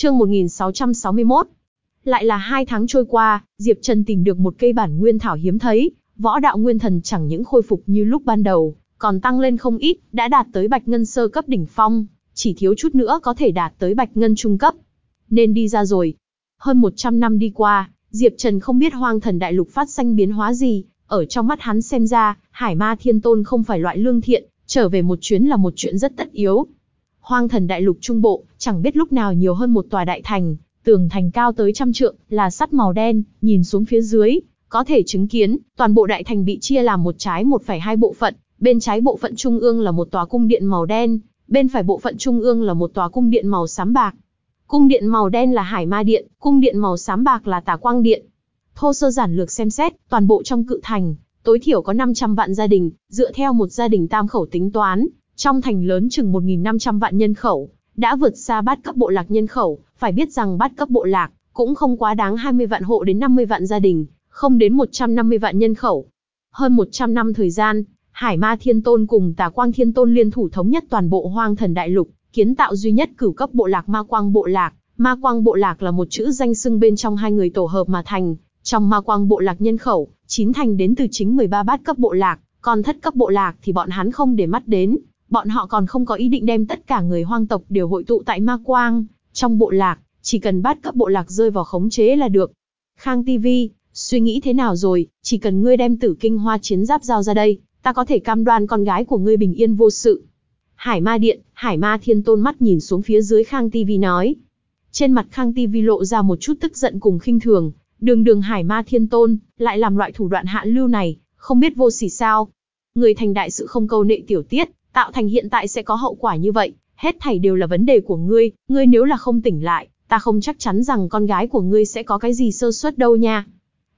Chương 1661. Lại là hai tháng trôi qua, Diệp Trần tìm được một cây bản nguyên thảo hiếm thấy, võ đạo nguyên thần chẳng những khôi phục như lúc ban đầu, còn tăng lên không ít, đã đạt tới bạch ngân sơ cấp đỉnh phong, chỉ thiếu chút nữa có thể đạt tới bạch ngân trung cấp. Nên đi ra rồi. Hơn 100 năm đi qua, Diệp Trần không biết hoang thần đại lục phát sinh biến hóa gì, ở trong mắt hắn xem ra, Hải Ma Thiên Tôn không phải loại lương thiện, trở về một chuyến là một chuyện rất tất yếu. Hoang thần đại lục trung bộ, chẳng biết lúc nào nhiều hơn một tòa đại thành, tường thành cao tới trăm trượng, là sắt màu đen, nhìn xuống phía dưới, có thể chứng kiến, toàn bộ đại thành bị chia làm một trái một phải hai bộ phận, bên trái bộ phận trung ương là một tòa cung điện màu đen, bên phải bộ phận trung ương là một tòa cung điện màu xám bạc. Cung điện màu đen là Hải Ma Điện, cung điện màu xám bạc là Tà Quang Điện. Thô sơ giản lược xem xét, toàn bộ trong cự thành, tối thiểu có 500 vạn gia đình, dựa theo một gia đình tam khẩu tính toán, trong thành lớn chừng 1.500 vạn nhân khẩu, đã vượt xa bát cấp bộ lạc nhân khẩu, phải biết rằng bát cấp bộ lạc cũng không quá đáng 20 vạn hộ đến 50 vạn gia đình, không đến 150 vạn nhân khẩu. Hơn 100 năm thời gian, Hải Ma Thiên Tôn cùng Tà Quang Thiên Tôn liên thủ thống nhất toàn bộ Hoang Thần Đại Lục, kiến tạo duy nhất cửu cấp bộ lạc Ma Quang bộ lạc. Ma Quang bộ lạc là một chữ danh xưng bên trong hai người tổ hợp mà thành, trong Ma Quang bộ lạc nhân khẩu, chín thành đến từ chính 13 bát cấp bộ lạc, còn thất cấp bộ lạc thì bọn hắn không để mắt đến, bọn họ còn không có ý định đem tất cả người hoang tộc đều hội tụ tại Ma Quang, trong bộ lạc, chỉ cần bắt cấp bộ lạc rơi vào khống chế là được. Khang TV, suy nghĩ thế nào rồi, chỉ cần ngươi đem tử kinh hoa chiến giáp giao ra đây, ta có thể cam đoan con gái của ngươi bình yên vô sự. Hải ma điện, hải ma thiên tôn mắt nhìn xuống phía dưới Khang TV nói. Trên mặt Khang TV lộ ra một chút tức giận cùng khinh thường, đường đường hải ma thiên tôn, lại làm loại thủ đoạn hạ lưu này, không biết vô sỉ sao. Người thành đại sự không câu nệ tiểu tiết, tạo thành hiện tại sẽ có hậu quả như vậy, hết thảy đều là vấn đề của ngươi, ngươi nếu là không tỉnh lại, ta không chắc chắn rằng con gái của ngươi sẽ có cái gì sơ suất đâu nha.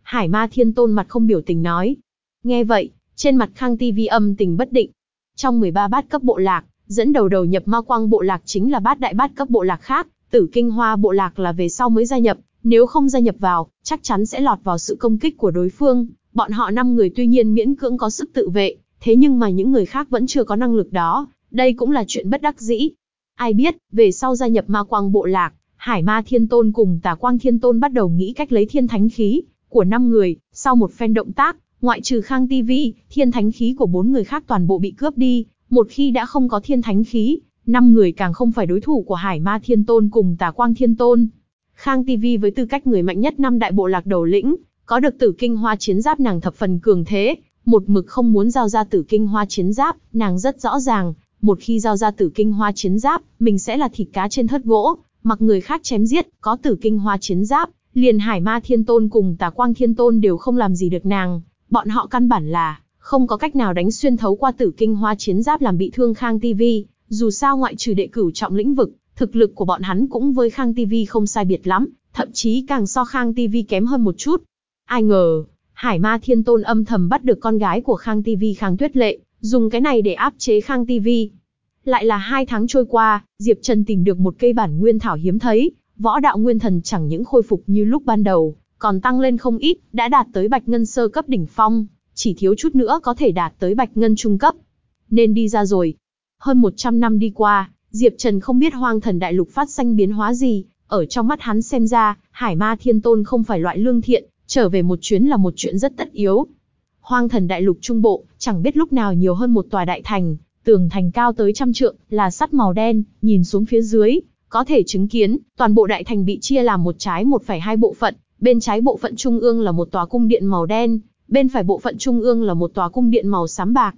Hải ma thiên tôn mặt không biểu tình nói. Nghe vậy, trên mặt Khang Ti vi âm tình bất định. Trong 13 bát cấp bộ lạc, dẫn đầu đầu nhập ma quang bộ lạc chính là bát đại bát cấp bộ lạc khác, tử kinh hoa bộ lạc là về sau mới gia nhập, nếu không gia nhập vào, chắc chắn sẽ lọt vào sự công kích của đối phương. Bọn họ năm người tuy nhiên miễn cưỡng có sức tự vệ, thế nhưng mà những người khác vẫn chưa có năng lực đó, đây cũng là chuyện bất đắc dĩ. Ai biết, về sau gia nhập ma quang bộ lạc, Hải Ma Thiên Tôn cùng Tà Quang Thiên Tôn bắt đầu nghĩ cách lấy thiên thánh khí của năm người, sau một phen động tác, ngoại trừ Khang TV, thiên thánh khí của bốn người khác toàn bộ bị cướp đi, một khi đã không có thiên thánh khí, năm người càng không phải đối thủ của Hải Ma Thiên Tôn cùng Tà Quang Thiên Tôn. Khang TV với tư cách người mạnh nhất năm đại bộ lạc đầu lĩnh, có được tử kinh hoa chiến giáp nàng thập phần cường thế, một mực không muốn giao ra tử kinh hoa chiến giáp, nàng rất rõ ràng, một khi giao ra tử kinh hoa chiến giáp, mình sẽ là thịt cá trên thớt gỗ, mặc người khác chém giết, có tử kinh hoa chiến giáp, liền hải ma thiên tôn cùng tà quang thiên tôn đều không làm gì được nàng, bọn họ căn bản là, không có cách nào đánh xuyên thấu qua tử kinh hoa chiến giáp làm bị thương Khang TV, dù sao ngoại trừ đệ cửu trọng lĩnh vực, thực lực của bọn hắn cũng với Khang TV không sai biệt lắm, thậm chí càng so Khang TV kém hơn một chút. Ai ngờ, Hải Ma Thiên Tôn âm thầm bắt được con gái của Khang TV Khang Tuyết Lệ, dùng cái này để áp chế Khang TV. Lại là hai tháng trôi qua, Diệp Trần tìm được một cây bản nguyên thảo hiếm thấy, võ đạo nguyên thần chẳng những khôi phục như lúc ban đầu, còn tăng lên không ít, đã đạt tới bạch ngân sơ cấp đỉnh phong, chỉ thiếu chút nữa có thể đạt tới bạch ngân trung cấp. Nên đi ra rồi. Hơn 100 năm đi qua, Diệp Trần không biết hoang thần đại lục phát sinh biến hóa gì, ở trong mắt hắn xem ra, Hải Ma Thiên Tôn không phải loại lương thiện, trở về một chuyến là một chuyện rất tất yếu. Hoang thần đại lục trung bộ, chẳng biết lúc nào nhiều hơn một tòa đại thành, tường thành cao tới trăm trượng, là sắt màu đen, nhìn xuống phía dưới, có thể chứng kiến, toàn bộ đại thành bị chia làm một trái một phải hai bộ phận, bên trái bộ phận trung ương là một tòa cung điện màu đen, bên phải bộ phận trung ương là một tòa cung điện màu xám bạc.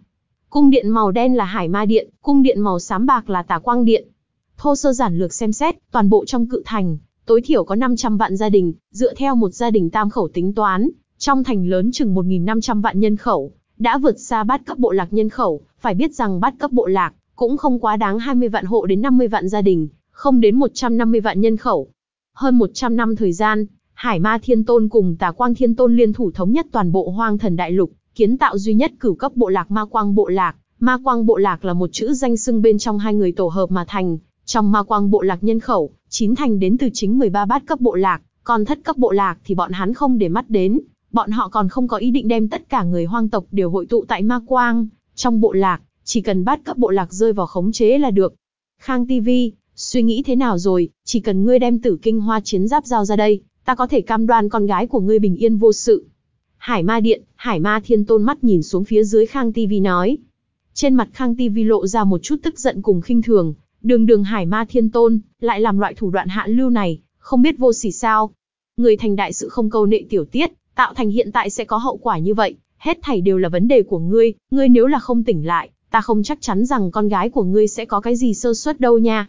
Cung điện màu đen là Hải Ma Điện, cung điện màu xám bạc là Tà Quang Điện. Thô sơ giản lược xem xét, toàn bộ trong cự thành, tối thiểu có 500 vạn gia đình, dựa theo một gia đình tam khẩu tính toán, trong thành lớn chừng 1.500 vạn nhân khẩu, đã vượt xa bát cấp bộ lạc nhân khẩu, phải biết rằng bát cấp bộ lạc cũng không quá đáng 20 vạn hộ đến 50 vạn gia đình, không đến 150 vạn nhân khẩu. Hơn 100 năm thời gian, Hải Ma Thiên Tôn cùng Tà Quang Thiên Tôn liên thủ thống nhất toàn bộ Hoang Thần Đại Lục, kiến tạo duy nhất cửu cấp bộ lạc Ma Quang bộ lạc. Ma Quang bộ lạc là một chữ danh xưng bên trong hai người tổ hợp mà thành, trong Ma Quang bộ lạc nhân khẩu, chín thành đến từ chính 13 bát cấp bộ lạc, còn thất cấp bộ lạc thì bọn hắn không để mắt đến, bọn họ còn không có ý định đem tất cả người hoang tộc đều hội tụ tại Ma Quang, trong bộ lạc, chỉ cần bát cấp bộ lạc rơi vào khống chế là được. Khang TV, suy nghĩ thế nào rồi, chỉ cần ngươi đem tử kinh hoa chiến giáp giao ra đây, ta có thể cam đoan con gái của ngươi bình yên vô sự. Hải ma điện, hải ma thiên tôn mắt nhìn xuống phía dưới Khang TV nói. Trên mặt Khang TV lộ ra một chút tức giận cùng khinh thường, đường đường hải ma thiên tôn, lại làm loại thủ đoạn hạ lưu này, không biết vô sỉ sao. Người thành đại sự không câu nệ tiểu tiết, tạo thành hiện tại sẽ có hậu quả như vậy, hết thảy đều là vấn đề của ngươi, ngươi nếu là không tỉnh lại, ta không chắc chắn rằng con gái của ngươi sẽ có cái gì sơ suất đâu nha.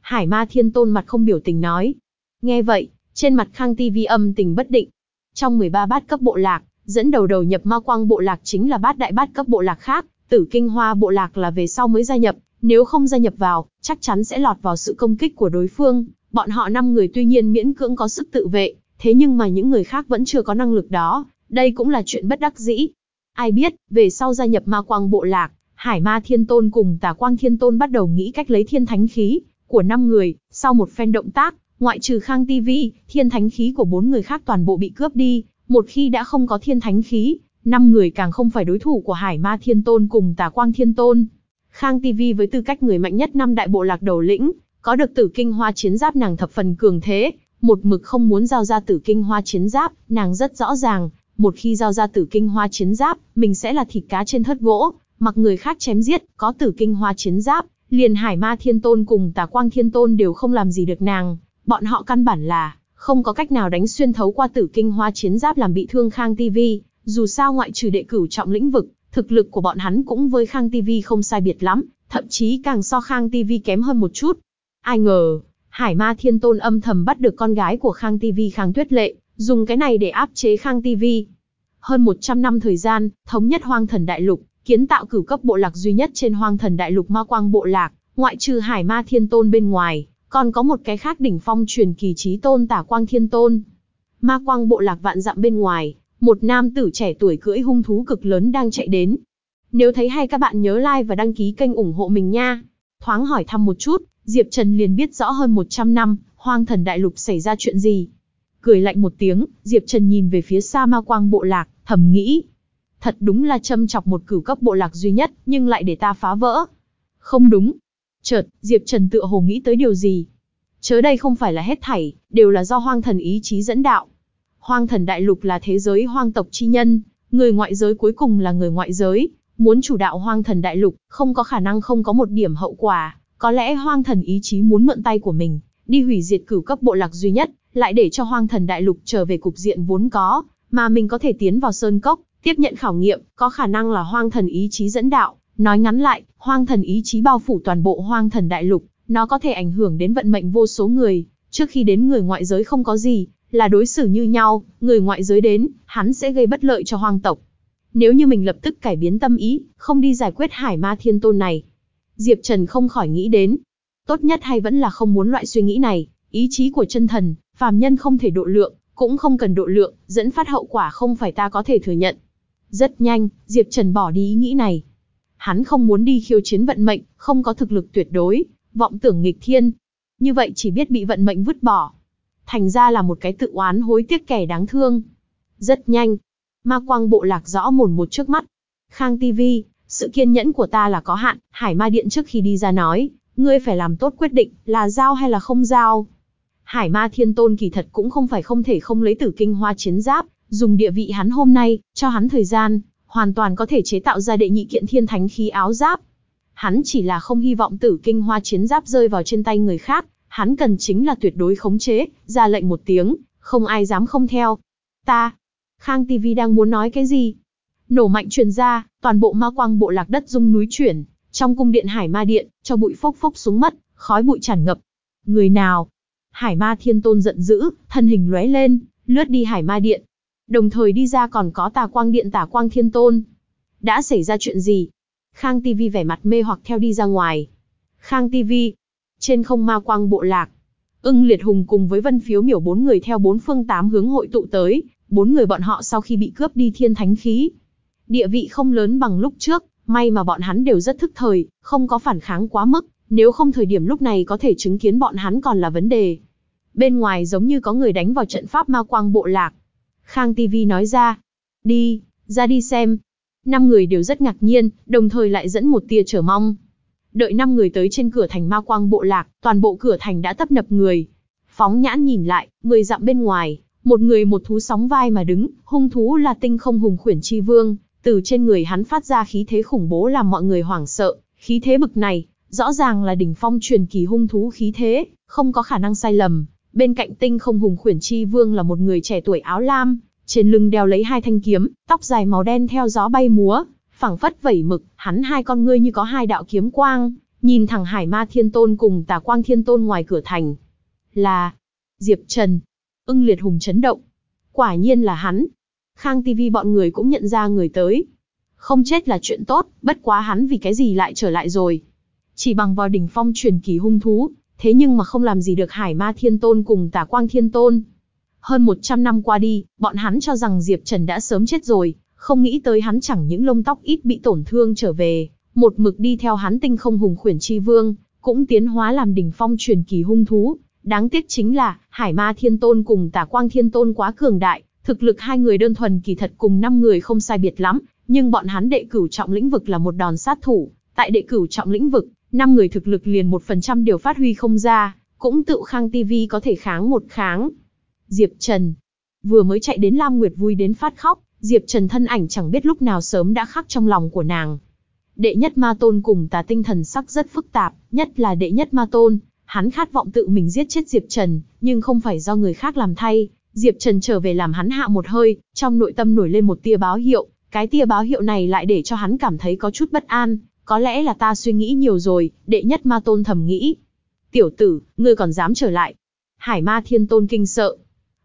Hải ma thiên tôn mặt không biểu tình nói. Nghe vậy, trên mặt Khang TV âm tình bất định. Trong 13 bát cấp bộ lạc, dẫn đầu đầu nhập ma quang bộ lạc chính là bát đại bát cấp bộ lạc khác, tử kinh hoa bộ lạc là về sau mới gia nhập, nếu không gia nhập vào, chắc chắn sẽ lọt vào sự công kích của đối phương. Bọn họ 5 người tuy nhiên miễn cưỡng có sức tự vệ, thế nhưng mà những người khác vẫn chưa có năng lực đó, đây cũng là chuyện bất đắc dĩ. Ai biết, về sau gia nhập ma quang bộ lạc, Hải Ma Thiên Tôn cùng Tà Quang Thiên Tôn bắt đầu nghĩ cách lấy thiên thánh khí của 5 người, sau một phen động tác, ngoại trừ Khang TV, thiên thánh khí của bốn người khác toàn bộ bị cướp đi, một khi đã không có thiên thánh khí, năm người càng không phải đối thủ của Hải Ma Thiên Tôn cùng Tà Quang Thiên Tôn. Khang TV với tư cách người mạnh nhất năm đại bộ lạc đầu lĩnh, có được tử kinh hoa chiến giáp nàng thập phần cường thế, một mực không muốn giao ra tử kinh hoa chiến giáp, nàng rất rõ ràng, một khi giao ra tử kinh hoa chiến giáp, mình sẽ là thịt cá trên thớt gỗ, mặc người khác chém giết, có tử kinh hoa chiến giáp, liền hải ma thiên tôn cùng tà quang thiên tôn đều không làm gì được nàng, bọn họ căn bản là, không có cách nào đánh xuyên thấu qua tử kinh hoa chiến giáp làm bị thương Khang TV, dù sao ngoại trừ đệ cửu trọng lĩnh vực, thực lực của bọn hắn cũng với Khang TV không sai biệt lắm, thậm chí càng so Khang TV kém hơn một chút. Ai ngờ, Hải Ma Thiên Tôn âm thầm bắt được con gái của Khang TV Khang Tuyết Lệ, dùng cái này để áp chế Khang TV. Hơn 100 năm thời gian, thống nhất Hoang Thần Đại Lục, kiến tạo cửu cấp bộ lạc duy nhất trên Hoang Thần Đại Lục Ma Quang bộ lạc, ngoại trừ Hải Ma Thiên Tôn bên ngoài, còn có một cái khác đỉnh phong truyền kỳ chí tôn Tả Quang Thiên Tôn. Ma Quang bộ lạc vạn dặm bên ngoài, một nam tử trẻ tuổi cưỡi hung thú cực lớn đang chạy đến. Nếu thấy hay các bạn nhớ like và đăng ký kênh ủng hộ mình nha. Thoáng hỏi thăm một chút, Diệp Trần liền biết rõ hơn 100 năm, hoang thần đại lục xảy ra chuyện gì. Cười lạnh một tiếng, Diệp Trần nhìn về phía xa ma quang bộ lạc, thầm nghĩ. Thật đúng là châm chọc một cửu cấp bộ lạc duy nhất, nhưng lại để ta phá vỡ. Không đúng. Chợt, Diệp Trần tựa hồ nghĩ tới điều gì. Chớ đây không phải là hết thảy, đều là do hoang thần ý chí dẫn đạo. Hoang thần đại lục là thế giới hoang tộc chi nhân, người ngoại giới cuối cùng là người ngoại giới, muốn chủ đạo hoang thần đại lục, không có khả năng không có một điểm hậu quả. Có lẽ hoang thần ý chí muốn mượn tay của mình, đi hủy diệt cửu cấp bộ lạc duy nhất, lại để cho hoang thần đại lục trở về cục diện vốn có, mà mình có thể tiến vào sơn cốc, tiếp nhận khảo nghiệm, có khả năng là hoang thần ý chí dẫn đạo. Nói ngắn lại, hoang thần ý chí bao phủ toàn bộ hoang thần đại lục, nó có thể ảnh hưởng đến vận mệnh vô số người. Trước khi đến người ngoại giới không có gì, là đối xử như nhau, người ngoại giới đến, hắn sẽ gây bất lợi cho hoang tộc. Nếu như mình lập tức cải biến tâm ý, không đi giải quyết hải ma thiên tôn này, Diệp Trần không khỏi nghĩ đến. Tốt nhất hay vẫn là không muốn loại suy nghĩ này, ý chí của chân thần, phàm nhân không thể độ lượng, cũng không cần độ lượng, dẫn phát hậu quả không phải ta có thể thừa nhận. Rất nhanh, Diệp Trần bỏ đi ý nghĩ này. Hắn không muốn đi khiêu chiến vận mệnh, không có thực lực tuyệt đối, vọng tưởng nghịch thiên. Như vậy chỉ biết bị vận mệnh vứt bỏ. Thành ra là một cái tự oán hối tiếc kẻ đáng thương. Rất nhanh, ma quang bộ lạc rõ mồn một trước mắt. Khang TV, sự kiên nhẫn của ta là có hạn, Hải Ma Điện trước khi đi ra nói, ngươi phải làm tốt quyết định, là giao hay là không giao. Hải Ma Thiên Tôn kỳ thật cũng không phải không thể không lấy tử kinh hoa chiến giáp, dùng địa vị hắn hôm nay, cho hắn thời gian, hoàn toàn có thể chế tạo ra đệ nhị kiện thiên thánh khí áo giáp. Hắn chỉ là không hy vọng tử kinh hoa chiến giáp rơi vào trên tay người khác, hắn cần chính là tuyệt đối khống chế, ra lệnh một tiếng, không ai dám không theo. Ta, Khang TV đang muốn nói cái gì? Nổ mạnh truyền ra, toàn bộ ma quang bộ lạc đất rung núi chuyển, trong cung điện Hải Ma Điện, cho bụi phốc phốc xuống mất, khói bụi tràn ngập. Người nào? Hải Ma Thiên Tôn giận dữ, thân hình lóe lên, lướt đi Hải Ma Điện. Đồng thời đi ra còn có Tà Quang Điện Tà Quang Thiên Tôn. Đã xảy ra chuyện gì? Khang TV vẻ mặt mê hoặc theo đi ra ngoài. Khang TV. Trên không ma quang bộ lạc. Ưng Liệt Hùng cùng với Vân Phiếu miểu bốn người theo bốn phương tám hướng hội tụ tới, bốn người bọn họ sau khi bị cướp đi thiên thánh khí, Địa vị không lớn bằng lúc trước, may mà bọn hắn đều rất thức thời, không có phản kháng quá mức, nếu không thời điểm lúc này có thể chứng kiến bọn hắn còn là vấn đề. Bên ngoài giống như có người đánh vào trận pháp ma quang bộ lạc. Khang TV nói ra, đi, ra đi xem. Năm người đều rất ngạc nhiên, đồng thời lại dẫn một tia chờ mong. Đợi năm người tới trên cửa thành ma quang bộ lạc, toàn bộ cửa thành đã tấp nập người. Phóng nhãn nhìn lại, mười dặm bên ngoài, một người một thú sóng vai mà đứng, hung thú là tinh không hùng khuyển chi vương, từ trên người hắn phát ra khí thế khủng bố làm mọi người hoảng sợ, khí thế bực này, rõ ràng là đỉnh phong truyền kỳ hung thú khí thế, không có khả năng sai lầm. Bên cạnh tinh không hùng khuyển chi vương là một người trẻ tuổi áo lam, trên lưng đeo lấy hai thanh kiếm, tóc dài màu đen theo gió bay múa, phẳng phất vẩy mực, hắn hai con ngươi như có hai đạo kiếm quang, nhìn thẳng Hải Ma Thiên Tôn cùng Tà Quang Thiên Tôn ngoài cửa thành. Là Diệp Trần. Ưng Liệt Hùng chấn động. Quả nhiên là hắn. Khang TV bọn người cũng nhận ra người tới. Không chết là chuyện tốt, bất quá hắn vì cái gì lại trở lại rồi. Chỉ bằng vào đỉnh phong truyền kỳ hung thú, thế nhưng mà không làm gì được Hải Ma Thiên Tôn cùng Tà Quang Thiên Tôn. Hơn 100 năm qua đi, bọn hắn cho rằng Diệp Trần đã sớm chết rồi, không nghĩ tới hắn chẳng những lông tóc ít bị tổn thương trở về, một mực đi theo hắn tinh không hùng khuyển chi vương, cũng tiến hóa làm đỉnh phong truyền kỳ hung thú. Đáng tiếc chính là, Hải Ma Thiên Tôn cùng Tả Quang Thiên Tôn quá cường đại, thực lực hai người đơn thuần kỳ thật cùng năm người không sai biệt lắm, nhưng bọn hắn đệ cửu trọng lĩnh vực là một đòn sát thủ, tại đệ cửu trọng lĩnh vực, năm người thực lực liền một phần trăm đều phát huy không ra, cũng tự khang TV có thể kháng một kháng. Diệp Trần vừa mới chạy đến Lam Nguyệt vui đến phát khóc, Diệp Trần thân ảnh chẳng biết lúc nào sớm đã khắc trong lòng của nàng. Đệ nhất ma tôn cùng tà tinh thần sắc rất phức tạp, nhất là đệ nhất ma tôn, hắn khát vọng tự mình giết chết Diệp Trần, nhưng không phải do người khác làm thay. Diệp Trần trở về làm hắn hạ một hơi, trong nội tâm nổi lên một tia báo hiệu, cái tia báo hiệu này lại để cho hắn cảm thấy có chút bất an, có lẽ là ta suy nghĩ nhiều rồi, đệ nhất ma tôn thầm nghĩ. Tiểu tử, ngươi còn dám trở lại. Hải ma thiên tôn kinh sợ,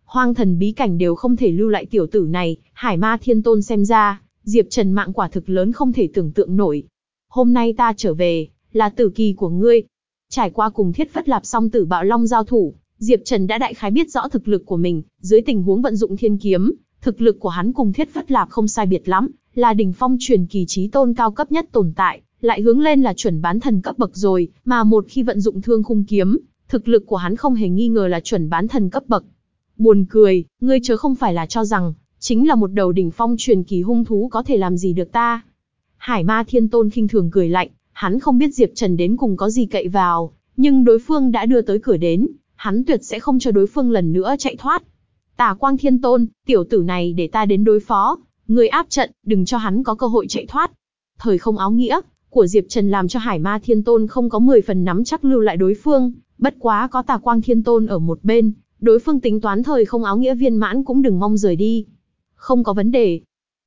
hoang thần bí cảnh đều không thể lưu lại tiểu tử này, hải ma thiên tôn xem ra, Diệp Trần mạng quả thực lớn không thể tưởng tượng nổi. Hôm nay ta trở về, là tử kỳ của ngươi. Trải qua cùng thiết phất lạp song tử bạo long giao thủ, Diệp Trần đã đại khái biết rõ thực lực của mình, dưới tình huống vận dụng thiên kiếm, thực lực của hắn cùng thiết phất lạp không sai biệt lắm, là đỉnh phong truyền kỳ trí tôn cao cấp nhất tồn tại, lại hướng lên là chuẩn bán thần cấp bậc rồi, mà một khi vận dụng thương khung kiếm, thực lực của hắn không hề nghi ngờ là chuẩn bán thần cấp bậc. Buồn cười, ngươi chớ không phải là cho rằng, chính là một đầu đỉnh phong truyền kỳ hung thú có thể làm gì được ta. Hải ma thiên tôn khinh thường cười lạnh, hắn không biết Diệp Trần đến cùng có gì cậy vào, nhưng đối phương đã đưa tới cửa đến, hắn tuyệt sẽ không cho đối phương lần nữa chạy thoát. Tả quang thiên tôn, tiểu tử này để ta đến đối phó, người áp trận, đừng cho hắn có cơ hội chạy thoát. Thời không áo nghĩa, của Diệp Trần làm cho Hải Ma Thiên Tôn không có 10 phần nắm chắc lưu lại đối phương, bất quá có Tà Quang Thiên Tôn ở một bên, đối phương tính toán thời không áo nghĩa viên mãn cũng đừng mong rời đi. Không có vấn đề.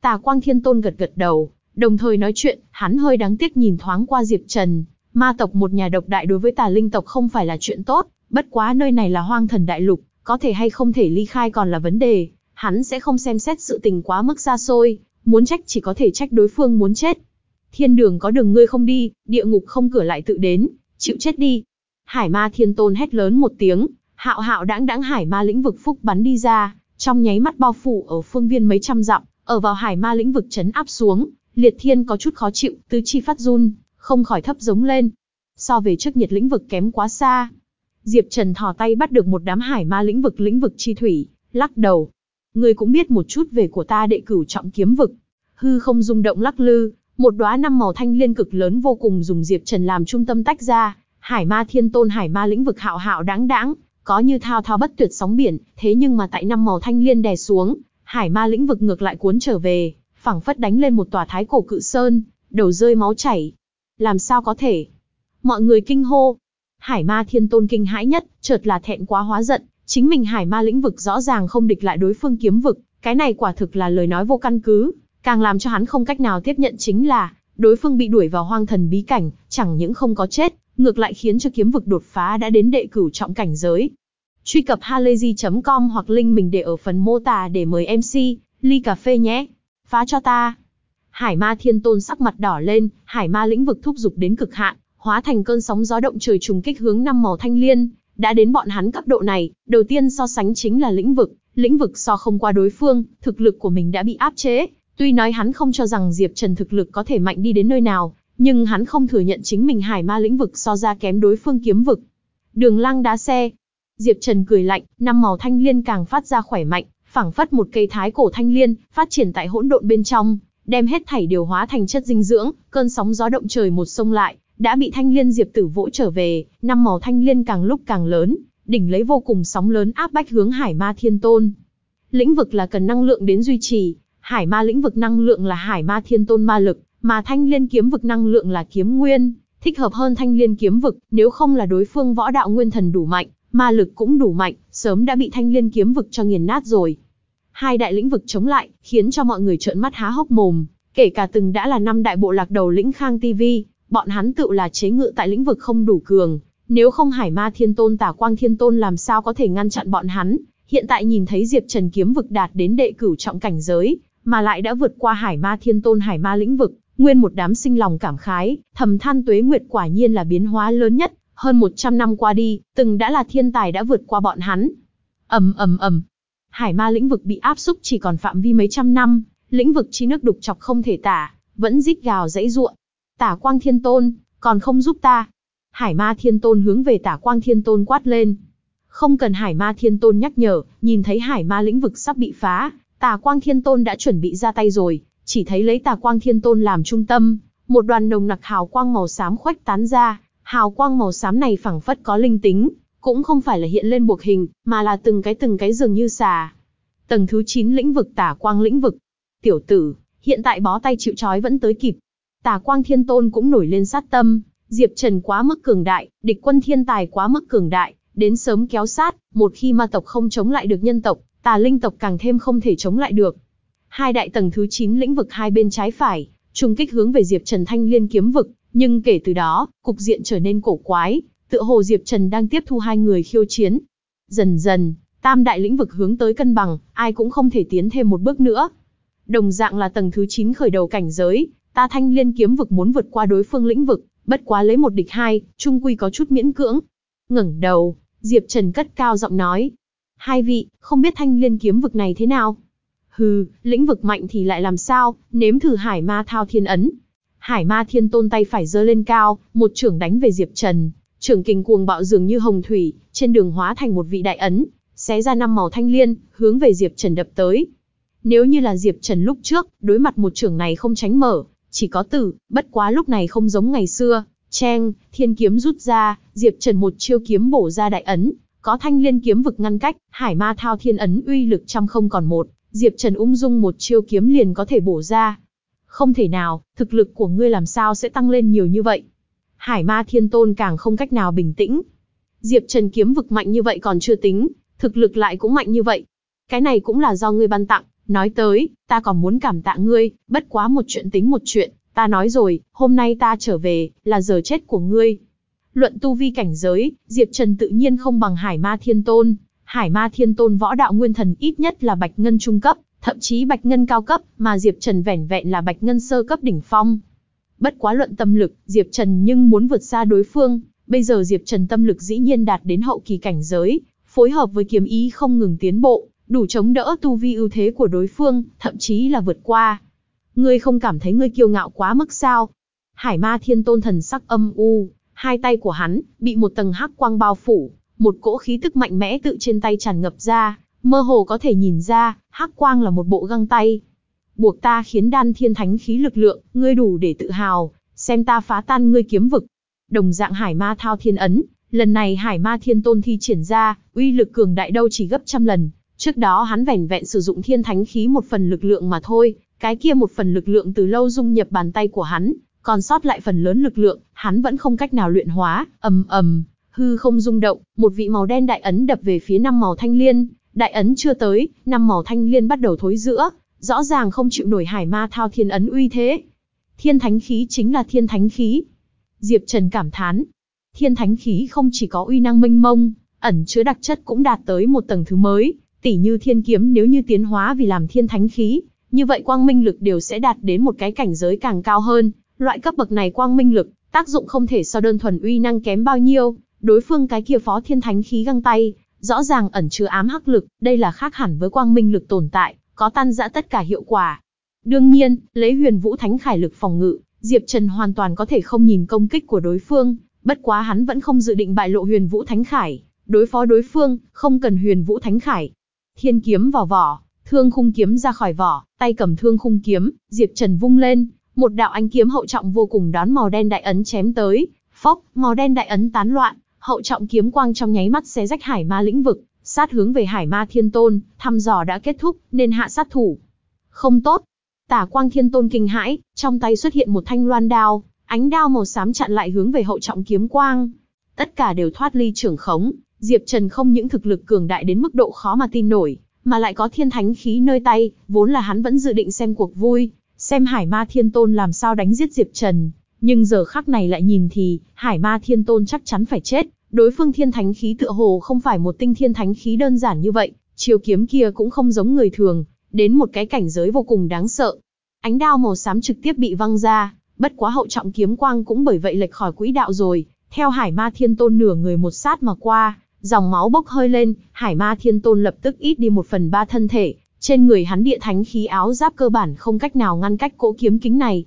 Tà Quang Thiên Tôn gật gật đầu, đồng thời nói chuyện, hắn hơi đáng tiếc nhìn thoáng qua Diệp Trần. Ma tộc một nhà độc đại đối với tà linh tộc không phải là chuyện tốt, bất quá nơi này là hoang thần đại lục, có thể hay không thể ly khai còn là vấn đề. Hắn sẽ không xem xét sự tình quá mức xa xôi, muốn trách chỉ có thể trách đối phương muốn chết. Thiên đường có đường ngươi không đi, địa ngục không cửa lại tự đến, chịu chết đi. Hải ma thiên tôn hét lớn một tiếng, hạo hạo đãng đãng hải ma lĩnh vực phúc bắn đi ra, trong nháy mắt bao phủ ở phương viên mấy trăm dặm, ở vào hải ma lĩnh vực chấn áp xuống, liệt thiên có chút khó chịu, tứ chi phát run, không khỏi thấp giống lên. So về trước nhiệt lĩnh vực kém quá xa. Diệp Trần thò tay bắt được một đám hải ma lĩnh vực lĩnh vực chi thủy, lắc đầu. Người cũng biết một chút về của ta đệ cửu trọng kiếm vực. Hư không rung động lắc lư, một đóa năm màu thanh liên cực lớn vô cùng dùng Diệp Trần làm trung tâm tách ra, Hải Ma Thiên Tôn Hải Ma lĩnh vực hạo hạo đáng đáng, có như thao thao bất tuyệt sóng biển, thế nhưng mà tại năm màu thanh liên đè xuống, hải ma lĩnh vực ngược lại cuốn trở về, phẳng phất đánh lên một tòa thái cổ cự sơn, đầu rơi máu chảy. Làm sao có thể? Mọi người kinh hô. Hải ma thiên tôn kinh hãi nhất, chợt là thẹn quá hóa giận, chính mình hải ma lĩnh vực rõ ràng không địch lại đối phương kiếm vực, cái này quả thực là lời nói vô căn cứ, càng làm cho hắn không cách nào tiếp nhận chính là, đối phương bị đuổi vào hoang thần bí cảnh, chẳng những không có chết, ngược lại khiến cho kiếm vực đột phá đã đến đệ cửu trọng cảnh giới. Truy cập halayzi.com hoặc link mình để ở phần mô tả để mời MC, ly cà phê nhé. Phá cho ta. Hải ma thiên tôn sắc mặt đỏ lên, hải ma lĩnh vực thúc dục đến cực hạn, hóa thành cơn sóng gió động trời trùng kích hướng năm màu thanh liên. Đã đến bọn hắn cấp độ này, đầu tiên so sánh chính là lĩnh vực, lĩnh vực so không qua đối phương, thực lực của mình đã bị áp chế. Tuy nói hắn không cho rằng Diệp Trần thực lực có thể mạnh đi đến nơi nào, nhưng hắn không thừa nhận chính mình hải ma lĩnh vực so ra kém đối phương kiếm vực. Đường lăng đá xe. Diệp Trần cười lạnh, năm màu thanh liên càng phát ra khỏe mạnh, phảng phất một cây thái cổ thanh liên, phát triển tại hỗn độn bên trong, đem hết thảy điều hóa thành chất dinh dưỡng, cơn sóng gió động trời một sông lại, đã bị thanh liên diệp tử vỗ trở về, năm màu thanh liên càng lúc càng lớn, đỉnh lấy vô cùng sóng lớn áp bách hướng Hải Ma Thiên Tôn. Lĩnh vực là cần năng lượng đến duy trì, Hải Ma lĩnh vực năng lượng là Hải Ma Thiên Tôn ma lực, mà Thanh Liên kiếm vực năng lượng là kiếm nguyên, thích hợp hơn Thanh Liên kiếm vực, nếu không là đối phương võ đạo nguyên thần đủ mạnh, ma lực cũng đủ mạnh, sớm đã bị Thanh Liên kiếm vực cho nghiền nát rồi. Hai đại lĩnh vực chống lại, khiến cho mọi người trợn mắt há hốc mồm, kể cả từng đã là năm đại bộ lạc đầu lĩnh Khang TV, bọn hắn tự là chế ngự tại lĩnh vực không đủ cường, nếu không Hải Ma Thiên Tôn Tả Quang Thiên Tôn làm sao có thể ngăn chặn bọn hắn, hiện tại nhìn thấy Diệp Trần kiếm vực đạt đến đệ cửu trọng cảnh giới, mà lại đã vượt qua Hải Ma Thiên Tôn Hải Ma lĩnh vực, nguyên một đám sinh lòng cảm khái, thầm than tuế nguyệt quả nhiên là biến hóa lớn nhất, hơn 100 năm qua đi, từng đã là thiên tài đã vượt qua bọn hắn. Ầm ầm ầm. Hải Ma lĩnh vực bị áp xúc chỉ còn phạm vi mấy trăm năm, lĩnh vực chi nước đục chọc không thể tả, vẫn rít gào dãy ruộng. Tả Quang Thiên Tôn, còn không giúp ta. Hải Ma Thiên Tôn hướng về Tả Quang Thiên Tôn quát lên. Không cần Hải Ma Thiên Tôn nhắc nhở, nhìn thấy Hải Ma lĩnh vực sắp bị phá, Tà Quang Thiên Tôn đã chuẩn bị ra tay rồi, chỉ thấy lấy Tà Quang Thiên Tôn làm trung tâm, một đoàn nồng nặc hào quang màu xám khuếch tán ra, hào quang màu xám này phẳng phất có linh tính, cũng không phải là hiện lên buộc hình, mà là từng cái từng cái dường như xà. Tầng thứ 9 lĩnh vực Tà Quang lĩnh vực. Tiểu tử, hiện tại bó tay chịu trói vẫn tới kịp. Tà Quang Thiên Tôn cũng nổi lên sát tâm, Diệp Trần quá mức cường đại, địch quân thiên tài quá mức cường đại, đến sớm kéo sát, một khi ma tộc không chống lại được nhân tộc, tà linh tộc càng thêm không thể chống lại được. Hai đại tầng thứ 9 lĩnh vực hai bên trái phải, trùng kích hướng về Diệp Trần Thanh Liên kiếm vực, nhưng kể từ đó, cục diện trở nên cổ quái, tựa hồ Diệp Trần đang tiếp thu hai người khiêu chiến. Dần dần, tam đại lĩnh vực hướng tới cân bằng, ai cũng không thể tiến thêm một bước nữa. Đồng dạng là tầng thứ 9 khởi đầu cảnh giới, ta Thanh Liên kiếm vực muốn vượt qua đối phương lĩnh vực, bất quá lấy một địch hai, trung quy có chút miễn cưỡng. Ngẩng đầu, Diệp Trần cất cao giọng nói, Hai vị, không biết thanh liên kiếm vực này thế nào? Hừ, lĩnh vực mạnh thì lại làm sao, nếm thử hải ma thao thiên ấn. Hải ma thiên tôn tay phải giơ lên cao, một trưởng đánh về Diệp Trần. Trưởng kình cuồng bạo dường như hồng thủy, trên đường hóa thành một vị đại ấn, xé ra năm màu thanh liên, hướng về Diệp Trần đập tới. Nếu như là Diệp Trần lúc trước, đối mặt một trưởng này không tránh mở, chỉ có tử, bất quá lúc này không giống ngày xưa. Cheng, thiên kiếm rút ra, Diệp Trần một chiêu kiếm bổ ra đại ấn, có thanh liên kiếm vực ngăn cách, hải ma thao thiên ấn uy lực trăm không còn một, Diệp Trần ung dung một chiêu kiếm liền có thể bổ ra. Không thể nào, thực lực của ngươi làm sao sẽ tăng lên nhiều như vậy? Hải ma thiên tôn càng không cách nào bình tĩnh. Diệp Trần kiếm vực mạnh như vậy còn chưa tính, thực lực lại cũng mạnh như vậy. Cái này cũng là do ngươi ban tặng, nói tới, ta còn muốn cảm tạ ngươi, bất quá một chuyện tính một chuyện, ta nói rồi, hôm nay ta trở về, là giờ chết của ngươi. Luận tu vi cảnh giới, Diệp Trần tự nhiên không bằng Hải Ma Thiên Tôn. Hải Ma Thiên Tôn võ đạo nguyên thần ít nhất là Bạch Ngân trung cấp, thậm chí Bạch Ngân cao cấp, mà Diệp Trần vẻn vẹn là Bạch Ngân sơ cấp đỉnh phong. Bất quá luận tâm lực, Diệp Trần nhưng muốn vượt xa đối phương, bây giờ Diệp Trần tâm lực dĩ nhiên đạt đến hậu kỳ cảnh giới, phối hợp với kiếm ý không ngừng tiến bộ, đủ chống đỡ tu vi ưu thế của đối phương, thậm chí là vượt qua. Ngươi không cảm thấy ngươi kiêu ngạo quá mức sao? Hải Ma Thiên Tôn thần sắc âm u, Hai tay của hắn, bị một tầng hắc quang bao phủ, một cỗ khí tức mạnh mẽ tự trên tay tràn ngập ra, mơ hồ có thể nhìn ra, hắc quang là một bộ găng tay. Buộc ta khiến đan thiên thánh khí lực lượng, ngươi đủ để tự hào, xem ta phá tan ngươi kiếm vực. Đồng dạng hải ma thao thiên ấn, lần này hải ma thiên tôn thi triển ra, uy lực cường đại đâu chỉ gấp trăm lần. Trước đó hắn vẻn vẹn sử dụng thiên thánh khí một phần lực lượng mà thôi, cái kia một phần lực lượng từ lâu dung nhập bàn tay của hắn, còn sót lại phần lớn lực lượng, hắn vẫn không cách nào luyện hóa, ầm ầm, hư không rung động, một vị màu đen đại ấn đập về phía năm màu thanh liên, đại ấn chưa tới, năm màu thanh liên bắt đầu thối giữa, rõ ràng không chịu nổi hải ma thao thiên ấn uy thế. Thiên thánh khí chính là thiên thánh khí. Diệp Trần cảm thán, thiên thánh khí không chỉ có uy năng minh mông, ẩn chứa đặc chất cũng đạt tới một tầng thứ mới, tỉ như thiên kiếm nếu như tiến hóa vì làm thiên thánh khí, như vậy quang minh lực đều sẽ đạt đến một cái cảnh giới càng cao hơn, Loại cấp bậc này quang minh lực, tác dụng không thể so đơn thuần uy năng kém bao nhiêu, đối phương cái kia phó thiên thánh khí găng tay, rõ ràng ẩn chứa ám hắc lực, đây là khác hẳn với quang minh lực tồn tại, có tan dã tất cả hiệu quả. Đương nhiên, lấy huyền vũ thánh khải lực phòng ngự, Diệp Trần hoàn toàn có thể không nhìn công kích của đối phương, bất quá hắn vẫn không dự định bại lộ huyền vũ thánh khải, đối phó đối phương, không cần huyền vũ thánh khải. Thiên kiếm vào vỏ, thương khung kiếm ra khỏi vỏ, tay cầm thương khung kiếm, Diệp Trần vung lên, một đạo ánh kiếm hậu trọng vô cùng đón màu đen đại ấn chém tới, phốc, màu đen đại ấn tán loạn, hậu trọng kiếm quang trong nháy mắt xé rách hải ma lĩnh vực, sát hướng về hải ma thiên tôn, thăm dò đã kết thúc, nên hạ sát thủ. Không tốt. Tả quang thiên tôn kinh hãi, trong tay xuất hiện một thanh loan đao, ánh đao màu xám chặn lại hướng về hậu trọng kiếm quang. Tất cả đều thoát ly trưởng khống, Diệp Trần không những thực lực cường đại đến mức độ khó mà tin nổi, mà lại có thiên thánh khí nơi tay, vốn là hắn vẫn dự định xem cuộc vui, xem Hải Ma Thiên Tôn làm sao đánh giết Diệp Trần, nhưng giờ khắc này lại nhìn thì, Hải Ma Thiên Tôn chắc chắn phải chết, đối phương thiên thánh khí tựa hồ không phải một tinh thiên thánh khí đơn giản như vậy, chiều kiếm kia cũng không giống người thường, đến một cái cảnh giới vô cùng đáng sợ. Ánh đao màu xám trực tiếp bị văng ra, bất quá hậu trọng kiếm quang cũng bởi vậy lệch khỏi quỹ đạo rồi, theo Hải Ma Thiên Tôn nửa người một sát mà qua, dòng máu bốc hơi lên, Hải Ma Thiên Tôn lập tức ít đi một phần ba thân thể, trên người hắn địa thánh khí áo giáp cơ bản không cách nào ngăn cách cỗ kiếm kính này.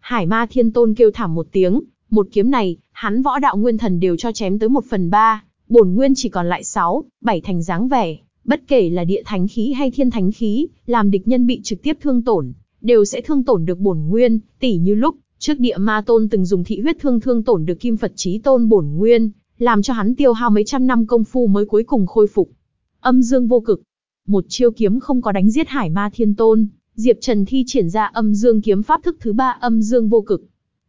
Hải Ma Thiên Tôn kêu thảm một tiếng, một kiếm này, hắn võ đạo nguyên thần đều cho chém tới một phần ba, bổn nguyên chỉ còn lại sáu, bảy thành dáng vẻ, bất kể là địa thánh khí hay thiên thánh khí, làm địch nhân bị trực tiếp thương tổn, đều sẽ thương tổn được bổn nguyên, tỉ như lúc trước địa ma tôn từng dùng thị huyết thương thương tổn được kim Phật chí tôn bổn nguyên, làm cho hắn tiêu hao mấy trăm năm công phu mới cuối cùng khôi phục. Âm dương vô cực, một chiêu kiếm không có đánh giết Hải Ma Thiên Tôn, Diệp Trần thi triển ra âm dương kiếm pháp thức thứ ba âm dương vô cực.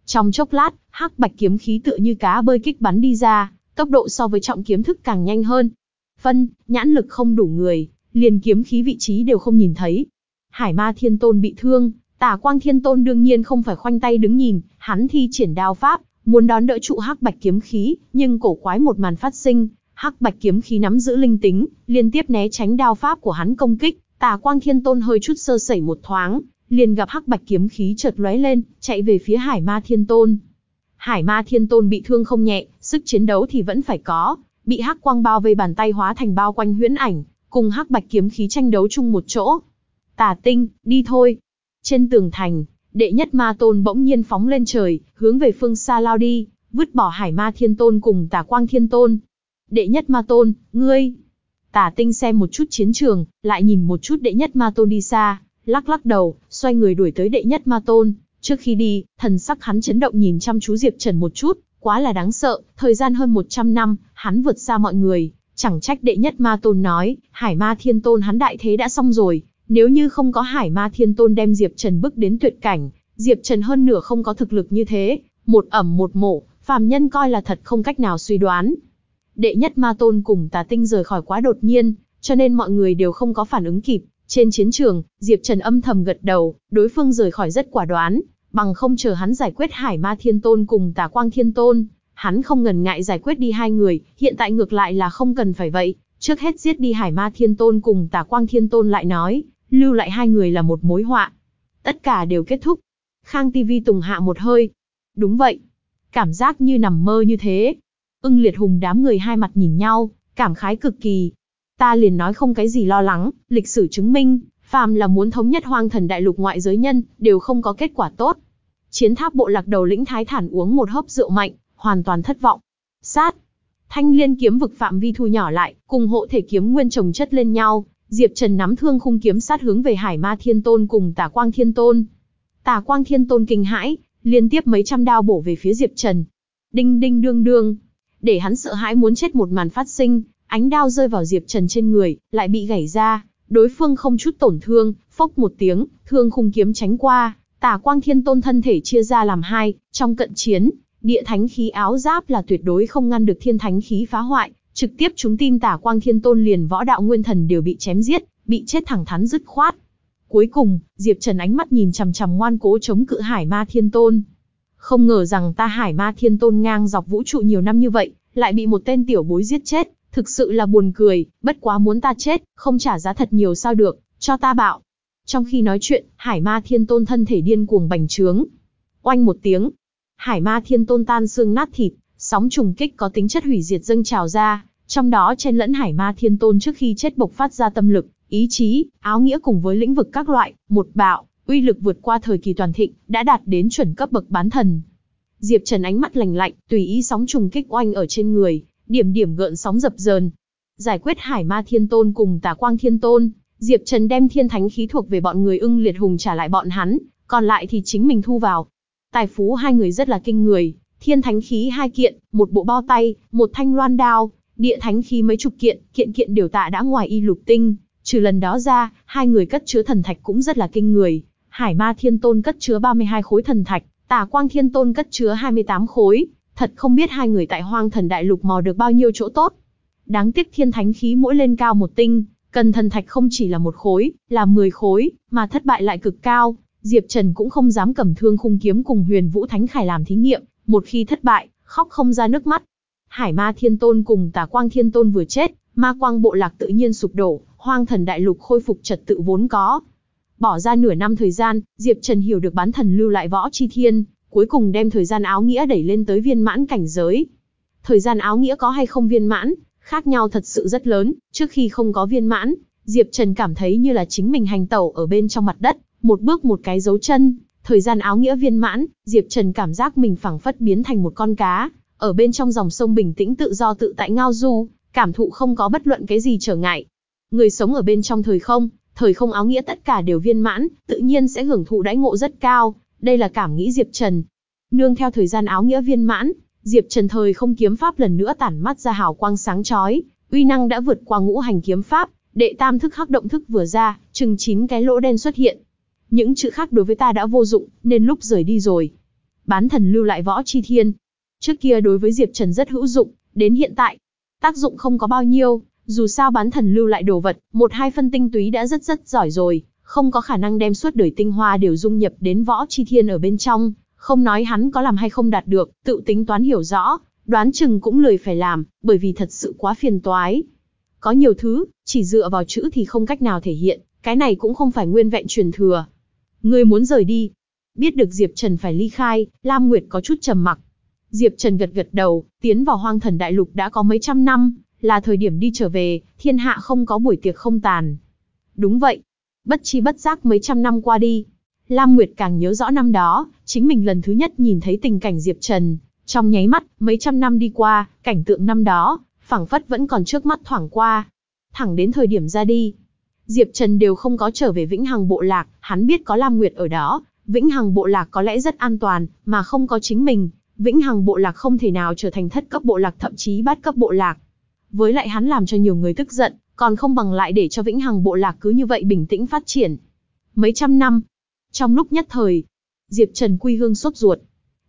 Trong chốc lát, hắc bạch kiếm khí tựa như cá bơi kích bắn đi ra, tốc độ so với trọng kiếm thức càng nhanh hơn. Phân, nhãn lực không đủ người, liền kiếm khí vị trí đều không nhìn thấy. Hải Ma Thiên Tôn bị thương, Tả Quang Thiên Tôn đương nhiên không phải khoanh tay đứng nhìn, hắn thi triển đao pháp, muốn đón đỡ trụ hắc bạch kiếm khí, nhưng cổ quái một màn phát sinh, hắc bạch kiếm khí nắm giữ linh tính, liên tiếp né tránh đao pháp của hắn công kích, Tà Quang Thiên Tôn hơi chút sơ sẩy một thoáng, liền gặp hắc bạch kiếm khí chợt lóe lên, chạy về phía Hải Ma Thiên Tôn. Hải Ma Thiên Tôn bị thương không nhẹ, sức chiến đấu thì vẫn phải có, bị hắc quang bao vây bàn tay hóa thành bao quanh huyễn ảnh, cùng hắc bạch kiếm khí tranh đấu chung một chỗ. Tà Tinh, đi thôi. Trên tường thành, đệ nhất ma tôn bỗng nhiên phóng lên trời, hướng về phương xa lao đi, vứt bỏ Hải Ma Thiên Tôn cùng Tà Quang Thiên Tôn. Đệ nhất ma tôn, ngươi, Tả tinh xem một chút chiến trường, lại nhìn một chút đệ nhất ma tôn đi xa, lắc lắc đầu, xoay người đuổi tới đệ nhất ma tôn. Trước khi đi, thần sắc hắn chấn động nhìn chăm chú Diệp Trần một chút, quá là đáng sợ, thời gian hơn 100 năm, hắn vượt xa mọi người, chẳng trách đệ nhất ma tôn nói, hải ma thiên tôn hắn đại thế đã xong rồi, nếu như không có hải ma thiên tôn đem Diệp Trần bước đến tuyệt cảnh, Diệp Trần hơn nửa không có thực lực như thế, một ẩm một mổ, phàm nhân coi là thật không cách nào suy đoán, đệ nhất ma tôn cùng tà tinh rời khỏi quá đột nhiên, cho nên mọi người đều không có phản ứng kịp. Trên chiến trường, Diệp Trần âm thầm gật đầu, đối phương rời khỏi rất quả đoán, bằng không chờ hắn giải quyết Hải Ma Thiên Tôn cùng Tà Quang Thiên Tôn, hắn không ngần ngại giải quyết đi hai người, hiện tại ngược lại là không cần phải vậy, trước hết giết đi Hải Ma Thiên Tôn cùng Tà Quang Thiên Tôn lại nói, lưu lại hai người là một mối họa. Tất cả đều kết thúc. Khang TV tùng hạ một hơi. Đúng vậy. Cảm giác như nằm mơ như thế, Ưng liệt hùng đám người hai mặt nhìn nhau, cảm khái cực kỳ. Ta liền nói không cái gì lo lắng, lịch sử chứng minh, phàm là muốn thống nhất hoang thần đại lục ngoại giới nhân, đều không có kết quả tốt. Chiến tháp bộ lạc đầu lĩnh thái thản uống một hớp rượu mạnh, hoàn toàn thất vọng. Sát. Thanh liên kiếm vực phạm vi thu nhỏ lại, cùng hộ thể kiếm nguyên chồng chất lên nhau. Diệp Trần nắm thương khung kiếm sát hướng về Hải Ma Thiên Tôn cùng Tả Quang Thiên Tôn. Tả Quang Thiên Tôn kinh hãi, liên tiếp mấy trăm đao bổ về phía Diệp Trần. Đinh đinh đương đương, để hắn sợ hãi muốn chết một màn phát sinh, ánh đao rơi vào Diệp Trần trên người, lại bị gãy ra, đối phương không chút tổn thương, phốc một tiếng, thương khung kiếm tránh qua, Tả Quang Thiên Tôn thân thể chia ra làm hai, trong cận chiến, địa thánh khí áo giáp là tuyệt đối không ngăn được thiên thánh khí phá hoại, trực tiếp chúng tin Tả Quang Thiên Tôn liền võ đạo nguyên thần đều bị chém giết, bị chết thẳng thắn dứt khoát. Cuối cùng, Diệp Trần ánh mắt nhìn chằm chằm ngoan cố chống cự Hải Ma Thiên Tôn. Không ngờ rằng ta hải ma thiên tôn ngang dọc vũ trụ nhiều năm như vậy, lại bị một tên tiểu bối giết chết, thực sự là buồn cười, bất quá muốn ta chết, không trả giá thật nhiều sao được, cho ta bạo. Trong khi nói chuyện, hải ma thiên tôn thân thể điên cuồng bành trướng. Oanh một tiếng, hải ma thiên tôn tan xương nát thịt, sóng trùng kích có tính chất hủy diệt dâng trào ra, trong đó chen lẫn hải ma thiên tôn trước khi chết bộc phát ra tâm lực, ý chí, áo nghĩa cùng với lĩnh vực các loại, một bạo, uy lực vượt qua thời kỳ toàn thịnh, đã đạt đến chuẩn cấp bậc bán thần. Diệp Trần ánh mắt lành lạnh, tùy ý sóng trùng kích oanh ở trên người, điểm điểm gợn sóng dập dờn. Giải quyết Hải Ma Thiên Tôn cùng Tà Quang Thiên Tôn, Diệp Trần đem thiên thánh khí thuộc về bọn người ưng liệt hùng trả lại bọn hắn, còn lại thì chính mình thu vào. Tài phú hai người rất là kinh người, thiên thánh khí hai kiện, một bộ bao tay, một thanh loan đao, địa thánh khí mấy chục kiện, kiện kiện đều tạ đã ngoài y lục tinh. Trừ lần đó ra, hai người cất chứa thần thạch cũng rất là kinh người. Hải Ma Thiên Tôn cất chứa 32 khối thần thạch, Tà Quang Thiên Tôn cất chứa 28 khối. Thật không biết hai người tại Hoang Thần Đại Lục mò được bao nhiêu chỗ tốt. Đáng tiếc thiên thánh khí mỗi lên cao một tinh, cần thần thạch không chỉ là một khối, là 10 khối, mà thất bại lại cực cao. Diệp Trần cũng không dám cầm thương khung kiếm cùng huyền vũ thánh khải làm thí nghiệm, một khi thất bại, khóc không ra nước mắt. Hải ma thiên tôn cùng tà quang thiên tôn vừa chết, ma quang bộ lạc tự nhiên sụp đổ, hoang thần đại lục khôi phục trật tự vốn có. Bỏ ra nửa năm thời gian, Diệp Trần hiểu được bán thần lưu lại võ chi thiên, cuối cùng đem thời gian áo nghĩa đẩy lên tới viên mãn cảnh giới. Thời gian áo nghĩa có hay không viên mãn, khác nhau thật sự rất lớn, trước khi không có viên mãn, Diệp Trần cảm thấy như là chính mình hành tẩu ở bên trong mặt đất, một bước một cái dấu chân, thời gian áo nghĩa viên mãn, Diệp Trần cảm giác mình phẳng phất biến thành một con cá, ở bên trong dòng sông bình tĩnh tự do tự tại ngao du, cảm thụ không có bất luận cái gì trở ngại. Người sống ở bên trong thời không, thời không áo nghĩa tất cả đều viên mãn, tự nhiên sẽ hưởng thụ đãi ngộ rất cao, đây là cảm nghĩ Diệp Trần. Nương theo thời gian áo nghĩa viên mãn, Diệp Trần thời không kiếm pháp lần nữa tản mắt ra hào quang sáng chói, uy năng đã vượt qua ngũ hành kiếm pháp, đệ tam thức hắc động thức vừa ra, chừng chín cái lỗ đen xuất hiện. Những chữ khác đối với ta đã vô dụng, nên lúc rời đi rồi. Bán thần lưu lại võ chi thiên. Trước kia đối với Diệp Trần rất hữu dụng, đến hiện tại, tác dụng không có bao nhiêu, dù sao bán thần lưu lại đồ vật, một hai phân tinh túy đã rất rất giỏi rồi, không có khả năng đem suốt đời tinh hoa đều dung nhập đến võ chi thiên ở bên trong, không nói hắn có làm hay không đạt được, tự tính toán hiểu rõ, đoán chừng cũng lười phải làm, bởi vì thật sự quá phiền toái. Có nhiều thứ, chỉ dựa vào chữ thì không cách nào thể hiện, cái này cũng không phải nguyên vẹn truyền thừa. Ngươi muốn rời đi. Biết được Diệp Trần phải ly khai, Lam Nguyệt có chút trầm mặc. Diệp Trần gật gật đầu, tiến vào hoang thần đại lục đã có mấy trăm năm, là thời điểm đi trở về, thiên hạ không có buổi tiệc không tàn. Đúng vậy. Bất chi bất giác mấy trăm năm qua đi, Lam Nguyệt càng nhớ rõ năm đó, chính mình lần thứ nhất nhìn thấy tình cảnh Diệp Trần. Trong nháy mắt, mấy trăm năm đi qua, cảnh tượng năm đó, phảng phất vẫn còn trước mắt thoảng qua. Thẳng đến thời điểm ra đi, Diệp Trần đều không có trở về Vĩnh Hằng Bộ Lạc, hắn biết có Lam Nguyệt ở đó, Vĩnh Hằng Bộ Lạc có lẽ rất an toàn, mà không có chính mình, Vĩnh Hằng Bộ Lạc không thể nào trở thành thất cấp bộ lạc thậm chí bát cấp bộ lạc. Với lại hắn làm cho nhiều người tức giận, còn không bằng lại để cho Vĩnh Hằng Bộ Lạc cứ như vậy bình tĩnh phát triển. Mấy trăm năm, trong lúc nhất thời, Diệp Trần quy hương sốt ruột.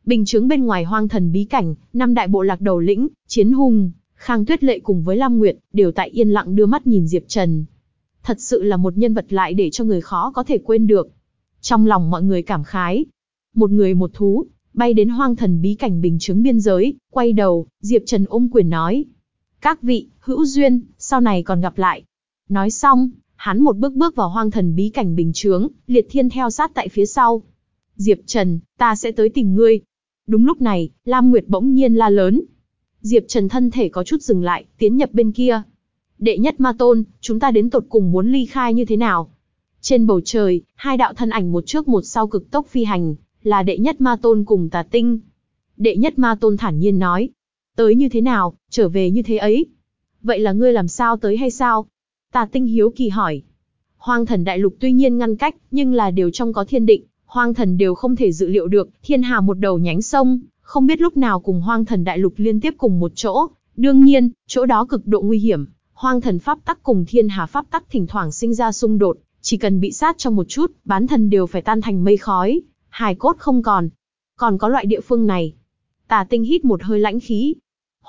Bình chứng bên ngoài hoang thần bí cảnh, năm đại bộ lạc đầu lĩnh, Chiến Hùng, Khang Tuyết Lệ cùng với Lam Nguyệt, đều tại yên lặng đưa mắt nhìn Diệp Trần. Thật sự là một nhân vật lại để cho người khó có thể quên được. Trong lòng mọi người cảm khái. Một người một thú, bay đến hoang thần bí cảnh bình chứng biên giới, quay đầu, Diệp Trần ôm quyền nói. Các vị, hữu duyên, sau này còn gặp lại. Nói xong, Hắn một bước bước vào hoang thần bí cảnh bình chướng, liệt thiên theo sát tại phía sau. Diệp Trần, ta sẽ tới tìm ngươi. Đúng lúc này, Lam Nguyệt bỗng nhiên la lớn. Diệp Trần thân thể có chút dừng lại, tiến nhập bên kia. Đệ nhất ma tôn, chúng ta đến tột cùng muốn ly khai như thế nào? Trên bầu trời, hai đạo thân ảnh một trước một sau cực tốc phi hành, là đệ nhất ma tôn cùng tà tinh. Đệ nhất ma tôn thản nhiên nói. Tới như thế nào, trở về như thế ấy. Vậy là ngươi làm sao tới hay sao? Tà tinh hiếu kỳ hỏi. Hoang thần đại lục tuy nhiên ngăn cách, nhưng là đều trong có thiên định, hoang thần đều không thể dự liệu được, thiên hà một đầu nhánh sông, không biết lúc nào cùng hoang thần đại lục liên tiếp cùng một chỗ. Đương nhiên, chỗ đó cực độ nguy hiểm, hoang thần pháp tắc cùng thiên hà pháp tắc thỉnh thoảng sinh ra xung đột, chỉ cần bị sát trong một chút, bán thần đều phải tan thành mây khói, hài cốt không còn. Còn có loại địa phương này. Tà tinh hít một hơi lãnh khí.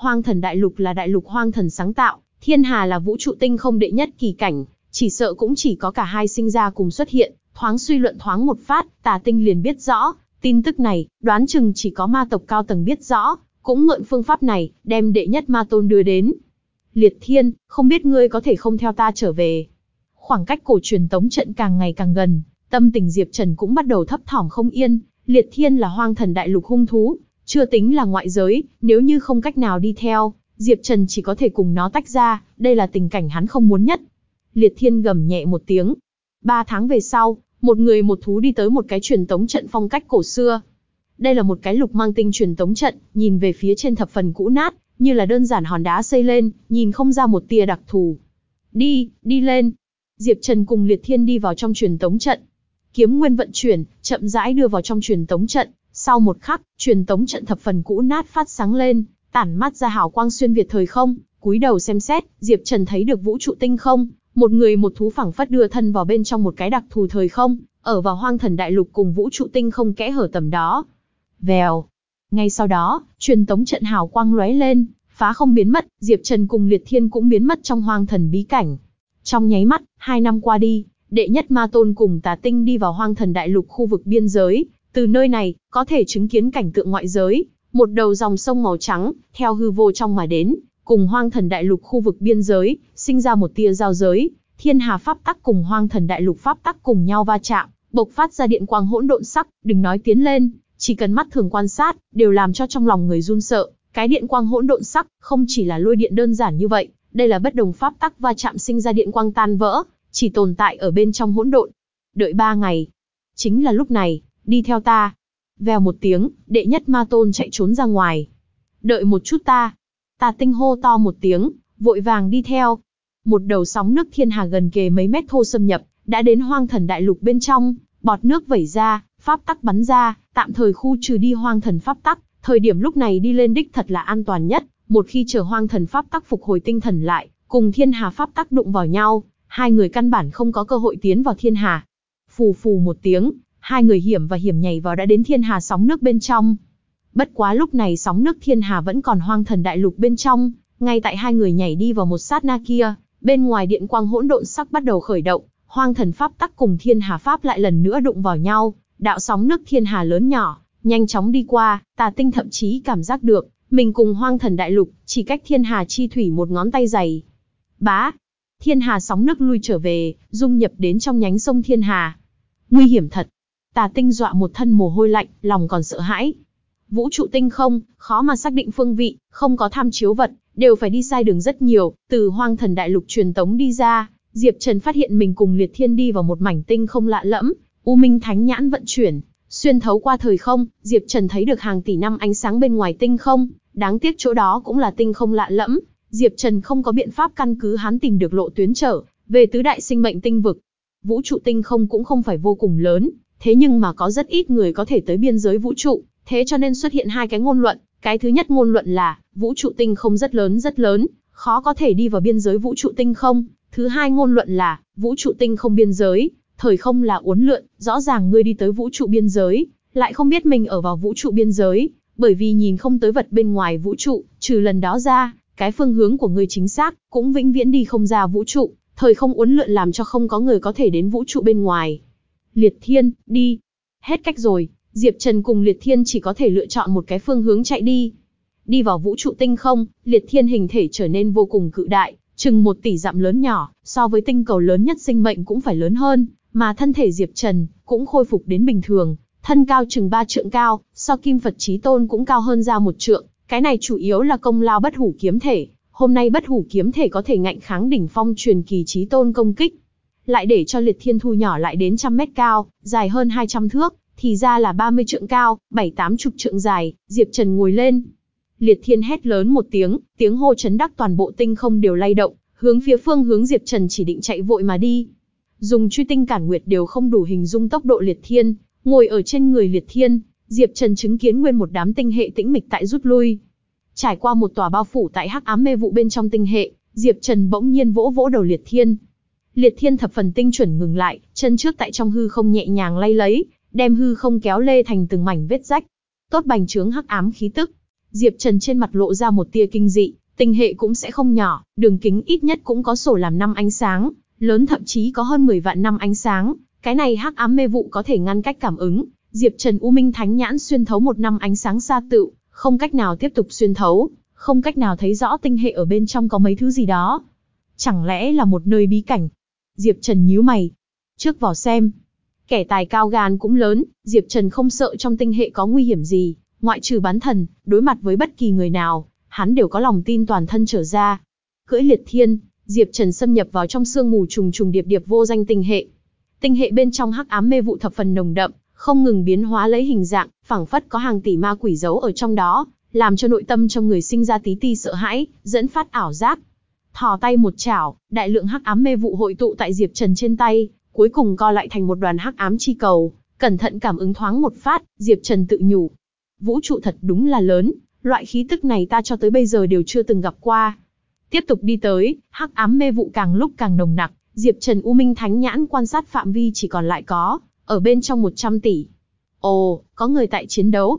Hoang thần đại lục là đại lục hoang thần sáng tạo, Thiên Hà là vũ trụ tinh không đệ nhất kỳ cảnh, chỉ sợ cũng chỉ có cả hai sinh ra cùng xuất hiện, thoáng suy luận thoáng một phát, tà tinh liền biết rõ, tin tức này, đoán chừng chỉ có ma tộc cao tầng biết rõ, cũng mượn phương pháp này, đem đệ nhất ma tôn đưa đến. Liệt thiên, không biết ngươi có thể không theo ta trở về. Khoảng cách cổ truyền tống trận càng ngày càng gần, tâm tình Diệp Trần cũng bắt đầu thấp thỏm không yên, liệt thiên là hoang thần đại lục hung thú, chưa tính là ngoại giới, nếu như không cách nào đi theo, Diệp Trần chỉ có thể cùng nó tách ra, đây là tình cảnh hắn không muốn nhất. Liệt Thiên gầm nhẹ một tiếng. Ba tháng về sau, một người một thú đi tới một cái truyền tống trận phong cách cổ xưa. Đây là một cái lục mang tinh truyền tống trận, nhìn về phía trên thập phần cũ nát, như là đơn giản hòn đá xây lên, nhìn không ra một tia đặc thù. Đi, đi lên. Diệp Trần cùng Liệt Thiên đi vào trong truyền tống trận. Kiếm nguyên vận chuyển, chậm rãi đưa vào trong truyền tống trận, sau một khắc, truyền tống trận thập phần cũ nát phát sáng lên, tản mắt ra hào quang xuyên việt thời không, cúi đầu xem xét, Diệp Trần thấy được vũ trụ tinh không, một người một thú phẳng phất đưa thân vào bên trong một cái đặc thù thời không, ở vào hoang thần đại lục cùng vũ trụ tinh không kẽ hở tầm đó. Vèo. Ngay sau đó, truyền tống trận hào quang lóe lên, phá không biến mất, Diệp Trần cùng Liệt Thiên cũng biến mất trong hoang thần bí cảnh. Trong nháy mắt, hai năm qua đi, đệ nhất ma tôn cùng tà tinh đi vào hoang thần đại lục khu vực biên giới, từ nơi này, có thể chứng kiến cảnh tượng ngoại giới, một đầu dòng sông màu trắng, theo hư vô trong mà đến, cùng hoang thần đại lục khu vực biên giới, sinh ra một tia giao giới, thiên hà pháp tắc cùng hoang thần đại lục pháp tắc cùng nhau va chạm, bộc phát ra điện quang hỗn độn sắc, đừng nói tiến lên, chỉ cần mắt thường quan sát, đều làm cho trong lòng người run sợ. Cái điện quang hỗn độn sắc, không chỉ là lôi điện đơn giản như vậy, đây là bất đồng pháp tắc va chạm sinh ra điện quang tan vỡ, chỉ tồn tại ở bên trong hỗn độn. Đợi ba ngày. Chính là lúc này, đi theo ta. Vèo một tiếng, đệ nhất ma tôn chạy trốn ra ngoài. Đợi một chút ta. Ta tinh hô to một tiếng, vội vàng đi theo. Một đầu sóng nước thiên hà gần kề mấy mét thô xâm nhập, đã đến hoang thần đại lục bên trong, bọt nước vẩy ra, pháp tắc bắn ra, tạm thời khu trừ đi hoang thần pháp tắc, thời điểm lúc này đi lên đích thật là an toàn nhất, một khi chờ hoang thần pháp tắc phục hồi tinh thần lại, cùng thiên hà pháp tắc đụng vào nhau, hai người căn bản không có cơ hội tiến vào thiên hà. Phù phù một tiếng, hai người hiểm và hiểm nhảy vào đã đến thiên hà sóng nước bên trong. Bất quá lúc này sóng nước thiên hà vẫn còn hoang thần đại lục bên trong, ngay tại hai người nhảy đi vào một sát na kia, bên ngoài điện quang hỗn độn sắc bắt đầu khởi động, hoang thần pháp tắc cùng thiên hà pháp lại lần nữa đụng vào nhau, đạo sóng nước thiên hà lớn nhỏ, nhanh chóng đi qua, tà tinh thậm chí cảm giác được, mình cùng hoang thần đại lục, chỉ cách thiên hà chi thủy một ngón tay dày. Bá, thiên hà sóng nước lui trở về, dung nhập đến trong nhánh sông thiên hà. Nguy hiểm thật. Tà tinh dọa một thân mồ hôi lạnh, lòng còn sợ hãi. Vũ trụ tinh không, khó mà xác định phương vị, không có tham chiếu vật, đều phải đi sai đường rất nhiều, từ hoang thần đại lục truyền tống đi ra, Diệp Trần phát hiện mình cùng Liệt Thiên đi vào một mảnh tinh không lạ lẫm, U Minh Thánh Nhãn vận chuyển, xuyên thấu qua thời không, Diệp Trần thấy được hàng tỷ năm ánh sáng bên ngoài tinh không, đáng tiếc chỗ đó cũng là tinh không lạ lẫm, Diệp Trần không có biện pháp căn cứ hắn tìm được lộ tuyến trở về tứ đại sinh mệnh tinh vực. Vũ trụ tinh không cũng không phải vô cùng lớn, thế nhưng mà có rất ít người có thể tới biên giới vũ trụ, thế cho nên xuất hiện hai cái ngôn luận, cái thứ nhất ngôn luận là vũ trụ tinh không rất lớn rất lớn, khó có thể đi vào biên giới vũ trụ tinh không, Thứ hai ngôn luận là, vũ trụ tinh không biên giới, thời không là uốn lượn, rõ ràng ngươi đi tới vũ trụ biên giới, lại không biết mình ở vào vũ trụ biên giới, bởi vì nhìn không tới vật bên ngoài vũ trụ, trừ lần đó ra, cái phương hướng của ngươi chính xác, cũng vĩnh viễn đi không ra vũ trụ, thời không uốn lượn làm cho không có người có thể đến vũ trụ bên ngoài. Liệt Thiên, đi. Hết cách rồi, Diệp Trần cùng Liệt Thiên chỉ có thể lựa chọn một cái phương hướng chạy đi. Đi vào vũ trụ tinh không, Liệt Thiên hình thể trở nên vô cùng cự đại, chừng một tỷ dặm lớn nhỏ, so với tinh cầu lớn nhất sinh mệnh cũng phải lớn hơn, mà thân thể Diệp Trần cũng khôi phục đến bình thường, thân cao chừng ba trượng cao, so Kim Phật Chí Tôn cũng cao hơn ra một trượng, cái này chủ yếu là công lao bất hủ kiếm thể, hôm nay bất hủ kiếm thể có thể ngạnh kháng đỉnh phong truyền kỳ Chí Tôn công kích. Lại để cho Liệt Thiên Thu nhỏ lại đến trăm mét cao, dài hơn 200 thước, thì ra là 30 trượng cao, bảy tám chục trượng dài, Diệp Trần ngồi lên, Liệt Thiên hét lớn một tiếng, tiếng hô chấn đắc toàn bộ tinh không đều lay động, hướng phía phương hướng Diệp Trần chỉ định chạy vội mà đi. Dùng truy tinh cản nguyệt đều không đủ hình dung tốc độ Liệt Thiên, ngồi ở trên người Liệt Thiên, Diệp Trần chứng kiến nguyên một đám tinh hệ tĩnh mịch tại rút lui. Trải qua một tòa bao phủ tại hắc ám mê vụ bên trong tinh hệ, Diệp Trần bỗng nhiên vỗ vỗ đầu Liệt Thiên. Liệt Thiên thập phần tinh chuẩn ngừng lại, chân trước tại trong hư không nhẹ nhàng lay lấy, đem hư không kéo lê thành từng mảnh vết rách. Tốt bành trướng hắc ám khí tức, Diệp Trần trên mặt lộ ra một tia kinh dị, tình hệ cũng sẽ không nhỏ, đường kính ít nhất cũng có sổ làm năm ánh sáng, lớn thậm chí có hơn 10 vạn năm ánh sáng, cái này hắc ám mê vụ có thể ngăn cách cảm ứng, Diệp Trần U Minh Thánh nhãn xuyên thấu một năm ánh sáng xa tự, không cách nào tiếp tục xuyên thấu, không cách nào thấy rõ tinh hệ ở bên trong có mấy thứ gì đó. Chẳng lẽ là một nơi bí cảnh? Diệp Trần nhíu mày. Trước vào xem. Kẻ tài cao gan cũng lớn, Diệp Trần không sợ trong tinh hệ có nguy hiểm gì, Ngoại trừ bán thần, đối mặt với bất kỳ người nào, hắn đều có lòng tin toàn thân trở ra. Cưỡi liệt thiên, Diệp Trần xâm nhập vào trong sương mù trùng trùng điệp điệp vô danh tinh hệ. Tinh hệ bên trong hắc ám mê vụ thập phần nồng đậm, không ngừng biến hóa lấy hình dạng, phảng phất có hàng tỷ ma quỷ giấu ở trong đó, làm cho nội tâm trong người sinh ra tí ti sợ hãi, dẫn phát ảo giác. Thò tay một chảo, đại lượng hắc ám mê vụ hội tụ tại Diệp Trần trên tay, cuối cùng co lại thành một đoàn hắc ám chi cầu, Cẩn thận cảm ứng thoáng một phát, Diệp Trần tự nhủ. Vũ trụ thật đúng là lớn, loại khí tức này ta cho tới bây giờ đều chưa từng gặp qua. Tiếp tục đi tới, hắc ám mê vụ càng lúc càng nồng nặc, Diệp Trần U Minh Thánh Nhãn quan sát phạm vi chỉ còn lại có, ở bên trong 100 tỷ. Ồ, có người tại chiến đấu.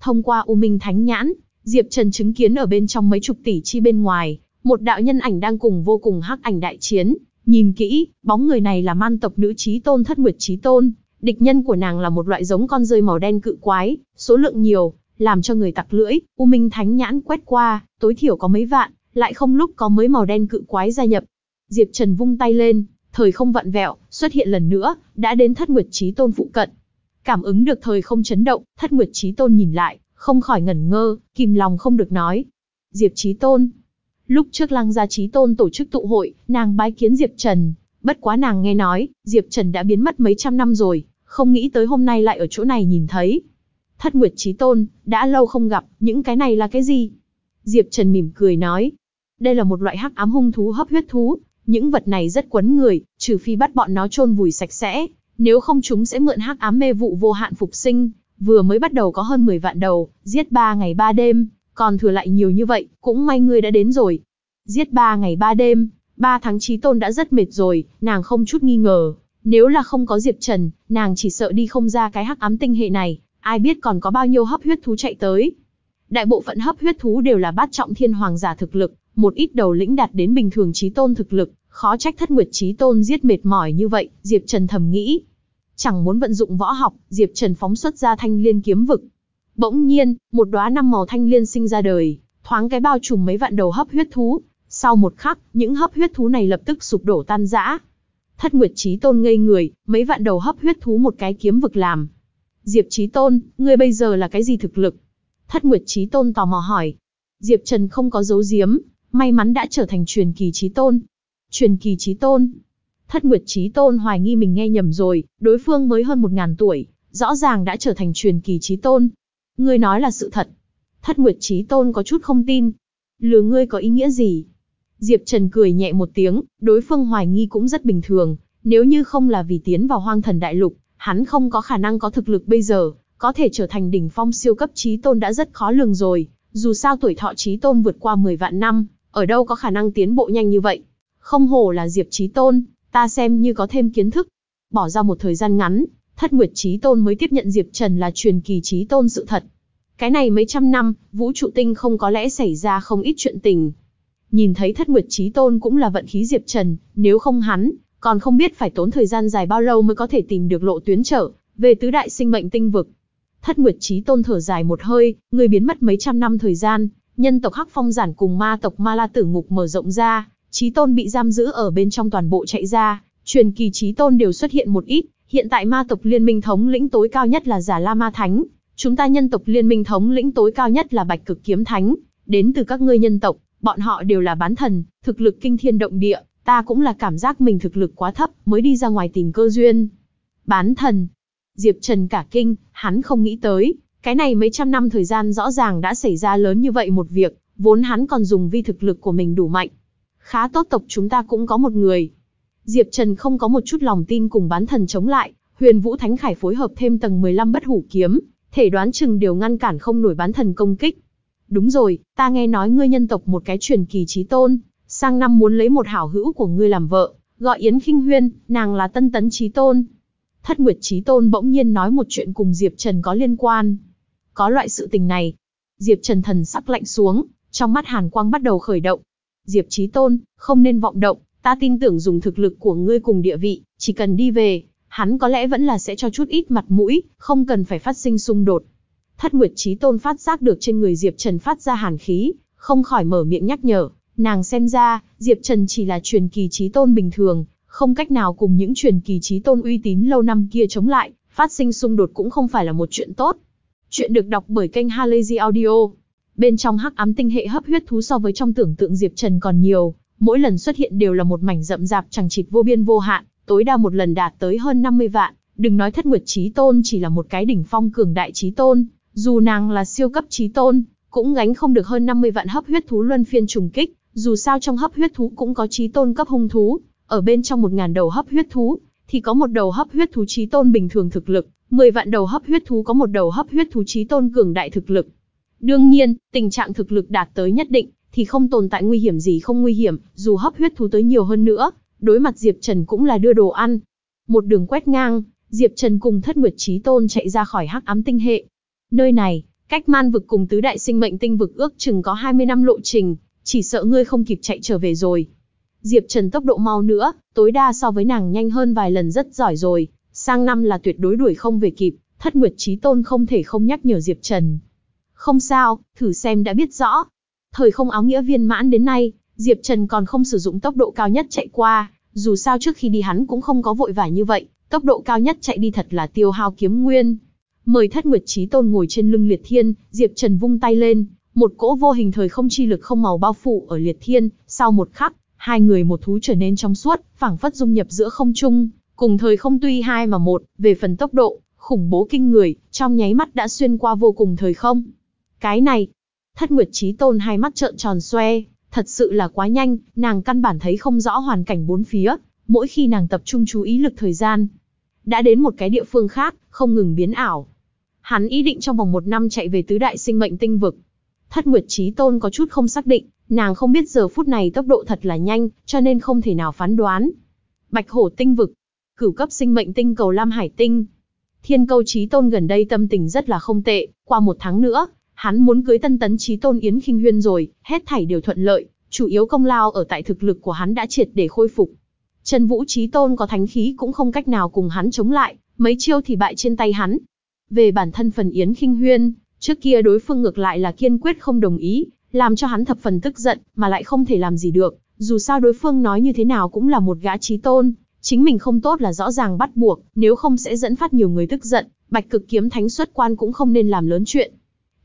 Thông qua U Minh Thánh Nhãn, Diệp Trần chứng kiến ở bên trong mấy chục tỷ chi bên ngoài, một đạo nhân ảnh đang cùng vô cùng hắc ảnh đại chiến. Nhìn kỹ, bóng người này là man tộc nữ trí tôn thất nguyệt trí tôn. Địch nhân của nàng là một loại giống con rơi màu đen cự quái, số lượng nhiều, làm cho người tặc lưỡi. U Minh Thánh Nhãn quét qua, tối thiểu có mấy vạn, lại không lúc có mới màu đen cự quái gia nhập. Diệp Trần vung tay lên, thời không vặn vẹo, xuất hiện lần nữa, đã đến Thất Nguyệt Chí Tôn phụ cận. Cảm ứng được thời không chấn động, Thất Nguyệt Chí Tôn nhìn lại, không khỏi ngẩn ngơ, kìm lòng không được nói. Diệp Chí Tôn. Lúc trước Lăng Gia trí Tôn tổ chức tụ hội, nàng bái kiến Diệp Trần, bất quá nàng nghe nói, Diệp Trần đã biến mất mấy trăm năm rồi, không nghĩ tới hôm nay lại ở chỗ này nhìn thấy. Thất Nguyệt Chí Tôn, đã lâu không gặp, những cái này là cái gì? Diệp Trần mỉm cười nói, đây là một loại hắc ám hung thú hấp huyết thú, những vật này rất quấn người, trừ phi bắt bọn nó chôn vùi sạch sẽ, nếu không chúng sẽ mượn hắc ám mê vụ vô hạn phục sinh, vừa mới bắt đầu có hơn 10 vạn đầu, giết 3 ngày 3 đêm, còn thừa lại nhiều như vậy, cũng may ngươi đã đến rồi. Giết ba ngày ba đêm, ba tháng chí tôn đã rất mệt rồi, nàng không chút nghi ngờ, nếu là không có Diệp Trần, nàng chỉ sợ đi không ra cái hắc ám tinh hệ này, ai biết còn có bao nhiêu hấp huyết thú chạy tới. Đại bộ phận hấp huyết thú đều là bát trọng thiên hoàng giả thực lực, một ít đầu lĩnh đạt đến bình thường trí tôn thực lực, khó trách thất nguyệt trí tôn giết mệt mỏi như vậy, Diệp Trần thầm nghĩ. Chẳng muốn vận dụng võ học, Diệp Trần phóng xuất ra thanh liên kiếm vực. Bỗng nhiên, một đóa năm màu thanh liên sinh ra đời, thoáng cái bao trùm mấy vạn đầu hấp huyết thú. Sau một khắc, những hấp huyết thú này lập tức sụp đổ tan rã. Thất Nguyệt Chí Tôn ngây người, mấy vạn đầu hấp huyết thú một cái kiếm vực làm. Diệp Chí Tôn, ngươi bây giờ là cái gì thực lực? Thất Nguyệt Chí Tôn tò mò hỏi. Diệp Trần không có giấu giếm, may mắn đã trở thành truyền kỳ Chí tôn. Truyền kỳ Chí tôn. Thất Nguyệt Chí tôn hoài nghi mình nghe nhầm rồi, đối phương mới hơn một ngàn tuổi, rõ ràng đã trở thành truyền kỳ Chí tôn. Ngươi nói là sự thật. Thất Nguyệt trí tôn có chút không tin. Lừa ngươi có ý nghĩa gì? Diệp Trần cười nhẹ một tiếng, đối phương hoài nghi cũng rất bình thường, nếu như không là vì tiến vào hoang thần đại lục, hắn không có khả năng có thực lực bây giờ, có thể trở thành đỉnh phong siêu cấp trí tôn đã rất khó lường rồi, dù sao tuổi thọ trí tôn vượt qua 10 vạn năm, ở đâu có khả năng tiến bộ nhanh như vậy. Không hổ là Diệp Chí Tôn, ta xem như có thêm kiến thức. Bỏ ra một thời gian ngắn, Thất Nguyệt Chí Tôn mới tiếp nhận Diệp Trần là truyền kỳ Chí Tôn sự thật. Cái này mấy trăm năm, vũ trụ tinh không có lẽ xảy ra không ít chuyện tình. Nhìn thấy Thất Nguyệt Chí Tôn cũng là vận khí Diệp Trần, nếu không hắn, còn không biết phải tốn thời gian dài bao lâu mới có thể tìm được lộ tuyến trở về tứ đại sinh mệnh tinh vực. Thất Nguyệt Chí Tôn thở dài một hơi, người biến mất mấy trăm năm thời gian, nhân tộc Hắc Phong giản cùng ma tộc Ma La Tử Ngục mở rộng ra, Chí Tôn bị giam giữ ở bên trong toàn bộ chạy ra, truyền kỳ Chí Tôn đều xuất hiện một ít, hiện tại ma tộc liên minh thống lĩnh tối cao nhất là Giả La Ma Thánh, chúng ta nhân tộc liên minh thống lĩnh tối cao nhất là Bạch Cực Kiếm Thánh, đến từ các ngươi nhân tộc, bọn họ đều là bán thần, thực lực kinh thiên động địa, ta cũng là cảm giác mình thực lực quá thấp, mới đi ra ngoài tìm cơ duyên. Bán thần. Diệp Trần cả kinh, hắn không nghĩ tới, cái này mấy trăm năm thời gian rõ ràng đã xảy ra lớn như vậy một việc, vốn hắn còn dùng vi thực lực của mình đủ mạnh. Khá tốt tộc chúng ta cũng có một người. Diệp Trần không có một chút lòng tin cùng bán thần chống lại, huyền vũ thánh khải phối hợp thêm tầng 15 bất hủ kiếm, thể đoán chừng đều ngăn cản không nổi bán thần công kích. Đúng rồi, ta nghe nói ngươi nhân tộc một cái truyền kỳ trí tôn, sang năm muốn lấy một hảo hữu của ngươi làm vợ, gọi Yến Kinh Huyên, nàng là tân tấn trí tôn. Thất Nguyệt trí tôn bỗng nhiên nói một chuyện cùng Diệp Trần có liên quan. Có loại sự tình này. Diệp Trần thần sắc lạnh xuống, trong mắt hàn quang bắt đầu khởi động. Diệp Chí Tôn, không nên vọng động, ta tin tưởng dùng thực lực của ngươi cùng địa vị, chỉ cần đi về, hắn có lẽ vẫn là sẽ cho chút ít mặt mũi, không cần phải phát sinh xung đột. Thất Nguyệt Chí Tôn phát giác được trên người Diệp Trần phát ra hàn khí, không khỏi mở miệng nhắc nhở, nàng xem ra, Diệp Trần chỉ là truyền kỳ Chí Tôn bình thường, không cách nào cùng những truyền kỳ Chí Tôn uy tín lâu năm kia chống lại, phát sinh xung đột cũng không phải là một chuyện tốt. Chuyện được đọc bởi kênh Halazy Audio. Bên trong hắc ám tinh hệ hấp huyết thú so với trong tưởng tượng Diệp Trần còn nhiều, mỗi lần xuất hiện đều là một mảnh rậm rạp chẳng chịt vô biên vô hạn, tối đa một lần đạt tới hơn 50 vạn, đừng nói thất nguyệt chí tôn chỉ là một cái đỉnh phong cường đại chí tôn, dù nàng là siêu cấp chí tôn, cũng gánh không được hơn 50 vạn hấp huyết thú luân phiên trùng kích, dù sao trong hấp huyết thú cũng có chí tôn cấp hung thú, ở bên trong một ngàn đầu hấp huyết thú, thì có một đầu hấp huyết thú chí tôn bình thường thực lực, 10 vạn đầu hấp huyết thú có một đầu hấp huyết thú chí tôn cường đại thực lực. Đương nhiên, tình trạng thực lực đạt tới nhất định, thì không tồn tại nguy hiểm gì không nguy hiểm, dù hấp huyết thú tới nhiều hơn nữa, đối mặt Diệp Trần cũng là đưa đồ ăn. Một đường quét ngang, Diệp Trần cùng Thất Nguyệt Chí Tôn chạy ra khỏi Hắc Ám Tinh hệ. Nơi này, cách Man vực cùng tứ đại sinh mệnh tinh vực ước chừng có 20 năm lộ trình, chỉ sợ ngươi không kịp chạy trở về rồi. Diệp Trần tốc độ mau nữa, tối đa so với nàng nhanh hơn vài lần rất giỏi rồi, sang năm là tuyệt đối đuổi không về kịp, Thất Nguyệt Chí Tôn không thể không nhắc nhở Diệp Trần. Không sao, thử xem đã biết rõ. Thời không áo nghĩa viên mãn đến nay, Diệp Trần còn không sử dụng tốc độ cao nhất chạy qua, dù sao trước khi đi hắn cũng không có vội vã như vậy, tốc độ cao nhất chạy đi thật là tiêu hao kiếm nguyên. Mời Thất Nguyệt Chí Tôn ngồi trên lưng Liệt Thiên, Diệp Trần vung tay lên, một cỗ vô hình thời không chi lực không màu bao phủ ở Liệt Thiên, sau một khắc, hai người một thú trở nên trong suốt, phảng phất dung nhập giữa không trung, cùng thời không tuy hai mà một, về phần tốc độ, khủng bố kinh người, trong nháy mắt đã xuyên qua vô cùng thời không. Cái này, Thất Nguyệt Chí Tôn hai mắt trợn tròn xoe, thật sự là quá nhanh, nàng căn bản thấy không rõ hoàn cảnh bốn phía, mỗi khi nàng tập trung chú ý lực thời gian. Đã đến một cái địa phương khác, không ngừng biến ảo. Hắn ý định trong vòng một năm chạy về tứ đại sinh mệnh tinh vực. Thất Nguyệt Chí Tôn có chút không xác định, nàng không biết giờ phút này tốc độ thật là nhanh, cho nên không thể nào phán đoán. Bạch Hổ tinh vực, cửu cấp sinh mệnh tinh cầu Lam Hải tinh. Thiên Câu Chí Tôn gần đây tâm tình rất là không tệ, qua một tháng nữa, hắn muốn cưới tân tấn Chí Tôn Yến Khinh Huyên rồi, hết thảy đều thuận lợi, chủ yếu công lao ở tại thực lực của hắn đã triệt để khôi phục. Trần Vũ Chí Tôn có thánh khí cũng không cách nào cùng hắn chống lại, mấy chiêu thì bại trên tay hắn. Về bản thân phần Yến Khinh Huyên, trước kia đối phương ngược lại là kiên quyết không đồng ý, làm cho hắn thập phần tức giận, mà lại không thể làm gì được, dù sao đối phương nói như thế nào cũng là một gã Chí Tôn, chính mình không tốt là rõ ràng bắt buộc, nếu không sẽ dẫn phát nhiều người tức giận, Bạch Cực Kiếm Thánh xuất quan cũng không nên làm lớn chuyện.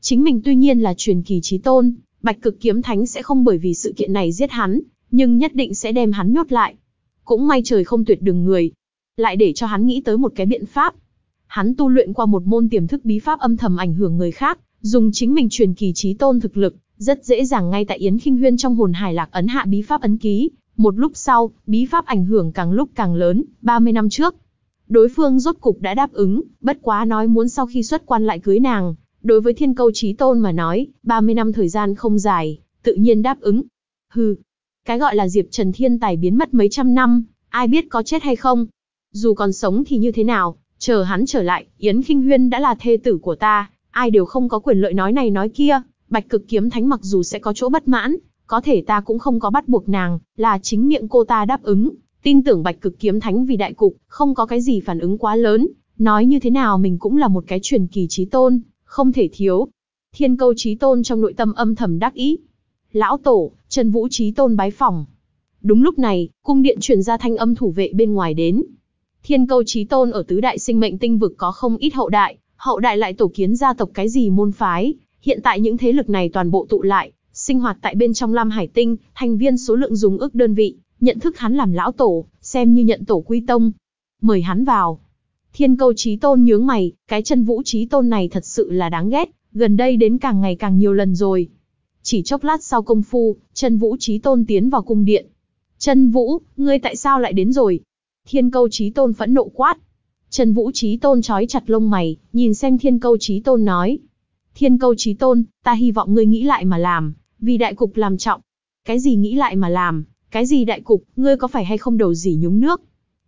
Chính mình tuy nhiên là truyền kỳ Chí Tôn, Bạch Cực Kiếm Thánh sẽ không bởi vì sự kiện này giết hắn, nhưng nhất định sẽ đem hắn nhốt lại. Cũng may trời không tuyệt đường người, lại để cho hắn nghĩ tới một cái biện pháp. Hắn tu luyện qua một môn tiềm thức bí pháp âm thầm ảnh hưởng người khác, dùng chính mình truyền kỳ trí tôn thực lực, rất dễ dàng ngay tại Yến Khinh Huyên trong hồn hải lạc ấn hạ bí pháp ấn ký. Một lúc sau, bí pháp ảnh hưởng càng lúc càng lớn, 30 năm trước. Đối phương rốt cục đã đáp ứng, bất quá nói muốn sau khi xuất quan lại cưới nàng. Đối với thiên câu trí tôn mà nói, 30 năm thời gian không dài, tự nhiên đáp ứng. Hừ, cái gọi là Diệp Trần Thiên Tài biến mất mấy trăm năm, ai biết có chết hay không. Dù còn sống thì như thế nào, chờ hắn trở lại, Yến Kinh Huyên đã là thê tử của ta, ai đều không có quyền lợi nói này nói kia. Bạch cực kiếm thánh mặc dù sẽ có chỗ bất mãn, có thể ta cũng không có bắt buộc nàng, là chính miệng cô ta đáp ứng. Tin tưởng bạch cực kiếm thánh vì đại cục, không có cái gì phản ứng quá lớn, nói như thế nào mình cũng là một cái truyền kỳ trí tôn, không thể thiếu. Thiên câu trí tôn trong nội tâm âm thầm đắc ý, Lão Tổ, Trần Vũ Trí Tôn bái phòng. Đúng lúc này, cung điện truyền ra thanh âm thủ vệ bên ngoài đến. Thiên câu Trí Tôn ở tứ đại sinh mệnh tinh vực có không ít hậu đại, hậu đại lại tổ kiến gia tộc cái gì môn phái, hiện tại những thế lực này toàn bộ tụ lại, sinh hoạt tại bên trong Lam Hải Tinh, thành viên số lượng dùng ước đơn vị, nhận thức hắn làm lão tổ, xem như nhận tổ quy tông. Mời hắn vào. Thiên câu Trí Tôn nhướng mày, cái chân vũ Trí Tôn này thật sự là đáng ghét, gần đây đến càng ngày càng nhiều lần rồi. Chỉ chốc lát sau công phu, chân vũ trí tôn tiến vào cung điện. Chân vũ, ngươi tại sao lại đến rồi? Thiên câu trí tôn phẫn nộ quát. Chân vũ trí tôn trói chặt lông mày, nhìn xem thiên câu trí tôn nói. Thiên câu trí tôn, ta hy vọng ngươi nghĩ lại mà làm, vì đại cục làm trọng. Cái gì nghĩ lại mà làm, cái gì đại cục, ngươi có phải hay không đầu gì nhúng nước?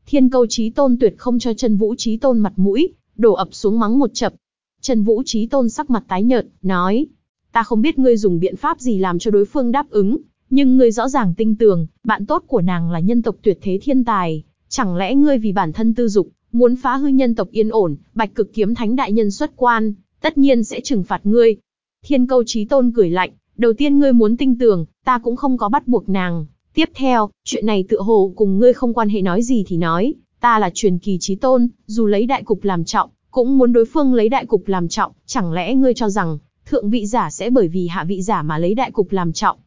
Thiên câu trí tôn tuyệt không cho chân vũ trí tôn mặt mũi, đổ ập xuống mắng một chập. Trần Vũ Trí Tôn sắc mặt tái nhợt, nói, Ta không biết ngươi dùng biện pháp gì làm cho đối phương đáp ứng, nhưng ngươi rõ ràng tinh tường, bạn tốt của nàng là nhân tộc tuyệt thế thiên tài, chẳng lẽ ngươi vì bản thân tư dục, muốn phá hư nhân tộc yên ổn, bạch cực kiếm thánh đại nhân xuất quan, tất nhiên sẽ trừng phạt ngươi. Thiên câu trí tôn cười lạnh, đầu tiên ngươi muốn tinh tường, ta cũng không có bắt buộc nàng. Tiếp theo, chuyện này tựa hồ cùng ngươi không quan hệ nói gì thì nói, ta là truyền kỳ trí tôn, dù lấy đại cục làm trọng, cũng muốn đối phương lấy đại cục làm trọng, chẳng lẽ ngươi cho rằng, thượng vị giả sẽ bởi vì hạ vị giả mà lấy đại cục làm trọng.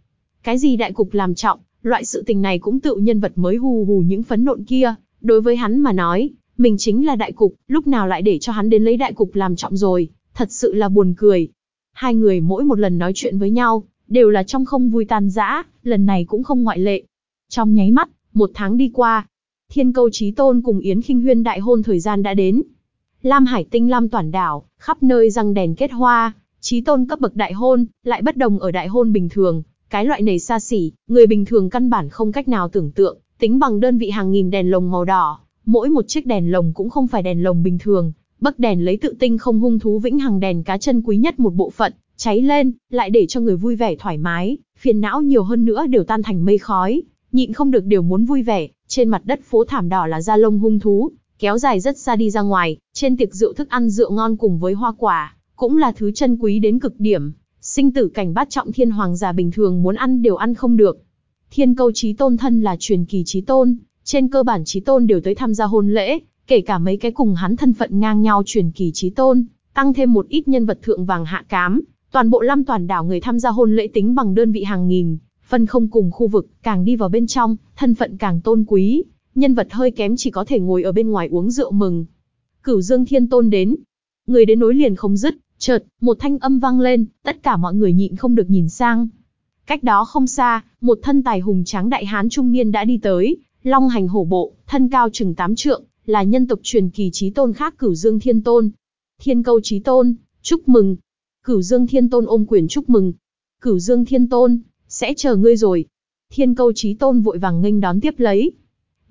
Cái gì đại cục làm trọng, loại sự tình này cũng tự nhân vật mới hù hù những phấn nộn kia, đối với hắn mà nói, mình chính là đại cục, lúc nào lại để cho hắn đến lấy đại cục làm trọng rồi, thật sự là buồn cười. Hai người mỗi một lần nói chuyện với nhau, đều là trong không vui tan rã, lần này cũng không ngoại lệ. Trong nháy mắt, một tháng đi qua, Thiên Câu Chí Tôn cùng Yến Khinh Huyên đại hôn thời gian đã đến. Lam Hải Tinh Lam toàn đảo, khắp nơi răng đèn kết hoa, trí tôn cấp bậc đại hôn, lại bất đồng ở đại hôn bình thường, cái loại này xa xỉ, người bình thường căn bản không cách nào tưởng tượng, tính bằng đơn vị hàng nghìn đèn lồng màu đỏ, mỗi một chiếc đèn lồng cũng không phải đèn lồng bình thường, bấc đèn lấy tự tinh không hung thú vĩnh hằng đèn cá chân quý nhất một bộ phận, cháy lên, lại để cho người vui vẻ thoải mái, phiền não nhiều hơn nữa đều tan thành mây khói, nhịn không được đều muốn vui vẻ, trên mặt đất phố thảm đỏ là da lông hung thú, kéo dài rất xa đi ra ngoài, trên tiệc rượu thức ăn rượu ngon cùng với hoa quả, cũng là thứ chân quý đến cực điểm, sinh tử cảnh bát trọng thiên hoàng giả bình thường muốn ăn đều ăn không được. Thiên câu trí tôn thân là truyền kỳ trí tôn, trên cơ bản trí tôn đều tới tham gia hôn lễ, kể cả mấy cái cùng hắn thân phận ngang nhau truyền kỳ trí tôn, tăng thêm một ít nhân vật thượng vàng hạ cám, toàn bộ lâm toàn đảo người tham gia hôn lễ tính bằng đơn vị hàng nghìn, phân không cùng khu vực, càng đi vào bên trong, thân phận càng tôn quý, nhân vật hơi kém chỉ có thể ngồi ở bên ngoài uống rượu mừng. Cửu Dương Thiên Tôn đến, người đến nối liền không dứt, chợt, một thanh âm vang lên, tất cả mọi người nhịn không được nhìn sang. Cách đó không xa, một thân tài hùng tráng đại hán trung niên đã đi tới, long hành hổ bộ, thân cao chừng tám trượng, là nhân tộc truyền kỳ trí tôn khác Cửu Dương Thiên Tôn. Thiên câu trí tôn, chúc mừng. Cửu Dương Thiên Tôn ôm quyền chúc mừng. Cửu Dương Thiên Tôn, sẽ chờ ngươi rồi. Thiên câu Chí tôn vội vàng nghênh đón tiếp lấy.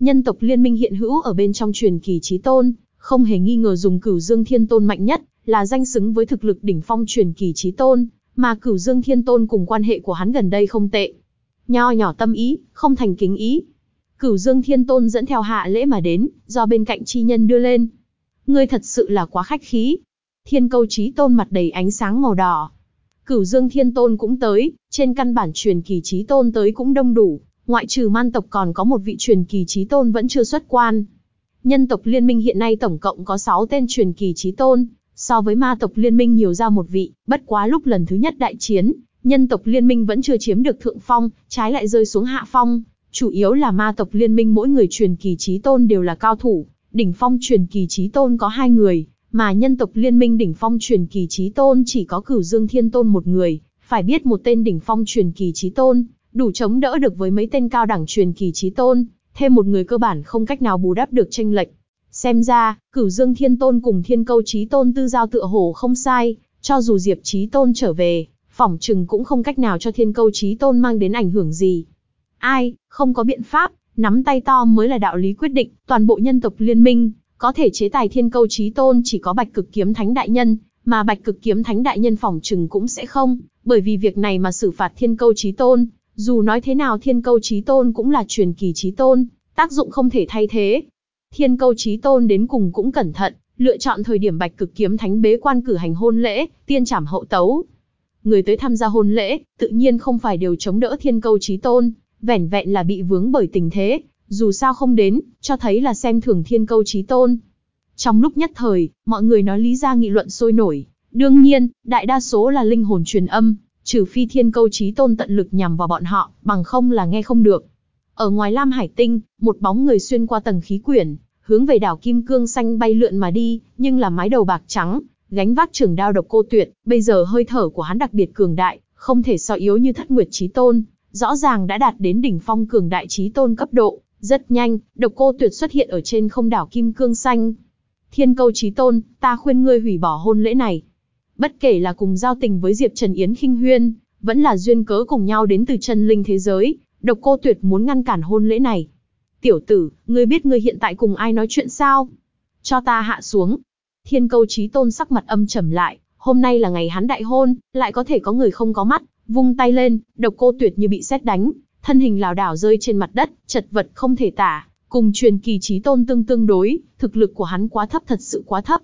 Nhân tộc liên minh hiện hữu ở bên trong truyền kỳ Chí tôn, không hề nghi ngờ dùng cửu dương thiên tôn mạnh nhất, là danh xứng với thực lực đỉnh phong truyền kỳ Chí tôn, mà cửu dương thiên tôn cùng quan hệ của hắn gần đây không tệ. Nho nhỏ tâm ý, không thành kính ý. Cửu dương thiên tôn dẫn theo hạ lễ mà đến, do bên cạnh chi nhân đưa lên. Ngươi thật sự là quá khách khí. Thiên câu trí tôn mặt đầy ánh sáng màu đỏ, Cửu Dương Thiên Tôn cũng tới, trên căn bản truyền kỳ trí tôn tới cũng đông đủ, ngoại trừ man tộc còn có một vị truyền kỳ trí tôn vẫn chưa xuất quan. Nhân tộc liên minh hiện nay tổng cộng có 6 tên truyền kỳ trí tôn, so với ma tộc liên minh nhiều ra một vị, bất quá lúc lần thứ nhất đại chiến, nhân tộc liên minh vẫn chưa chiếm được thượng phong, trái lại rơi xuống hạ phong, chủ yếu là ma tộc liên minh mỗi người truyền kỳ trí tôn đều là cao thủ, đỉnh phong truyền kỳ trí tôn có hai người, mà nhân tộc liên minh đỉnh phong truyền kỳ trí tôn chỉ có cửu dương thiên tôn một người, phải biết một tên đỉnh phong truyền kỳ trí tôn, đủ chống đỡ được với mấy tên cao đẳng truyền kỳ trí tôn, thêm một người cơ bản không cách nào bù đắp được tranh lệch. Xem ra, cửu dương thiên tôn cùng thiên câu trí tôn tư giao tựa hồ không sai, cho dù diệp trí tôn trở về, phỏng chừng cũng không cách nào cho thiên câu trí tôn mang đến ảnh hưởng gì. Ai, không có biện pháp, nắm tay to mới là đạo lý quyết định, toàn bộ nhân tộc liên minh, có thể chế tài thiên câu trí tôn chỉ có bạch cực kiếm thánh đại nhân, mà bạch cực kiếm thánh đại nhân phỏng chừng cũng sẽ không, bởi vì việc này mà xử phạt thiên câu trí tôn, dù nói thế nào thiên câu trí tôn cũng là truyền kỳ trí tôn, tác dụng không thể thay thế. Thiên câu trí tôn đến cùng cũng cẩn thận, lựa chọn thời điểm bạch cực kiếm thánh bế quan cử hành hôn lễ, tiên trảm hậu tấu. Người tới tham gia hôn lễ, tự nhiên không phải đều chống đỡ thiên câu trí tôn, vẻn vẹn là bị vướng bởi tình thế, dù sao không đến, cho thấy là xem thường thiên câu trí tôn. Trong lúc nhất thời, mọi người nói lý ra nghị luận sôi nổi. Đương nhiên, đại đa số là linh hồn truyền âm, trừ phi thiên câu trí tôn tận lực nhằm vào bọn họ, bằng không là nghe không được. Ở ngoài Lam Hải Tinh, một bóng người xuyên qua tầng khí quyển, hướng về đảo Kim Cương Xanh bay lượn mà đi, nhưng là mái đầu bạc trắng, gánh vác trường đao độc cô tuyệt, bây giờ hơi thở của hắn đặc biệt cường đại, không thể so yếu như thất nguyệt trí tôn, rõ ràng đã đạt đến đỉnh phong cường đại trí tôn cấp độ, rất nhanh, độc cô tuyệt xuất hiện ở trên không đảo Kim Cương Xanh. Thiên câu trí tôn, ta khuyên ngươi hủy bỏ hôn lễ này. Bất kể là cùng giao tình với Diệp Trần Yến khinh huyên, vẫn là duyên cớ cùng nhau đến từ chân linh thế giới, độc cô tuyệt muốn ngăn cản hôn lễ này. Tiểu tử, ngươi biết ngươi hiện tại cùng ai nói chuyện sao? Cho ta hạ xuống. Thiên câu trí tôn sắc mặt âm trầm lại, hôm nay là ngày hắn đại hôn, lại có thể có người không có mắt, vung tay lên, độc cô tuyệt như bị xét đánh, thân hình lảo đảo rơi trên mặt đất, chật vật không thể tả, cùng truyền kỳ trí tôn tương tương đối, thực lực của hắn quá thấp thật sự quá thấp.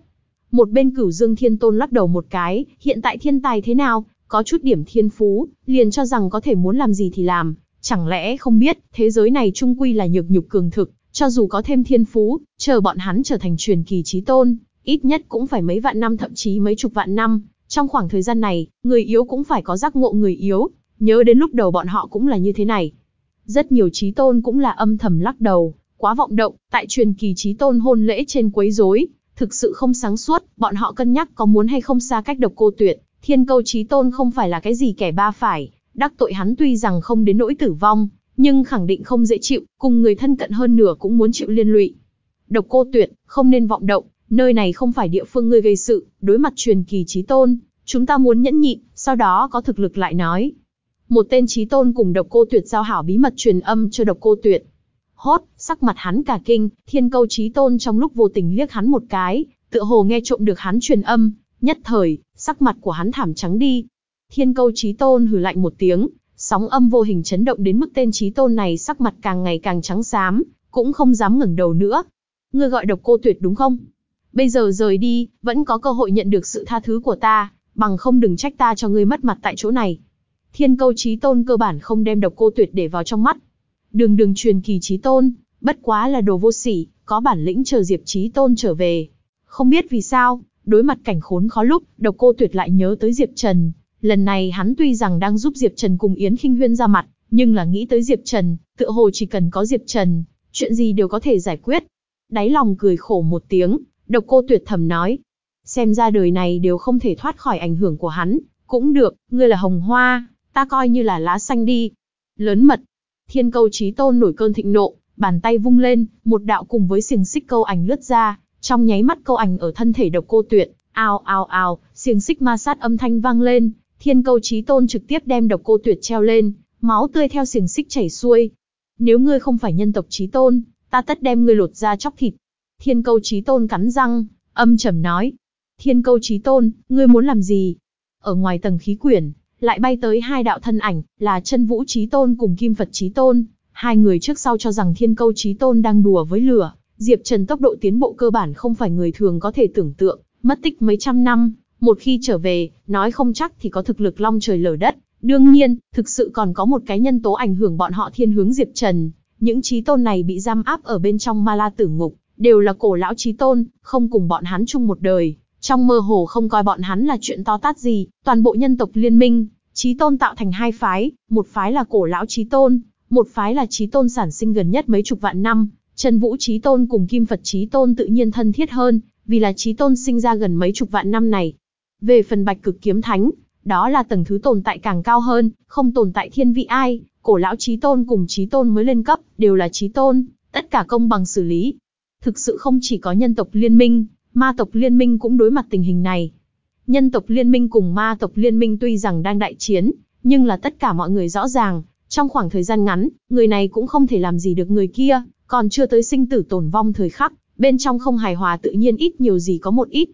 Một bên cửu dương thiên tôn lắc đầu một cái, hiện tại thiên tài thế nào, có chút điểm thiên phú, liền cho rằng có thể muốn làm gì thì làm, chẳng lẽ không biết, thế giới này trung quy là nhược nhục cường thực, cho dù có thêm thiên phú, chờ bọn hắn trở thành truyền kỳ trí tôn, ít nhất cũng phải mấy vạn năm thậm chí mấy chục vạn năm, trong khoảng thời gian này, người yếu cũng phải có giác ngộ người yếu, Nhớ đến lúc đầu bọn họ cũng là như thế này. Rất nhiều trí tôn cũng là âm thầm lắc đầu, quá vọng động, tại truyền kỳ trí tôn hôn lễ trên quấy rối, thực sự không sáng suốt, bọn họ cân nhắc có muốn hay không xa cách độc cô tuyệt, thiên câu trí tôn không phải là cái gì kẻ ba phải, đắc tội hắn tuy rằng không đến nỗi tử vong, nhưng khẳng định không dễ chịu, cùng người thân cận hơn nửa cũng muốn chịu liên lụy. Độc cô tuyệt, không nên vọng động, Nơi này không phải địa phương ngươi gây sự, đối mặt truyền kỳ trí tôn, chúng ta muốn nhẫn nhịn, sau đó có thực lực lại nói. Một tên trí tôn cùng độc cô tuyệt giao hảo bí mật truyền âm cho độc cô tuyệt. Hốt, sắc mặt hắn cả kinh, thiên câu trí tôn trong lúc vô tình liếc hắn một cái, tựa hồ nghe trộm được hắn truyền âm, nhất thời, sắc mặt của hắn thảm trắng đi. Thiên câu trí tôn hừ lạnh một tiếng, sóng âm vô hình chấn động đến mức tên trí tôn này sắc mặt càng ngày càng trắng xám, cũng không dám ngẩng đầu nữa. Ngươi gọi độc cô tuyệt đúng không? Bây giờ rời đi, vẫn có cơ hội nhận được sự tha thứ của ta, bằng không đừng trách ta cho ngươi mất mặt tại chỗ này. Thiên câu trí tôn cơ bản không đem độc cô tuyệt để vào trong mắt. Đường đường truyền kỳ trí tôn, bất quá là đồ vô sỉ, có bản lĩnh chờ Diệp trí tôn trở về. Không biết vì sao, đối mặt cảnh khốn khó lúc, độc cô tuyệt lại nhớ tới Diệp Trần. Lần này hắn tuy rằng đang giúp Diệp Trần cùng Yến khinh Huyên ra mặt, nhưng là nghĩ tới Diệp Trần, tựa hồ chỉ cần có Diệp Trần, chuyện gì đều có thể giải quyết. Đáy lòng cười khổ một tiếng, độc cô tuyệt thầm nói. Xem ra đời này đều không thể thoát khỏi ảnh hưởng của hắn, cũng được, ngươi là hồng hoa, ta coi như là lá xanh đi. Lớn mật, thiên câu trí tôn nổi cơn thịnh nộ, bàn tay vung lên, một đạo cùng với xiềng xích câu ảnh lướt ra, trong nháy mắt câu ảnh ở thân thể độc cô tuyệt, ao ao ao, xiềng xích ma sát âm thanh vang lên, thiên câu trí tôn trực tiếp đem độc cô tuyệt treo lên, máu tươi theo xiềng xích chảy xuôi. Nếu ngươi không phải nhân tộc trí tôn, ta tất đem ngươi lột ra chóc thịt. Thiên câu trí tôn cắn răng, âm trầm nói. Thiên câu trí tôn, ngươi muốn làm gì? Ở ngoài tầng khí quyển, lại bay tới hai đạo thân ảnh, là chân vũ trí tôn cùng kim Phật trí tôn. Hai người trước sau cho rằng thiên câu trí tôn đang đùa với lửa. Diệp Trần tốc độ tiến bộ cơ bản không phải người thường có thể tưởng tượng, mất tích mấy trăm năm, một khi trở về, nói không chắc thì có thực lực long trời lở đất. Đương nhiên, thực sự còn có một cái nhân tố ảnh hưởng bọn họ thiên hướng Diệp Trần. Những trí tôn này bị giam áp ở bên trong ma la tử ngục, đều là cổ lão trí tôn, không cùng bọn hắn chung một đời. Trong mơ hồ không coi bọn hắn là chuyện to tát gì, toàn bộ nhân tộc liên minh, trí tôn tạo thành hai phái, một phái là cổ lão trí tôn, một phái là trí tôn sản sinh gần nhất mấy chục vạn năm. Trần Vũ trí tôn cùng Kim Phật trí tôn tự nhiên thân thiết hơn, vì là trí tôn sinh ra gần mấy chục vạn năm này. Về phần bạch cực kiếm thánh, đó là tầng thứ tồn tại càng cao hơn, không tồn tại thiên vị ai, cổ lão trí tôn cùng trí tôn mới lên cấp, đều là trí tôn, tất cả công bằng xử lý. Thực sự không chỉ có nhân tộc liên minh, ma tộc liên minh cũng đối mặt tình hình này. Nhân tộc liên minh cùng ma tộc liên minh tuy rằng đang đại chiến, nhưng là tất cả mọi người rõ ràng, trong khoảng thời gian ngắn, người này cũng không thể làm gì được người kia, còn chưa tới sinh tử tổn vong thời khắc, bên trong không hài hòa tự nhiên ít nhiều gì có một ít.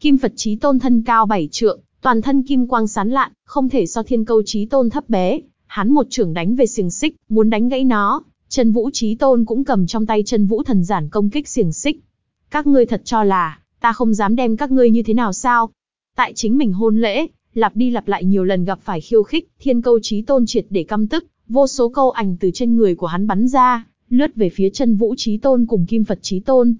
Kim Phật Chí Tôn thân cao bảy trượng, toàn thân kim quang sán lạn, không thể so thiên câu Chí Tôn thấp bé, hắn một trưởng đánh về xiềng xích, muốn đánh gãy nó, Trần Vũ Chí Tôn cũng cầm trong tay Chân Vũ thần giản công kích xiềng xích. Các ngươi thật cho là, ta không dám đem các ngươi như thế nào sao? Tại chính mình hôn lễ, lặp đi lặp lại nhiều lần gặp phải khiêu khích, thiên câu Chí Tôn triệt để căm tức, vô số câu ảnh từ trên người của hắn bắn ra, lướt về phía chân vũ trí tôn cùng kim Phật trí tôn.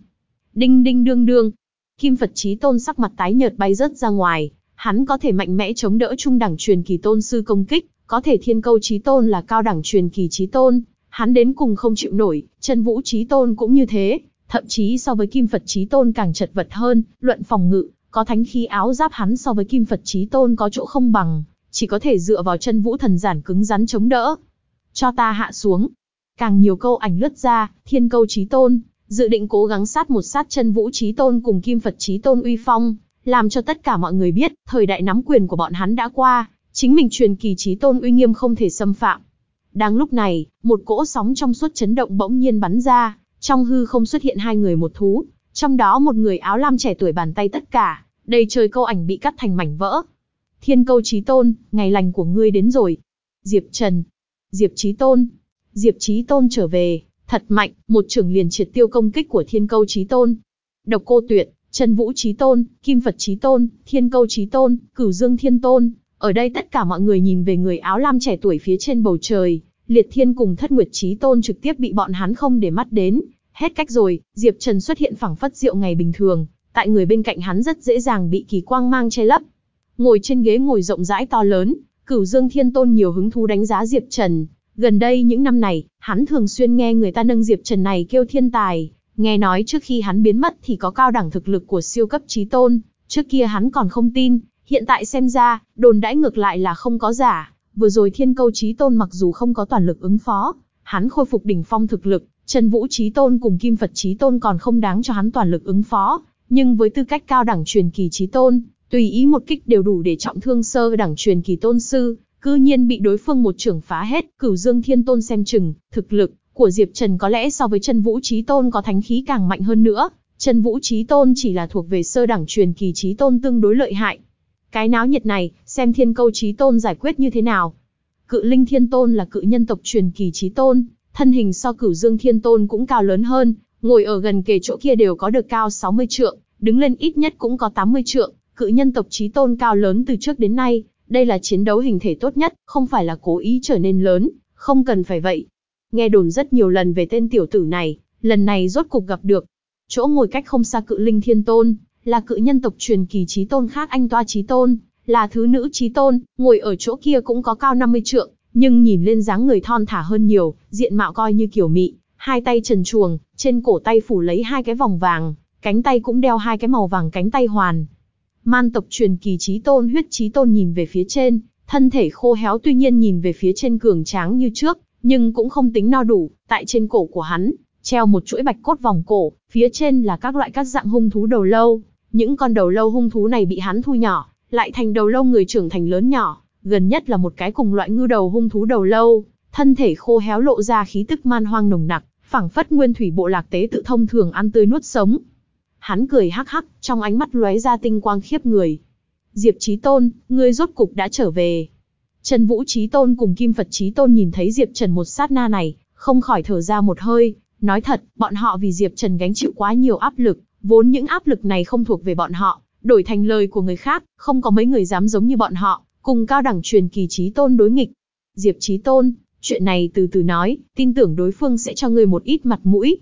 Đinh đinh đương đương, kim Phật trí tôn sắc mặt tái nhợt bay rớt ra ngoài, hắn có thể mạnh mẽ chống đỡ trung đẳng truyền kỳ tôn sư công kích, có thể thiên câu trí tôn là cao đẳng truyền kỳ trí tôn, hắn đến cùng không chịu nổi, chân vũ trí tôn cũng như thế, thậm chí so với kim Phật chí tôn càng chật vật hơn, luận phòng ngự, có thánh khí áo giáp hắn so với kim Phật chí tôn có chỗ không bằng, chỉ có thể dựa vào chân vũ thần giản cứng rắn chống đỡ. Cho ta hạ xuống, Càng nhiều câu ảnh lướt ra, thiên câu chí tôn, dự định cố gắng sát một sát chân vũ chí tôn cùng kim Phật chí tôn uy phong, làm cho tất cả mọi người biết, thời đại nắm quyền của bọn hắn đã qua, chính mình truyền kỳ chí tôn uy nghiêm không thể xâm phạm. Đang lúc này, một cỗ sóng trong suốt chấn động bỗng nhiên bắn ra, trong hư không xuất hiện hai người một thú, trong đó một người áo lam trẻ tuổi bàn tay tất cả, đầy trời câu ảnh bị cắt thành mảnh vỡ. Thiên câu trí tôn, ngày lành của ngươi đến rồi. Diệp Trần. Diệp trí tôn, Diệp Chí Tôn trở về, thật mạnh, một trưởng liền triệt tiêu công kích của Thiên Câu Chí Tôn. Độc Cô Tuyệt, Trần Vũ Chí Tôn, Kim Phật Chí Tôn, Thiên Câu Chí Tôn, Cửu Dương Thiên Tôn, ở đây tất cả mọi người nhìn về người áo lam trẻ tuổi phía trên bầu trời, Liệt Thiên cùng Thất Nguyệt Chí Tôn trực tiếp bị bọn hắn không để mắt đến. Hết cách rồi, Diệp Trần xuất hiện phẳng phất diệu ngày bình thường, tại người bên cạnh hắn rất dễ dàng bị kỳ quang mang che lấp. Ngồi trên ghế ngồi rộng rãi to lớn, Cửu Dương Thiên Tôn nhiều hứng thú đánh giá Diệp Trần, Gần đây những năm này, hắn thường xuyên nghe người ta nâng Diệp Trần này kêu thiên tài, nghe nói trước khi hắn biến mất thì có cao đẳng thực lực của siêu cấp trí tôn, trước kia hắn còn không tin, hiện tại xem ra, đồn đãi ngược lại là không có giả, vừa rồi thiên câu trí tôn mặc dù không có toàn lực ứng phó, hắn khôi phục đỉnh phong thực lực, Trần Vũ trí tôn cùng Kim Phật trí tôn còn không đáng cho hắn toàn lực ứng phó, nhưng với tư cách cao đẳng truyền kỳ trí tôn, tùy ý một kích đều đủ để trọng thương sơ đẳng truyền kỳ tôn sư, cư nhiên bị đối phương một trưởng phá hết, cửu dương thiên tôn xem chừng, thực lực của Diệp Trần có lẽ so với chân vũ trí tôn có thánh khí càng mạnh hơn nữa, chân vũ trí tôn chỉ là thuộc về sơ đẳng truyền kỳ trí tôn tương đối lợi hại. Cái náo nhiệt này, xem thiên câu trí tôn giải quyết như thế nào. Cự linh thiên tôn là cự nhân tộc truyền kỳ trí tôn, thân hình so cửu dương thiên tôn cũng cao lớn hơn, ngồi ở gần kề chỗ kia đều có được cao 60 trượng, đứng lên ít nhất cũng có 80 trượng, cự nhân tộc trí tôn cao lớn từ trước đến nay, đây là chiến đấu hình thể tốt nhất, không phải là cố ý trở nên lớn, không cần phải vậy. Nghe đồn rất nhiều lần về tên tiểu tử này, lần này rốt cục gặp được. Chỗ ngồi cách không xa cự linh thiên tôn, là cự nhân tộc truyền kỳ trí tôn khác anh toa trí tôn, là thứ nữ trí tôn, ngồi ở chỗ kia cũng có cao 50 trượng, nhưng nhìn lên dáng người thon thả hơn nhiều, diện mạo coi như kiểu mị, hai tay trần chuồng, trên cổ tay phủ lấy hai cái vòng vàng, cánh tay cũng đeo hai cái màu vàng cánh tay hoàn. Man tộc truyền kỳ trí tôn huyết trí tôn nhìn về phía trên, thân thể khô héo tuy nhiên nhìn về phía trên cường tráng như trước, nhưng cũng không tính no đủ, tại trên cổ của hắn, treo một chuỗi bạch cốt vòng cổ, phía trên là các loại các dạng hung thú đầu lâu. Những con đầu lâu hung thú này bị hắn thu nhỏ, lại thành đầu lâu người trưởng thành lớn nhỏ, gần nhất là một cái cùng loại ngư đầu hung thú đầu lâu, thân thể khô héo lộ ra khí tức man hoang nồng nặc, phảng phất nguyên thủy bộ lạc tế tự thông thường ăn tươi nuốt sống. Hắn cười hắc hắc, trong ánh mắt lóe ra tinh quang khiếp người. Diệp Chí Tôn, ngươi rốt cục đã trở về. Trần Vũ Chí Tôn cùng Kim Phật Chí Tôn nhìn thấy Diệp Trần một sát na này, không khỏi thở ra một hơi, nói thật, bọn họ vì Diệp Trần gánh chịu quá nhiều áp lực, vốn những áp lực này không thuộc về bọn họ, đổi thành lời của người khác, không có mấy người dám giống như bọn họ, cùng cao đẳng truyền kỳ Chí Tôn đối nghịch. Diệp Chí Tôn, chuyện này từ từ nói, tin tưởng đối phương sẽ cho ngươi một ít mặt mũi.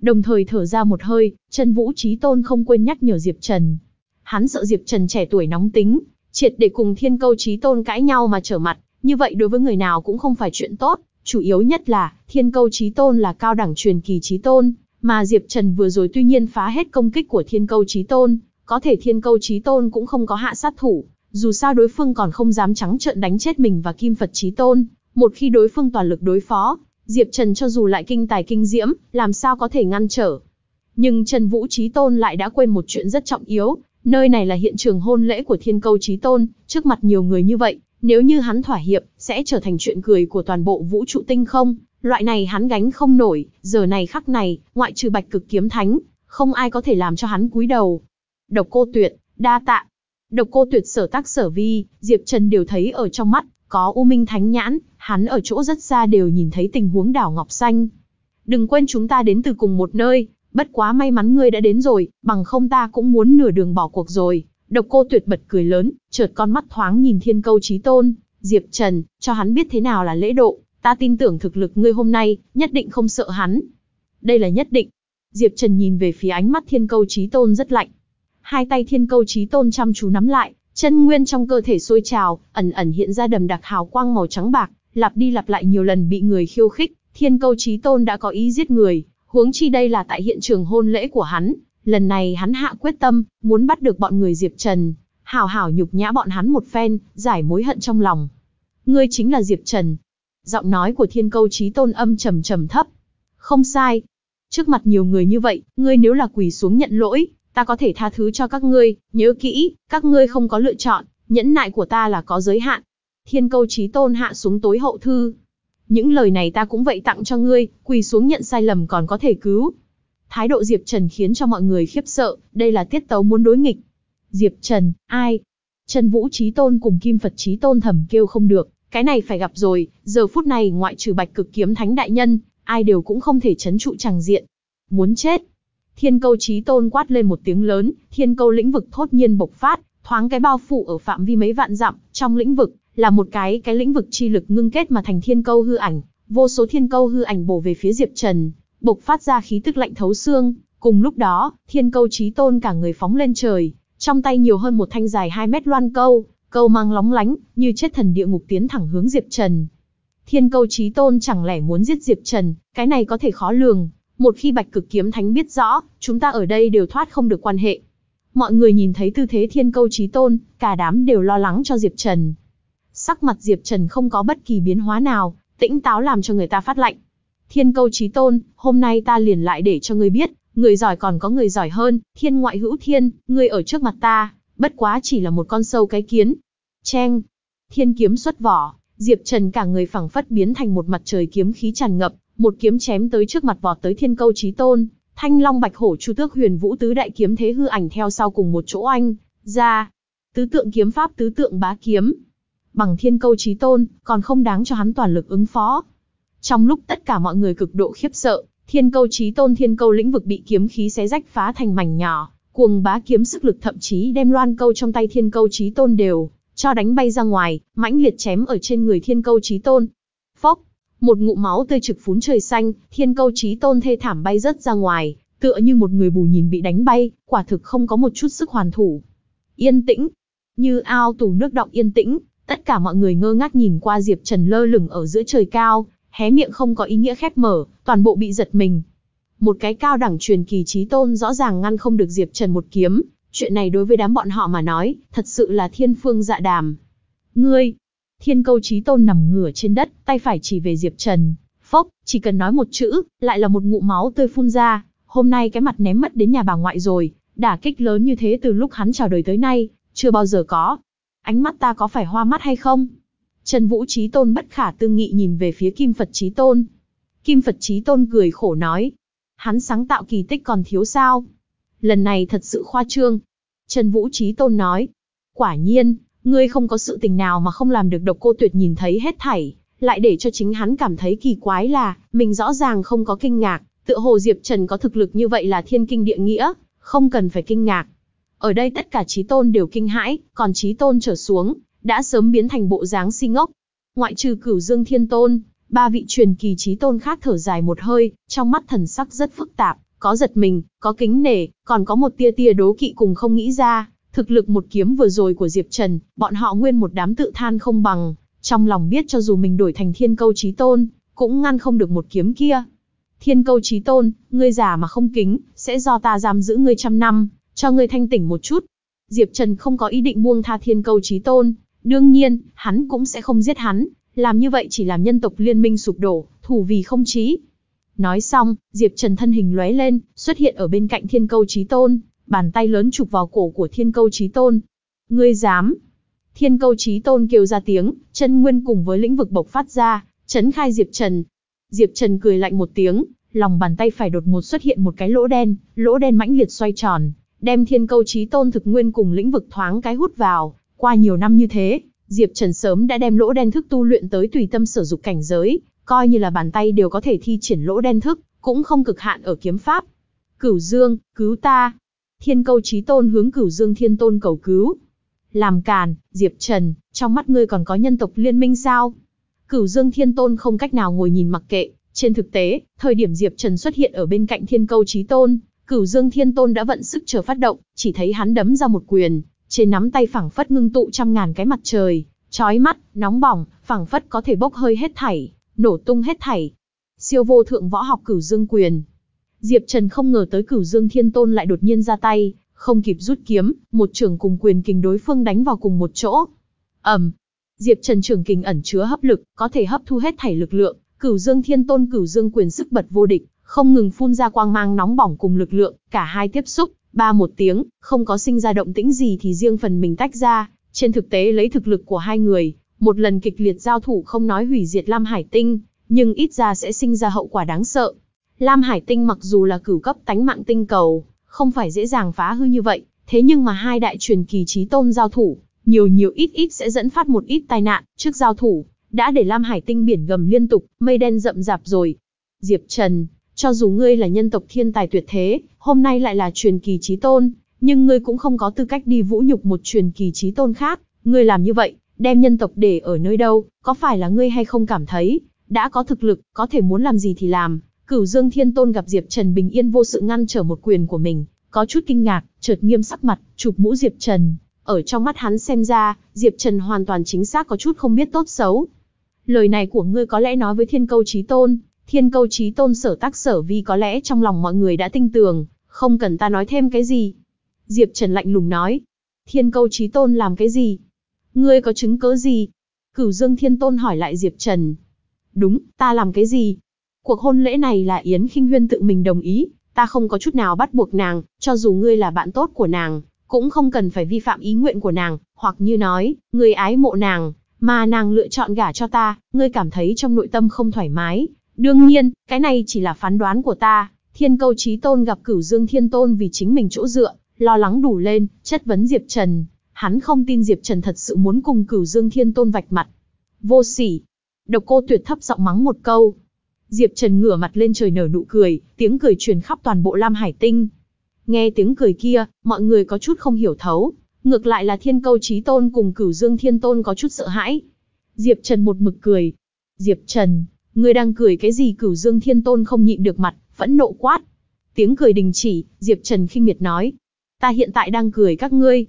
Đồng thời thở ra một hơi, Trần Vũ Chí Tôn không quên nhắc nhở Diệp Trần. Hắn sợ Diệp Trần trẻ tuổi nóng tính, triệt để cùng Thiên Câu Chí Tôn cãi nhau mà trở mặt, như vậy đối với người nào cũng không phải chuyện tốt, chủ yếu nhất là, Thiên Câu Chí Tôn là cao đẳng truyền kỳ Chí Tôn, mà Diệp Trần vừa rồi tuy nhiên phá hết công kích của Thiên Câu Chí Tôn, có thể Thiên Câu Chí Tôn cũng không có hạ sát thủ, dù sao đối phương còn không dám trắng trợn đánh chết mình và Kim Phật Chí Tôn, một khi đối phương toàn lực đối phó, Diệp Trần cho dù lại kinh tài kinh diễm, làm sao có thể ngăn trở. Nhưng Trần Vũ Chí Tôn lại đã quên một chuyện rất trọng yếu, nơi này là hiện trường hôn lễ của Thiên Câu Chí Tôn, trước mặt nhiều người như vậy, nếu như hắn thỏa hiệp, sẽ trở thành chuyện cười của toàn bộ vũ trụ tinh không, loại này hắn gánh không nổi, giờ này khắc này, ngoại trừ Bạch Cực Kiếm Thánh, không ai có thể làm cho hắn cúi đầu. Độc Cô Tuyệt, đa tạ. Độc Cô Tuyệt sở tác sở vi, Diệp Trần đều thấy ở trong mắt, có U Minh Thánh Nhãn, hắn ở chỗ rất xa đều nhìn thấy tình huống đảo Ngọc Xanh. Đừng quên chúng ta đến từ cùng một nơi, bất quá may mắn ngươi đã đến rồi, bằng không ta cũng muốn nửa đường bỏ cuộc rồi. Độc cô tuyệt bật cười lớn, chợt con mắt thoáng nhìn thiên câu trí tôn, Diệp Trần, cho hắn biết thế nào là lễ độ, ta tin tưởng thực lực ngươi hôm nay, nhất định không sợ hắn. Đây là nhất định. Diệp Trần nhìn về phía ánh mắt thiên câu trí tôn rất lạnh. Hai tay thiên câu trí tôn chăm chú nắm lại, chân nguyên trong cơ thể sôi trào, ẩn ẩn hiện ra đầm đặc hào quang màu trắng bạc, lặp đi lặp lại nhiều lần bị người khiêu khích, thiên câu trí tôn đã có ý giết người, huống chi đây là tại hiện trường hôn lễ của hắn, lần này hắn hạ quyết tâm, muốn bắt được bọn người Diệp Trần, hảo hảo nhục nhã bọn hắn một phen, giải mối hận trong lòng. Ngươi chính là Diệp Trần. Giọng nói của thiên câu trí tôn âm trầm trầm thấp. Không sai. Trước mặt nhiều người như vậy, ngươi nếu là quỳ xuống nhận lỗi, ta có thể tha thứ cho các ngươi, nhớ kỹ, các ngươi không có lựa chọn, nhẫn nại của ta là có giới hạn, Thiên câu trí tôn hạ xuống tối hậu thư. Những lời này ta cũng vậy tặng cho ngươi, quỳ xuống nhận sai lầm còn có thể cứu. Thái độ Diệp Trần khiến cho mọi người khiếp sợ, đây là tiết tấu muốn đối nghịch. Diệp Trần, ai? Trần Vũ Trí Tôn cùng Kim Phật Trí Tôn thầm kêu không được, cái này phải gặp rồi, giờ phút này ngoại trừ bạch cực kiếm thánh đại nhân, ai đều cũng không thể chấn trụ chẳng diện. Muốn chết. Thiên câu Trí Tôn quát lên một tiếng lớn, thiên câu lĩnh vực thốt nhiên bộc phát, thoáng cái bao phủ ở phạm vi mấy vạn dặm, trong lĩnh vực, là một cái cái lĩnh vực chi lực ngưng kết mà thành thiên câu hư ảnh, vô số thiên câu hư ảnh bổ về phía Diệp Trần, bộc phát ra khí tức lạnh thấu xương, cùng lúc đó, thiên câu chí tôn cả người phóng lên trời, trong tay nhiều hơn một thanh dài 2 mét loan câu, câu mang lóng lánh, như chết thần địa ngục tiến thẳng hướng Diệp Trần. Thiên câu chí tôn chẳng lẽ muốn giết Diệp Trần, cái này có thể khó lường, một khi bạch cực kiếm thánh biết rõ, chúng ta ở đây đều thoát không được quan hệ. Mọi người nhìn thấy tư thế thiên câu chí tôn, cả đám đều lo lắng cho Diệp Trần. Sắc mặt Diệp Trần không có bất kỳ biến hóa nào, tĩnh táo làm cho người ta phát lạnh. Thiên câu trí tôn, hôm nay ta liền lại để cho ngươi biết, Người giỏi còn có người giỏi hơn, thiên ngoại hữu thiên, ngươi ở trước mặt ta, bất quá chỉ là một con sâu cái kiến. Cheng, thiên kiếm xuất vỏ, Diệp Trần cả người phẳng phất biến thành một mặt trời kiếm khí tràn ngập, một kiếm chém tới trước mặt vọt tới thiên câu chí tôn, thanh long bạch hổ chu tước huyền vũ tứ đại kiếm thế hư ảnh theo sau cùng một chỗ anh, ra. Tứ tượng kiếm pháp tứ tượng bá kiếm. Bằng thiên câu chí tôn, còn không đáng cho hắn toàn lực ứng phó. Trong lúc tất cả mọi người cực độ khiếp sợ, thiên câu chí tôn thiên câu lĩnh vực bị kiếm khí xé rách phá thành mảnh nhỏ, cuồng bá kiếm sức lực thậm chí đem loan câu trong tay thiên câu chí tôn đều cho đánh bay ra ngoài, mãnh liệt chém ở trên người thiên câu chí tôn. Phốc, một ngụm máu tươi trực phún trời xanh, thiên câu chí tôn thê thảm bay rớt ra ngoài, tựa như một người bù nhìn bị đánh bay, quả thực không có một chút sức hoàn thủ. Yên tĩnh, như ao tù nước động yên tĩnh, tất cả mọi người ngơ ngác nhìn qua Diệp Trần lơ lửng ở giữa trời cao, hé miệng không có ý nghĩa khép mở, toàn bộ bị giật mình. Một cái cao đẳng truyền kỳ chí tôn rõ ràng ngăn không được Diệp Trần một kiếm, chuyện này đối với đám bọn họ mà nói, thật sự là thiên phương dạ đàm. Ngươi, thiên câu chí tôn nằm ngửa trên đất, tay phải chỉ về Diệp Trần, phốc, chỉ cần nói một chữ, lại là một ngụm máu tươi phun ra, hôm nay cái mặt ném mất đến nhà bà ngoại rồi, đả kích lớn như thế từ lúc hắn chào đời tới nay, chưa bao giờ có. Ánh mắt ta có phải hoa mắt hay không? Trần Vũ Chí Tôn bất khả tư nghị nhìn về phía Kim Phật Chí Tôn. Kim Phật Chí Tôn cười khổ nói. Hắn sáng tạo kỳ tích còn thiếu sao? Lần này thật sự khoa trương. Trần Vũ Chí Tôn nói. Quả nhiên, ngươi không có sự tình nào mà không làm được độc cô tuyệt nhìn thấy hết thảy. Lại để cho chính hắn cảm thấy kỳ quái là, mình rõ ràng không có kinh ngạc, tựa hồ Diệp Trần có thực lực như vậy là thiên kinh địa nghĩa, không cần phải kinh ngạc. Ở đây tất cả trí tôn đều kinh hãi, còn trí tôn trở xuống, đã sớm biến thành bộ dáng si ngốc. Ngoại trừ cửu dương thiên tôn, ba vị truyền kỳ trí tôn khác thở dài một hơi, trong mắt thần sắc rất phức tạp, có giật mình, có kính nể, còn có một tia tia đố kỵ cùng không nghĩ ra. Thực lực một kiếm vừa rồi của Diệp Trần, bọn họ nguyên một đám tự than không bằng, trong lòng biết cho dù mình đổi thành thiên câu trí tôn, cũng ngăn không được một kiếm kia. Thiên câu trí tôn, ngươi già mà không kính, sẽ do ta giam giữ ngươi trăm năm, cho ngươi thanh tỉnh một chút. Diệp Trần không có ý định buông tha thiên câu trí tôn, đương nhiên, hắn cũng sẽ không giết hắn, làm như vậy chỉ làm nhân tộc liên minh sụp đổ, thủ vì không trí. Nói xong, Diệp Trần thân hình lóe lên, xuất hiện ở bên cạnh thiên câu Chí tôn, bàn tay lớn chụp vào cổ của thiên câu Chí tôn. Ngươi dám! Thiên câu Chí tôn kêu ra tiếng, chân nguyên cùng với lĩnh vực bộc phát ra, chấn khai Diệp Trần. Diệp Trần cười lạnh một tiếng, lòng bàn tay phải đột ngột xuất hiện một cái lỗ đen, lỗ đen mãnh liệt xoay tròn, đem thiên câu Chí tôn thực nguyên cùng lĩnh vực thoáng cái hút vào. Qua nhiều năm như thế, Diệp Trần sớm đã đem lỗ đen thức tu luyện tới tùy tâm sử dụng cảnh giới, coi như là bàn tay đều có thể thi triển lỗ đen thức, cũng không cực hạn ở kiếm pháp. Cửu Dương, cứu ta! Thiên câu trí tôn hướng Cửu Dương Thiên Tôn cầu cứu. Làm càn, Diệp Trần, trong mắt ngươi còn có nhân tộc liên minh sao? Cửu Dương Thiên Tôn không cách nào ngồi nhìn mặc kệ, trên thực tế, thời điểm Diệp Trần xuất hiện ở bên cạnh Thiên Câu Chí Tôn, Cửu Dương Thiên Tôn đã vận sức chờ phát động, chỉ thấy hắn đấm ra một quyền, trên nắm tay phẳng phất ngưng tụ trăm ngàn cái mặt trời, chói mắt, nóng bỏng, phẳng phất có thể bốc hơi hết thảy, nổ tung hết thảy. Siêu vô thượng võ học Cửu Dương quyền. Diệp Trần không ngờ tới Cửu Dương Thiên Tôn lại đột nhiên ra tay, không kịp rút kiếm, một trường cùng quyền kình đối phương đánh vào cùng một chỗ. Ầm. Diệp Trần trường kình ẩn chứa hấp lực, có thể hấp thu hết thảy lực lượng, Cửu Dương Thiên Tôn Cửu Dương quyền sức bật vô địch, không ngừng phun ra quang mang nóng bỏng cùng lực lượng, cả hai tiếp xúc, ba một tiếng, không có sinh ra động tĩnh gì thì riêng phần mình tách ra, trên thực tế lấy thực lực của hai người, một lần kịch liệt giao thủ không nói hủy diệt Lam Hải Tinh, nhưng ít ra sẽ sinh ra hậu quả đáng sợ. Lam Hải Tinh mặc dù là cửu cấp tánh mạng tinh cầu, không phải dễ dàng phá hư như vậy, thế nhưng mà hai đại truyền kỳ trí tôn giao thủ, nhiều nhiều ít ít sẽ dẫn phát một ít tai nạn, trước giao thủ, đã để Lam Hải Tinh biển gầm liên tục, mây đen rậm rạp rồi. Diệp Trần, cho dù ngươi là nhân tộc thiên tài tuyệt thế, hôm nay lại là truyền kỳ trí tôn, nhưng ngươi cũng không có tư cách đi vũ nhục một truyền kỳ trí tôn khác, ngươi làm như vậy, đem nhân tộc để ở nơi đâu, có phải là ngươi hay không cảm thấy, đã có thực lực, có thể muốn làm gì thì làm. Cửu Dương Thiên Tôn gặp Diệp Trần bình yên vô sự ngăn trở một quyền của mình, có chút kinh ngạc, chợt nghiêm sắc mặt, chụp mũ Diệp Trần. Ở trong mắt hắn xem ra, Diệp Trần hoàn toàn chính xác có chút không biết tốt xấu. Lời này của ngươi có lẽ nói với Thiên Câu Chí Tôn, Thiên Câu Chí Tôn sở tác sở vi có lẽ trong lòng mọi người đã tin tưởng, không cần ta nói thêm cái gì. Diệp Trần lạnh lùng nói, Thiên Câu Chí Tôn làm cái gì? Ngươi có chứng cứ gì? Cửu Dương Thiên Tôn hỏi lại Diệp Trần. Đúng, ta làm cái gì? Cuộc hôn lễ này là Yến Kinh Huyên tự mình đồng ý, ta không có chút nào bắt buộc nàng, cho dù ngươi là bạn tốt của nàng, cũng không cần phải vi phạm ý nguyện của nàng, hoặc như nói, ngươi ái mộ nàng, mà nàng lựa chọn gả cho ta, ngươi cảm thấy trong nội tâm không thoải mái. Đương nhiên, cái này chỉ là phán đoán của ta. Thiên câu trí tôn gặp cửu dương thiên tôn vì chính mình chỗ dựa, lo lắng đủ lên, chất vấn Diệp Trần. Hắn không tin Diệp Trần thật sự muốn cùng cửu dương thiên tôn vạch mặt. Vô sỉ. Độc cô tuyệt thấp giọng mắng một câu. Diệp Trần ngửa mặt lên trời nở nụ cười, tiếng cười truyền khắp toàn bộ Lam Hải Tinh. Nghe tiếng cười kia, mọi người có chút không hiểu thấu, Ngược lại là thiên câu trí tôn cùng cửu dương thiên tôn có chút sợ hãi. Diệp Trần một mực cười. Diệp Trần, ngươi đang cười cái gì cửu dương thiên tôn không nhịn được mặt, phẫn nộ quát. Tiếng cười đình chỉ, Diệp Trần khinh miệt nói. Ta hiện tại đang cười các ngươi.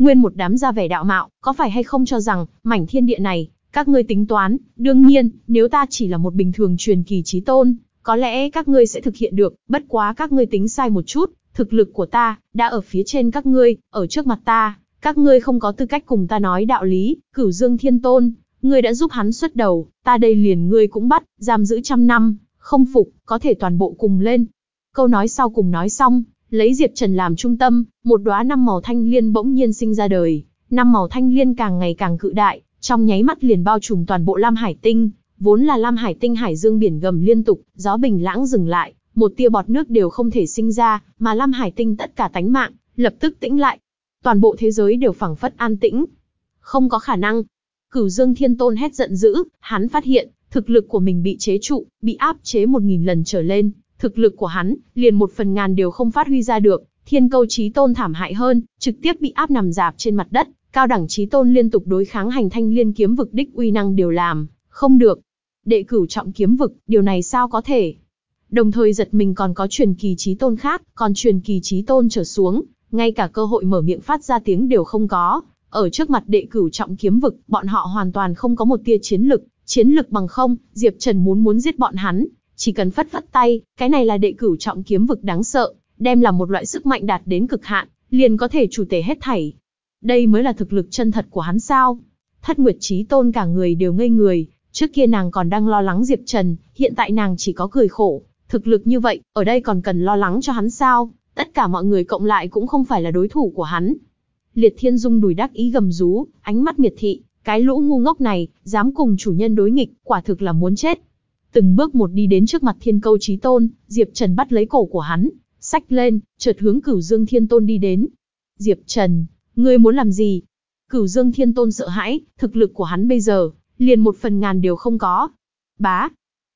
Nguyên một đám ra vẻ đạo mạo, có phải hay không cho rằng, mảnh thiên địa này, các ngươi tính toán, đương nhiên, nếu ta chỉ là một bình thường truyền kỳ trí tôn, có lẽ các ngươi sẽ thực hiện được, bất quá các ngươi tính sai một chút, Thực lực của ta, đã ở phía trên các ngươi, ở trước mặt ta, các ngươi không có tư cách cùng ta nói đạo lý, cửu dương thiên tôn, ngươi đã giúp hắn xuất đầu, ta đây liền ngươi cũng bắt, giam giữ trăm năm, không phục, có thể toàn bộ cùng lên. Câu nói sau cùng nói xong, lấy Diệp Trần làm trung tâm, một đóa năm màu thanh liên bỗng nhiên sinh ra đời, năm màu thanh liên càng ngày càng cự đại, trong nháy mắt liền bao trùm toàn bộ Lam Hải Tinh, vốn là Lam Hải Tinh hải dương biển gầm liên tục, gió bình lãng dừng lại, một tia bọt nước đều không thể sinh ra, mà Lam Hải Tinh tất cả tánh mạng, lập tức tĩnh lại. Toàn bộ thế giới đều phẳng phất an tĩnh. Không có khả năng. Cửu Dương Thiên Tôn hét giận dữ, hắn phát hiện, thực lực của mình bị chế trụ, bị áp chế một nghìn lần trở lên, thực lực của hắn, liền một phần ngàn đều không phát huy ra được, thiên câu trí tôn thảm hại hơn, trực tiếp bị áp nằm dạp trên mặt đất, cao đẳng trí tôn liên tục đối kháng hành thanh liên kiếm vực đích uy năng đều làm, không được. Đệ cửu trọng kiếm vực, điều này sao có thể? Đồng thời giật mình còn có truyền kỳ trí tôn khác, còn truyền kỳ trí tôn trở xuống, ngay cả cơ hội mở miệng phát ra tiếng đều không có. Ở trước mặt đệ cửu trọng kiếm vực, bọn họ hoàn toàn không có một tia chiến lực, chiến lực bằng không, Diệp Trần muốn muốn giết bọn hắn, chỉ cần phất phất tay, cái này là đệ cửu trọng kiếm vực đáng sợ, đem là một loại sức mạnh đạt đến cực hạn, liền có thể chủ tể hết thảy. Đây mới là thực lực chân thật của hắn sao? Thất Nguyệt Chí Tôn cả người đều ngây người, trước kia nàng còn đang lo lắng Diệp Trần, hiện tại nàng chỉ có cười khổ, Thực lực như vậy, ở đây còn cần lo lắng cho hắn sao? Tất cả mọi người cộng lại cũng không phải là đối thủ của hắn. Liệt Thiên Dung đùi đắc ý gầm rú, ánh mắt miệt thị, cái lũ ngu ngốc này, dám cùng chủ nhân đối nghịch, quả thực là muốn chết. Từng bước một đi đến trước mặt Thiên Câu Chí Tôn, Diệp Trần bắt lấy cổ của hắn, xách lên, chợt hướng Cửu Dương Thiên Tôn đi đến. Diệp Trần, ngươi muốn làm gì? Cửu Dương Thiên Tôn sợ hãi, thực lực của hắn bây giờ, liền một phần ngàn đều không có. Bá,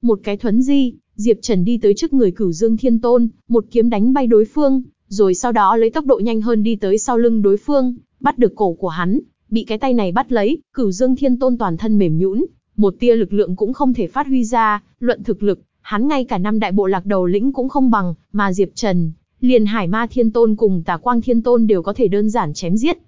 một cái thuấn di, Diệp Trần đi tới trước người Cửu Dương Thiên Tôn, một kiếm đánh bay đối phương, rồi sau đó lấy tốc độ nhanh hơn đi tới sau lưng đối phương, bắt được cổ của hắn, bị cái tay này bắt lấy, Cửu Dương Thiên Tôn toàn thân mềm nhũn, một tia lực lượng cũng không thể phát huy ra, luận thực lực, hắn ngay cả năm đại bộ lạc đầu lĩnh cũng không bằng, mà Diệp Trần, liền Hải Ma Thiên Tôn cùng Tà Quang Thiên Tôn đều có thể đơn giản chém giết.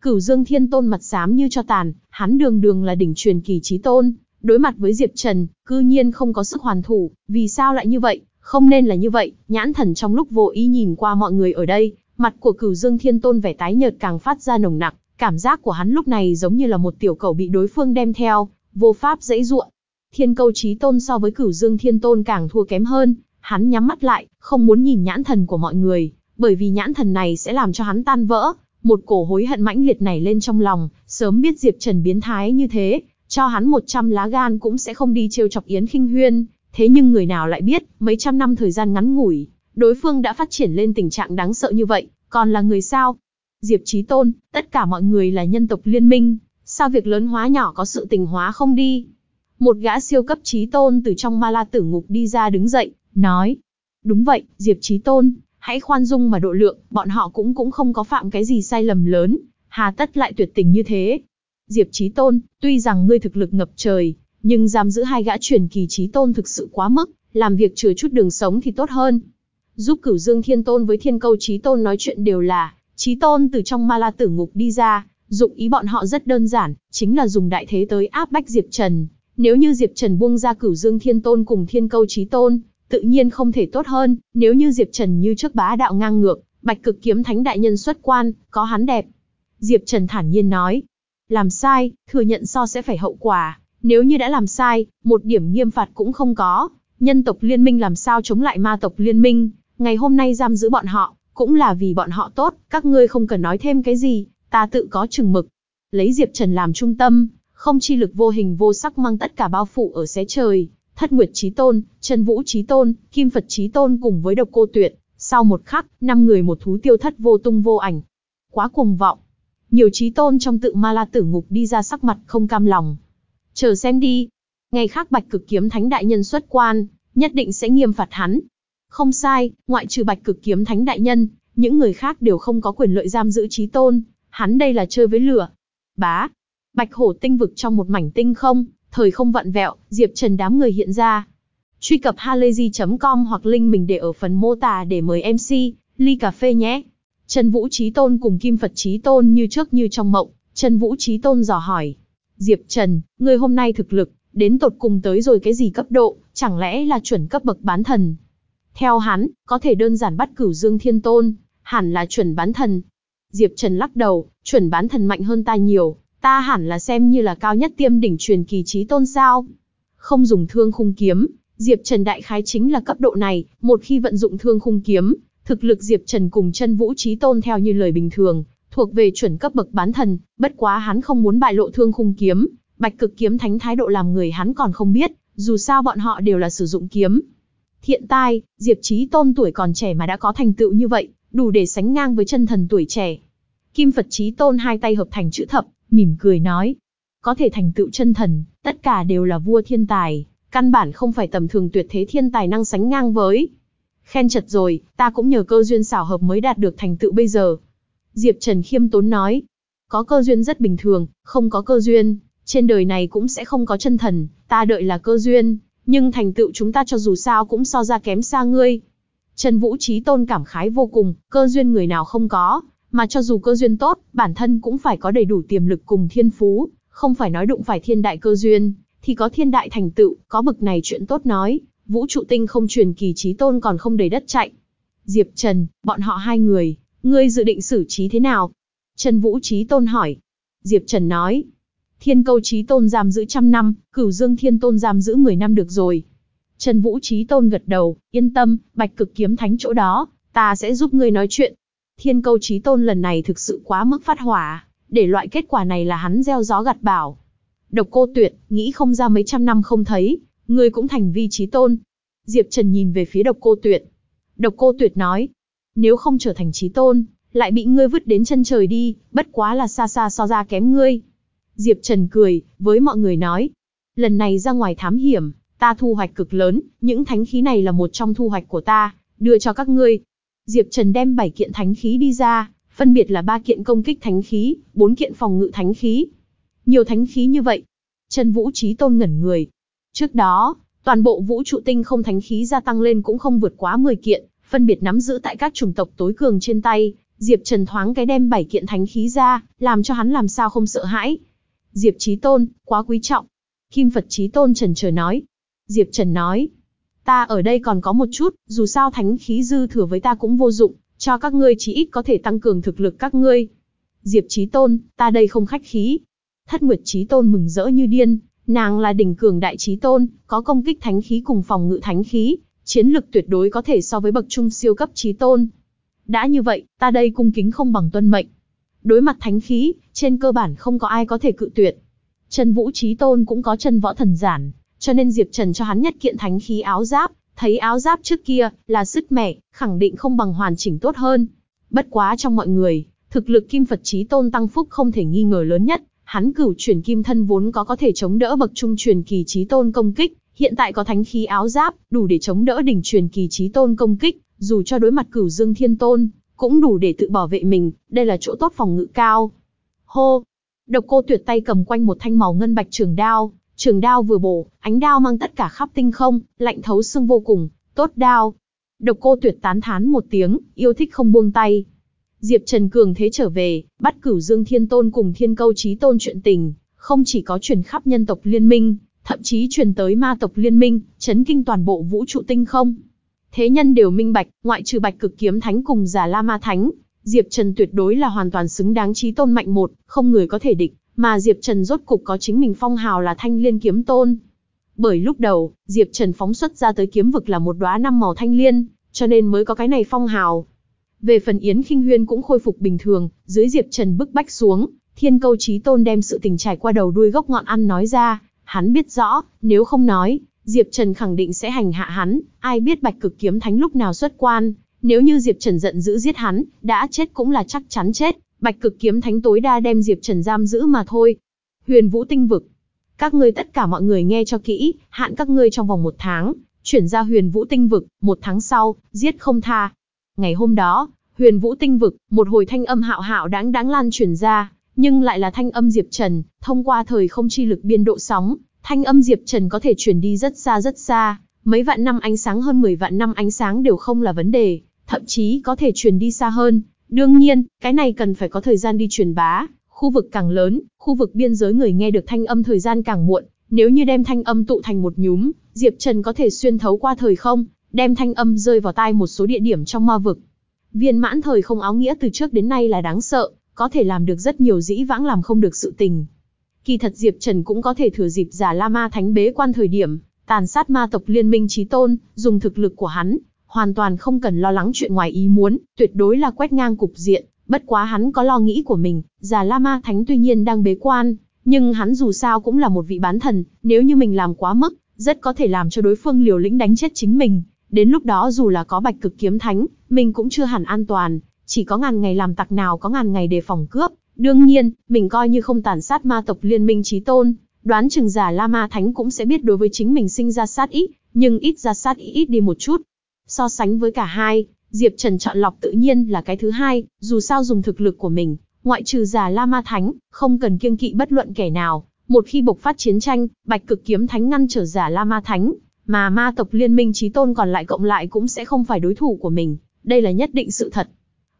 Cửu Dương Thiên Tôn mặt xám như cho tàn, hắn đường đường là đỉnh truyền kỳ chí tôn, Đối mặt với Diệp Trần, cư nhiên không có sức hoàn thủ, vì sao lại như vậy? Không nên là như vậy, nhãn thần trong lúc vô ý nhìn qua mọi người ở đây, mặt của cửu dương thiên tôn vẻ tái nhợt càng phát ra nồng nặc, cảm giác của hắn lúc này giống như là một tiểu cầu bị đối phương đem theo, vô pháp dãy ruộng. Thiên câu trí tôn so với cửu dương thiên tôn càng thua kém hơn, hắn nhắm mắt lại, không muốn nhìn nhãn thần của mọi người, bởi vì nhãn thần này sẽ làm cho hắn tan vỡ. Một cổ hối hận mãnh liệt này lên trong lòng, sớm biết Diệp Trần biến thái như thế, cho hắn 100 lá gan cũng sẽ không đi trêu chọc Yến Kinh Huyên, thế nhưng người nào lại biết, mấy trăm năm thời gian ngắn ngủi, đối phương đã phát triển lên tình trạng đáng sợ như vậy, còn là người sao? Diệp Chí Tôn, tất cả mọi người là nhân tộc liên minh, sao việc lớn hóa nhỏ có sự tình hóa không đi? Một gã siêu cấp trí Tôn từ trong ma la tử ngục đi ra đứng dậy, nói. Đúng vậy, Diệp trí Tôn, hãy khoan dung mà độ lượng, bọn họ cũng cũng không có phạm cái gì sai lầm lớn, hà tất lại tuyệt tình như thế, Diệp trí Tôn, tuy rằng ngươi thực lực ngập trời, nhưng giam giữ hai gã truyền kỳ trí Tôn thực sự quá mức, làm việc chừa chút đường sống thì tốt hơn. Giúp Cửu Dương Thiên Tôn với Thiên Câu trí Tôn nói chuyện đều là, trí Tôn từ trong Ma La Tử Ngục đi ra, dụng ý bọn họ rất đơn giản, chính là dùng đại thế tới áp bách Diệp Trần. Nếu như Diệp Trần buông ra Cửu Dương Thiên Tôn cùng Thiên Câu Chí Tôn, tự nhiên không thể tốt hơn, nếu như Diệp Trần như trước bá đạo ngang ngược, Bạch Cực Kiếm Thánh đại nhân xuất quan, có hắn đẹp. Diệp Trần thản nhiên nói, làm sai, thừa nhận so sẽ phải hậu quả. Nếu như đã làm sai, một điểm nghiêm phạt cũng không có. Nhân tộc liên minh làm sao chống lại ma tộc liên minh. Ngày hôm nay giam giữ bọn họ, cũng là vì bọn họ tốt, các ngươi không cần nói thêm cái gì, ta tự có chừng mực. Lấy Diệp Trần làm trung tâm, không chi lực vô hình vô sắc mang tất cả bao phủ ở xé trời, Thất Nguyệt Chí Tôn, Chân Vũ Chí Tôn, Kim Phật Chí Tôn cùng với Độc Cô Tuyệt, sau một khắc, năm người một thú tiêu thất vô tung vô ảnh. Quá cuồng vọng. Nhiều chí tôn trong tự ma la tử ngục đi ra sắc mặt không cam lòng. Chờ xem đi. Ngày khác bạch cực kiếm thánh đại nhân xuất quan, nhất định sẽ nghiêm phạt hắn. Không sai, ngoại trừ bạch cực kiếm thánh đại nhân, những người khác đều không có quyền lợi giam giữ chí tôn. Hắn đây là chơi với lửa. Bá. Bạch hổ tinh vực trong một mảnh tinh không, thời không vặn vẹo, Diệp Trần đám người hiện ra. Truy cập halayzi.com hoặc link mình để ở phần mô tả để mời MC, ly cà phê nhé. Trần Vũ Chí Tôn cùng Kim Phật Chí Tôn như trước như trong mộng, Trần Vũ Chí Tôn dò hỏi. Diệp Trần, người hôm nay thực lực, đến tột cùng tới rồi cái gì cấp độ, chẳng lẽ là chuẩn cấp bậc bán thần? Theo hắn, có thể đơn giản bắt cửu Dương Thiên Tôn, hẳn là chuẩn bán thần. Diệp Trần lắc đầu, chuẩn bán thần mạnh hơn ta nhiều, ta hẳn là xem như là cao nhất tiêm đỉnh truyền kỳ trí tôn sao. Không dùng thương khung kiếm, Diệp Trần đại khái chính là cấp độ này, một khi vận dụng thương khung kiếm, thực lực Diệp Trần cùng chân vũ trí tôn theo như lời bình thường, thuộc về chuẩn cấp bậc bán thần, bất quá hắn không muốn bại lộ thương khung kiếm, bạch cực kiếm thánh thái độ làm người hắn còn không biết, dù sao bọn họ đều là sử dụng kiếm. Hiện tại Diệp Trí Tôn tuổi còn trẻ mà đã có thành tựu như vậy, đủ để sánh ngang với chân thần tuổi trẻ. Kim Phật Chí Tôn hai tay hợp thành chữ thập, mỉm cười nói. Có thể thành tựu chân thần, tất cả đều là vua thiên tài, căn bản không phải tầm thường tuyệt thế thiên tài năng sánh ngang với. Khen chật rồi, ta cũng nhờ cơ duyên xảo hợp mới đạt được thành tựu bây giờ. Diệp Trần khiêm tốn nói. Có cơ duyên rất bình thường, không có cơ duyên, trên đời này cũng sẽ không có chân thần, ta đợi là cơ duyên, nhưng thành tựu chúng ta cho dù sao cũng so ra kém xa ngươi. Trần Vũ Trí Tôn cảm khái vô cùng, cơ duyên người nào không có, mà cho dù cơ duyên tốt, bản thân cũng phải có đầy đủ tiềm lực cùng thiên phú, không phải nói đụng phải thiên đại cơ duyên, thì có thiên đại thành tựu, có bực này chuyện tốt nói, vũ trụ tinh không truyền kỳ trí tôn còn không đầy đất chạy. Diệp Trần, bọn họ hai người, ngươi dự định xử trí thế nào? Trần Vũ Trí Tôn hỏi. Diệp Trần nói, thiên câu trí tôn giam giữ trăm năm, cửu dương thiên tôn giam giữ 10 năm được rồi. Trần Vũ Trí Tôn gật đầu, yên tâm, bạch cực kiếm thánh chỗ đó, ta sẽ giúp ngươi nói chuyện. Thiên câu trí tôn lần này thực sự quá mức phát hỏa, để loại kết quả này là hắn gieo gió gặt bảo. Độc cô tuyệt, nghĩ không ra mấy trăm năm không thấy, ngươi cũng thành vi trí tôn. Diệp Trần nhìn về phía độc cô tuyệt. Độc cô tuyệt nói, nếu không trở thành trí tôn, lại bị ngươi vứt đến chân trời đi, bất quá là xa xa so ra kém ngươi. Diệp Trần cười, với mọi người nói, lần này ra ngoài thám hiểm, ta thu hoạch cực lớn, những thánh khí này là một trong thu hoạch của ta, đưa cho các ngươi. Diệp Trần đem 7 kiện thánh khí đi ra, phân biệt là 3 kiện công kích thánh khí, 4 kiện phòng ngự thánh khí. Nhiều thánh khí như vậy. Trần Vũ Trí Tôn ngẩn người, Trước đó, toàn bộ vũ trụ tinh không thánh khí gia tăng lên cũng không vượt quá 10 kiện, phân biệt nắm giữ tại các chủng tộc tối cường trên tay. Diệp Trần thoáng cái đem 7 kiện thánh khí ra, làm cho hắn làm sao không sợ hãi. Diệp Chí Tôn, quá quý trọng. Kim Phật Chí Tôn trần trời nói. Diệp Trần nói, ta ở đây còn có một chút, dù sao thánh khí dư thừa với ta cũng vô dụng, cho các ngươi chỉ ít có thể tăng cường thực lực các ngươi. Diệp Chí Tôn, ta đây không khách khí. Thất Nguyệt Chí Tôn mừng rỡ như điên, Nàng là đỉnh cường đại trí tôn, có công kích thánh khí cùng phòng ngự thánh khí, chiến lực tuyệt đối có thể so với bậc trung siêu cấp trí tôn. Đã như vậy, ta đây cung kính không bằng tuân mệnh. Đối mặt thánh khí, trên cơ bản không có ai có thể cự tuyệt. Trần Vũ Trí Tôn cũng có chân võ thần giản, cho nên Diệp Trần cho hắn nhất kiện thánh khí áo giáp, thấy áo giáp trước kia là sứt mẻ, khẳng định không bằng hoàn chỉnh tốt hơn. Bất quá trong mọi người, thực lực Kim Phật Trí Tôn tăng phúc không thể nghi ngờ lớn nhất, Hắn cửu chuyển kim thân vốn có có thể chống đỡ bậc trung truyền kỳ trí tôn công kích, hiện tại có thánh khí áo giáp, đủ để chống đỡ đỉnh truyền kỳ trí tôn công kích, dù cho đối mặt cửu dương thiên tôn, cũng đủ để tự bảo vệ mình, đây là chỗ tốt phòng ngự cao. Hô! Độc cô tuyệt tay cầm quanh một thanh màu ngân bạch trường đao, trường đao vừa bổ, ánh đao mang tất cả khắp tinh không, lạnh thấu xương vô cùng, tốt đao. Độc cô tuyệt tán thán một tiếng, yêu thích không buông tay, Diệp Trần cường thế trở về, bắt cửu Dương Thiên Tôn cùng Thiên Câu trí Tôn chuyện tình, không chỉ có truyền khắp nhân tộc liên minh, thậm chí truyền tới ma tộc liên minh, chấn kinh toàn bộ vũ trụ tinh không. Thế nhân đều minh bạch, ngoại trừ Bạch Cực Kiếm Thánh cùng giả La Ma Thánh, Diệp Trần tuyệt đối là hoàn toàn xứng đáng trí tôn mạnh một, không người có thể địch, mà Diệp Trần rốt cục có chính mình phong hào là Thanh Liên Kiếm Tôn. Bởi lúc đầu, Diệp Trần phóng xuất ra tới kiếm vực là một đóa năm màu thanh liên, cho nên mới có cái này phong hào. Về phần Yến Kinh Huyên cũng khôi phục bình thường, dưới Diệp Trần bức bách xuống, Thiên Câu Chí Tôn đem sự tình trải qua đầu đuôi gốc ngọn ăn nói ra, hắn biết rõ, nếu không nói, Diệp Trần khẳng định sẽ hành hạ hắn, ai biết Bạch Cực Kiếm Thánh lúc nào xuất quan, nếu như Diệp Trần giận dữ giết hắn, đã chết cũng là chắc chắn chết, Bạch Cực Kiếm Thánh tối đa đem Diệp Trần giam giữ mà thôi. Huyền Vũ Tinh Vực Các ngươi tất cả mọi người nghe cho kỹ, hạn các ngươi trong vòng một tháng, chuyển ra Huyền Vũ Tinh Vực, một tháng sau, giết không tha. Ngày hôm đó, Huyền Vũ Tinh Vực, một hồi thanh âm hạo hạo đáng đáng lan truyền ra, nhưng lại là thanh âm Diệp Trần, thông qua thời không chi lực biên độ sóng, thanh âm Diệp Trần có thể truyền đi rất xa rất xa, mấy vạn năm ánh sáng hơn 10 vạn năm ánh sáng đều không là vấn đề, thậm chí có thể truyền đi xa hơn. Đương nhiên, cái này cần phải có thời gian đi truyền bá, khu vực càng lớn, khu vực biên giới người nghe được thanh âm thời gian càng muộn, nếu như đem thanh âm tụ thành một nhúm, Diệp Trần có thể xuyên thấu qua thời không, đem thanh âm rơi vào tai một số địa điểm trong ma vực. Viên mãn thời không áo nghĩa từ trước đến nay là đáng sợ, có thể làm được rất nhiều dĩ vãng làm không được sự tình. Kỳ thật Diệp Trần cũng có thể thừa dịp giả La Ma Thánh bế quan thời điểm, tàn sát ma tộc liên minh trí tôn, dùng thực lực của hắn, hoàn toàn không cần lo lắng chuyện ngoài ý muốn, tuyệt đối là quét ngang cục diện, bất quá hắn có lo nghĩ của mình, giả La Ma Thánh tuy nhiên đang bế quan, nhưng hắn dù sao cũng là một vị bán thần, nếu như mình làm quá mức, rất có thể làm cho đối phương liều lĩnh đánh chết chính mình, đến lúc đó dù là có bạch cực kiếm thánh, mình cũng chưa hẳn an toàn, chỉ có ngàn ngày làm tặc nào có ngàn ngày đề phòng cướp, đương nhiên, mình coi như không tàn sát ma tộc liên minh trí tôn, đoán chừng giả La Ma Thánh cũng sẽ biết đối với chính mình sinh ra sát ý, nhưng ít ra sát ý ít đi một chút. So sánh với cả hai, Diệp Trần chọn lọc tự nhiên là cái thứ hai, dù sao dùng thực lực của mình, ngoại trừ giả La Ma Thánh, không cần kiêng kỵ bất luận kẻ nào. Một khi bộc phát chiến tranh, Bạch Cực Kiếm Thánh ngăn trở giả La Ma Thánh, mà ma tộc liên minh trí tôn còn lại cộng lại cũng sẽ không phải đối thủ của mình. Đây là nhất định sự thật.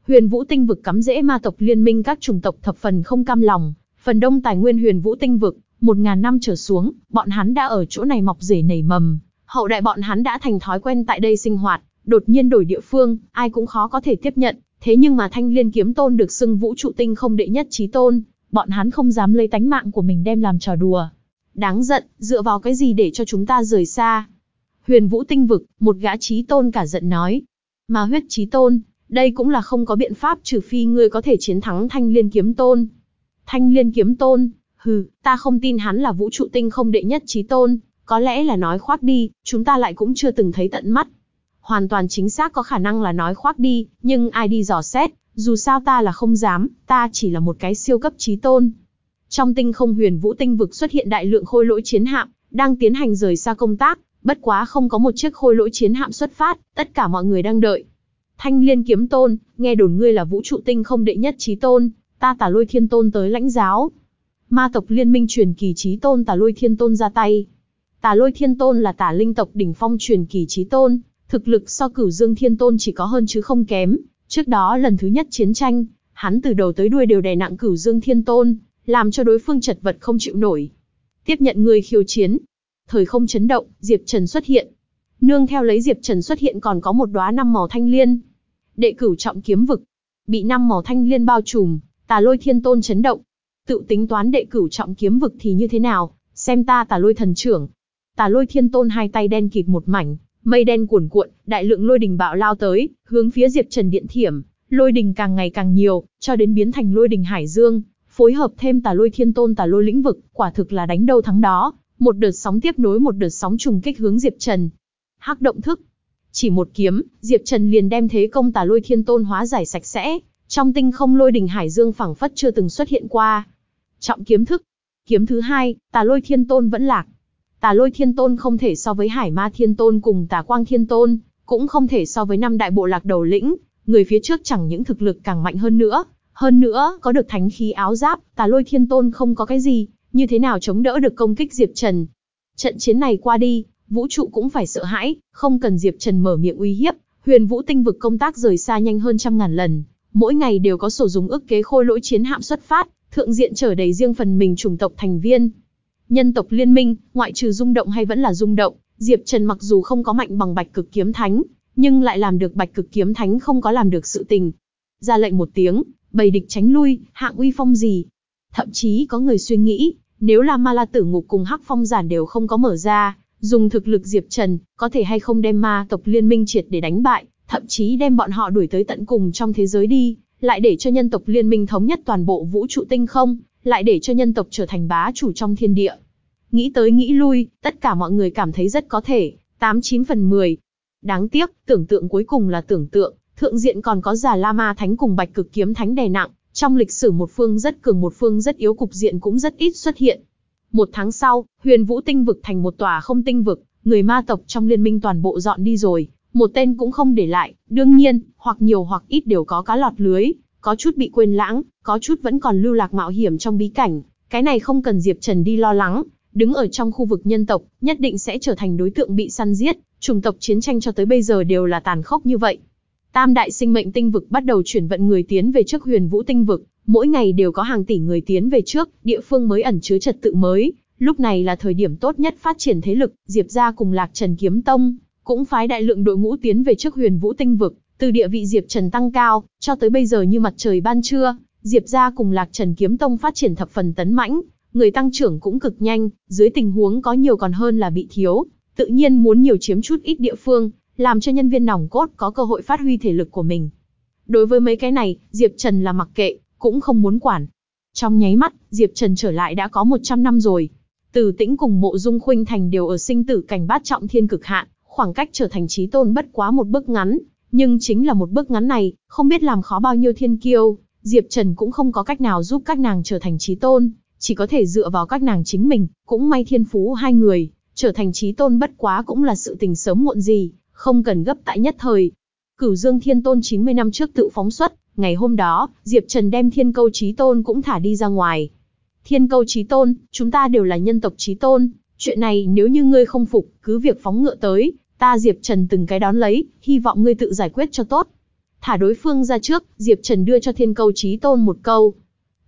Huyền Vũ Tinh vực cắm rễ ma tộc liên minh các chủng tộc thập phần không cam lòng, phần đông tài nguyên Huyền Vũ Tinh vực, một ngàn năm trở xuống, bọn hắn đã ở chỗ này mọc rể nảy mầm, hậu đại bọn hắn đã thành thói quen tại đây sinh hoạt, đột nhiên đổi địa phương, ai cũng khó có thể tiếp nhận, thế nhưng mà Thanh Liên Kiếm Tôn được xưng Vũ trụ tinh không đệ nhất chí tôn, bọn hắn không dám lấy tánh mạng của mình đem làm trò đùa. Đáng giận, dựa vào cái gì để cho chúng ta rời xa? Huyền Vũ Tinh vực, một gã chí tôn cả giận nói. Mà huyết chí tôn, đây cũng là không có biện pháp trừ phi ngươi có thể chiến thắng Thanh Liên Kiếm Tôn. Thanh Liên Kiếm Tôn, hừ, ta không tin hắn là vũ trụ tinh không đệ nhất chí tôn, có lẽ là nói khoác đi, chúng ta lại cũng chưa từng thấy tận mắt. Hoàn toàn chính xác có khả năng là nói khoác đi, nhưng ai đi dò xét, dù sao ta là không dám, ta chỉ là một cái siêu cấp trí tôn. Trong tinh không huyền vũ tinh vực xuất hiện đại lượng khôi lỗi chiến hạm, đang tiến hành rời xa công tác, bất quá không có một chiếc khôi lỗi chiến hạm xuất phát, tất cả mọi người đang đợi. Thanh Liên Kiếm Tôn, nghe đồn ngươi là vũ trụ tinh không đệ nhất trí tôn, ta Tả Lôi Thiên Tôn tới lãnh giáo. Ma tộc liên minh truyền kỳ trí tôn Tả Lôi Thiên Tôn ra tay. Tà Lôi Thiên Tôn là Tà Linh tộc đỉnh phong truyền kỳ chí tôn, thực lực so Cửu Dương Thiên Tôn chỉ có hơn chứ không kém. Trước đó lần thứ nhất chiến tranh, hắn từ đầu tới đuôi đều đè nặng Cửu Dương Thiên Tôn, làm cho đối phương chật vật không chịu nổi. Tiếp nhận người khiêu chiến. Thời không chấn động, Diệp Trần xuất hiện, Nương theo lấy Diệp Trần xuất hiện còn có một đóa năm màu thanh liên. Đệ cửu trọng kiếm vực, bị năm màu thanh liên bao trùm, Tà Lôi Thiên Tôn chấn động. Tự tính toán đệ cửu trọng kiếm vực thì như thế nào, xem ta Tà Lôi thần trưởng. Tà Lôi Thiên Tôn hai tay đen kịt một mảnh, mây đen cuồn cuộn, đại lượng lôi đình bạo lao tới, hướng phía Diệp Trần điện thiểm, lôi đình càng ngày càng nhiều, cho đến biến thành lôi đình hải dương, phối hợp thêm Tà Lôi Thiên Tôn Tà Lôi lĩnh vực, quả thực là đánh đâu thắng đó. Một đợt sóng tiếp nối một đợt sóng trùng kích hướng Diệp Trần, hắc động thức. Chỉ một kiếm, Diệp Trần liền đem thế công tà lôi thiên tôn hóa giải sạch sẽ, trong tinh không lôi đình hải dương phẳng phất chưa từng xuất hiện qua. Trọng kiếm thức. Kiếm thứ hai, tà lôi thiên tôn vẫn lạc. Tà lôi thiên tôn không thể so với hải ma thiên tôn cùng tà quang thiên tôn, cũng không thể so với năm đại bộ lạc đầu lĩnh, người phía trước chẳng những thực lực càng mạnh hơn nữa, hơn nữa có được thánh khí áo giáp, tà lôi thiên tôn không có cái gì, như thế nào chống đỡ được công kích Diệp Trần. Trận chiến này qua đi, vũ trụ cũng phải sợ hãi, không cần Diệp Trần mở miệng uy hiếp, huyền vũ tinh vực công tác rời xa nhanh hơn trăm ngàn lần, mỗi ngày đều có sổ dùng ức kế khôi lỗi chiến hạm xuất phát, thượng diện trở đầy riêng phần mình chủng tộc thành viên. Nhân tộc liên minh, ngoại trừ rung động hay vẫn là rung động, Diệp Trần mặc dù không có mạnh bằng Bạch Cực Kiếm Thánh, nhưng lại làm được Bạch Cực Kiếm Thánh không có làm được sự tình. Ra lệnh một tiếng, bầy địch tránh lui, hạng uy phong gì? Thậm chí có người suy nghĩ, nếu là Ma La Tử Ngục cùng Hắc Phong Giản đều không có mở ra, Dùng thực lực Diệp Trần, có thể hay không đem ma tộc liên minh triệt để đánh bại, thậm chí đem bọn họ đuổi tới tận cùng trong thế giới đi, lại để cho nhân tộc liên minh thống nhất toàn bộ vũ trụ tinh không, lại để cho nhân tộc trở thành bá chủ trong thiên địa. Nghĩ tới nghĩ lui, tất cả mọi người cảm thấy rất có thể, 89 phần 10. Đáng tiếc, tưởng tượng cuối cùng là tưởng tượng, thượng diện còn có giả La Ma Thánh cùng Bạch Cực Kiếm Thánh đè nặng, trong lịch sử một phương rất cường một phương rất yếu cục diện cũng rất ít xuất hiện. Một tháng sau, huyền vũ tinh vực thành một tòa không tinh vực, người ma tộc trong liên minh toàn bộ dọn đi rồi, một tên cũng không để lại, đương nhiên, hoặc nhiều hoặc ít đều có cá lọt lưới, có chút bị quên lãng, có chút vẫn còn lưu lạc mạo hiểm trong bí cảnh, cái này không cần Diệp Trần đi lo lắng, đứng ở trong khu vực nhân tộc, nhất định sẽ trở thành đối tượng bị săn giết, chủng tộc chiến tranh cho tới bây giờ đều là tàn khốc như vậy. Tam đại sinh mệnh tinh vực bắt đầu chuyển vận người tiến về trước huyền vũ tinh vực, mỗi ngày đều có hàng tỷ người tiến về trước, địa phương mới ẩn chứa trật tự mới, lúc này là thời điểm tốt nhất phát triển thế lực, Diệp gia cùng Lạc Trần Kiếm Tông, cũng phái đại lượng đội ngũ tiến về trước huyền vũ tinh vực, từ địa vị Diệp Trần tăng cao, cho tới bây giờ như mặt trời ban trưa, Diệp gia cùng Lạc Trần Kiếm Tông phát triển thập phần tấn mãnh, người tăng trưởng cũng cực nhanh, dưới tình huống có nhiều còn hơn là bị thiếu, tự nhiên muốn nhiều chiếm chút ít địa phương, làm cho nhân viên nòng cốt có cơ hội phát huy thể lực của mình. Đối với mấy cái này, Diệp Trần là mặc kệ, cũng không muốn quản. Trong nháy mắt, Diệp Trần trở lại đã có 100 năm rồi. Từ tĩnh cùng mộ dung khuynh thành đều ở sinh tử cảnh bát trọng thiên cực hạn, khoảng cách trở thành trí tôn bất quá một bước ngắn. Nhưng chính là một bước ngắn này, không biết làm khó bao nhiêu thiên kiêu, Diệp Trần cũng không có cách nào giúp các nàng trở thành trí tôn, chỉ có thể dựa vào các nàng chính mình, cũng may thiên phú hai người, trở thành trí tôn bất quá cũng là sự tình sớm muộn gì, không cần gấp tại nhất thời. Cửu Dương Thiên Tôn 90 năm trước tự phóng xuất, ngày hôm đó, Diệp Trần đem Thiên Câu Chí Tôn cũng thả đi ra ngoài. Thiên Câu Chí Tôn, chúng ta đều là nhân tộc Chí Tôn, chuyện này nếu như ngươi không phục, cứ việc phóng ngựa tới, ta Diệp Trần từng cái đón lấy, hy vọng ngươi tự giải quyết cho tốt. Thả đối phương ra trước, Diệp Trần đưa cho Thiên Câu Chí Tôn một câu.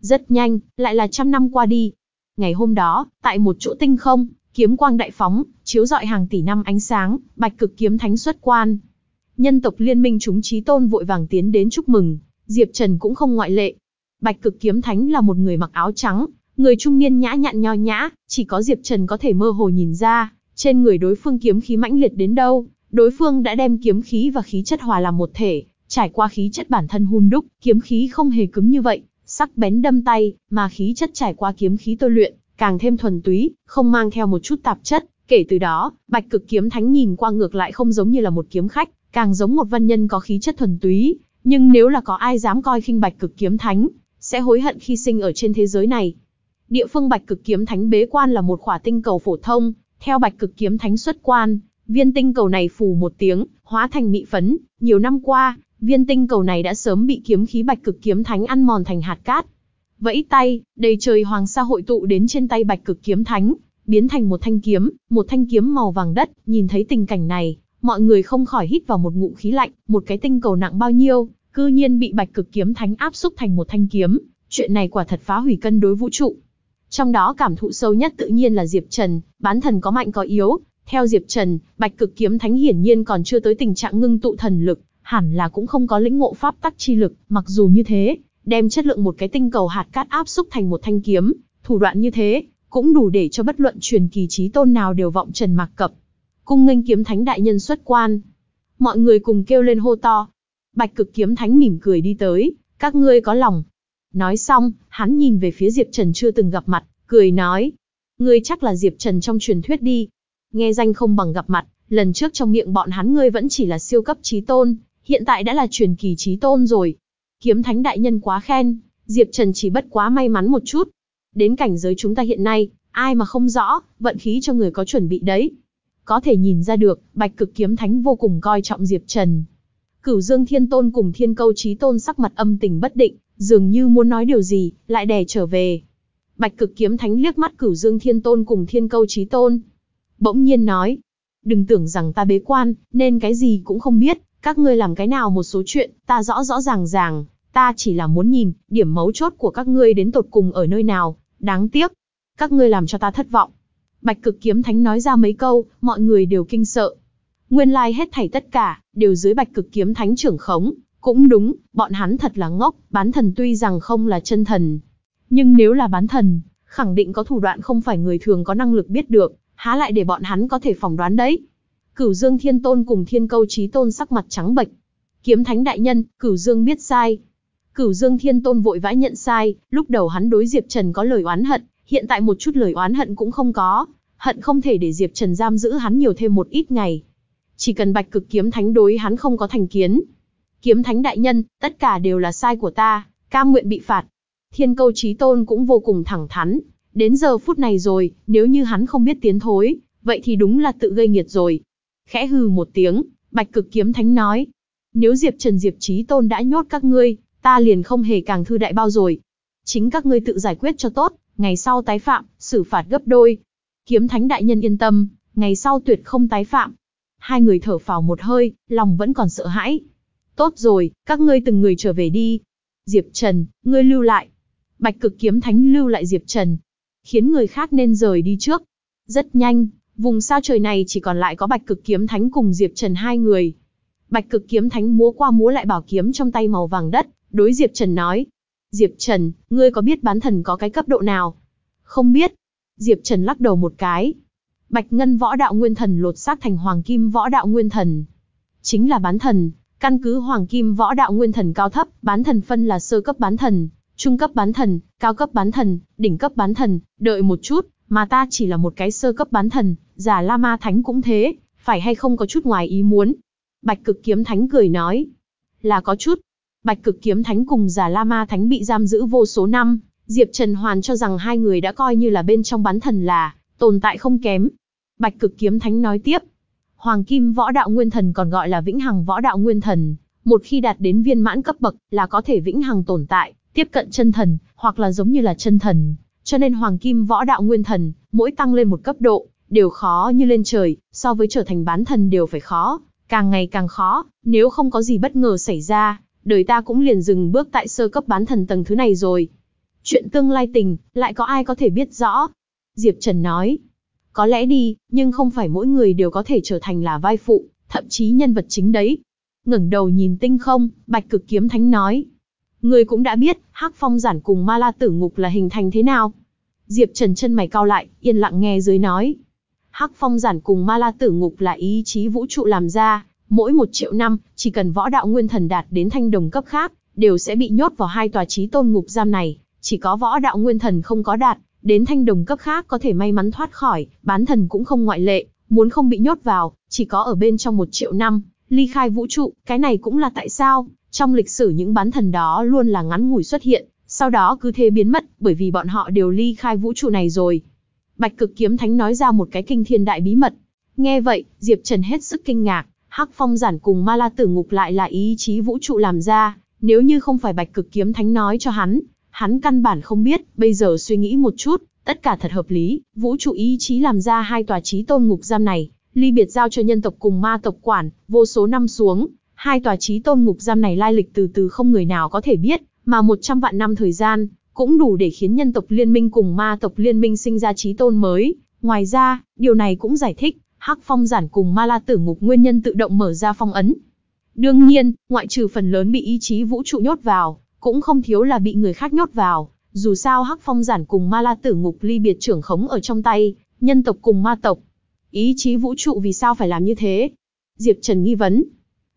Rất nhanh, lại là trăm năm qua đi. Ngày hôm đó, tại một chỗ tinh không, kiếm quang đại phóng, chiếu rọi hàng tỷ năm ánh sáng, bạch cực kiếm thánh xuất quan. Nhân tộc liên minh chúng trí tôn vội vàng tiến đến chúc mừng, Diệp Trần cũng không ngoại lệ. Bạch cực kiếm thánh là một người mặc áo trắng, người trung niên nhã nhặn nho nhã, chỉ có Diệp Trần có thể mơ hồ nhìn ra, trên người đối phương kiếm khí mãnh liệt đến đâu, đối phương đã đem kiếm khí và khí chất hòa làm một thể, trải qua khí chất bản thân hun đúc, kiếm khí không hề cứng như vậy, sắc bén đâm tay, mà khí chất trải qua kiếm khí tôi luyện, càng thêm thuần túy, không mang theo một chút tạp chất. Kể từ đó, Bạch Cực Kiếm Thánh nhìn qua ngược lại không giống như là một kiếm khách, càng giống một văn nhân có khí chất thuần túy. Nhưng nếu là có ai dám coi khinh Bạch Cực Kiếm Thánh, sẽ hối hận khi sinh ở trên thế giới này. Địa phương Bạch Cực Kiếm Thánh bế quan là một khỏa tinh cầu phổ thông, theo Bạch Cực Kiếm Thánh xuất quan, viên tinh cầu này phù một tiếng, hóa thành mị phấn. Nhiều năm qua, viên tinh cầu này đã sớm bị kiếm khí Bạch Cực Kiếm Thánh ăn mòn thành hạt cát, Vẫy tay, đầy trời hoàng sa hội tụ đến trên tay bạch cực kiếm thánh, biến thành một thanh kiếm, một thanh kiếm màu vàng đất, nhìn thấy tình cảnh này, mọi người không khỏi hít vào một ngụm khí lạnh, một cái tinh cầu nặng bao nhiêu, cư nhiên bị bạch cực kiếm thánh áp xúc thành một thanh kiếm, chuyện này quả thật phá hủy cân đối vũ trụ. Trong đó cảm thụ sâu nhất tự nhiên là Diệp Trần, bán thần có mạnh có yếu, theo Diệp Trần, bạch cực kiếm thánh hiển nhiên còn chưa tới tình trạng ngưng tụ thần lực, hẳn là cũng không có lĩnh ngộ pháp tắc chi lực, mặc dù như thế, đem chất lượng một cái tinh cầu hạt cát áp xúc thành một thanh kiếm, thủ đoạn như thế, cũng đủ để cho bất luận truyền kỳ trí tôn nào đều vọng trần mạc cập. Cung nghênh kiếm thánh đại nhân xuất quan. Mọi người cùng kêu lên hô to. Bạch cực kiếm thánh mỉm cười đi tới, các ngươi có lòng. Nói xong, hắn nhìn về phía Diệp Trần chưa từng gặp mặt, cười nói. Ngươi chắc là Diệp Trần trong truyền thuyết đi. Nghe danh không bằng gặp mặt, lần trước trong miệng bọn hắn ngươi vẫn chỉ là siêu cấp trí tôn, hiện tại đã là truyền kỳ trí tôn rồi. Kiếm thánh đại nhân quá khen, Diệp Trần chỉ bất quá may mắn một chút. Đến cảnh giới chúng ta hiện nay, ai mà không rõ, vận khí cho người có chuẩn bị đấy. Có thể nhìn ra được, bạch cực kiếm thánh vô cùng coi trọng Diệp Trần. Cửu Dương Thiên Tôn cùng Thiên Câu Chí Tôn sắc mặt âm tình bất định, dường như muốn nói điều gì, lại đè trở về. Bạch cực kiếm thánh liếc mắt Cửu Dương Thiên Tôn cùng Thiên Câu Chí Tôn. Bỗng nhiên nói, đừng tưởng rằng ta bế quan, nên cái gì cũng không biết, các ngươi làm cái nào một số chuyện, ta rõ rõ ràng ràng, ta chỉ là muốn nhìn, điểm mấu chốt của các ngươi đến tột cùng ở nơi nào, đáng tiếc. Các ngươi làm cho ta thất vọng. Bạch cực kiếm thánh nói ra mấy câu, mọi người đều kinh sợ. Nguyên lai like hết thảy tất cả, đều dưới bạch cực kiếm thánh trưởng khống. Cũng đúng, bọn hắn thật là ngốc, bán thần tuy rằng không là chân thần. Nhưng nếu là bán thần, khẳng định có thủ đoạn không phải người thường có năng lực biết được, há lại để bọn hắn có thể phỏng đoán đấy. Cửu Dương Thiên Tôn cùng Thiên Câu Chí Tôn sắc mặt trắng bệch. Kiếm Thánh đại nhân, Cửu Dương biết sai. Cửu Dương Thiên Tôn vội vã nhận sai, lúc đầu hắn đối Diệp Trần có lời oán hận, hiện tại một chút lời oán hận cũng không có, hận không thể để Diệp Trần giam giữ hắn nhiều thêm một ít ngày. Chỉ cần Bạch Cực Kiếm Thánh đối hắn không có thành kiến. Kiếm Thánh đại nhân, tất cả đều là sai của ta, cam nguyện bị phạt. Thiên Câu Chí Tôn cũng vô cùng thẳng thắn, đến giờ phút này rồi, nếu như hắn không biết tiến thối, vậy thì đúng là tự gây nghiệt rồi. Khẽ hừ một tiếng, Bạch Cực Kiếm Thánh nói, nếu Diệp Trần Diệp Chí Tôn đã nhốt các ngươi, ta liền không hề càng thư đại bao rồi. Chính các ngươi tự giải quyết cho tốt, ngày sau tái phạm, xử phạt gấp đôi. Kiếm Thánh đại nhân yên tâm, ngày sau tuyệt không tái phạm. Hai người thở phào một hơi, lòng vẫn còn sợ hãi. Tốt rồi, các ngươi từng người trở về đi. Diệp Trần, ngươi lưu lại. Bạch cực kiếm thánh lưu lại Diệp Trần. Khiến người khác nên rời đi trước. Rất nhanh, vùng sao trời này chỉ còn lại có bạch cực kiếm thánh cùng Diệp Trần hai người. Bạch cực kiếm thánh múa qua múa lại bảo kiếm trong tay màu vàng đất, đối Diệp Trần nói. Diệp Trần, ngươi có biết bán thần có cái cấp độ nào? Không biết. Diệp Trần lắc đầu một cái. Bạch Ngân võ đạo nguyên thần lột xác thành Hoàng Kim võ đạo nguyên thần. Chính là bán thần, căn cứ Hoàng Kim võ đạo nguyên thần cao thấp, bán thần phân là sơ cấp bán thần, trung cấp bán thần, cao cấp bán thần, đỉnh cấp bán thần, đợi một chút, mà ta chỉ là một cái sơ cấp bán thần, giả La Ma Thánh cũng thế, phải hay không có chút ngoài ý muốn. Bạch Cực Kiếm Thánh cười nói, là có chút. Bạch Cực Kiếm Thánh cùng giả La Ma Thánh bị giam giữ vô số năm, Diệp Trần Hoàn cho rằng hai người đã coi như là bên trong bán thần là, tồn tại không kém. Bạch Cực Kiếm Thánh nói tiếp, Hoàng Kim Võ Đạo Nguyên Thần còn gọi là Vĩnh Hằng Võ Đạo Nguyên Thần, một khi đạt đến viên mãn cấp bậc là có thể vĩnh hằng tồn tại, tiếp cận chân thần, hoặc là giống như là chân thần. Cho nên Hoàng Kim Võ Đạo Nguyên Thần, mỗi tăng lên một cấp độ, đều khó như lên trời, so với trở thành bán thần đều phải khó, càng ngày càng khó, nếu không có gì bất ngờ xảy ra, đời ta cũng liền dừng bước tại sơ cấp bán thần tầng thứ này rồi. Chuyện tương lai tình, lại có ai có thể biết rõ? Diệp Trần nói, có lẽ đi, nhưng không phải mỗi người đều có thể trở thành là vai phụ, thậm chí nhân vật chính đấy. ngẩng đầu nhìn tinh không, Bạch Cực Kiếm Thánh nói, Người cũng đã biết, Hắc Phong giản cùng Ma La Tử Ngục là hình thành thế nào. Diệp Trần chân mày cao lại, yên lặng nghe dưới nói. Hắc Phong giản cùng Ma La Tử Ngục là ý chí vũ trụ làm ra, mỗi một triệu năm, chỉ cần võ đạo nguyên thần đạt đến thanh đồng cấp khác, đều sẽ bị nhốt vào hai tòa trí tôn ngục giam này, chỉ có võ đạo nguyên thần không có đạt, đến thanh đồng cấp khác có thể may mắn thoát khỏi, bán thần cũng không ngoại lệ, muốn không bị nhốt vào, chỉ có ở bên trong một triệu năm, ly khai vũ trụ, cái này cũng là tại sao, trong lịch sử những bán thần đó luôn là ngắn ngủi xuất hiện, sau đó cứ thế biến mất, bởi vì bọn họ đều ly khai vũ trụ này rồi. Bạch cực kiếm thánh nói ra một cái kinh thiên đại bí mật. Nghe vậy, Diệp Trần hết sức kinh ngạc, Hắc Phong giản cùng Ma La Tử Ngục lại là ý chí vũ trụ làm ra, nếu như không phải Bạch cực kiếm thánh nói cho hắn, hắn căn bản không biết, bây giờ suy nghĩ một chút, tất cả thật hợp lý, vũ trụ ý chí làm ra hai tòa trí tôn ngục giam này, ly biệt giao cho nhân tộc cùng ma tộc quản, vô số năm xuống, Hai tòa trí tôn ngục giam này lai lịch từ từ không người nào có thể biết, mà 100 vạn năm thời gian, cũng đủ để khiến nhân tộc liên minh cùng ma tộc liên minh sinh ra trí tôn mới. Ngoài ra, điều này cũng giải thích, Hắc Phong giản cùng Ma La Tử Ngục nguyên nhân tự động mở ra phong ấn. Đương nhiên, ngoại trừ phần lớn bị ý chí vũ trụ nhốt vào, cũng không thiếu là bị người khác nhốt vào. Dù sao Hắc Phong giản cùng Ma La Tử Ngục ly biệt trưởng khống ở trong tay, nhân tộc cùng ma tộc. Ý chí vũ trụ vì sao phải làm như thế? Diệp Trần nghi vấn,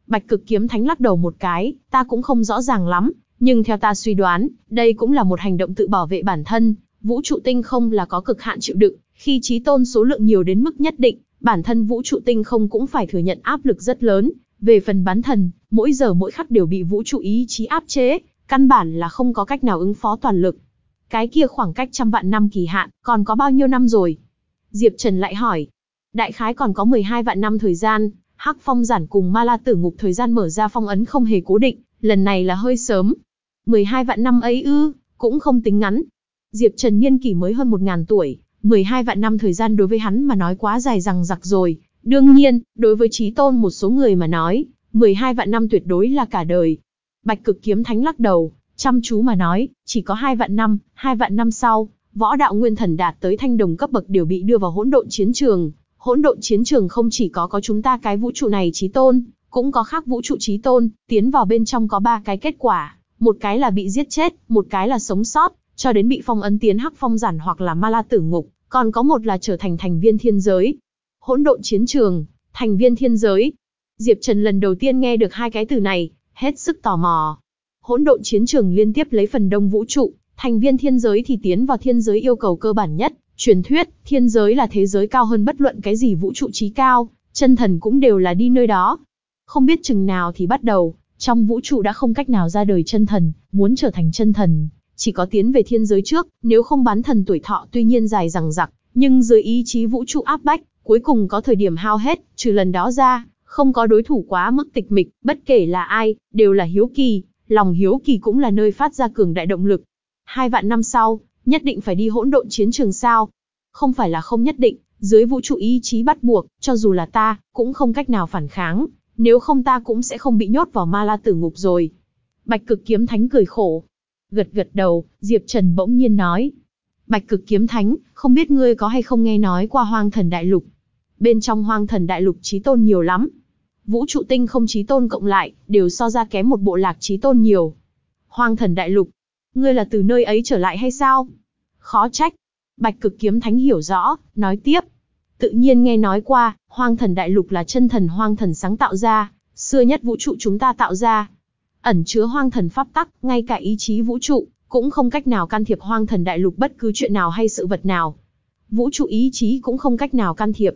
Bạch cực kiếm thánh lắc đầu một cái, ta cũng không rõ ràng lắm, nhưng theo ta suy đoán, đây cũng là một hành động tự bảo vệ bản thân, vũ trụ tinh không là có cực hạn chịu đựng, khi trí tôn số lượng nhiều đến mức nhất định, bản thân vũ trụ tinh không cũng phải thừa nhận áp lực rất lớn, về phần bán thần, mỗi giờ mỗi khắc đều bị vũ trụ ý chí áp chế, căn bản là không có cách nào ứng phó toàn lực. Cái kia khoảng cách trăm vạn năm kỳ hạn, còn có bao nhiêu năm rồi? Diệp Trần lại hỏi. Đại khái còn có 12 vạn năm thời gian, Hắc Phong giản cùng Ma La Tử Ngục thời gian mở ra phong ấn không hề cố định, lần này là hơi sớm. 12 vạn năm ấy ư, cũng không tính ngắn. Diệp Trần niên kỷ mới hơn 1000 tuổi, 12 vạn năm thời gian đối với hắn mà nói quá dài rằng giặc rồi. Đương nhiên, đối với trí tôn một số người mà nói, 12 vạn năm tuyệt đối là cả đời. Bạch Cực Kiếm Thánh lắc đầu, chăm chú mà nói, chỉ có hai vạn năm, hai vạn năm sau, võ đạo nguyên thần đạt tới thanh đồng cấp bậc đều bị đưa vào hỗn độn chiến trường, hỗn độn chiến trường không chỉ có có chúng ta cái vũ trụ này trí tôn, cũng có khác vũ trụ trí tôn, tiến vào bên trong có ba cái kết quả, một cái là bị giết chết, một cái là sống sót, cho đến bị phong ấn tiến hắc phong giản hoặc là ma la tử ngục, còn có một là trở thành thành viên thiên giới. Hỗn độn chiến trường, thành viên thiên giới. Diệp Trần lần đầu tiên nghe được hai cái từ này, hết sức tò mò. Hỗn độn chiến trường liên tiếp lấy phần đông vũ trụ, thành viên thiên giới thì tiến vào thiên giới yêu cầu cơ bản nhất, truyền thuyết, thiên giới là thế giới cao hơn bất luận cái gì vũ trụ trí cao, chân thần cũng đều là đi nơi đó. Không biết chừng nào thì bắt đầu, trong vũ trụ đã không cách nào ra đời chân thần, muốn trở thành chân thần, chỉ có tiến về thiên giới trước, nếu không bán thần tuổi thọ tuy nhiên dài rằng rặc, nhưng dưới ý chí vũ trụ áp bách, cuối cùng có thời điểm hao hết, trừ lần đó ra, không có đối thủ quá mức tịch mịch, bất kể là ai, đều là hiếu kỳ, lòng hiếu kỳ cũng là nơi phát ra cường đại động lực. Hai vạn năm sau, nhất định phải đi hỗn độn chiến trường sao? Không phải là không nhất định, dưới vũ trụ ý chí bắt buộc, cho dù là ta, cũng không cách nào phản kháng, nếu không ta cũng sẽ không bị nhốt vào ma la tử ngục rồi. Bạch cực kiếm thánh cười khổ. Gật gật đầu, Diệp Trần bỗng nhiên nói. Bạch cực kiếm thánh, không biết ngươi có hay không nghe nói qua hoang thần đại lục. Bên trong hoang thần đại lục trí tôn nhiều lắm. Vũ trụ tinh không trí tôn cộng lại, đều so ra kém một bộ lạc trí tôn nhiều. Hoang thần đại lục. Ngươi là từ nơi ấy trở lại hay sao? Khó trách. Bạch cực kiếm thánh hiểu rõ, nói tiếp. Tự nhiên nghe nói qua, hoang thần đại lục là chân thần hoang thần sáng tạo ra, xưa nhất vũ trụ chúng ta tạo ra. Ẩn chứa hoang thần pháp tắc, ngay cả ý chí vũ trụ, cũng không cách nào can thiệp hoang thần đại lục bất cứ chuyện nào hay sự vật nào. Vũ trụ ý chí cũng không cách nào can thiệp.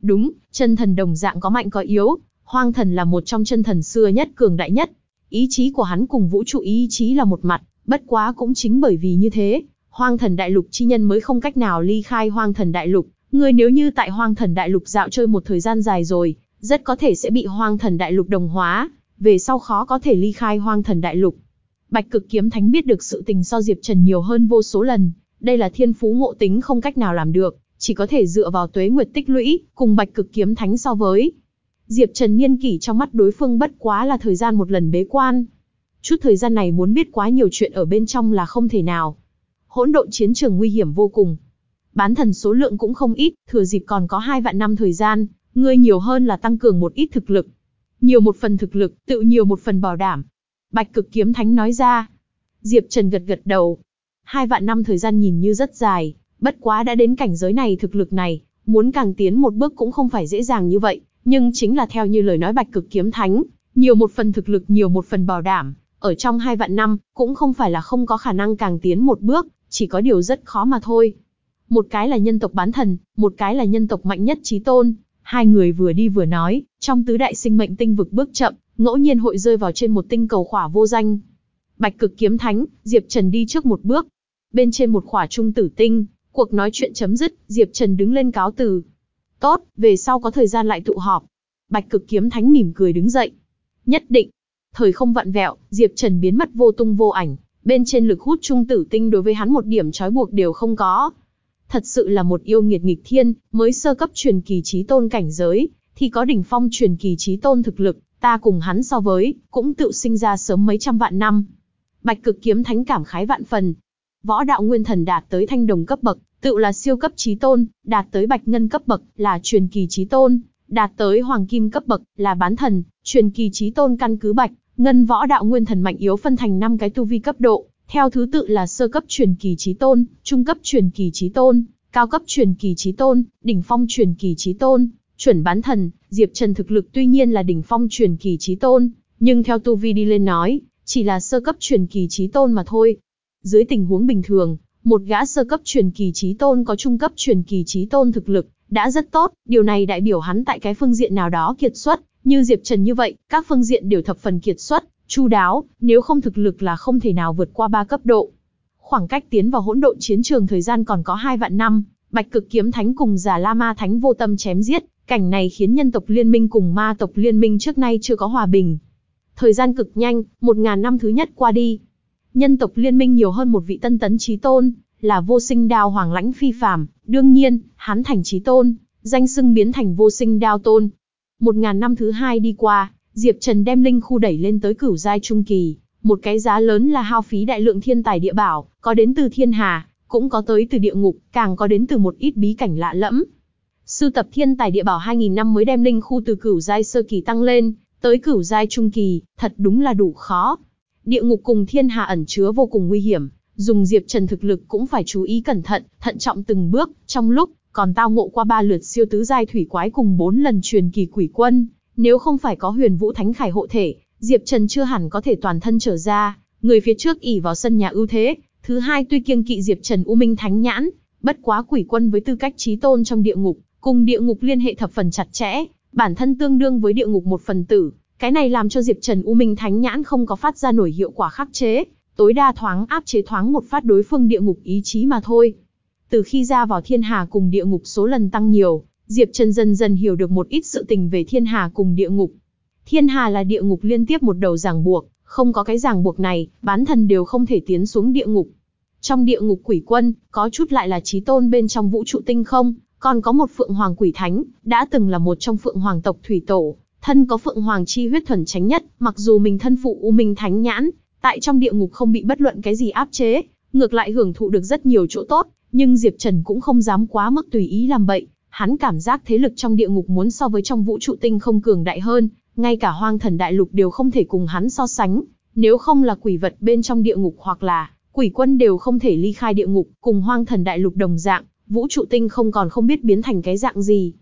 Đúng, chân thần đồng dạng có mạnh có yếu, hoang thần là một trong chân thần xưa nhất cường đại nhất. Ý chí của hắn cùng vũ trụ ý chí là một mặt, bất quá cũng chính bởi vì như thế, hoang thần đại lục chi nhân mới không cách nào ly khai hoang thần đại lục, Ngươi nếu như tại hoang thần đại lục dạo chơi một thời gian dài rồi, rất có thể sẽ bị hoang thần đại lục đồng hóa, về sau khó có thể ly khai hoang thần đại lục. Bạch cực kiếm thánh biết được sự tình so Diệp Trần nhiều hơn vô số lần, đây là thiên phú ngộ tính không cách nào làm được, chỉ có thể dựa vào tuế nguyệt tích lũy, cùng bạch cực kiếm thánh so với. Diệp Trần niên kỷ trong mắt đối phương bất quá là thời gian một lần bế quan. Chút thời gian này muốn biết quá nhiều chuyện ở bên trong là không thể nào. Hỗn độn chiến trường nguy hiểm vô cùng, Bán thần số lượng cũng không ít, thừa dịp còn có hai vạn năm thời gian, ngươi nhiều hơn là tăng cường một ít thực lực. Nhiều một phần thực lực, tự nhiều một phần bảo đảm. Bạch cực kiếm thánh nói ra. Diệp Trần gật gật đầu. Hai vạn năm thời gian nhìn như rất dài, bất quá đã đến cảnh giới này thực lực này, muốn càng tiến một bước cũng không phải dễ dàng như vậy, nhưng chính là theo như lời nói bạch cực kiếm thánh, nhiều một phần thực lực nhiều một phần bảo đảm, ở trong hai vạn năm, cũng không phải là không có khả năng càng tiến một bước, chỉ có điều rất khó mà thôi. Một cái là nhân tộc bán thần, một cái là nhân tộc mạnh nhất trí tôn. Hai người vừa đi vừa nói, trong tứ đại sinh mệnh tinh vực bước chậm, ngẫu nhiên hội rơi vào trên một tinh cầu khỏa vô danh. Bạch cực kiếm thánh, Diệp Trần đi trước một bước. Bên trên một khỏa trung tử tinh, cuộc nói chuyện chấm dứt, Diệp Trần đứng lên cáo từ. Tốt, về sau có thời gian lại tụ họp. Bạch cực kiếm thánh mỉm cười đứng dậy. Nhất định. Thời không vặn vẹo, Diệp Trần biến mất vô tung vô ảnh. Bên trên lực hút trung tử tinh đối với hắn một điểm trói buộc đều không có thật sự là một yêu nghiệt nghịch thiên, mới sơ cấp truyền kỳ trí tôn cảnh giới, thì có đỉnh phong truyền kỳ trí tôn thực lực, ta cùng hắn so với, cũng tự sinh ra sớm mấy trăm vạn năm. Bạch cực kiếm thánh cảm khái vạn phần. Võ đạo nguyên thần đạt tới thanh đồng cấp bậc, tự là siêu cấp trí tôn, đạt tới bạch ngân cấp bậc, là truyền kỳ trí tôn, đạt tới hoàng kim cấp bậc, là bán thần, truyền kỳ trí tôn căn cứ bạch, ngân võ đạo nguyên thần mạnh yếu phân thành 5 cái tu vi cấp độ, theo thứ tự là sơ cấp truyền kỳ trí tôn, trung cấp truyền kỳ trí tôn, cao cấp truyền kỳ trí tôn, đỉnh phong truyền kỳ trí tôn, chuẩn bán thần, Diệp Trần thực lực tuy nhiên là đỉnh phong truyền kỳ trí tôn, nhưng theo tu vi đi lên nói, chỉ là sơ cấp truyền kỳ trí tôn mà thôi. Dưới tình huống bình thường, một gã sơ cấp truyền kỳ trí tôn có trung cấp truyền kỳ trí tôn thực lực, đã rất tốt, điều này đại biểu hắn tại cái phương diện nào đó kiệt xuất, như Diệp Trần như vậy, các phương diện đều thập phần kiệt xuất, chu đáo, nếu không thực lực là không thể nào vượt qua ba cấp độ. Khoảng cách tiến vào hỗn độn chiến trường thời gian còn có hai vạn năm, Bạch Cực Kiếm Thánh cùng Già La Ma Thánh vô tâm chém giết, cảnh này khiến nhân tộc liên minh cùng ma tộc liên minh trước nay chưa có hòa bình. Thời gian cực nhanh, một ngàn năm thứ nhất qua đi. Nhân tộc liên minh nhiều hơn một vị tân tấn trí tôn, là vô sinh đao hoàng lãnh phi phàm, đương nhiên, hắn thành trí tôn, danh xưng biến thành vô sinh đao tôn. Một ngàn năm thứ hai đi qua, Diệp Trần đem linh khu đẩy lên tới cửu giai trung kỳ, một cái giá lớn là hao phí đại lượng thiên tài địa bảo, có đến từ thiên hà, cũng có tới từ địa ngục, càng có đến từ một ít bí cảnh lạ lẫm. sưu tập thiên tài địa bảo 2000 năm mới đem linh khu từ cửu giai sơ kỳ tăng lên, tới cửu giai trung kỳ, thật đúng là đủ khó. Địa ngục cùng thiên hà ẩn chứa vô cùng nguy hiểm, dùng Diệp Trần thực lực cũng phải chú ý cẩn thận, thận trọng từng bước, trong lúc còn tao ngộ qua ba lượt siêu tứ giai thủy quái cùng bốn lần truyền kỳ quỷ quân, nếu không phải có huyền vũ thánh khải hộ thể, Diệp Trần chưa hẳn có thể toàn thân trở ra, người phía trước ỉ vào sân nhà ưu thế, thứ hai tuy kiêng kỵ Diệp Trần U Minh Thánh Nhãn, bất quá quỷ quân với tư cách chí tôn trong địa ngục, cùng địa ngục liên hệ thập phần chặt chẽ, bản thân tương đương với địa ngục một phần tử, cái này làm cho Diệp Trần U Minh Thánh Nhãn không có phát ra nổi hiệu quả khắc chế, tối đa thoáng áp chế thoáng một phát đối phương địa ngục ý chí mà thôi. Từ khi ra vào thiên hà cùng địa ngục số lần tăng nhiều, Diệp Trần dần dần hiểu được một ít sự tình về thiên hà cùng địa ngục. Thiên hà là địa ngục liên tiếp một đầu ràng buộc, không có cái ràng buộc này, bán thần đều không thể tiến xuống địa ngục. Trong địa ngục quỷ quân, có chút lại là trí tôn bên trong vũ trụ tinh không, còn có một phượng hoàng quỷ thánh, đã từng là một trong phượng hoàng tộc thủy tổ, thân có phượng hoàng chi huyết thuần tránh nhất, mặc dù mình thân phụ u minh thánh nhãn, tại trong địa ngục không bị bất luận cái gì áp chế, ngược lại hưởng thụ được rất nhiều chỗ tốt, nhưng Diệp Trần cũng không dám quá mức tùy ý làm bậy, hắn cảm giác thế lực trong địa ngục muốn so với trong vũ trụ tinh không cường đại hơn, ngay cả hoang thần đại lục đều không thể cùng hắn so sánh, nếu không là quỷ vật bên trong địa ngục hoặc là quỷ quân đều không thể ly khai địa ngục, cùng hoang thần đại lục đồng dạng, vũ trụ tinh không còn không biết biến thành cái dạng gì.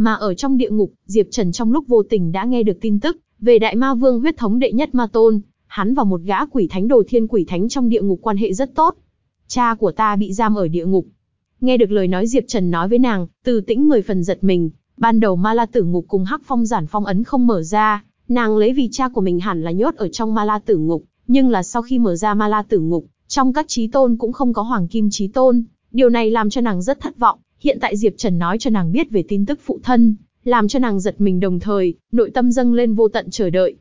Mà ở trong địa ngục, Diệp Trần trong lúc vô tình đã nghe được tin tức về đại ma vương huyết thống đệ nhất ma tôn, hắn và một gã quỷ thánh đồ thiên quỷ thánh trong địa ngục quan hệ rất tốt. Cha của ta bị giam ở địa ngục. Nghe được lời nói Diệp Trần nói với nàng, từ tĩnh mười phần giật mình, ban đầu ma la tử ngục cùng hắc phong giản phong ấn không mở ra, nàng lấy vì cha của mình hẳn là nhốt ở trong ma la tử ngục, nhưng là sau khi mở ra ma la tử ngục, trong các trí tôn cũng không có hoàng kim trí tôn, điều này làm cho nàng rất thất vọng, hiện tại Diệp Trần nói cho nàng biết về tin tức phụ thân, làm cho nàng giật mình đồng thời, nội tâm dâng lên vô tận chờ đợi.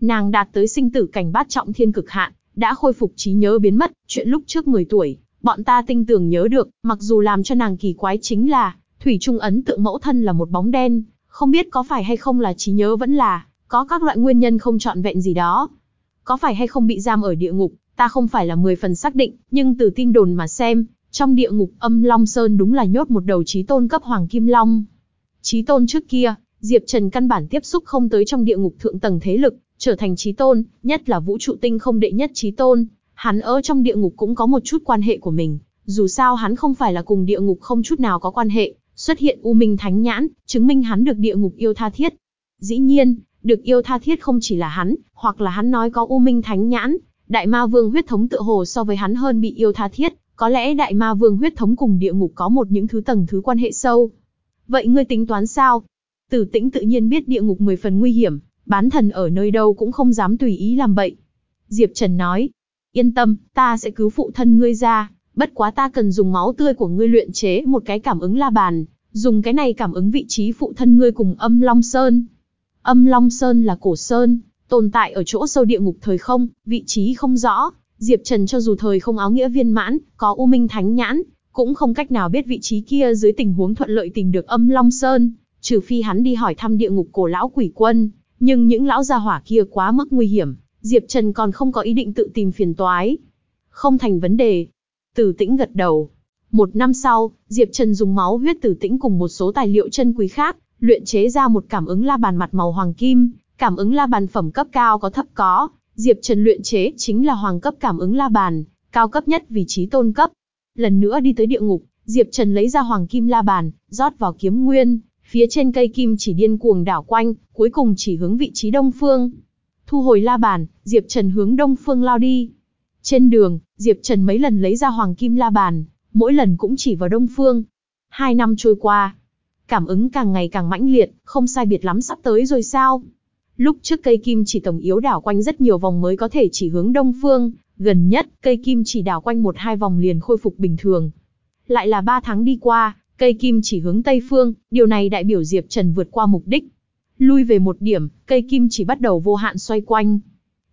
Nàng đạt tới sinh tử cảnh bát trọng thiên cực hạn, đã khôi phục trí nhớ biến mất, chuyện lúc trước 10 tuổi, bọn ta tinh tường nhớ được, mặc dù làm cho nàng kỳ quái chính là, Thủy Trung ấn tượng mẫu thân là một bóng đen, không biết có phải hay không là trí nhớ vẫn là, có các loại nguyên nhân không trọn vẹn gì đó. Có phải hay không bị giam ở địa ngục, ta không phải là 10 phần xác định, nhưng từ tin đồn mà xem, trong địa ngục âm Long Sơn đúng là nhốt một đầu trí tôn cấp Hoàng Kim Long. Trí tôn trước kia, Diệp Trần căn bản tiếp xúc không tới trong địa ngục thượng tầng thế lực, trở thành trí tôn, nhất là vũ trụ tinh không đệ nhất trí tôn. Hắn ở trong địa ngục cũng có một chút quan hệ của mình, dù sao hắn không phải là cùng địa ngục không chút nào có quan hệ, xuất hiện U Minh Thánh Nhãn, chứng minh hắn được địa ngục yêu tha thiết. Dĩ nhiên, được yêu tha thiết không chỉ là hắn, hoặc là hắn nói có U Minh Thánh Nhãn, Đại Ma Vương huyết thống tự hồ so với hắn hơn bị yêu tha thiết, có lẽ Đại Ma Vương huyết thống cùng địa ngục có một những thứ tầng thứ quan hệ sâu. Vậy ngươi tính toán sao? Tử tĩnh tự nhiên biết địa ngục 10 phần nguy hiểm, bán thần ở nơi đâu cũng không dám tùy ý làm bậy. Diệp Trần nói, yên tâm, ta sẽ cứu phụ thân ngươi ra, bất quá ta cần dùng máu tươi của ngươi luyện chế một cái cảm ứng la bàn, dùng cái này cảm ứng vị trí phụ thân ngươi cùng âm Long Sơn. Âm Long Sơn là cổ sơn, tồn tại ở chỗ sâu địa ngục thời không, vị trí không rõ, Diệp Trần cho dù thời không áo nghĩa viên mãn, có U Minh Thánh Nhãn, cũng không cách nào biết vị trí kia dưới tình huống thuận lợi tìm được âm Long Sơn, trừ phi hắn đi hỏi thăm địa ngục cổ lão quỷ quân, nhưng những lão gia hỏa kia quá mức nguy hiểm, Diệp Trần còn không có ý định tự tìm phiền toái. Không thành vấn đề. Tử tĩnh gật đầu. Một năm sau, Diệp Trần dùng máu huyết tử tĩnh cùng một số tài liệu chân quý khác, luyện chế ra một cảm ứng la bàn mặt màu hoàng kim, cảm ứng la bàn phẩm cấp cao có thấp có, Diệp Trần luyện chế chính là hoàng cấp cảm ứng la bàn, cao cấp nhất vị trí tôn cấp. Lần nữa đi tới địa ngục, Diệp Trần lấy ra hoàng kim la bàn, rót vào kiếm nguyên, phía trên cây kim chỉ điên cuồng đảo quanh, cuối cùng chỉ hướng vị trí đông phương. Thu hồi la bàn, Diệp Trần hướng đông phương lao đi. Trên đường, Diệp Trần mấy lần lấy ra hoàng kim la bàn, mỗi lần cũng chỉ vào đông phương. Hai năm trôi qua, cảm ứng càng ngày càng mãnh liệt, không sai biệt lắm sắp tới rồi sao? Lúc trước cây kim chỉ tổng yếu đảo quanh rất nhiều vòng mới có thể chỉ hướng đông phương, gần nhất cây kim chỉ đảo quanh một hai vòng liền khôi phục bình thường. Lại là ba tháng đi qua, cây kim chỉ hướng tây phương, điều này đại biểu Diệp Trần vượt qua mục đích. Lui về một điểm, cây kim chỉ bắt đầu vô hạn xoay quanh.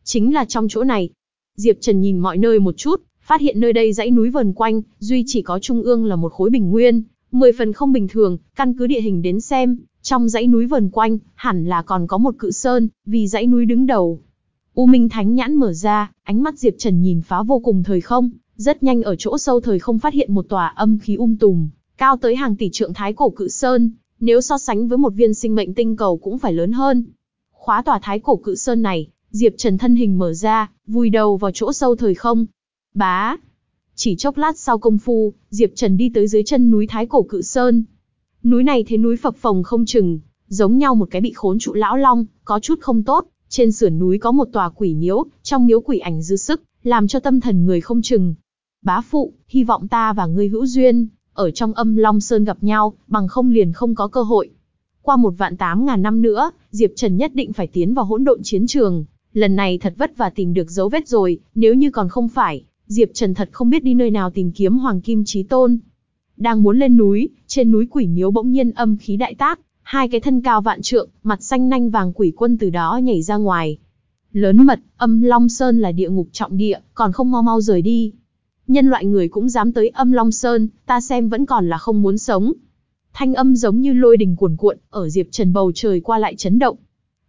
Chính là trong chỗ này. Diệp Trần nhìn mọi nơi một chút, phát hiện nơi đây dãy núi vần quanh, duy chỉ có trung ương là một khối bình nguyên, mười phần không bình thường, căn cứ địa hình đến xem, trong dãy núi vần quanh, hẳn là còn có một cự sơn, vì dãy núi đứng đầu. U Minh Thánh nhãn mở ra, ánh mắt Diệp Trần nhìn phá vô cùng thời không, rất nhanh ở chỗ sâu thời không phát hiện một tòa âm khí um tùm, cao tới hàng tỷ trượng thái cổ cự sơn, nếu so sánh với một viên sinh mệnh tinh cầu cũng phải lớn hơn. Khóa tòa thái cổ cự sơn này, Diệp Trần thân hình mở ra, vùi đầu vào chỗ sâu thời không. Bá! Chỉ chốc lát sau công phu, Diệp Trần đi tới dưới chân núi thái cổ cự sơn, Núi này thế núi phập phồng không chừng, giống nhau một cái bị khốn trụ lão long, có chút không tốt, Trên sườn núi có một tòa quỷ miếu, trong miếu quỷ ảnh dư sức, làm cho tâm thần người không chừng. Bá phụ, hy vọng ta và ngươi hữu duyên, ở trong âm Long Sơn gặp nhau, bằng không liền không có cơ hội. Qua một vạn tám ngàn năm nữa, Diệp Trần nhất định phải tiến vào hỗn độn chiến trường. Lần này thật vất vả tìm được dấu vết rồi, nếu như còn không phải, Diệp Trần thật không biết đi nơi nào tìm kiếm Hoàng Kim Chí Tôn. Đang muốn lên núi, trên núi quỷ miếu bỗng nhiên âm khí đại tác, hai cái thân cao vạn trượng, mặt xanh nanh vàng quỷ quân từ đó nhảy ra ngoài. Lớn mật, âm Long Sơn là địa ngục trọng địa, còn không mau mau rời đi. Nhân loại người cũng dám tới âm Long Sơn, ta xem vẫn còn là không muốn sống. Thanh âm giống như lôi đình cuồn cuộn, ở Diệp Trần bầu trời qua lại chấn động.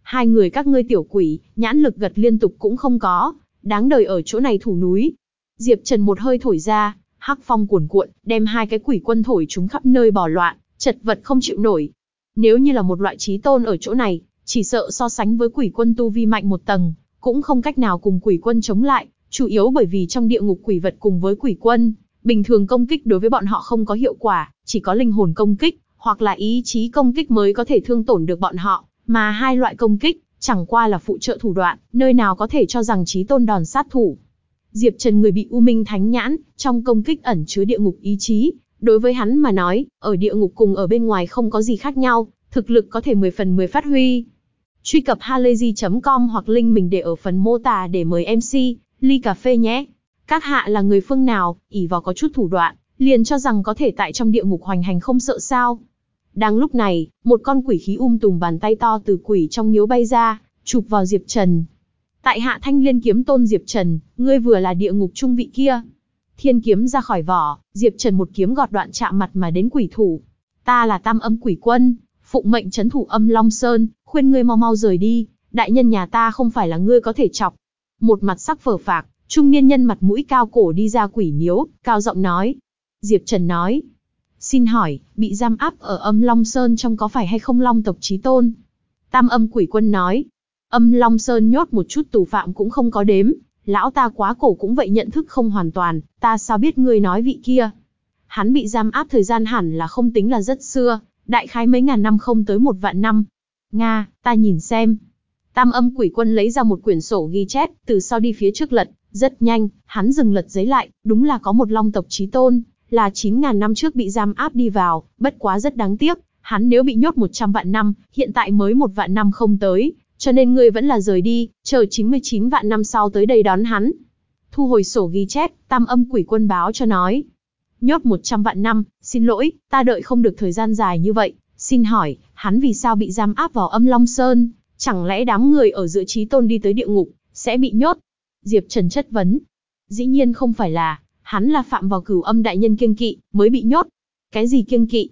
Hai người các ngươi tiểu quỷ, nhãn lực gật liên tục cũng không có, đáng đời ở chỗ này thủ núi. Diệp Trần một hơi thổi ra, hắc phong cuồn cuộn, đem hai cái quỷ quân thổi chúng khắp nơi bỏ loạn, chật vật không chịu nổi. Nếu như là một loại trí tôn ở chỗ này, chỉ sợ so sánh với quỷ quân tu vi mạnh một tầng, cũng không cách nào cùng quỷ quân chống lại, chủ yếu bởi vì trong địa ngục quỷ vật cùng với quỷ quân, bình thường công kích đối với bọn họ không có hiệu quả, chỉ có linh hồn công kích, hoặc là ý chí công kích mới có thể thương tổn được bọn họ, mà hai loại công kích, chẳng qua là phụ trợ thủ đoạn, nơi nào có thể cho rằng trí tôn đòn sát thủ. Diệp Trần người bị U Minh Thánh Nhãn, trong công kích ẩn chứa địa ngục ý chí, đối với hắn mà nói, ở địa ngục cùng ở bên ngoài không có gì khác nhau, thực lực có thể 10 phần 10 phát huy. Truy cập halayzi.com hoặc link mình để ở phần mô tả để mời MC, ly cà phê nhé. Các hạ là người phương nào, ỉ vào có chút thủ đoạn, liền cho rằng có thể tại trong địa ngục hoành hành không sợ sao. Đang lúc này, một con quỷ khí um tùm bàn tay to từ quỷ trong miếu bay ra, chụp vào Diệp Trần. Tại hạ thanh liên kiếm tôn Diệp Trần, ngươi vừa là địa ngục trung vị kia. Thiên kiếm ra khỏi vỏ, Diệp Trần một kiếm gọt đoạn chạm mặt mà đến quỷ thủ. Ta là tam âm quỷ quân, phụng mệnh chấn thủ âm Long Sơn, khuyên ngươi mau mau rời đi, đại nhân nhà ta không phải là ngươi có thể chọc. Một mặt sắc phở phạc, trung niên nhân mặt mũi cao cổ đi ra quỷ miếu, cao giọng nói. Diệp Trần nói, xin hỏi, bị giam áp ở âm Long Sơn trong có phải hay không Long tộc trí tôn? Tam âm quỷ quân nói, âm Long Sơn nhốt một chút tù phạm cũng không có đếm, lão ta quá cổ cũng vậy nhận thức không hoàn toàn, ta sao biết ngươi nói vị kia? Hắn bị giam áp thời gian hẳn là không tính là rất xưa, đại khái mấy ngàn năm không tới một vạn năm. Nga, ta nhìn xem. Tam âm quỷ quân lấy ra một quyển sổ ghi chép, từ sau đi phía trước lật, rất nhanh, hắn dừng lật giấy lại, đúng là có một long tộc trí tôn, là 9.000 năm trước bị giam áp đi vào, bất quá rất đáng tiếc, hắn nếu bị nhốt 100 vạn năm, hiện tại mới một vạn năm không tới, cho nên ngươi vẫn là rời đi, chờ 99 vạn năm sau tới đây đón hắn. Thu hồi sổ ghi chép, tam âm quỷ quân báo cho nói. Nhốt 100 vạn năm, xin lỗi, ta đợi không được thời gian dài như vậy, xin hỏi, hắn vì sao bị giam áp vào âm Long Sơn, chẳng lẽ đám người ở giữa trí tôn đi tới địa ngục, sẽ bị nhốt? Diệp Trần chất vấn. Dĩ nhiên không phải là, hắn là phạm vào cửu âm đại nhân kiêng kỵ, mới bị nhốt. Cái gì kiêng kỵ?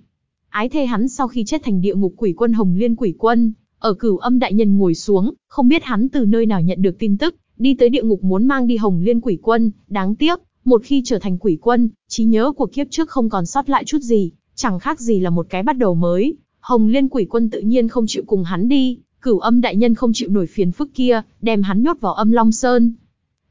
Ái thê hắn sau khi chết thành địa ngục quỷ quân Hồng Liên quỷ quân, ở cửu âm đại nhân ngồi xuống, không biết hắn từ nơi nào nhận được tin tức, đi tới địa ngục muốn mang đi Hồng Liên quỷ quân, đáng tiếc, một khi trở thành quỷ quân, trí nhớ của kiếp trước không còn sót lại chút gì, chẳng khác gì là một cái bắt đầu mới. Hồng Liên quỷ quân tự nhiên không chịu cùng hắn đi, cửu âm đại nhân không chịu nổi phiền phức kia, đem hắn nhốt vào âm Long Sơn,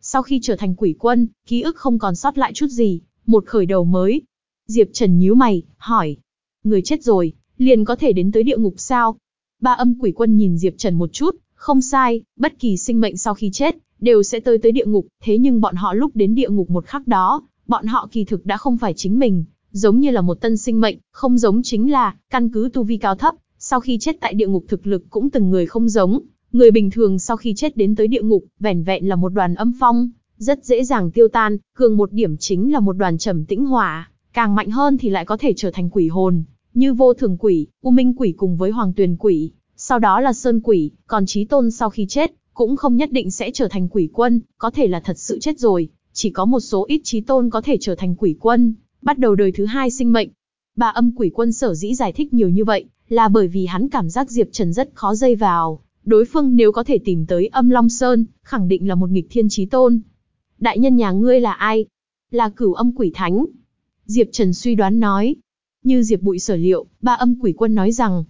sau khi trở thành quỷ quân, ký ức không còn sót lại chút gì, một khởi đầu mới. Diệp Trần nhíu mày, hỏi. Người chết rồi, liền có thể đến tới địa ngục sao? Ba âm quỷ quân nhìn Diệp Trần một chút, không sai, bất kỳ sinh mệnh sau khi chết, đều sẽ tới tới địa ngục, thế nhưng bọn họ lúc đến địa ngục một khắc đó, bọn họ kỳ thực đã không phải chính mình, giống như là một tân sinh mệnh, không giống chính là, căn cứ tu vi cao thấp, sau khi chết tại địa ngục thực lực cũng từng người không giống, Người bình thường sau khi chết đến tới địa ngục, vẻn vẹn là một đoàn âm phong, rất dễ dàng tiêu tan, cường một điểm chính là một đoàn trầm tĩnh hỏa, càng mạnh hơn thì lại có thể trở thành quỷ hồn, như vô thường quỷ, u minh quỷ cùng với hoàng tuyền quỷ, sau đó là sơn quỷ, còn trí tôn sau khi chết, cũng không nhất định sẽ trở thành quỷ quân, có thể là thật sự chết rồi, chỉ có một số ít trí tôn có thể trở thành quỷ quân, bắt đầu đời thứ hai sinh mệnh. Bà âm quỷ quân sở dĩ giải thích nhiều như vậy, là bởi vì hắn cảm giác Diệp Trần rất khó dây vào, Đối phương nếu có thể tìm tới âm Long Sơn, khẳng định là một nghịch thiên chí tôn. Đại nhân nhà ngươi là ai? Là cửu âm quỷ thánh. Diệp Trần suy đoán nói. Như Diệp bụi sở liệu, ba âm quỷ quân nói rằng.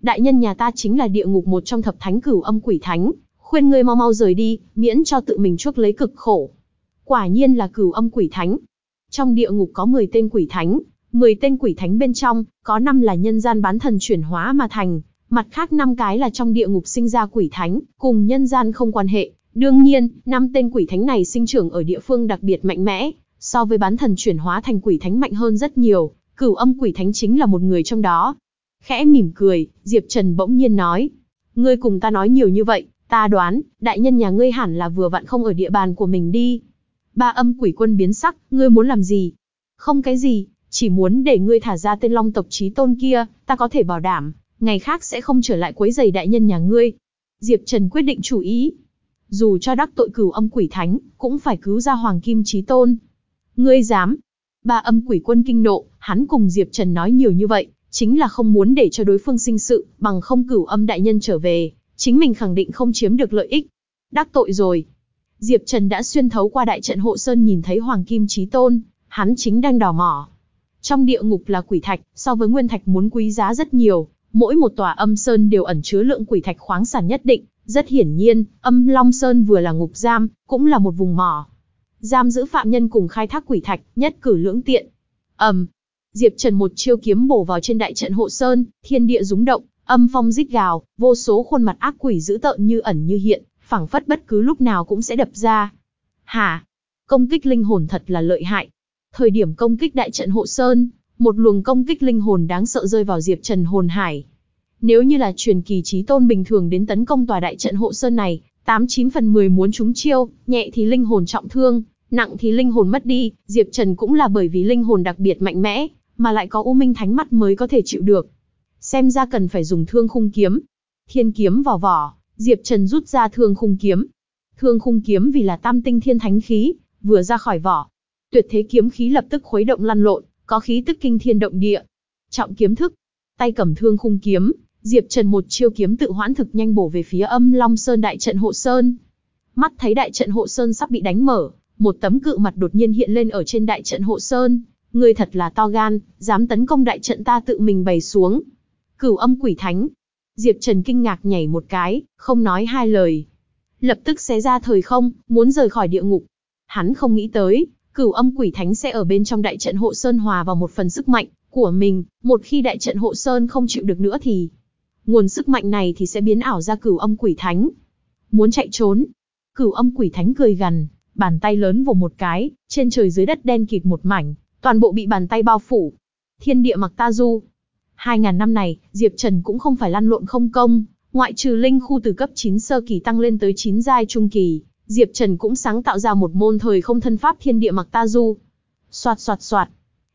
Đại nhân nhà ta chính là địa ngục một trong thập thánh cửu âm quỷ thánh, khuyên ngươi mau mau rời đi, miễn cho tự mình chuốc lấy cực khổ. Quả nhiên là cửu âm quỷ thánh. Trong địa ngục có 10 tên quỷ thánh, 10 tên quỷ thánh bên trong, có 5 là nhân gian bán thần chuyển hóa mà thành, Mặt khác năm cái là trong địa ngục sinh ra quỷ thánh, cùng nhân gian không quan hệ. Đương nhiên, năm tên quỷ thánh này sinh trưởng ở địa phương đặc biệt mạnh mẽ, so với bán thần chuyển hóa thành quỷ thánh mạnh hơn rất nhiều, cửu âm quỷ thánh chính là một người trong đó. Khẽ mỉm cười, Diệp Trần bỗng nhiên nói. Ngươi cùng ta nói nhiều như vậy, ta đoán, đại nhân nhà ngươi hẳn là vừa vặn không ở địa bàn của mình đi. Ba âm quỷ quân biến sắc, ngươi muốn làm gì? Không cái gì, chỉ muốn để ngươi thả ra tên long tộc trí tôn kia, ta có thể bảo đảm, ngày khác sẽ không trở lại quấy giày đại nhân nhà ngươi. Diệp Trần quyết định chủ ý. Dù cho đắc tội cửu âm quỷ thánh, cũng phải cứu ra hoàng kim trí tôn. Ngươi dám? Ba âm quỷ quân kinh nộ, hắn cùng Diệp Trần nói nhiều như vậy, chính là không muốn để cho đối phương sinh sự, bằng không cửu âm đại nhân trở về, chính mình khẳng định không chiếm được lợi ích. Đắc tội rồi. Diệp Trần đã xuyên thấu qua đại trận hộ sơn nhìn thấy Hoàng Kim Chí Tôn, hắn chính đang đào mỏ. Trong địa ngục là quỷ thạch, so với nguyên thạch muốn quý giá rất nhiều, mỗi một tòa âm sơn đều ẩn chứa lượng quỷ thạch khoáng sản nhất định, rất hiển nhiên, âm Long Sơn vừa là ngục giam, cũng là một vùng mỏ. Giam giữ phạm nhân cùng khai thác quỷ thạch, nhất cử lưỡng tiện. ầm, Diệp Trần một chiêu kiếm bổ vào trên đại trận hộ sơn, thiên địa rúng động, âm phong rít gào, vô số khuôn mặt ác quỷ dữ tợn như ẩn như hiện, phảng phất bất cứ lúc nào cũng sẽ đập ra. Hả? Công kích linh hồn thật là lợi hại. Thời điểm công kích đại trận hộ sơn, một luồng công kích linh hồn đáng sợ rơi vào Diệp Trần hồn hải. Nếu như là truyền kỳ trí tôn bình thường đến tấn công tòa đại trận hộ sơn này, 89 phần 10 muốn trúng chiêu, nhẹ thì linh hồn trọng thương, nặng thì linh hồn mất đi, Diệp Trần cũng là bởi vì linh hồn đặc biệt mạnh mẽ, mà lại có U Minh Thánh mắt mới có thể chịu được. Xem ra cần phải dùng thương khung kiếm. Thiên kiếm vào vỏ, Diệp Trần rút ra thương khung kiếm. Thương khung kiếm vì là tam tinh thiên thánh khí, vừa ra khỏi vỏ. Tuyệt thế kiếm khí lập tức khuấy động lăn lộn, có khí tức kinh thiên động địa. Trọng kiếm thức, tay cầm thương khung kiếm, Diệp Trần một chiêu kiếm tự hoãn thực nhanh bổ về phía âm Long Sơn đại trận hộ sơn. Mắt thấy đại trận hộ sơn sắp bị đánh mở, một tấm cự mặt đột nhiên hiện lên ở trên đại trận hộ sơn. Ngươi thật là to gan, dám tấn công đại trận ta tự mình bày xuống. Cửu âm quỷ thánh. Diệp Trần kinh ngạc nhảy một cái, không nói hai lời. Lập tức xé ra thời không, muốn rời khỏi địa ngục. Hắn không nghĩ tới, cửu âm quỷ thánh sẽ ở bên trong đại trận hộ sơn hòa vào một phần sức mạnh của mình. Một khi đại trận hộ sơn không chịu được nữa thì nguồn sức mạnh này thì sẽ biến ảo ra cửu âm quỷ thánh. Muốn chạy trốn. Cửu âm quỷ thánh cười gằn, bàn tay lớn vồ một cái, trên trời dưới đất đen kịt một mảnh, toàn bộ bị bàn tay bao phủ. Thiên địa mặc ta du. Hai ngàn năm này, Diệp Trần cũng không phải lăn lộn không công, ngoại trừ linh khu từ cấp 9 sơ kỳ tăng lên tới 9 giai trung kỳ, Diệp Trần cũng sáng tạo ra một môn thời không thân pháp thiên địa mặc ta du. Soạt soạt soạt.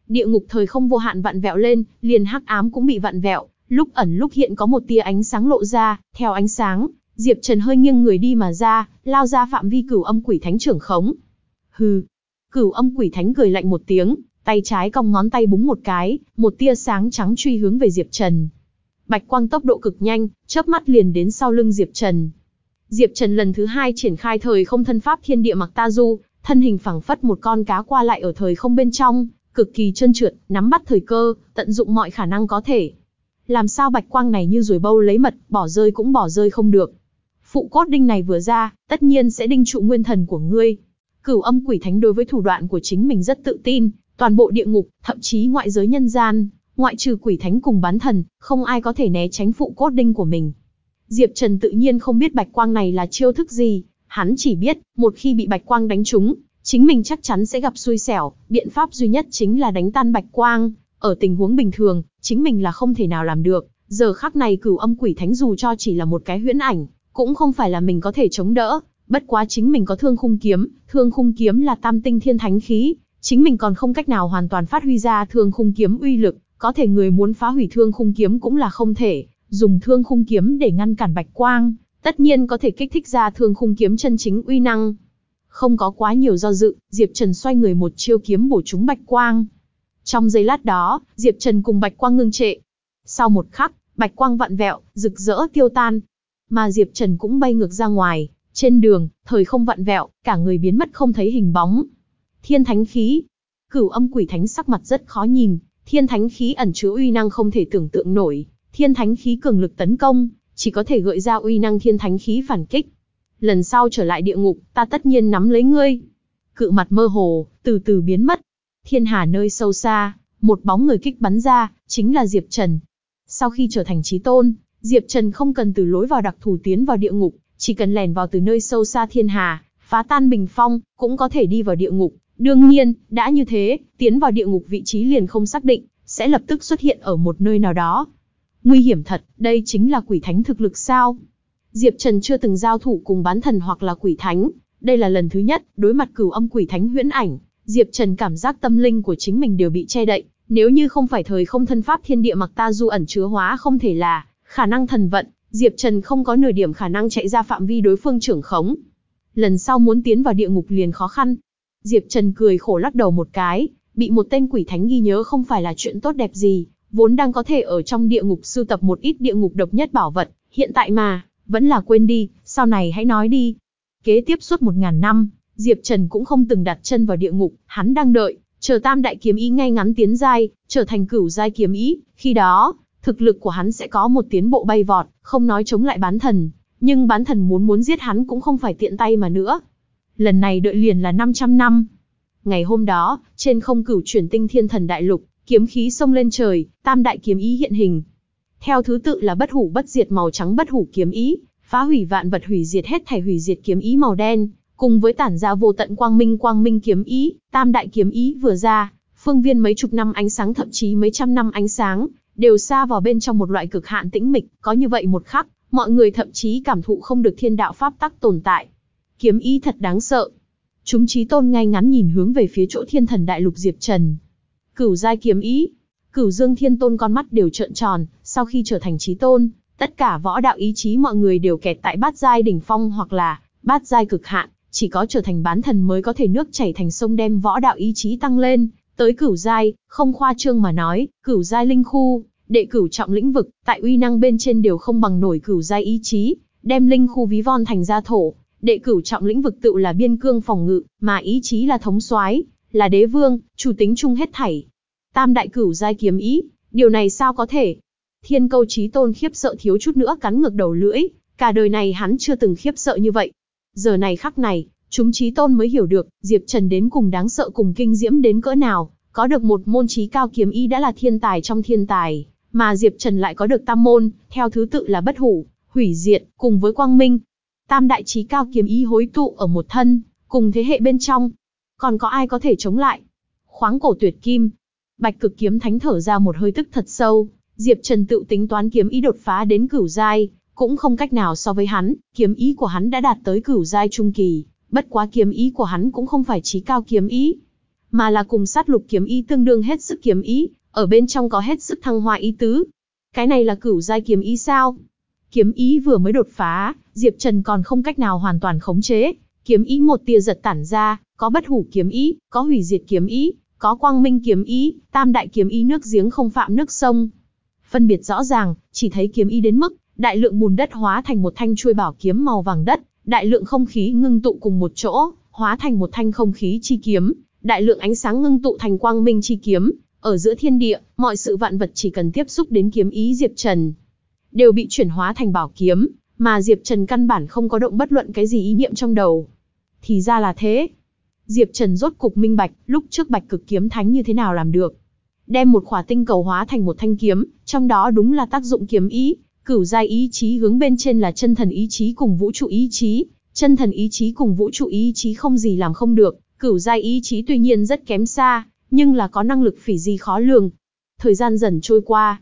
Địa ngục thời không vô hạn vặn vẹo lên, liền hắc ám cũng bị vặn vẹo, lúc ẩn lúc hiện có một tia ánh sáng lộ ra, theo ánh sáng, Diệp Trần hơi nghiêng người đi mà ra, lao ra phạm vi cửu âm quỷ thánh trưởng khống. Hừ. Cửu âm quỷ thánh cười lạnh một tiếng, tay trái cong ngón tay búng một cái, một tia sáng trắng truy hướng về Diệp Trần. Bạch quang tốc độ cực nhanh, chớp mắt liền đến sau lưng Diệp Trần. Diệp Trần lần thứ hai triển khai thời không thân pháp thiên địa mặc ta du, thân hình phẳng phất một con cá qua lại ở thời không bên trong, cực kỳ trơn trượt, nắm bắt thời cơ, tận dụng mọi khả năng có thể. Làm sao bạch quang này như ruồi bâu lấy mật, bỏ rơi cũng bỏ rơi không được. Phụ cốt đinh này vừa ra, tất nhiên sẽ đinh trụ nguyên thần của ngươi. Cửu âm quỷ thánh đối với thủ đoạn của chính mình rất tự tin, toàn bộ địa ngục, thậm chí ngoại giới nhân gian, ngoại trừ quỷ thánh cùng bán thần, không ai có thể né tránh phụ cốt đinh của mình. Diệp Trần tự nhiên không biết bạch quang này là chiêu thức gì, hắn chỉ biết, một khi bị bạch quang đánh trúng, chính mình chắc chắn sẽ gặp xui xẻo, biện pháp duy nhất chính là đánh tan bạch quang. Ở tình huống bình thường, chính mình là không thể nào làm được, giờ khắc này cửu âm quỷ thánh dù cho chỉ là một cái huyễn ảnh, cũng không phải là mình có thể chống đỡ, bất quá chính mình có thương khung kiếm, thương khung kiếm là tam tinh thiên thánh khí, chính mình còn không cách nào hoàn toàn phát huy ra thương khung kiếm uy lực, có thể người muốn phá hủy thương khung kiếm cũng là không thể, dùng thương khung kiếm để ngăn cản bạch quang, tất nhiên có thể kích thích ra thương khung kiếm chân chính uy năng. Không có quá nhiều do dự, Diệp Trần xoay người một chiêu kiếm bổ trúng bạch quang. Trong giây lát đó, Diệp Trần cùng bạch quang ngưng trệ. Sau một khắc, bạch quang vặn vẹo, rực rỡ tiêu tan. Mà Diệp Trần cũng bay ngược ra ngoài, trên đường, thời không vặn vẹo, cả người biến mất không thấy hình bóng. Thiên thánh khí. Cửu âm quỷ thánh sắc mặt rất khó nhìn, thiên thánh khí ẩn chứa uy năng không thể tưởng tượng nổi, thiên thánh khí cường lực tấn công, chỉ có thể gợi ra uy năng thiên thánh khí phản kích. Lần sau trở lại địa ngục, ta tất nhiên nắm lấy ngươi. Cự mặt mơ hồ, từ từ biến mất. Thiên hà nơi sâu xa, một bóng người kích bắn ra, chính là Diệp Trần. Sau khi trở thành trí tôn, Diệp Trần không cần từ lối vào đặc thù tiến vào địa ngục, chỉ cần lẻn vào từ nơi sâu xa thiên hà, phá tan bình phong, cũng có thể đi vào địa ngục. Đương nhiên, đã như thế, tiến vào địa ngục vị trí liền không xác định, sẽ lập tức xuất hiện ở một nơi nào đó. Nguy hiểm thật, đây chính là quỷ thánh thực lực sao? Diệp Trần chưa từng giao thủ cùng bán thần hoặc là quỷ thánh, đây là lần thứ nhất, đối mặt cửu âm quỷ thánh huyễn ảnh, Diệp Trần cảm giác tâm linh của chính mình đều bị che đậy, nếu như không phải thời không thân pháp thiên địa mặc ta du ẩn chứa hóa không thể là, khả năng thần vận, Diệp Trần không có nửa điểm khả năng chạy ra phạm vi đối phương trưởng khống. Lần sau muốn tiến vào địa ngục liền khó khăn. Diệp Trần cười khổ lắc đầu một cái, bị một tên quỷ thánh ghi nhớ không phải là chuyện tốt đẹp gì, vốn đang có thể ở trong địa ngục sưu tập một ít địa ngục độc nhất bảo vật, hiện tại mà, vẫn là quên đi, sau này hãy nói đi. Kế tiếp suốt một ngàn năm, Diệp Trần cũng không từng đặt chân vào địa ngục, hắn đang đợi, chờ tam đại kiếm ý ngay ngắn tiến giai, trở thành cửu giai kiếm ý, khi đó, thực lực của hắn sẽ có một tiến bộ bay vọt, không nói chống lại bán thần, nhưng bán thần muốn muốn giết hắn cũng không phải tiện tay mà nữa. Lần này đợi liền là 500 năm. Ngày hôm đó, trên không cửu chuyển tinh thiên thần đại lục, kiếm khí xông lên trời, tam đại kiếm ý hiện hình. Theo thứ tự là bất hủ bất diệt màu trắng bất hủ kiếm ý, phá hủy vạn vật hủy diệt hết thảy hủy diệt kiếm ý màu đen, cùng với tản ra vô tận quang minh quang minh kiếm ý, tam đại kiếm ý vừa ra, phương viên mấy chục năm ánh sáng thậm chí mấy trăm năm ánh sáng, đều xa vào bên trong một loại cực hạn tĩnh mịch, có như vậy một khắc, mọi người thậm chí cảm thụ không được thiên đạo pháp tắc tồn tại. Kiếm ý thật đáng sợ. Chúng trí tôn ngay ngắn nhìn hướng về phía chỗ thiên thần đại lục Diệp Trần. Cửu giai kiếm ý. Cửu dương thiên tôn con mắt đều trợn tròn, sau khi trở thành trí tôn, tất cả võ đạo ý chí mọi người đều kẹt tại bát giai đỉnh phong hoặc là bát giai cực hạn, chỉ có trở thành bán thần mới có thể nước chảy thành sông đem võ đạo ý chí tăng lên, tới cửu giai, không khoa trương mà nói, cửu giai linh khu, đệ cửu trọng lĩnh vực, tại uy năng bên trên đều không bằng nổi cửu giai ý chí, đem linh khu ví von thành gia thổ, đệ cửu trọng lĩnh vực tự là biên cương phòng ngự, mà ý chí là thống soái, là đế vương, chủ tính chung hết thảy. Tam đại cửu giai kiếm ý, điều này sao có thể? Thiên câu chí tôn khiếp sợ thiếu chút nữa cắn ngược đầu lưỡi, cả đời này hắn chưa từng khiếp sợ như vậy. Giờ này khắc này, chúng chí tôn mới hiểu được, Diệp Trần đến cùng đáng sợ cùng kinh diễm đến cỡ nào, có được một môn chí cao kiếm ý đã là thiên tài trong thiên tài, mà Diệp Trần lại có được tam môn, theo thứ tự là bất hủ, hủy diệt, cùng với quang minh. Tam đại trí cao kiếm ý hối tụ ở một thân, cùng thế hệ bên trong. Còn có ai có thể chống lại? Khoáng cổ tuyệt kim. Bạch cực kiếm thánh thở ra một hơi tức thật sâu, Diệp Trần tự tính toán kiếm ý đột phá đến cửu giai, cũng không cách nào so với hắn, kiếm ý của hắn đã đạt tới cửu giai trung kỳ, bất quá kiếm ý của hắn cũng không phải trí cao kiếm ý, mà là cùng sát lục kiếm ý tương đương hết sức kiếm ý, ở bên trong có hết sức thăng hoa ý tứ. Cái này là cửu giai kiếm ý sao? Kiếm ý vừa mới đột phá, Diệp Trần còn không cách nào hoàn toàn khống chế, kiếm ý một tia giật tản ra, có bất hủ kiếm ý, có hủy diệt kiếm ý, có quang minh kiếm ý, tam đại kiếm ý nước giếng không phạm nước sông. Phân biệt rõ ràng, chỉ thấy kiếm ý đến mức, đại lượng bùn đất hóa thành một thanh chuôi bảo kiếm màu vàng đất, đại lượng không khí ngưng tụ cùng một chỗ, hóa thành một thanh không khí chi kiếm, đại lượng ánh sáng ngưng tụ thành quang minh chi kiếm, ở giữa thiên địa, mọi sự vạn vật chỉ cần tiếp xúc đến kiếm ý Diệp Trần, đều bị chuyển hóa thành bảo kiếm, mà Diệp Trần căn bản không có động bất luận cái gì ý niệm trong đầu. Thì ra là thế. Diệp Trần rốt cục minh bạch, lúc trước bạch cực kiếm thánh như thế nào làm được. Đem một khỏa tinh cầu hóa thành một thanh kiếm, trong đó đúng là tác dụng kiếm ý, cửu giai ý chí hướng bên trên là chân thần ý chí cùng vũ trụ ý chí, chân thần ý chí cùng vũ trụ ý chí không gì làm không được, cửu giai ý chí tuy nhiên rất kém xa, nhưng là có năng lực phỉ di khó lường. Thời gian dần trôi qua,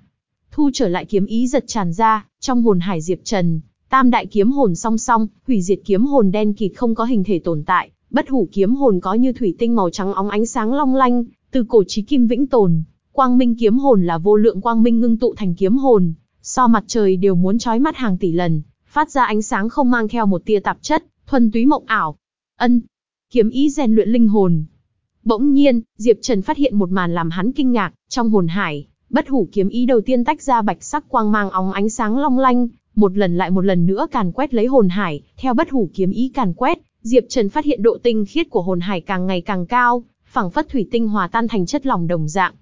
thu trở lại kiếm ý giật tràn ra, trong hồn hải Diệp Trần, tam đại kiếm hồn song song, hủy diệt kiếm hồn đen kịt không có hình thể tồn tại, bất hủ kiếm hồn có như thủy tinh màu trắng óng ánh sáng long lanh, từ cổ chí kim vĩnh tồn, quang minh kiếm hồn là vô lượng quang minh ngưng tụ thành kiếm hồn, so mặt trời đều muốn chói mắt hàng tỷ lần, phát ra ánh sáng không mang theo một tia tạp chất, thuần túy mộng ảo. Ân, kiếm ý rèn luyện linh hồn, Bỗng nhiên, Diệp Trần phát hiện một màn làm hắn kinh ngạc, trong hồn hải, bất hủ kiếm ý đầu tiên tách ra bạch sắc quang mang óng ánh sáng long lanh, một lần lại một lần nữa càn quét lấy hồn hải, theo bất hủ kiếm ý càn quét, Diệp Trần phát hiện độ tinh khiết của hồn hải càng ngày càng cao, phẳng phất thủy tinh hòa tan thành chất lỏng đồng dạng.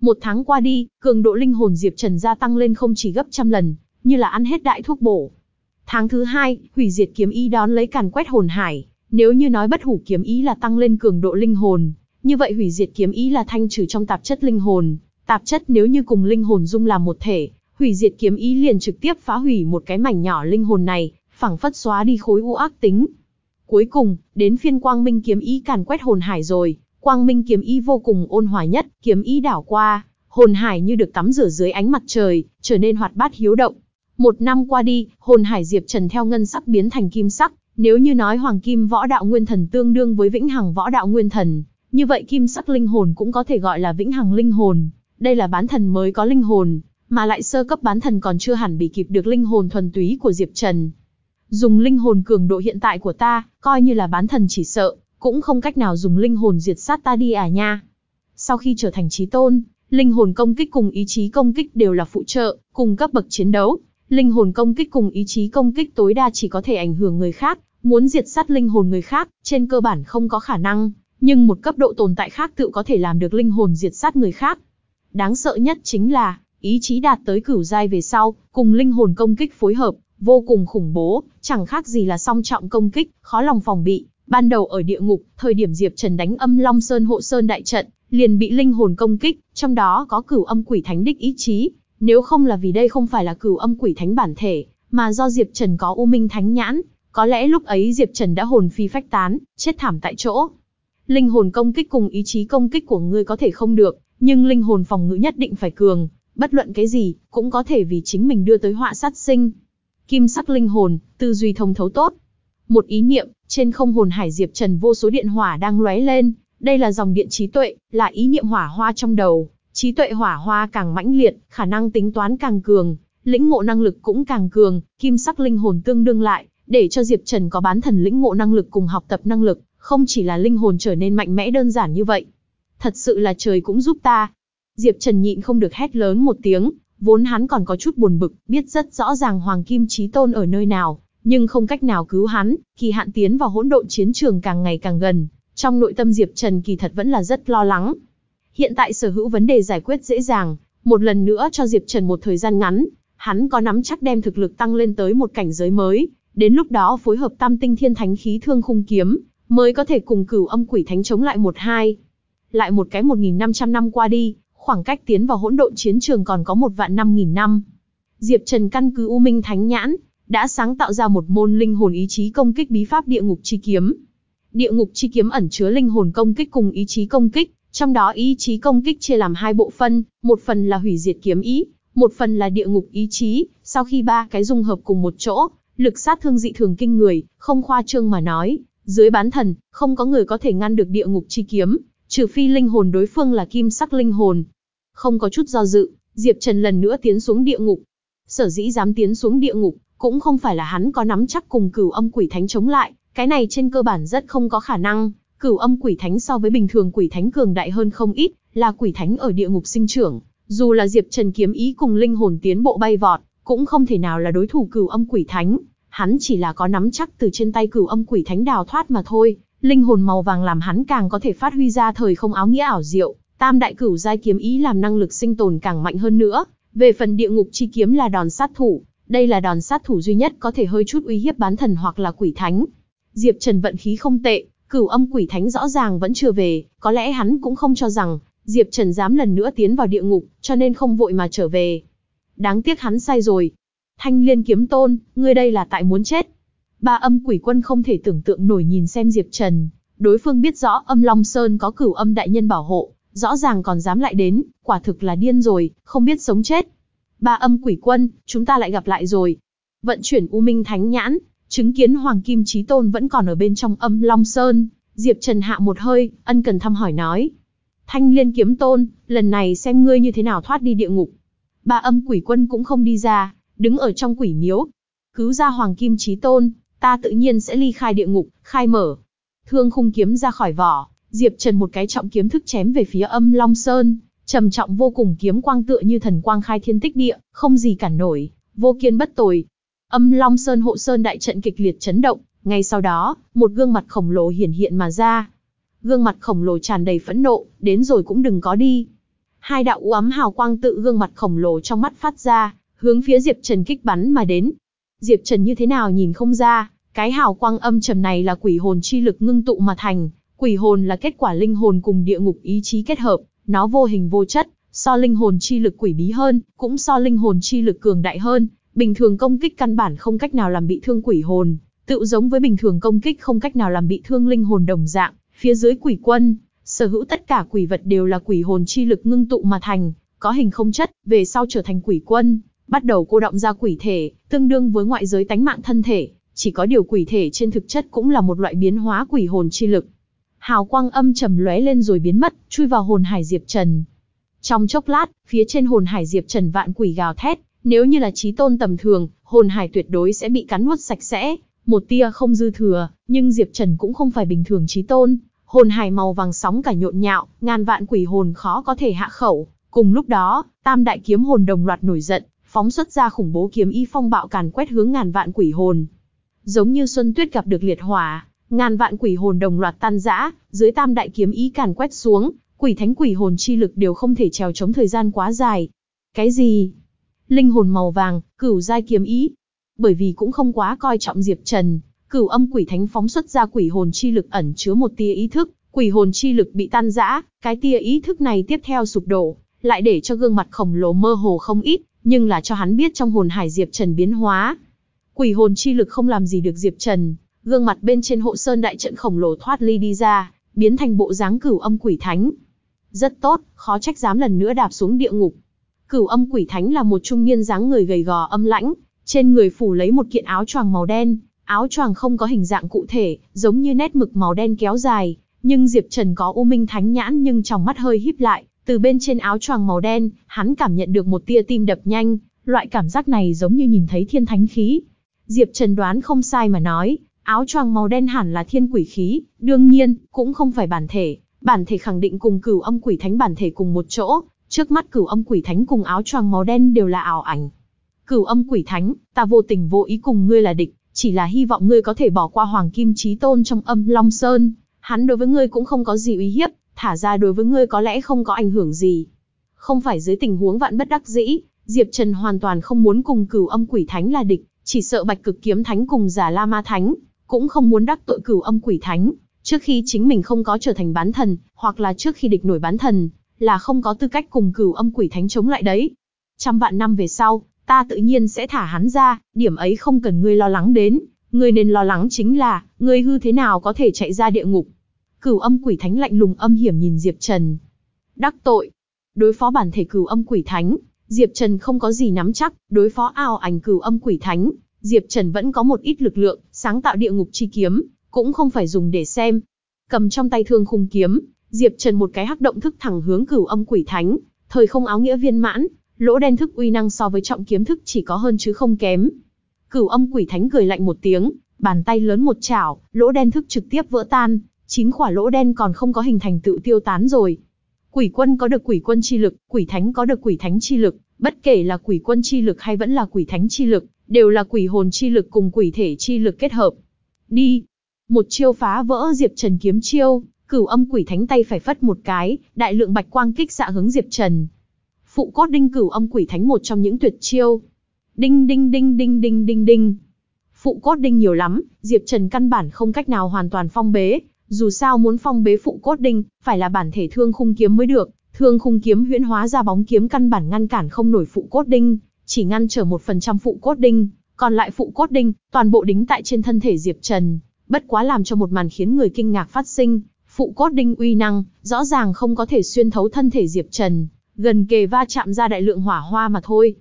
Một tháng qua đi, cường độ linh hồn Diệp Trần gia tăng lên không chỉ gấp trăm lần, như là ăn hết đại thuốc bổ. Tháng thứ hai, hủy diệt kiếm ý đón lấy càn quét hồn hải, nếu như nói bất hủ kiếm ý là tăng lên cường độ linh hồn, như vậy hủy diệt kiếm ý là thanh trừ trong tạp chất linh hồn, tạp chất nếu như cùng linh hồn dung làm một thể, hủy diệt kiếm ý liền trực tiếp phá hủy một cái mảnh nhỏ linh hồn này, phẳng phất xóa đi khối u ác tính. Cuối cùng, đến phiên quang minh kiếm ý càn quét hồn hải rồi, quang minh kiếm ý vô cùng ôn hòa nhất, kiếm ý đảo qua, hồn hải như được tắm rửa dưới ánh mặt trời, trở nên hoạt bát hiếu động. Một năm qua đi, hồn hải Diệp Trần theo ngân sắc biến thành kim sắc, nếu như nói hoàng kim võ đạo nguyên thần tương đương với vĩnh hằng võ đạo nguyên thần, như vậy kim sắc linh hồn cũng có thể gọi là vĩnh hằng linh hồn. Đây là bán thần mới có linh hồn, mà lại sơ cấp bán thần còn chưa hẳn bị kịp được linh hồn thuần túy của Diệp Trần. Dùng linh hồn cường độ hiện tại của ta, coi như là bán thần chỉ sợ, cũng không cách nào dùng linh hồn diệt sát ta đi à nha. Sau khi trở thành trí tôn, linh hồn công kích cùng ý chí công kích đều là phụ trợ, cùng cấp bậc chiến đấu. Linh hồn công kích cùng ý chí công kích tối đa chỉ có thể ảnh hưởng người khác, muốn diệt sát linh hồn người khác, trên cơ bản không có khả năng, nhưng một cấp độ tồn tại khác tự có thể làm được linh hồn diệt sát người khác. Đáng sợ nhất chính là, ý chí đạt tới cửu giai về sau, cùng linh hồn công kích phối hợp, vô cùng khủng bố, chẳng khác gì là song trọng công kích, khó lòng phòng bị. Ban đầu ở địa ngục, thời điểm Diệp Trần đánh âm Long Sơn hộ Sơn đại trận, liền bị linh hồn công kích, trong đó có cửu âm quỷ thánh đích ý chí. Nếu không là vì đây không phải là cửu âm quỷ thánh bản thể, mà do Diệp Trần có u minh thánh nhãn, có lẽ lúc ấy Diệp Trần đã hồn phi phách tán, chết thảm tại chỗ. Linh hồn công kích cùng ý chí công kích của ngươi có thể không được, nhưng linh hồn phòng ngự nhất định phải cường, bất luận cái gì, cũng có thể vì chính mình đưa tới họa sát sinh. Kim sắc linh hồn, tư duy thông thấu tốt. Một ý niệm, trên không hồn hải Diệp Trần vô số điện hỏa đang lóe lên, đây là dòng điện trí tuệ, là ý niệm hỏa hoa trong đầu. Trí tuệ hỏa hoa càng mãnh liệt, khả năng tính toán càng cường, lĩnh ngộ năng lực cũng càng cường, kim sắc linh hồn tương đương lại, để cho Diệp Trần có bán thần lĩnh ngộ năng lực cùng học tập năng lực, không chỉ là linh hồn trở nên mạnh mẽ đơn giản như vậy. Thật sự là trời cũng giúp ta. Diệp Trần nhịn không được hét lớn một tiếng, vốn hắn còn có chút buồn bực, biết rất rõ ràng Hoàng Kim Chí Tôn ở nơi nào, nhưng không cách nào cứu hắn, kỳ hạn tiến vào hỗn độn chiến trường càng ngày càng gần, trong nội tâm Diệp Trần kỳ thật vẫn là rất lo lắng. Hiện tại sở hữu vấn đề giải quyết dễ dàng, một lần nữa cho Diệp Trần một thời gian ngắn, hắn có nắm chắc đem thực lực tăng lên tới một cảnh giới mới, đến lúc đó phối hợp tam tinh thiên thánh khí thương khung kiếm, mới có thể cùng cửu âm quỷ thánh chống lại một hai. Lại một cái 1.500 năm qua đi, khoảng cách tiến vào hỗn độn chiến trường còn có một vạn năm nghìn năm. Diệp Trần căn cứ U Minh Thánh Nhãn, đã sáng tạo ra một môn linh hồn ý chí công kích bí pháp địa ngục chi kiếm. Địa ngục chi kiếm ẩn chứa linh hồn công kích cùng ý chí công kích, trong đó ý chí công kích chia làm hai bộ phân, một phần là hủy diệt kiếm ý, một phần là địa ngục ý chí, sau khi ba cái dung hợp cùng một chỗ, lực sát thương dị thường kinh người, không khoa trương mà nói, dưới bán thần, không có người có thể ngăn được địa ngục chi kiếm, trừ phi linh hồn đối phương là kim sắc linh hồn. Không có chút do dự, Diệp Trần lần nữa tiến xuống địa ngục. Sở dĩ dám tiến xuống địa ngục, cũng không phải là hắn có nắm chắc cùng cửu âm quỷ thánh chống lại, cái này trên cơ bản rất không có khả năng. Cửu âm quỷ thánh so với bình thường quỷ thánh cường đại hơn không ít, là quỷ thánh ở địa ngục sinh trưởng. Dù là Diệp Trần kiếm ý cùng linh hồn tiến bộ bay vọt, cũng không thể nào là đối thủ cửu âm quỷ thánh. Hắn chỉ là có nắm chắc từ trên tay cửu âm quỷ thánh đào thoát mà thôi, linh hồn màu vàng làm hắn càng có thể phát huy ra thời không áo nghĩa ảo diệu, tam đại cửu giai kiếm ý làm năng lực sinh tồn càng mạnh hơn nữa. Về phần địa ngục chi kiếm là đòn sát thủ, đây là đòn sát thủ duy nhất có thể hơi chút uy hiếp bán thần hoặc là quỷ thánh. Diệp Trần vận khí không tệ, cửu âm quỷ thánh rõ ràng vẫn chưa về, có lẽ hắn cũng không cho rằng Diệp Trần dám lần nữa tiến vào địa ngục, cho nên không vội mà trở về. Đáng tiếc hắn sai rồi. Thanh Liên kiếm tôn, ngươi đây là tại muốn chết. Ba âm quỷ quân không thể tưởng tượng nổi nhìn xem Diệp Trần, đối phương biết rõ âm Long Sơn có cửu âm đại nhân bảo hộ, rõ ràng còn dám lại đến, quả thực là điên rồi, không biết sống chết. Ba âm quỷ quân, chúng ta lại gặp lại rồi. Vận chuyển U Minh Thánh Nhãn, chứng kiến Hoàng Kim Chí Tôn vẫn còn ở bên trong âm Long Sơn, Diệp Trần hạ một hơi, ân cần thăm hỏi nói. Thanh Liên Kiếm Tôn, lần này xem ngươi như thế nào thoát đi địa ngục. Ba âm quỷ quân cũng không đi ra, đứng ở trong quỷ miếu. Cứu ra Hoàng Kim Chí Tôn, ta tự nhiên sẽ ly khai địa ngục, khai mở. Thương khung kiếm ra khỏi vỏ, Diệp Trần một cái trọng kiếm thức chém về phía âm Long Sơn, trầm trọng vô cùng kiếm quang tựa như thần quang khai thiên tích địa, không gì cản nổi, vô kiên bất tồi. Âm Long Sơn hộ sơn đại trận kịch liệt chấn động, ngay sau đó, một gương mặt khổng lồ hiển hiện mà ra. Gương mặt khổng lồ tràn đầy phẫn nộ, đến rồi cũng đừng có đi. Hai đạo u ám hào quang tự gương mặt khổng lồ trong mắt phát ra, hướng phía Diệp Trần kích bắn mà đến. Diệp Trần như thế nào nhìn không ra, cái hào quang âm trầm này là quỷ hồn chi lực ngưng tụ mà thành, quỷ hồn là kết quả linh hồn cùng địa ngục ý chí kết hợp, nó vô hình vô chất, so linh hồn chi lực quỷ bí hơn, cũng so linh hồn chi lực cường đại hơn, bình thường công kích căn bản không cách nào làm bị thương quỷ hồn, tự giống với bình thường công kích không cách nào làm bị thương linh hồn đồng dạng, phía dưới quỷ quân, sở hữu tất cả quỷ vật đều là quỷ hồn chi lực ngưng tụ mà thành, có hình không chất, về sau trở thành quỷ quân, bắt đầu cô động ra quỷ thể, tương đương với ngoại giới tánh mạng thân thể, chỉ có điều quỷ thể trên thực chất cũng là một loại biến hóa quỷ hồn chi lực. Hào quang âm trầm lóe lên rồi biến mất, chui vào hồn hải Diệp Trần. Trong chốc lát, phía trên hồn hải Diệp Trần vạn quỷ gào thét, nếu như là trí tôn tầm thường, hồn hải tuyệt đối sẽ bị cắn nuốt sạch sẽ, một tia không dư thừa, nhưng Diệp Trần cũng không phải bình thường trí tôn, hồn hải màu vàng sóng cả nhộn nhạo, ngàn vạn quỷ hồn khó có thể hạ khẩu. Cùng lúc đó, tam đại kiếm hồn đồng loạt nổi giận, phóng xuất ra khủng bố kiếm y phong bạo càn quét hướng ngàn vạn quỷ hồn. Giống như xuân tuyết gặp được liệt hỏa, ngàn vạn quỷ hồn đồng loạt tan rã, dưới tam đại kiếm ý càn quét xuống, quỷ thánh quỷ hồn chi lực đều không thể trèo chống thời gian quá dài. Cái gì? Linh hồn màu vàng, cửu giai kiếm ý. Bởi vì cũng không quá coi trọng Diệp Trần, cửu âm quỷ thánh phóng xuất ra quỷ hồn chi lực ẩn chứa một tia ý thức, quỷ hồn chi lực bị tan rã, cái tia ý thức này tiếp theo sụp đổ, lại để cho gương mặt khổng lồ mơ hồ không ít, nhưng là cho hắn biết trong hồn hải Diệp Trần biến hóa. Quỷ hồn chi lực không làm gì được Diệp Trần, gương mặt bên trên hộ sơn đại trận khổng lồ thoát ly đi ra, biến thành bộ dáng cửu âm quỷ thánh. Rất tốt, khó trách dám lần nữa đạp xuống địa ngục. Cửu âm quỷ thánh là một trung niên dáng người gầy gò âm lãnh, trên người phủ lấy một kiện áo choàng màu đen, áo choàng không có hình dạng cụ thể, giống như nét mực màu đen kéo dài, nhưng Diệp Trần có u minh thánh nhãn nhưng trong mắt hơi híp lại, từ bên trên áo choàng màu đen, hắn cảm nhận được một tia tim đập nhanh, loại cảm giác này giống như nhìn thấy thiên thánh khí. Diệp Trần đoán không sai mà nói, áo choàng màu đen hẳn là thiên quỷ khí, đương nhiên, cũng không phải bản thể, bản thể khẳng định cùng cửu âm quỷ thánh bản thể cùng một chỗ, trước mắt cửu âm quỷ thánh cùng áo choàng màu đen đều là ảo ảnh. Cửu âm quỷ thánh, ta vô tình vô ý cùng ngươi là địch, chỉ là hy vọng ngươi có thể bỏ qua Hoàng Kim Chí Tôn trong âm Long Sơn, hắn đối với ngươi cũng không có gì uy hiếp, thả ra đối với ngươi có lẽ không có ảnh hưởng gì. Không phải dưới tình huống vạn bất đắc dĩ, Diệp Trần hoàn toàn không muốn cùng cửu âm quỷ thánh là địch, chỉ sợ bạch cực kiếm thánh cùng giả la ma thánh, cũng không muốn đắc tội cửu âm quỷ thánh. Trước khi chính mình không có trở thành bán thần, hoặc là trước khi địch nổi bán thần, là không có tư cách cùng cửu âm quỷ thánh chống lại đấy. Trăm vạn năm về sau, ta tự nhiên sẽ thả hắn ra, điểm ấy không cần ngươi lo lắng đến, ngươi nên lo lắng chính là, ngươi hư thế nào có thể chạy ra địa ngục. Cửu âm quỷ thánh lạnh lùng âm hiểm nhìn Diệp Trần. Đắc tội. Đối phó bản thể cửu âm quỷ thánh, Diệp Trần không có gì nắm chắc, đối phó ao ảnh cửu âm quỷ thánh, Diệp Trần vẫn có một ít lực lượng, sáng tạo địa ngục chi kiếm, cũng không phải dùng để xem. Cầm trong tay thương khung kiếm, Diệp Trần một cái hắc động thức thẳng hướng cửu âm quỷ thánh, thời không áo nghĩa viên mãn, lỗ đen thức uy năng so với trọng kiếm thức chỉ có hơn chứ không kém. Cửu âm quỷ thánh cười lạnh một tiếng, bàn tay lớn một chảo, lỗ đen thức trực tiếp vỡ tan, chín quả lỗ đen còn không có hình thành tự tiêu tán rồi. Quỷ quân có được quỷ quân chi lực, quỷ thánh có được quỷ thánh chi lực, bất kể là quỷ quân chi lực hay vẫn là quỷ thánh chi lực, đều là quỷ hồn chi lực cùng quỷ thể chi lực kết hợp. Đi! Một chiêu phá vỡ Diệp Trần kiếm chiêu, cửu âm quỷ thánh tay phải phất một cái, đại lượng bạch quang kích xạ hướng Diệp Trần. Phụ cốt đinh cửu âm quỷ thánh một trong những tuyệt chiêu. Đinh đinh đinh đinh đinh đinh đinh. Phụ cốt đinh nhiều lắm, Diệp Trần căn bản không cách nào hoàn toàn phong bế, dù sao muốn phong bế phụ cốt đinh, phải là bản thể thương khung kiếm mới được, thương khung kiếm huyễn hóa ra bóng kiếm căn bản ngăn cản không nổi phụ cốt đinh, chỉ ngăn trở một phần trăm phụ cốt đinh, còn lại phụ cốt đinh, toàn bộ đính tại trên thân thể Diệp Trần, bất quá làm cho một màn khiến người kinh ngạc phát sinh, phụ cốt đinh uy năng, rõ ràng không có thể xuyên thấu thân thể Diệp Trần, gần kề va chạm ra đại lượng hỏa hoa mà thôi.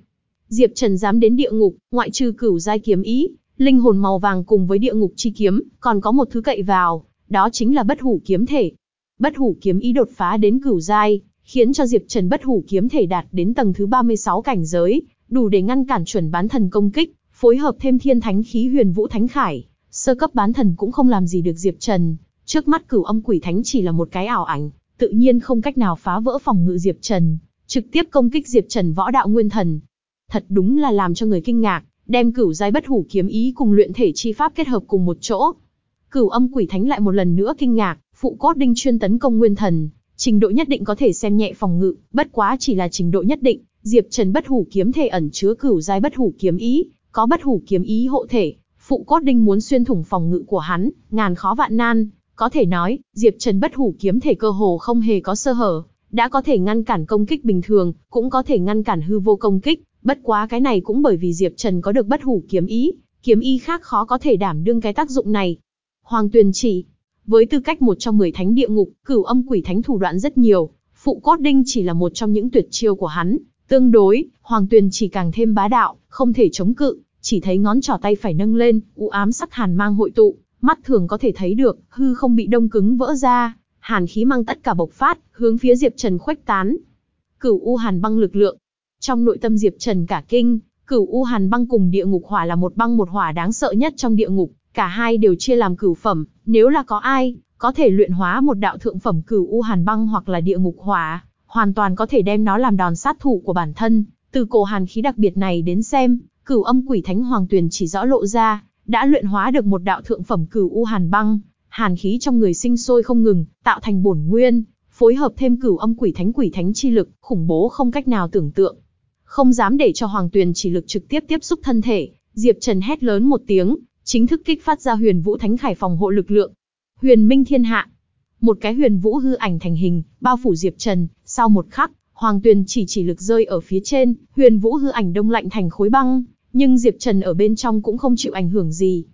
Diệp Trần dám đến địa ngục, ngoại trừ cửu giai kiếm ý, linh hồn màu vàng cùng với địa ngục chi kiếm, còn có một thứ cậy vào, đó chính là bất hủ kiếm thể. Bất hủ kiếm ý đột phá đến cửu giai, khiến cho Diệp Trần bất hủ kiếm thể đạt đến tầng thứ 36 cảnh giới, đủ để ngăn cản chuẩn bán thần công kích, phối hợp thêm thiên thánh khí huyền vũ thánh khải, sơ cấp bán thần cũng không làm gì được Diệp Trần. Trước mắt cửu âm quỷ thánh chỉ là một cái ảo ảnh, tự nhiên không cách nào phá vỡ phòng ngự Diệp Trần, trực tiếp công kích Diệp Trần võ đạo nguyên thần. Thật đúng là làm cho người kinh ngạc, đem cửu giai bất hủ kiếm ý cùng luyện thể chi pháp kết hợp cùng một chỗ. Cửu âm quỷ thánh lại một lần nữa kinh ngạc, phụ cốt đinh chuyên tấn công nguyên thần, trình độ nhất định có thể xem nhẹ phòng ngự, bất quá chỉ là trình độ nhất định, Diệp Trần bất hủ kiếm thể ẩn chứa cửu giai bất hủ kiếm ý, có bất hủ kiếm ý hộ thể, phụ cốt đinh muốn xuyên thủng phòng ngự của hắn, ngàn khó vạn nan, có thể nói, Diệp Trần bất hủ kiếm thể cơ hồ không hề có sơ hở, đã có thể ngăn cản công kích bình thường, cũng có thể ngăn cản hư vô công kích, bất quá cái này cũng bởi vì Diệp Trần có được bất hủ kiếm ý, kiếm ý khác khó có thể đảm đương cái tác dụng này. Hoàng Tuyền chỉ, với tư cách một trong 10 thánh địa ngục, cửu âm quỷ thánh thủ đoạn rất nhiều, phụ cốt đinh chỉ là một trong những tuyệt chiêu của hắn, tương đối, Hoàng Tuyền chỉ càng thêm bá đạo, không thể chống cự, chỉ thấy ngón trỏ tay phải nâng lên, u ám sắc hàn mang hội tụ, mắt thường có thể thấy được, hư không bị đông cứng vỡ ra, hàn khí mang tất cả bộc phát, hướng phía Diệp Trần khuếch tán. Cửu U Hàn băng lực lượng. Trong nội tâm Diệp Trần cả kinh, Cửu U Hàn băng cùng địa ngục hỏa là một băng một hỏa đáng sợ nhất trong địa ngục, cả hai đều chia làm cửu phẩm, nếu là có ai có thể luyện hóa một đạo thượng phẩm Cửu U Hàn băng hoặc là địa ngục hỏa, hoàn toàn có thể đem nó làm đòn sát thủ của bản thân. Từ cổ hàn khí đặc biệt này đến xem, Cửu Âm Quỷ Thánh Hoàng Tuyền chỉ rõ lộ ra, đã luyện hóa được một đạo thượng phẩm Cửu U Hàn băng, hàn khí trong người sinh sôi không ngừng, tạo thành bổn nguyên, phối hợp thêm cửu âm quỷ thánh quỷ thánh chi lực, khủng bố không cách nào tưởng tượng. Không dám để cho Hoàng Tuyền chỉ lực trực tiếp tiếp xúc thân thể, Diệp Trần hét lớn một tiếng, chính thức kích phát ra Huyền Vũ Thánh Khải phòng hộ lực lượng. Huyền Minh Thiên Hạ. Một cái Huyền Vũ hư ảnh thành hình, bao phủ Diệp Trần, sau một khắc, Hoàng Tuyền chỉ chỉ lực rơi ở phía trên, Huyền Vũ hư ảnh đông lạnh thành khối băng, nhưng Diệp Trần ở bên trong cũng không chịu ảnh hưởng gì.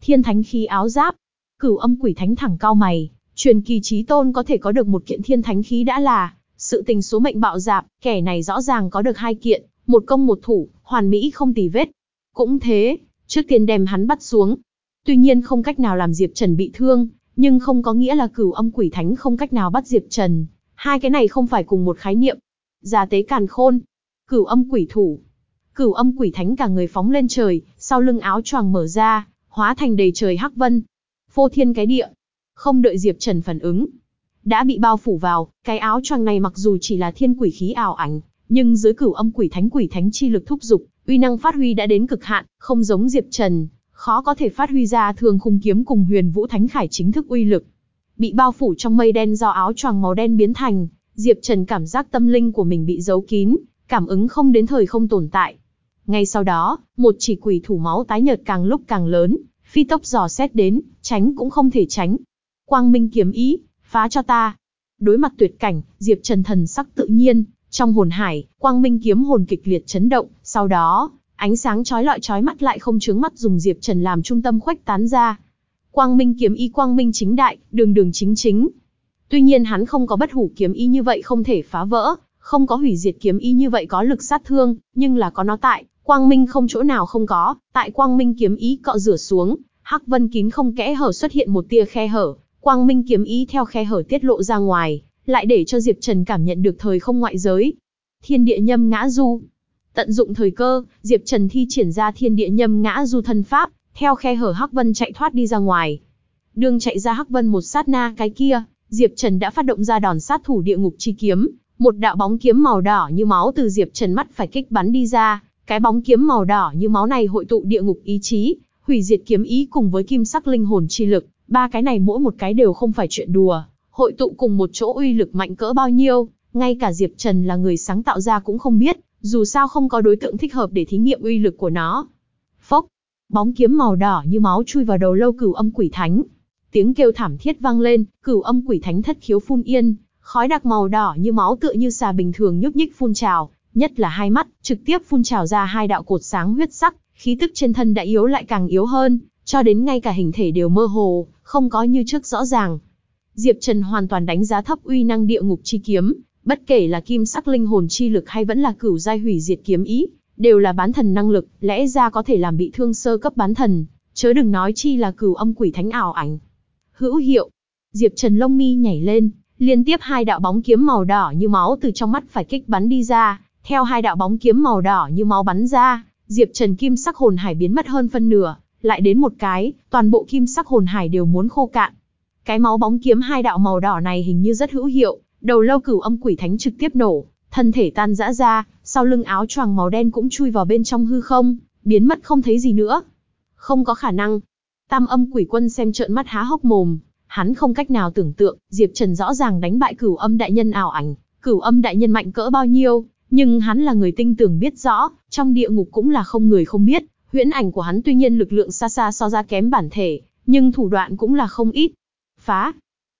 Thiên Thánh khí áo giáp, Cửu âm quỷ thánh thẳng cao mày, truyền kỳ trí tôn có thể có được một kiện thiên thánh khí đã là sự tình số mệnh bạo dạp, kẻ này rõ ràng có được hai kiện, một công một thủ, hoàn mỹ không tì vết. Cũng thế, trước tiên đem hắn bắt xuống. Tuy nhiên không cách nào làm Diệp Trần bị thương, nhưng không có nghĩa là cửu âm quỷ thánh không cách nào bắt Diệp Trần. Hai cái này không phải cùng một khái niệm. Gia tế càn khôn, cửu âm quỷ thủ. Cửu âm quỷ thánh cả người phóng lên trời, sau lưng áo choàng mở ra, hóa thành đầy trời hắc vân, phô thiên cái địa. Không đợi Diệp Trần phản ứng, đã bị bao phủ vào, cái áo choàng này mặc dù chỉ là thiên quỷ khí ảo ảnh, nhưng dưới cửu âm quỷ thánh quỷ thánh chi lực thúc dục, uy năng phát huy đã đến cực hạn, không giống Diệp Trần, khó có thể phát huy ra thường khung kiếm cùng Huyền Vũ Thánh Khải chính thức uy lực. Bị bao phủ trong mây đen do áo choàng màu đen biến thành, Diệp Trần cảm giác tâm linh của mình bị giấu kín, cảm ứng không đến thời không tồn tại. Ngay sau đó, một chỉ quỷ thủ máu tái nhợt càng lúc càng lớn, phi tốc dò xét đến, tránh cũng không thể tránh. Quang Minh kiếm ý, phá cho ta. Đối mặt tuyệt cảnh, Diệp Trần thần sắc tự nhiên, trong hồn hải, Quang Minh kiếm hồn kịch liệt chấn động, sau đó, ánh sáng chói lọi chói mắt lại không chướng mắt dùng Diệp Trần làm trung tâm khuếch tán ra. Quang Minh kiếm y Quang Minh chính đại, đường đường chính chính. Tuy nhiên hắn không có bất hủ kiếm y như vậy không thể phá vỡ, không có hủy diệt kiếm y như vậy có lực sát thương, nhưng là có nó tại, Quang Minh không chỗ nào không có, tại Quang Minh kiếm ý cọ rửa xuống, Hắc Vân kín không kẽ hở xuất hiện một tia khe hở, Quang Minh kiếm ý theo khe hở tiết lộ ra ngoài, lại để cho Diệp Trần cảm nhận được thời không ngoại giới. Thiên địa nhâm ngã du. Tận dụng thời cơ, Diệp Trần thi triển ra thiên địa nhâm ngã du thân pháp, theo khe hở Hắc Vân chạy thoát đi ra ngoài. Đường chạy ra Hắc Vân một sát na cái kia, Diệp Trần đã phát động ra đòn sát thủ địa ngục chi kiếm, một đạo bóng kiếm màu đỏ như máu từ Diệp Trần mắt phải kích bắn đi ra, cái bóng kiếm màu đỏ như máu này hội tụ địa ngục ý chí, hủy diệt kiếm ý cùng với kim sắc linh hồn chi lực, ba cái này mỗi một cái đều không phải chuyện đùa, hội tụ cùng một chỗ uy lực mạnh cỡ bao nhiêu, ngay cả Diệp Trần là người sáng tạo ra cũng không biết, dù sao không có đối tượng thích hợp để thí nghiệm uy lực của nó. Phốc, bóng kiếm màu đỏ như máu chui vào đầu lâu cửu âm quỷ thánh. Tiếng kêu thảm thiết vang lên, cửu âm quỷ thánh thất khiếu phun yên, khói đặc màu đỏ như máu tựa như xà bình thường nhúc nhích phun trào, nhất là hai mắt, trực tiếp phun trào ra hai đạo cột sáng huyết sắc, khí tức trên thân đã yếu lại càng yếu hơn, cho đến ngay cả hình thể đều mơ hồ, không có như trước rõ ràng. Diệp Trần hoàn toàn đánh giá thấp uy năng địa ngục chi kiếm, bất kể là kim sắc linh hồn chi lực hay vẫn là cửu giai hủy diệt kiếm ý, đều là bán thần năng lực, lẽ ra có thể làm bị thương sơ cấp bán thần, chớ đừng nói chi là cửu âm quỷ thánh ảo ảnh. Hữu hiệu. Diệp Trần lông mi nhảy lên, liên tiếp hai đạo bóng kiếm màu đỏ như máu từ trong mắt phải kích bắn đi ra, theo hai đạo bóng kiếm màu đỏ như máu bắn ra, Diệp Trần kim sắc hồn hải biến mất hơn phân nửa, lại đến một cái, toàn bộ kim sắc hồn hải đều muốn khô cạn. Cái máu bóng kiếm hai đạo màu đỏ này hình như rất hữu hiệu, đầu lâu cửu âm quỷ thánh trực tiếp nổ, thân thể tan rã ra, sau lưng áo choàng màu đen cũng chui vào bên trong hư không, biến mất không thấy gì nữa. Không có khả năng. Tam âm quỷ quân xem trợn mắt há hốc mồm, hắn không cách nào tưởng tượng, Diệp Trần rõ ràng đánh bại cửu âm đại nhân ảo ảnh, cửu âm đại nhân mạnh cỡ bao nhiêu, nhưng hắn là người tinh tường biết rõ, trong địa ngục cũng là không người không biết, huyễn ảnh của hắn tuy nhiên lực lượng xa xa so ra kém bản thể, nhưng thủ đoạn cũng là không ít. Phá!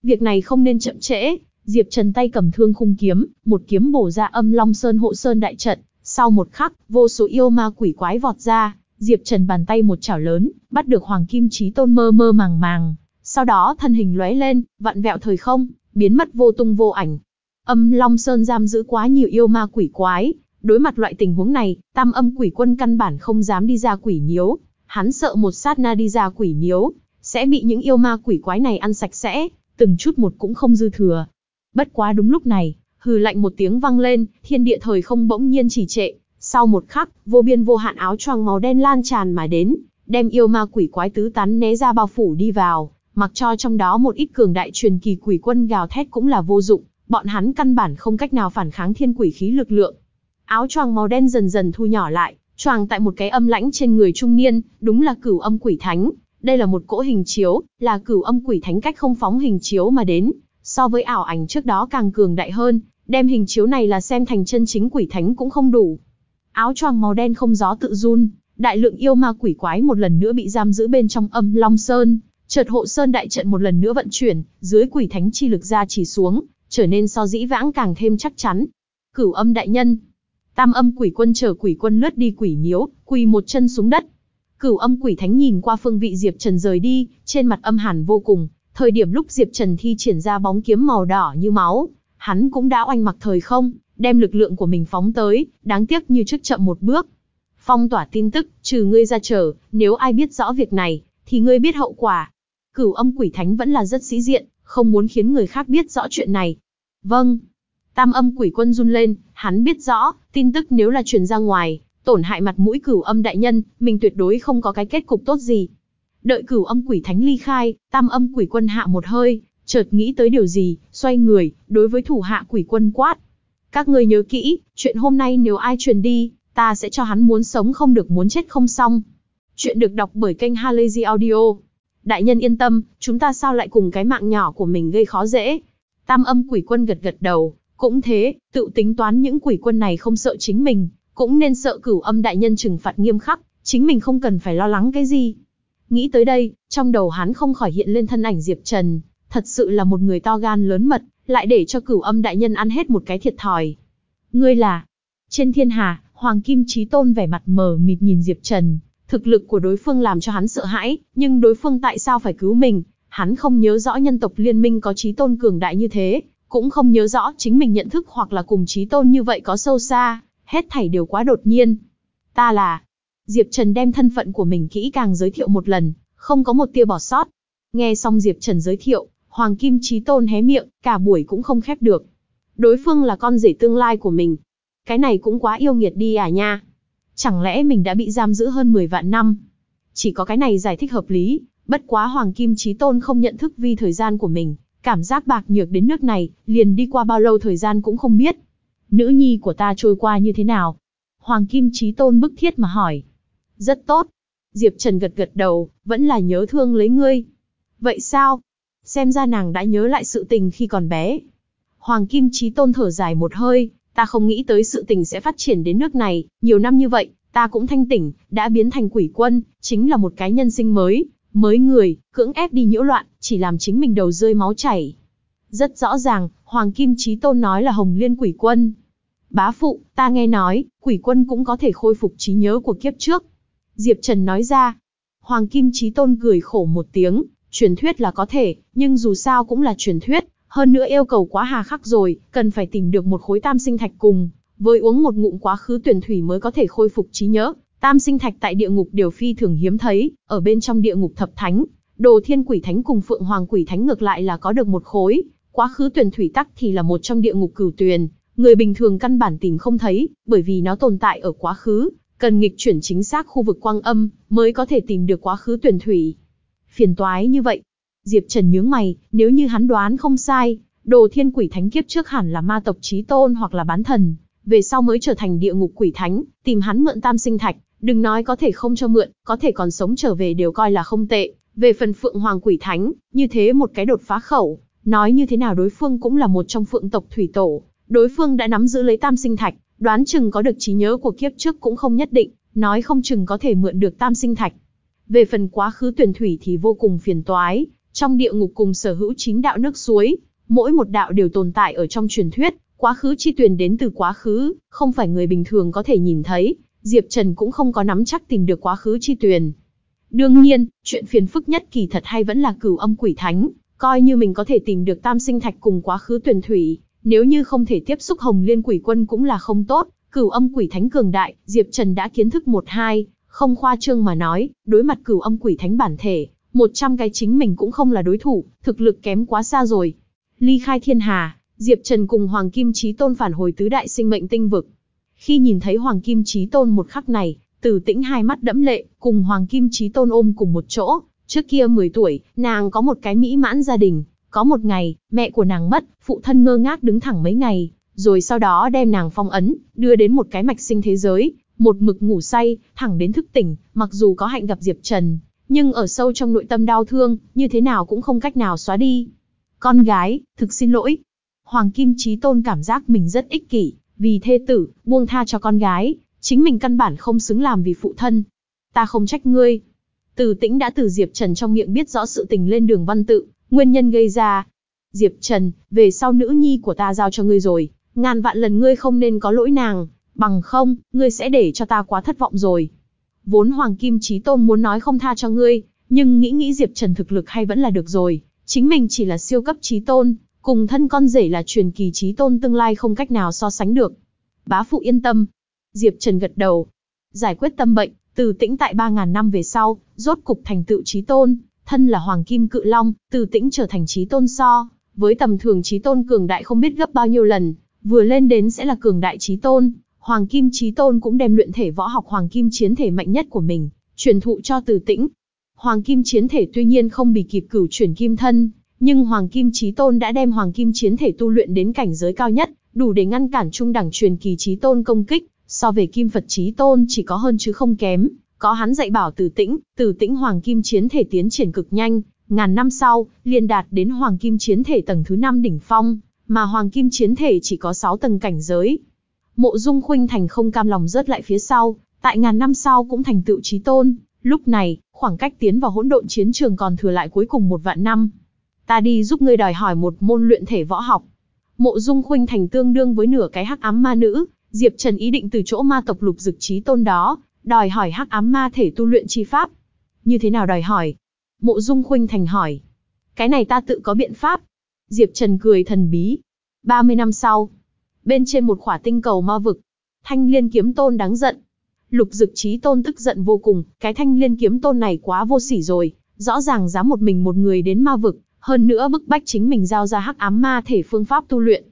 Việc này không nên chậm trễ, Diệp Trần tay cầm thương khung kiếm, một kiếm bổ ra âm long sơn hộ sơn đại trận. Sau một khắc, vô số yêu ma quỷ quái vọt ra, Diệp Trần bàn tay một chảo lớn, bắt được Hoàng Kim Chí Tôn mơ mơ màng màng. Sau đó thân hình lóe lên, vặn vẹo thời không, biến mất vô tung vô ảnh. Âm Long Sơn giam giữ quá nhiều yêu ma quỷ quái, đối mặt loại tình huống này, Tam Âm Quỷ Quân căn bản không dám đi ra quỷ nhiễu. hắn sợ một sát na đi ra quỷ nhiễu sẽ bị những yêu ma quỷ quái này ăn sạch sẽ, từng chút một cũng không dư thừa. Bất quá đúng lúc này, hừ lạnh một tiếng vang lên, thiên địa thời không bỗng nhiên chỉ trệ, sau một khắc, vô biên vô hạn áo choàng màu đen lan tràn mà đến, đem yêu ma quỷ quái tứ tán né ra bao phủ đi vào, mặc cho trong đó một ít cường đại truyền kỳ quỷ quân gào thét cũng là vô dụng, bọn hắn căn bản không cách nào phản kháng thiên quỷ khí lực lượng. Áo choàng màu đen dần dần thu nhỏ lại, choàng tại một cái âm lãnh trên người trung niên, đúng là cửu âm quỷ thánh. Đây là một cỗ hình chiếu, là cửu âm quỷ thánh cách không phóng hình chiếu mà đến, so với ảo ảnh trước đó càng cường đại hơn, đem hình chiếu này là xem thành chân chính quỷ thánh cũng không đủ. Áo choàng màu đen không gió tự run, đại lượng yêu ma quỷ quái một lần nữa bị giam giữ bên trong âm long sơn, chợt hộ sơn đại trận một lần nữa vận chuyển, dưới quỷ thánh chi lực ra chỉ xuống, trở nên so dĩ vãng càng thêm chắc chắn. Cửu âm đại nhân, tam âm quỷ quân chờ quỷ quân lướt đi quỷ nhiễu, quỳ một chân xuống đất. Cửu âm quỷ thánh nhìn qua phương vị Diệp Trần rời đi, trên mặt âm hàn vô cùng. Thời điểm lúc Diệp Trần thi triển ra bóng kiếm màu đỏ như máu, hắn cũng đã oanh mặc thời không, đem lực lượng của mình phóng tới, đáng tiếc như trước chậm một bước. Phong tỏa tin tức, trừ ngươi ra chờ, nếu ai biết rõ việc này, thì ngươi biết hậu quả. Cửu âm quỷ thánh vẫn là rất sĩ diện, không muốn khiến người khác biết rõ chuyện này. Vâng. Tam âm quỷ quân run lên, hắn biết rõ, tin tức nếu là truyền ra ngoài, tổn hại mặt mũi cửu âm đại nhân, mình tuyệt đối không có cái kết cục tốt gì. Đợi cửu âm quỷ thánh ly khai, tam âm quỷ quân hạ một hơi, chợt nghĩ tới điều gì, xoay người, đối với thủ hạ quỷ quân quát. Các người nhớ kỹ, chuyện hôm nay nếu ai truyền đi, ta sẽ cho hắn muốn sống không được muốn chết không xong. Chuyện được đọc bởi kênh Halazy Audio. Đại nhân yên tâm, chúng ta sao lại cùng cái mạng nhỏ của mình gây khó dễ. Tam âm quỷ quân gật gật đầu, cũng thế, tự tính toán những quỷ quân này không sợ chính mình, cũng nên sợ cửu âm đại nhân trừng phạt nghiêm khắc, chính mình không cần phải lo lắng cái gì. Nghĩ tới đây, trong đầu hắn không khỏi hiện lên thân ảnh Diệp Trần, thật sự là một người to gan lớn mật, lại để cho cửu âm đại nhân ăn hết một cái thiệt thòi. Ngươi là... Trên thiên hà, Hoàng Kim Chí Tôn vẻ mặt mờ mịt nhìn Diệp Trần, thực lực của đối phương làm cho hắn sợ hãi, nhưng đối phương tại sao phải cứu mình, hắn không nhớ rõ nhân tộc liên minh có Chí Tôn cường đại như thế, cũng không nhớ rõ chính mình nhận thức hoặc là cùng Chí Tôn như vậy có sâu xa, hết thảy đều quá đột nhiên. Ta là... Diệp Trần đem thân phận của mình kỹ càng giới thiệu một lần, không có một tia bỏ sót. Nghe xong Diệp Trần giới thiệu, Hoàng Kim Chí Tôn hé miệng, cả buổi cũng không khép được. Đối phương là con rể tương lai của mình. Cái này cũng quá yêu nghiệt đi à nha. Chẳng lẽ mình đã bị giam giữ hơn 10 vạn năm? Chỉ có cái này giải thích hợp lý, bất quá Hoàng Kim Chí Tôn không nhận thức vi thời gian của mình, cảm giác bạc nhược đến nước này, liền đi qua bao lâu thời gian cũng không biết. Nữ nhi của ta trôi qua như thế nào? Hoàng Kim Chí Tôn bức thiết mà hỏi. Rất tốt. Diệp Trần gật gật đầu, vẫn là nhớ thương lấy ngươi. Vậy sao? Xem ra nàng đã nhớ lại sự tình khi còn bé. Hoàng Kim Chí Tôn thở dài một hơi, ta không nghĩ tới sự tình sẽ phát triển đến nước này, nhiều năm như vậy, ta cũng thanh tỉnh, đã biến thành quỷ quân, chính là một cái nhân sinh mới, mới người, cưỡng ép đi nhiễu loạn, chỉ làm chính mình đầu rơi máu chảy. Rất rõ ràng, Hoàng Kim Chí Tôn nói là Hồng Liên quỷ quân. Bá phụ, ta nghe nói, quỷ quân cũng có thể khôi phục trí nhớ của kiếp trước. Diệp Trần nói ra. Hoàng Kim Chí Tôn cười khổ một tiếng, Truyền thuyết là có thể, nhưng dù sao cũng là truyền thuyết, hơn nữa yêu cầu quá hà khắc rồi, cần phải tìm được một khối tam sinh thạch cùng, với uống một ngụm quá khứ tuyển thủy mới có thể khôi phục trí nhớ. Tam sinh thạch tại địa ngục đều phi thường hiếm thấy, ở bên trong địa ngục thập thánh, đồ thiên quỷ thánh cùng phượng hoàng quỷ thánh ngược lại là có được một khối, quá khứ tuyển thủy tắc thì là một trong địa ngục cửu tuyền, người bình thường căn bản tìm không thấy, bởi vì nó tồn tại ở quá khứ, cần nghịch chuyển chính xác khu vực quang âm, mới có thể tìm được quá khứ tuyển thủy. Phiền toái như vậy. Diệp Trần nhướng mày, nếu như hắn đoán không sai, đồ thiên quỷ thánh kiếp trước hẳn là ma tộc trí tôn hoặc là bán thần, về sau mới trở thành địa ngục quỷ thánh, tìm hắn mượn tam sinh thạch, đừng nói có thể không cho mượn, có thể còn sống trở về đều coi là không tệ. Về phần phượng hoàng quỷ thánh, như thế một cái đột phá khẩu, nói như thế nào đối phương cũng là một trong phượng tộc thủy tổ, đối phương đã nắm giữ lấy tam sinh thạch, đoán chừng có được trí nhớ của kiếp trước cũng không nhất định, nói không chừng có thể mượn được tam sinh thạch. Về phần quá khứ tuyển thủy thì vô cùng phiền toái, trong địa ngục cùng sở hữu chín đạo nước suối, Mỗi một đạo đều tồn tại ở trong truyền thuyết, quá khứ chi tuyền đến từ quá khứ, không phải người bình thường có thể nhìn thấy, Diệp Trần cũng không có nắm chắc tìm được quá khứ chi tuyền. Đương nhiên, chuyện phiền phức nhất kỳ thật hay vẫn là cửu âm quỷ thánh, coi như mình có thể tìm được tam sinh thạch cùng quá khứ tuyển thủy, nếu như không thể tiếp xúc hồng liên quỷ quân cũng là không tốt, cửu âm quỷ thánh cường đại, Diệp Trần đã kiến thức một hai, không khoa trương mà nói, đối mặt cửu âm quỷ thánh bản thể, 100 cái chính mình cũng không là đối thủ, thực lực kém quá xa rồi. Ly khai thiên hà, Diệp Trần cùng Hoàng Kim Chí Tôn phản hồi tứ đại sinh mệnh tinh vực. Khi nhìn thấy Hoàng Kim Chí Tôn một khắc này, Tử Tĩnh hai mắt đẫm lệ, cùng Hoàng Kim Chí Tôn ôm cùng một chỗ. Trước kia 10 tuổi, nàng có một cái mỹ mãn gia đình, có một ngày, mẹ của nàng mất, phụ thân ngơ ngác đứng thẳng mấy ngày, rồi sau đó đem nàng phong ấn, đưa đến một cái mạch sinh thế giới, một mực ngủ say, thẳng đến thức tỉnh, mặc dù có hạnh gặp Diệp Trần, nhưng ở sâu trong nội tâm đau thương, như thế nào cũng không cách nào xóa đi. Con gái, thực xin lỗi. Hoàng Kim Chí Tôn cảm giác mình rất ích kỷ, vì thê tử, buông tha cho con gái, chính mình căn bản không xứng làm vì phụ thân. Ta không trách ngươi. Từ tĩnh đã từ Diệp Trần trong miệng biết rõ sự tình lên đường văn tự, nguyên nhân gây ra. Diệp Trần, về sau nữ nhi của ta giao cho ngươi rồi, ngàn vạn lần ngươi không nên có lỗi nàng, bằng không, ngươi sẽ để cho ta quá thất vọng rồi. Vốn Hoàng Kim Chí Tôn muốn nói không tha cho ngươi, nhưng nghĩ nghĩ Diệp Trần thực lực hay vẫn là được rồi, chính mình chỉ là siêu cấp Chí Tôn, cùng thân con rể là truyền kỳ Chí Tôn tương lai không cách nào so sánh được. Bá phụ yên tâm. Diệp Trần gật đầu. Giải quyết tâm bệnh, từ tĩnh tại 3.000 năm về sau, rốt cục thành tựu Chí Tôn, thân là Hoàng Kim Cự Long, từ tĩnh trở thành Chí Tôn so, với tầm thường Chí Tôn cường đại không biết gấp bao nhiêu lần, vừa lên đến sẽ là cường đại Chí Tôn, Hoàng Kim Chí Tôn cũng đem luyện thể võ học Hoàng Kim chiến thể mạnh nhất của mình, truyền thụ cho Từ Tĩnh. Hoàng Kim chiến thể tuy nhiên không bị kịp cửu chuyển kim thân, nhưng Hoàng Kim Chí Tôn đã đem Hoàng Kim chiến thể tu luyện đến cảnh giới cao nhất, đủ để ngăn cản trung đẳng truyền kỳ Chí Tôn công kích, so về Kim Phật trí Tôn chỉ có hơn chứ không kém. Có hắn dạy bảo Từ Tĩnh, Từ Tĩnh Hoàng Kim chiến thể tiến triển cực nhanh, ngàn năm sau, liền đạt đến Hoàng Kim chiến thể tầng thứ 5 đỉnh phong, mà Hoàng Kim chiến thể chỉ có 6 tầng cảnh giới, Mộ Dung Khuynh Thành không cam lòng rớt lại phía sau, tại ngàn năm sau cũng thành tựu chí tôn, lúc này, khoảng cách tiến vào hỗn độn chiến trường còn thừa lại cuối cùng một vạn năm. Ta đi giúp ngươi đòi hỏi một môn luyện thể võ học. Mộ Dung Khuynh Thành tương đương với nửa cái hắc ám ma nữ, Diệp Trần ý định từ chỗ ma tộc lục dực chí tôn đó, đòi hỏi hắc ám ma thể tu luyện chi pháp. Như thế nào đòi hỏi? Mộ Dung Khuynh Thành hỏi. Cái này ta tự có biện pháp. Diệp Trần cười thần bí. 30 năm sau, bên trên một khỏa tinh cầu ma vực. Thanh liên kiếm tôn đáng giận. Lục dực trí tôn tức giận vô cùng, cái thanh liên kiếm tôn này quá vô sỉ rồi, rõ ràng dám một mình một người đến ma vực, hơn nữa bức bách chính mình giao ra hắc ám ma thể phương pháp tu luyện.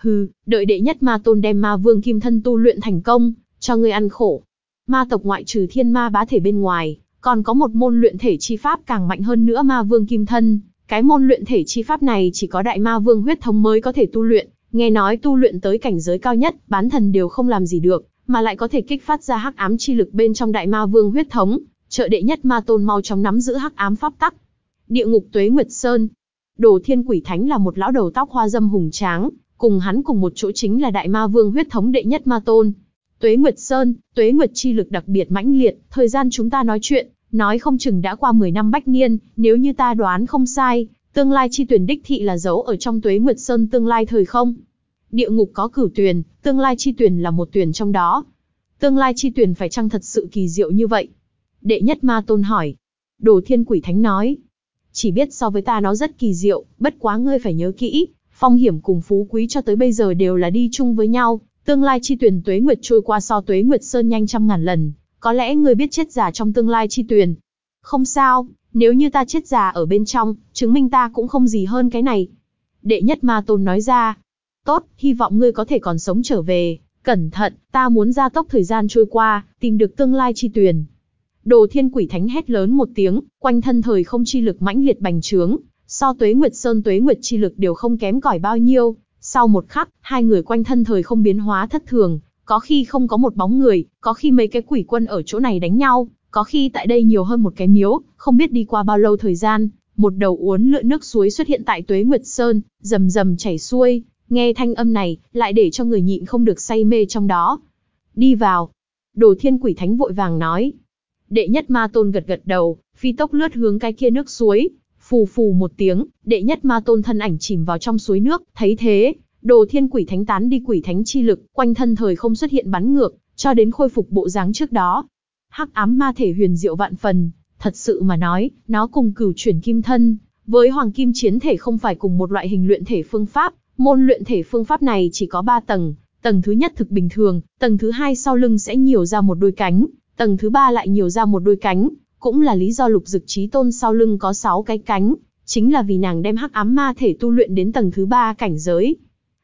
Hừ, đợi đệ nhất ma tôn đem ma vương kim thân tu luyện thành công, cho ngươi ăn khổ. Ma tộc ngoại trừ thiên ma bá thể bên ngoài, còn có một môn luyện thể chi pháp càng mạnh hơn nữa ma vương kim thân. Cái môn luyện thể chi pháp này chỉ có đại ma vương huyết thống mới có thể tu luyện, Nghe nói tu luyện tới cảnh giới cao nhất, bán thần đều không làm gì được, mà lại có thể kích phát ra hắc ám chi lực bên trong đại ma vương huyết thống, trợ đệ nhất ma tôn mau chóng nắm giữ hắc ám pháp tắc. Địa ngục Tuế Nguyệt Sơn. Đồ Thiên Quỷ Thánh là một lão đầu tóc hoa dâm hùng tráng, cùng hắn cùng một chỗ chính là đại ma vương huyết thống đệ nhất ma tôn. Tuế Nguyệt Sơn, Tuế Nguyệt chi lực đặc biệt mãnh liệt, thời gian chúng ta nói chuyện, nói không chừng đã qua 10 năm bách niên, nếu như ta đoán không sai, Tương lai chi tuyển đích thị là dấu ở trong tuế Nguyệt Sơn tương lai thời không. Địa ngục có cửu tuyển, tương lai chi tuyển là một tuyển trong đó. Tương lai chi tuyển phải chăng thật sự kỳ diệu như vậy? Đệ nhất ma tôn hỏi. Đồ thiên quỷ thánh nói. Chỉ biết so với ta nó rất kỳ diệu, bất quá ngươi phải nhớ kỹ, phong hiểm cùng phú quý cho tới bây giờ đều là đi chung với nhau. Tương lai chi tuyển tuế nguyệt trôi qua so tuế nguyệt sơn nhanh trăm ngàn lần, có lẽ người biết chết giả trong tương lai chi tuyển. Không sao, nếu như ta chết già ở bên trong, chứng minh ta cũng không gì hơn cái này. Đệ nhất ma tôn nói ra. Tốt, hy vọng ngươi có thể còn sống trở về. Cẩn thận, ta muốn gia tốc thời gian trôi qua, tìm được tương lai chi tuyển. Đồ thiên quỷ thánh hét lớn một tiếng, quanh thân thời không chi lực mãnh liệt bành trướng, so tuế nguyệt sơn tuế nguyệt chi lực đều không kém cỏi bao nhiêu. Sau một khắc, hai người quanh thân thời không biến hóa thất thường, có khi không có một bóng người, có khi mấy cái quỷ quân ở chỗ này đánh nhau, có khi tại đây nhiều hơn một cái miếu, không biết đi qua bao lâu thời gian, một đầu uốn lượn nước suối xuất hiện tại Tuế Nguyệt Sơn, rầm rầm chảy xuôi, nghe thanh âm này, lại để cho người nhịn không được say mê trong đó. Đi vào. Đồ thiên quỷ thánh vội vàng nói. Đệ nhất ma tôn gật gật đầu, phi tốc lướt hướng cái kia nước suối. Phù phù một tiếng, đệ nhất ma tôn thân ảnh chìm vào trong suối nước, thấy thế, đồ thiên quỷ thánh tán đi quỷ thánh chi lực, quanh thân thời không xuất hiện bắn ngược, cho đến khôi phục bộ dáng trước đó. Hắc ám ma thể huyền diệu vạn phần, thật sự mà nói, nó cùng cửu chuyển kim thân, với hoàng kim chiến thể không phải cùng một loại hình luyện thể phương pháp, môn luyện thể phương pháp này chỉ có 3 tầng, tầng thứ nhất thực bình thường, tầng thứ hai sau lưng sẽ nhiều ra một đôi cánh, tầng thứ ba lại nhiều ra một đôi cánh, cũng là lý do lục dực trí tôn sau lưng có 6 cái cánh, chính là vì nàng đem hắc ám ma thể tu luyện đến tầng thứ ba cảnh giới.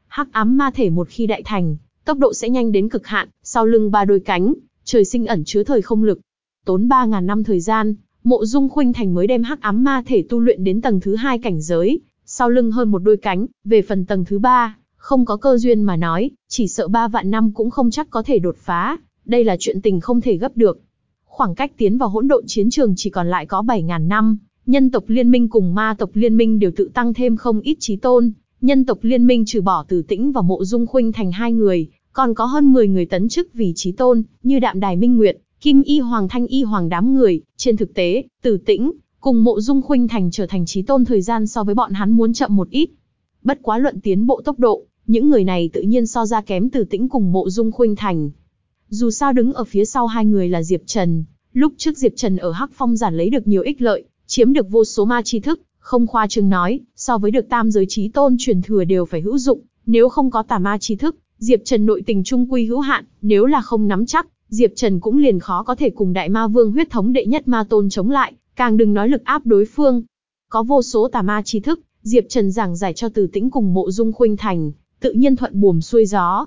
Hắc ám ma thể một khi đại thành, tốc độ sẽ nhanh đến cực hạn, sau lưng ba đôi cánh, trời sinh ẩn chứa thời không lực. Tốn 3.000 năm thời gian, mộ dung khuynh thành mới đem hắc ám ma thể tu luyện đến tầng thứ hai cảnh giới, sau lưng hơn một đôi cánh, về phần tầng thứ ba, không có cơ duyên mà nói, chỉ sợ ba vạn năm cũng không chắc có thể đột phá, đây là chuyện tình không thể gấp được. Khoảng cách tiến vào hỗn độn chiến trường chỉ còn lại có 7.000 năm, nhân tộc liên minh cùng ma tộc liên minh đều tự tăng thêm không ít trí tôn, nhân tộc liên minh trừ bỏ tử tĩnh và mộ dung khuynh thành hai người, còn có hơn 10 người tấn chức vì trí tôn, như đạm đài minh nguyệt, kim y hoàng thanh y hoàng đám người, trên thực tế, tử tĩnh, cùng mộ dung khuynh thành trở thành trí tôn thời gian so với bọn hắn muốn chậm một ít. Bất quá luận tiến bộ tốc độ, những người này tự nhiên so ra kém tử tĩnh cùng mộ dung khuynh thành. Dù sao đứng ở phía sau hai người là Diệp Trần, lúc trước Diệp Trần ở Hắc Phong giản lấy được nhiều ích lợi, chiếm được vô số ma tri thức, không khoa trương nói, so với được tam giới trí tôn truyền thừa đều phải hữu dụng, nếu không có tà ma tri thức, Diệp Trần nội tình trung quy hữu hạn, nếu là không nắm chắc, Diệp Trần cũng liền khó có thể cùng đại ma vương huyết thống đệ nhất ma tôn chống lại, càng đừng nói lực áp đối phương. Có vô số tà ma tri thức, Diệp Trần giảng giải cho Từ Tĩnh cùng Mộ Dung Khuynh Thành, tự nhiên thuận buồm xuôi gió.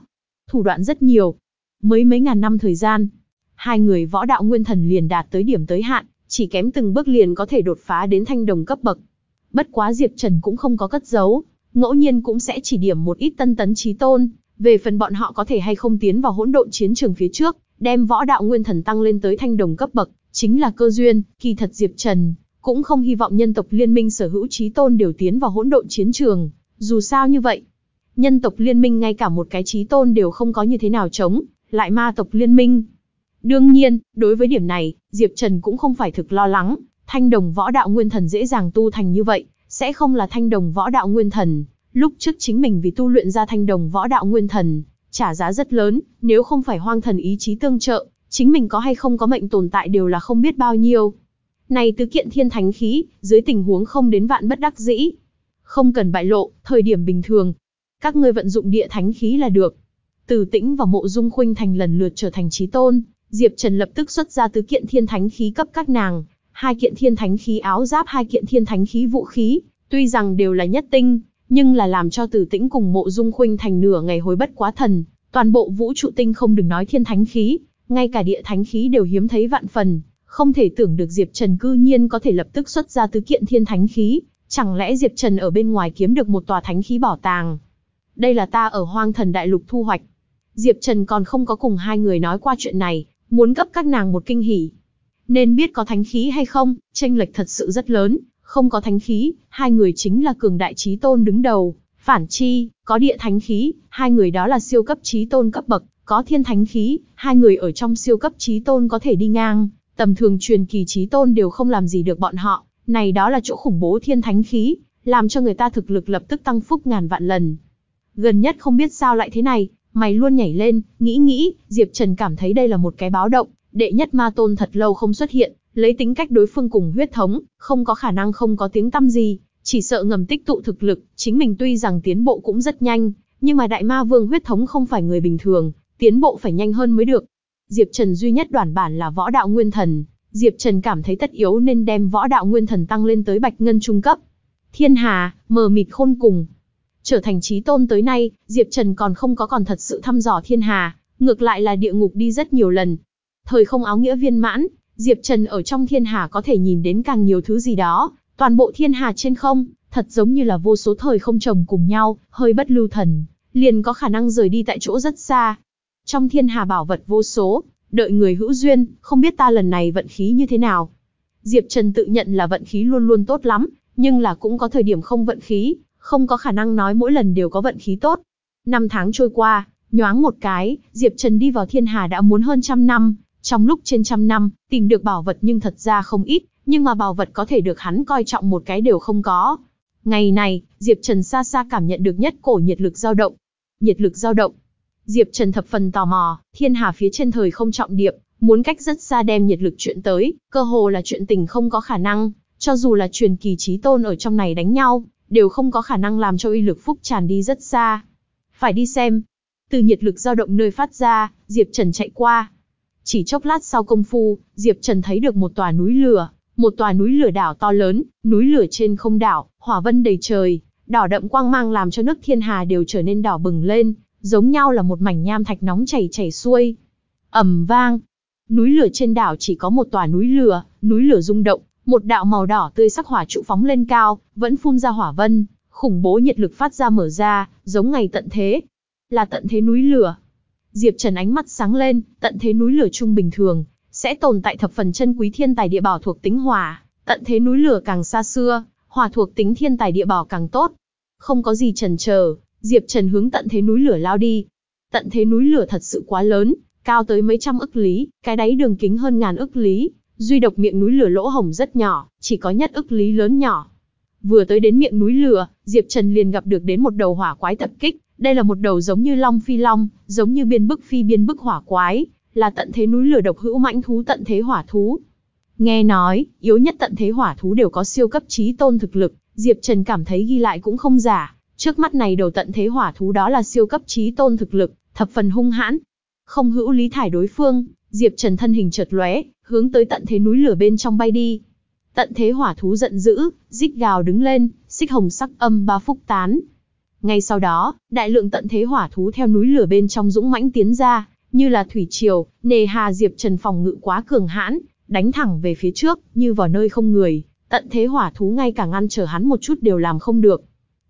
Thủ đoạn rất nhiều. Mới mấy ngàn năm thời gian, hai người võ đạo nguyên thần liền đạt tới điểm tới hạn, chỉ kém từng bước liền có thể đột phá đến thanh đồng cấp bậc. Bất quá Diệp Trần cũng không có cất giấu, ngẫu nhiên cũng sẽ chỉ điểm một ít tân tấn trí tôn, về phần bọn họ có thể hay không tiến vào hỗn độn chiến trường phía trước, đem võ đạo nguyên thần tăng lên tới thanh đồng cấp bậc, chính là cơ duyên, kỳ thật Diệp Trần cũng không hy vọng nhân tộc liên minh sở hữu trí tôn đều tiến vào hỗn độn chiến trường, dù sao như vậy, nhân tộc liên minh ngay cả một cái trí tôn đều không có như thế nào chống, lại ma tộc liên minh. Đương nhiên, đối với điểm này, Diệp Trần cũng không phải thực lo lắng, thanh đồng võ đạo nguyên thần dễ dàng tu thành như vậy, sẽ không là thanh đồng võ đạo nguyên thần. Lúc trước chính mình vì tu luyện ra thanh đồng võ đạo nguyên thần, trả giá rất lớn, nếu không phải hoang thần ý chí tương trợ, chính mình có hay không có mệnh tồn tại đều là không biết bao nhiêu. Này tứ kiện thiên thánh khí, dưới tình huống không đến vạn bất đắc dĩ. Không cần bại lộ, thời điểm bình thường. Các ngươi vận dụng địa thánh khí là được. Từ tĩnh và mộ dung khuynh thành lần lượt trở thành trí tôn, Diệp Trần lập tức xuất ra tứ kiện thiên thánh khí cấp các nàng, hai kiện thiên thánh khí áo giáp hai kiện thiên thánh khí vũ khí, tuy rằng đều là nhất tinh, nhưng là làm cho Tử Tĩnh cùng Mộ Dung Khuynh thành nửa ngày hối bất quá thần, toàn bộ vũ trụ tinh không đừng nói thiên thánh khí, ngay cả địa thánh khí đều hiếm thấy vạn phần, không thể tưởng được Diệp Trần cư nhiên có thể lập tức xuất ra tứ kiện thiên thánh khí, chẳng lẽ Diệp Trần ở bên ngoài kiếm được một tòa thánh khí bảo tàng? Đây là ta ở Hoang Thần Đại Lục thu hoạch. Diệp Trần còn không có cùng hai người nói qua chuyện này, muốn cấp các nàng một kinh hỉ. Nên biết có thánh khí hay không, tranh lệch thật sự rất lớn, không có thánh khí, hai người chính là cường đại trí tôn đứng đầu. Phản chi, có địa thánh khí, hai người đó là siêu cấp trí tôn cấp bậc, có thiên thánh khí, hai người ở trong siêu cấp trí tôn có thể đi ngang, tầm thường truyền kỳ trí tôn đều không làm gì được bọn họ, này đó là chỗ khủng bố thiên thánh khí, làm cho người ta thực lực lập tức tăng phúc ngàn vạn lần. Gần nhất không biết sao lại thế này, mày luôn nhảy lên, nghĩ nghĩ, Diệp Trần cảm thấy đây là một cái báo động, đệ nhất ma tôn thật lâu không xuất hiện, lấy tính cách đối phương cùng huyết thống, không có khả năng không có tiếng tăm gì, chỉ sợ ngầm tích tụ thực lực, chính mình tuy rằng tiến bộ cũng rất nhanh, nhưng mà đại ma vương huyết thống không phải người bình thường, tiến bộ phải nhanh hơn mới được. Diệp Trần duy nhất đoàn bản là võ đạo nguyên thần, Diệp Trần cảm thấy tất yếu nên đem võ đạo nguyên thần tăng lên tới bạch ngân trung cấp. Thiên Hà, mờ mịt khôn cùng. Trở thành trí tôn tới nay, Diệp Trần còn không có còn thật sự thăm dò thiên hà, ngược lại là địa ngục đi rất nhiều lần. Thời không áo nghĩa viên mãn, Diệp Trần ở trong thiên hà có thể nhìn đến càng nhiều thứ gì đó, toàn bộ thiên hà trên không, thật giống như là vô số thời không chồng cùng nhau, hơi bất lưu thần, liền có khả năng rời đi tại chỗ rất xa. Trong thiên hà bảo vật vô số, đợi người hữu duyên, không biết ta lần này vận khí như thế nào. Diệp Trần tự nhận là vận khí luôn luôn tốt lắm, nhưng là cũng có thời điểm không vận khí, không có khả năng nói mỗi lần đều có vận khí tốt. Năm tháng trôi qua, nhoáng một cái, Diệp Trần đi vào thiên hà đã muốn hơn trăm năm, trong lúc trên trăm năm, tìm được bảo vật nhưng thật ra không ít, nhưng mà bảo vật có thể được hắn coi trọng một cái đều không có. Ngày này, Diệp Trần xa xa cảm nhận được nhất cổ nhiệt lực dao động. Nhiệt lực dao động. Diệp Trần thập phần tò mò, thiên hà phía trên thời không trọng điệp, muốn cách rất xa đem nhiệt lực chuyện tới, cơ hồ là chuyện tình không có khả năng, cho dù là truyền kỳ trí tôn ở trong này đánh nhau, đều không có khả năng làm cho uy lực phúc tràn đi rất xa. Phải đi xem. Từ nhiệt lực dao động nơi phát ra, Diệp Trần chạy qua. Chỉ chốc lát sau công phu, Diệp Trần thấy được một tòa núi lửa, một tòa núi lửa đảo to lớn, núi lửa trên không đảo, hỏa vân đầy trời, đỏ đậm quang mang làm cho nước thiên hà đều trở nên đỏ bừng lên, giống nhau là một mảnh nham thạch nóng chảy chảy xuôi. ầm vang, núi lửa trên đảo chỉ có một tòa núi lửa, núi lửa rung động, một đạo màu đỏ tươi sắc hỏa trụ phóng lên cao, vẫn phun ra hỏa vân, khủng bố nhiệt lực phát ra mở ra, giống ngày tận thế. Là tận thế núi lửa. Diệp Trần ánh mắt sáng lên, tận thế núi lửa trung bình thường, sẽ tồn tại thập phần chân quý thiên tài địa bảo thuộc tính hỏa, tận thế núi lửa càng xa xưa, hỏa thuộc tính thiên tài địa bảo càng tốt. Không có gì chần chờ, Diệp Trần hướng tận thế núi lửa lao đi. Tận thế núi lửa thật sự quá lớn, cao tới mấy trăm ức lý, cái đáy đường kính hơn ngàn ức lý, duy độc miệng núi lửa lỗ hổng rất nhỏ, chỉ có nhất ức lý lớn nhỏ. Vừa tới đến miệng núi lửa, Diệp Trần liền gặp được đến một đầu hỏa quái tập kích, đây là một đầu giống như long phi long, giống như biên bức phi biên bức hỏa quái, là tận thế núi lửa độc hữu mãnh thú tận thế hỏa thú. Nghe nói, yếu nhất tận thế hỏa thú đều có siêu cấp trí tôn thực lực, Diệp Trần cảm thấy ghi lại cũng không giả, trước mắt này đầu tận thế hỏa thú đó là siêu cấp trí tôn thực lực, thập phần hung hãn. Không hữu lý thải đối phương, Diệp Trần thân hình chợt lóe, hướng tới tận thế núi lửa bên trong bay đi. Tận thế hỏa thú giận dữ, rít gào đứng lên, xích hồng sắc âm ba phúc tán. Ngay sau đó, đại lượng tận thế hỏa thú theo núi lửa bên trong dũng mãnh tiến ra, như là thủy triều, nề hà Diệp Trần phòng ngự quá cường hãn, đánh thẳng về phía trước, như vào nơi không người, tận thế hỏa thú ngay cả ngăn trở hắn một chút đều làm không được.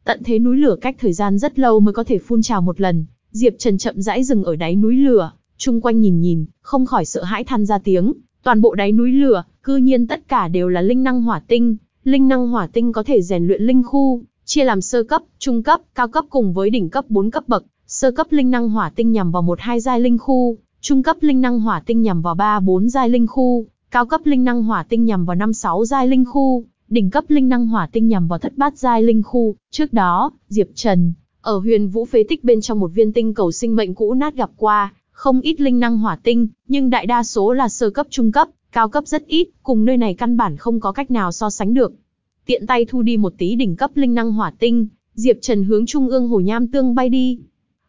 Tận thế núi lửa cách thời gian rất lâu mới có thể phun trào một lần, Diệp Trần chậm rãi dừng ở đáy núi lửa, chung quanh nhìn nhìn, không khỏi sợ hãi than ra tiếng, toàn bộ đáy núi lửa, cư nhiên tất cả đều là linh năng hỏa tinh, linh năng hỏa tinh có thể rèn luyện linh khu, chia làm sơ cấp, trung cấp, cao cấp cùng với đỉnh cấp 4 cấp bậc, sơ cấp linh năng hỏa tinh nhằm vào một hai giai linh khu, trung cấp linh năng hỏa tinh nhằm vào 3 4 giai linh khu, cao cấp linh năng hỏa tinh nhằm vào 5 6 giai linh khu, đỉnh cấp linh năng hỏa tinh nhằm vào thất bát giai linh khu. Trước đó, Diệp Trần ở Huyền Vũ phế tích bên trong một viên tinh cầu sinh mệnh cũ nát gặp qua, không ít linh năng hỏa tinh, nhưng đại đa số là sơ cấp trung cấp, cao cấp rất ít, cùng nơi này căn bản không có cách nào so sánh được. Tiện tay thu đi một tí đỉnh cấp linh năng hỏa tinh, Diệp Trần hướng trung ương hồ nham tương bay đi.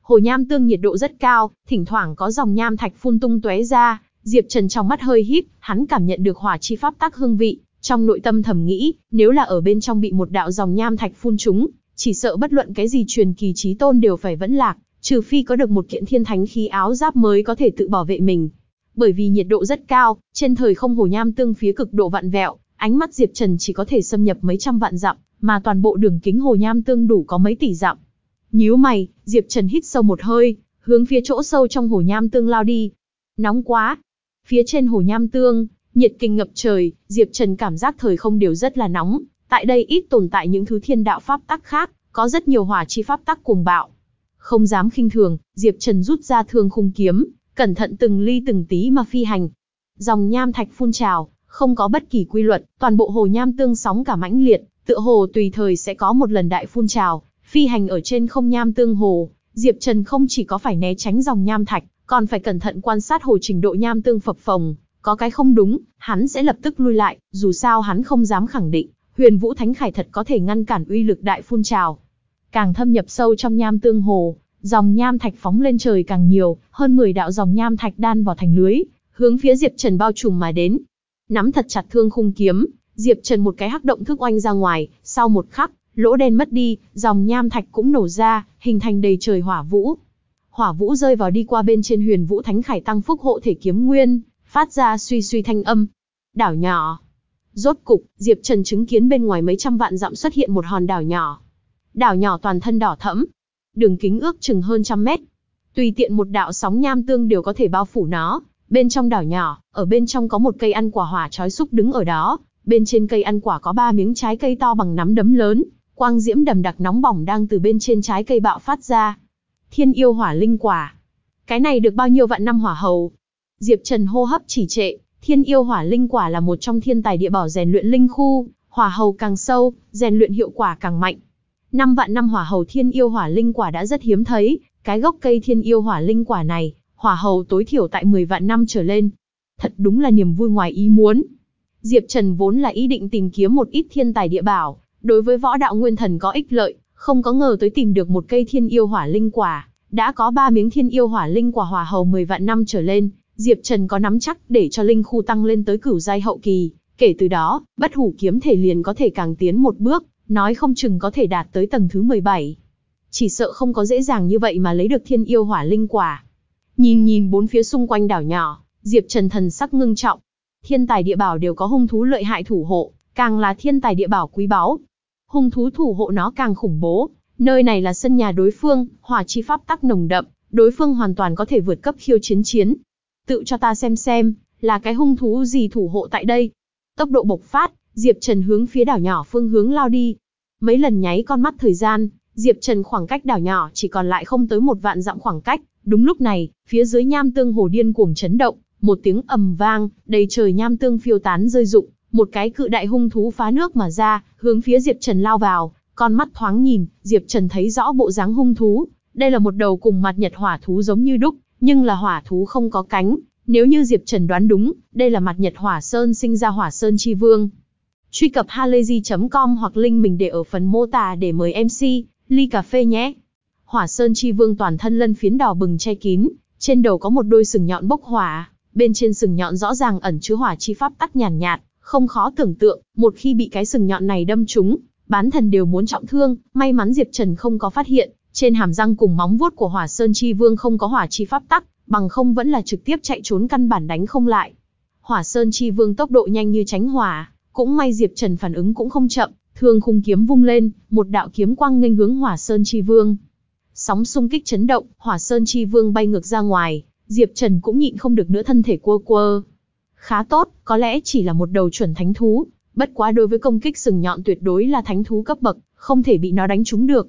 Hồ nham tương nhiệt độ rất cao, thỉnh thoảng có dòng nham thạch phun tung tóe ra, Diệp Trần trong mắt hơi híp, hắn cảm nhận được hỏa chi pháp tác hương vị, trong nội tâm thầm nghĩ, nếu là ở bên trong bị một đạo dòng nham thạch phun trúng, chỉ sợ bất luận cái gì truyền kỳ chí tôn đều phải vẫn lạc, trừ phi có được một kiện thiên thánh khí áo giáp mới có thể tự bảo vệ mình. Bởi vì nhiệt độ rất cao, trên thời không hồ nham tương phía cực độ vặn vẹo, ánh mắt Diệp Trần chỉ có thể xâm nhập mấy trăm vạn dặm, mà toàn bộ đường kính hồ nham tương đủ có mấy tỷ dặm. Nhíu mày, Diệp Trần hít sâu một hơi, hướng phía chỗ sâu trong hồ nham tương lao đi. Nóng quá. Phía trên hồ nham tương, nhiệt kinh ngập trời, Diệp Trần cảm giác thời không đều rất là nóng, tại đây ít tồn tại những thứ thiên đạo pháp tắc khác, có rất nhiều hỏa chi pháp tắc cuồng bạo. Không dám khinh thường, Diệp Trần rút ra thương khung kiếm, cẩn thận từng ly từng tí mà phi hành. Dòng nham thạch phun trào, không có bất kỳ quy luật, toàn bộ hồ nham tương sóng cả mãnh liệt, tựa hồ tùy thời sẽ có một lần đại phun trào, phi hành ở trên không nham tương hồ, Diệp Trần không chỉ có phải né tránh dòng nham thạch, còn phải cẩn thận quan sát hồ trình độ nham tương phập phồng, có cái không đúng, hắn sẽ lập tức lui lại, dù sao hắn không dám khẳng định, Huyền Vũ Thánh Khải thật có thể ngăn cản uy lực đại phun trào. Càng thâm nhập sâu trong nham tương hồ, dòng nham thạch phóng lên trời càng nhiều, hơn 10 đạo dòng nham thạch đan vào thành lưới, hướng phía Diệp Trần bao trùm mà đến. Nắm thật chặt thương khung kiếm, Diệp Trần một cái hắc động thức oanh ra ngoài, sau một khắc, lỗ đen mất đi, dòng nham thạch cũng nổ ra, hình thành đầy trời hỏa vũ. Hỏa vũ rơi vào đi qua bên trên Huyền Vũ Thánh Khải tăng phúc hộ thể kiếm nguyên, phát ra suy suy thanh âm. Đảo nhỏ. Rốt cục, Diệp Trần chứng kiến bên ngoài mấy trăm vạn dặm xuất hiện một hòn đảo nhỏ. Đảo nhỏ toàn thân đỏ thẫm, đường kính ước chừng hơn trăm mét. Tùy tiện một đạo sóng nham tương đều có thể bao phủ nó. Bên trong đảo nhỏ, ở bên trong có một cây ăn quả hỏa trói xúc đứng ở đó. Bên trên cây ăn quả có ba miếng trái cây to bằng nắm đấm lớn, quang diễm đầm đặc nóng bỏng đang từ bên trên trái cây bạo phát ra. Thiên yêu hỏa linh quả. Cái này được bao nhiêu vạn năm hỏa hầu? Diệp Trần hô hấp chỉ trệ, Thiên yêu hỏa linh quả là một trong thiên tài địa bảo rèn luyện linh khu, hỏa hầu càng sâu, rèn luyện hiệu quả càng mạnh. Năm vạn năm hỏa hầu thiên yêu hỏa linh quả đã rất hiếm thấy, cái gốc cây thiên yêu hỏa linh quả này, hỏa hầu tối thiểu tại 10 vạn năm trở lên. Thật đúng là niềm vui ngoài ý muốn. Diệp Trần vốn là ý định tìm kiếm một ít thiên tài địa bảo, đối với võ đạo nguyên thần có ích lợi, không có ngờ tới tìm được một cây thiên yêu hỏa linh quả, đã có ba miếng thiên yêu hỏa linh quả hỏa hầu 10 vạn năm trở lên, Diệp Trần có nắm chắc để cho linh khu tăng lên tới cửu giai hậu kỳ, kể từ đó, bất hủ kiếm thể liền có thể càng tiến một bước, nói không chừng có thể đạt tới tầng thứ 17. Chỉ sợ không có dễ dàng như vậy mà lấy được thiên yêu hỏa linh quả. Nhìn nhìn bốn phía xung quanh đảo nhỏ, Diệp Trần thần sắc ngưng trọng. Thiên tài địa bảo đều có hung thú lợi hại thủ hộ, càng là thiên tài địa bảo quý báu. Hung thú thủ hộ nó càng khủng bố, nơi này là sân nhà đối phương, hỏa chi pháp tắc nồng đậm, đối phương hoàn toàn có thể vượt cấp khiêu chiến chiến. Tự cho ta xem xem, là cái hung thú gì thủ hộ tại đây. Tốc độ bộc phát, Diệp Trần hướng phía đảo nhỏ phương hướng lao đi. Mấy lần nháy con mắt thời gian, Diệp Trần khoảng cách đảo nhỏ chỉ còn lại không tới một vạn dặm khoảng cách. Đúng lúc này, phía dưới nham tương hồ điên cuồng chấn động, một tiếng ầm vang, đầy trời nham tương phiêu tán rơi rụng, một cái cự đại hung thú phá nước mà ra, hướng phía Diệp Trần lao vào, con mắt thoáng nhìn, Diệp Trần thấy rõ bộ dáng hung thú, đây là một đầu cùng mặt nhật hỏa thú giống như đúc, nhưng là hỏa thú không có cánh, nếu như Diệp Trần đoán đúng, đây là mặt nhật hỏa sơn sinh ra hỏa sơn chi vương. Truy cập halayzi.com hoặc link mình để ở phần mô tả để mời MC, ly cà phê nhé. Hỏa sơn chi vương toàn thân lân phiến đỏ bừng che kín, trên đầu có một đôi sừng nhọn bốc hỏa, bên trên sừng nhọn rõ ràng ẩn chứa hỏa chi pháp tắc nhàn nhạt, không khó tưởng tượng, một khi bị cái sừng nhọn này đâm trúng, bán thần đều muốn trọng thương, may mắn Diệp Trần không có phát hiện, trên hàm răng cùng móng vuốt của Hỏa Sơn Chi Vương không có hỏa chi pháp tắc, bằng không vẫn là trực tiếp chạy trốn căn bản đánh không lại. Hỏa Sơn Chi Vương tốc độ nhanh như tránh hỏa, cũng may Diệp Trần phản ứng cũng không chậm, thương khung kiếm vung lên, một đạo kiếm quang nghênh hướng Hỏa Sơn Chi Vương. Sóng xung kích chấn động, Hỏa Sơn Chi Vương bay ngược ra ngoài, Diệp Trần cũng nhịn không được nữa thân thể quơ quơ. Khá tốt, có lẽ chỉ là một đầu chuẩn thánh thú, bất quá đối với công kích sừng nhọn tuyệt đối là thánh thú cấp bậc, không thể bị nó đánh trúng được.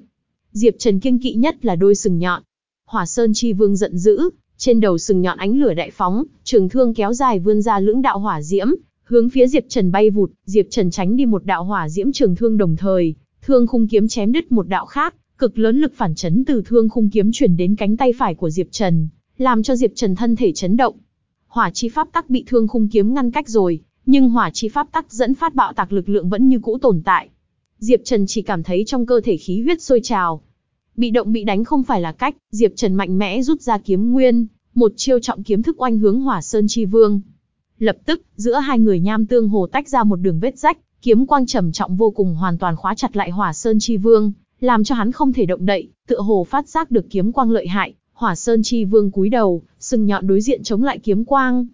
Diệp Trần kiêng kỵ nhất là đôi sừng nhọn. Hỏa Sơn Chi Vương giận dữ, trên đầu sừng nhọn ánh lửa đại phóng, trường thương kéo dài vươn ra lưỡng đạo hỏa diễm, hướng phía Diệp Trần bay vụt, Diệp Trần tránh đi một đạo hỏa diễm trường thương đồng thời, thương khung kiếm chém đứt một đạo khác, cực lớn lực phản chấn từ thương khung kiếm chuyển đến cánh tay phải của Diệp Trần, làm cho Diệp Trần thân thể chấn động. Hỏa chi pháp tắc bị thương khung kiếm ngăn cách rồi, nhưng hỏa chi pháp tắc dẫn phát bạo tạc lực lượng vẫn như cũ tồn tại. Diệp Trần chỉ cảm thấy trong cơ thể khí huyết sôi trào. Bị động bị đánh không phải là cách, Diệp Trần mạnh mẽ rút ra kiếm nguyên, một chiêu trọng kiếm thức oanh hướng Hỏa Sơn Chi Vương. Lập tức, giữa hai người nham tương hồ tách ra một đường vết rách, kiếm quang trầm trọng vô cùng hoàn toàn khóa chặt lại Hỏa Sơn Chi Vương, làm cho hắn không thể động đậy, tựa hồ phát giác được kiếm quang lợi hại, Hỏa Sơn Chi Vương cúi đầu, sừng nhọn đối diện chống lại kiếm quang.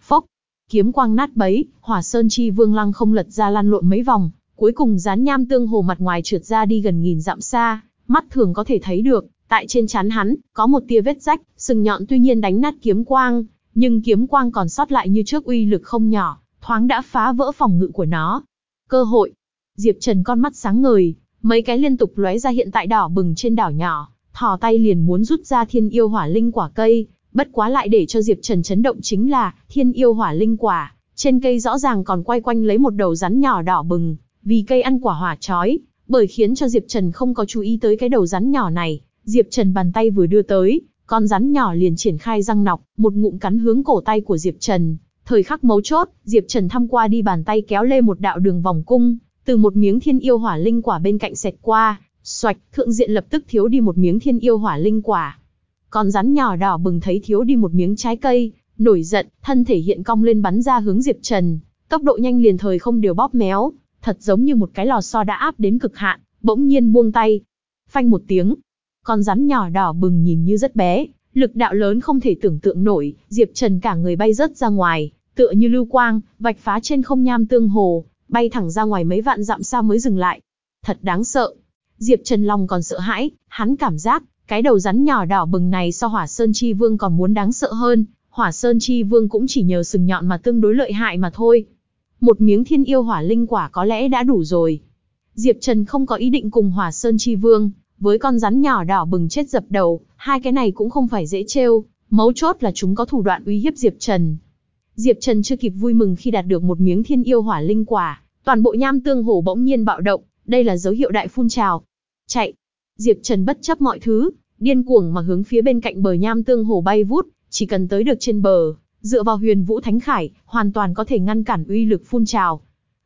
Phốc, kiếm quang nát bấy, Hỏa Sơn Chi Vương lăng không lật ra lăn lộn mấy vòng, cuối cùng dán nham tương hồ mặt ngoài trượt ra đi gần nghìn dặm xa, mắt thường có thể thấy được, tại trên chán hắn, có một tia vết rách, sừng nhọn tuy nhiên đánh nát kiếm quang, nhưng kiếm quang còn sót lại như trước uy lực không nhỏ, thoáng đã phá vỡ phòng ngự của nó. Cơ hội. Diệp Trần con mắt sáng ngời, mấy cái liên tục lóe ra hiện tại đỏ bừng trên đảo nhỏ, thò tay liền muốn rút ra thiên yêu hỏa linh quả cây, bất quá lại để cho Diệp Trần chấn động chính là thiên yêu hỏa linh quả, trên cây rõ ràng còn quay quanh lấy một đầu rắn nhỏ đỏ bừng, vì cây ăn quả hỏa chói, bởi khiến cho Diệp Trần không có chú ý tới cái đầu rắn nhỏ này, Diệp Trần bàn tay vừa đưa tới, con rắn nhỏ liền triển khai răng nọc, một ngụm cắn hướng cổ tay của Diệp Trần. Thời khắc mấu chốt, Diệp Trần thăm qua đi bàn tay kéo lê một đạo đường vòng cung, từ một miếng thiên yêu hỏa linh quả bên cạnh xẹt qua, xoạch, thượng diện lập tức thiếu đi một miếng thiên yêu hỏa linh quả. Con rắn nhỏ đỏ bừng thấy thiếu đi một miếng trái cây, nổi giận, thân thể hiện cong lên bắn ra hướng Diệp Trần, tốc độ nhanh liền thời không điều bóp méo, thật giống như một cái lò xo đã áp đến cực hạn, bỗng nhiên buông tay. Phanh một tiếng, con rắn nhỏ đỏ bừng nhìn như rất bé, lực đạo lớn không thể tưởng tượng nổi, Diệp Trần cả người bay rớt ra ngoài, tựa như lưu quang, vạch phá trên không nham tương hồ, bay thẳng ra ngoài mấy vạn dặm xa mới dừng lại. Thật đáng sợ. Diệp Trần lòng còn sợ hãi, hắn cảm giác, cái đầu rắn nhỏ đỏ bừng này so Hỏa Sơn Chi Vương còn muốn đáng sợ hơn, Hỏa Sơn Chi Vương cũng chỉ nhờ sừng nhọn mà tương đối lợi hại mà thôi. Một miếng thiên yêu hỏa linh quả có lẽ đã đủ rồi. Diệp Trần không có ý định cùng Hỏa Sơn Chi Vương, với con rắn nhỏ đỏ bừng chết dập đầu, hai cái này cũng không phải dễ trêu, mấu chốt là chúng có thủ đoạn uy hiếp Diệp Trần. Diệp Trần chưa kịp vui mừng khi đạt được một miếng thiên yêu hỏa linh quả, toàn bộ nham tương hồ bỗng nhiên bạo động, đây là dấu hiệu đại phun trào. Chạy! Diệp Trần bất chấp mọi thứ, điên cuồng mà hướng phía bên cạnh bờ nham tương hồ bay vút, chỉ cần tới được trên bờ, dựa vào huyền vũ thánh khải, hoàn toàn có thể ngăn cản uy lực phun trào.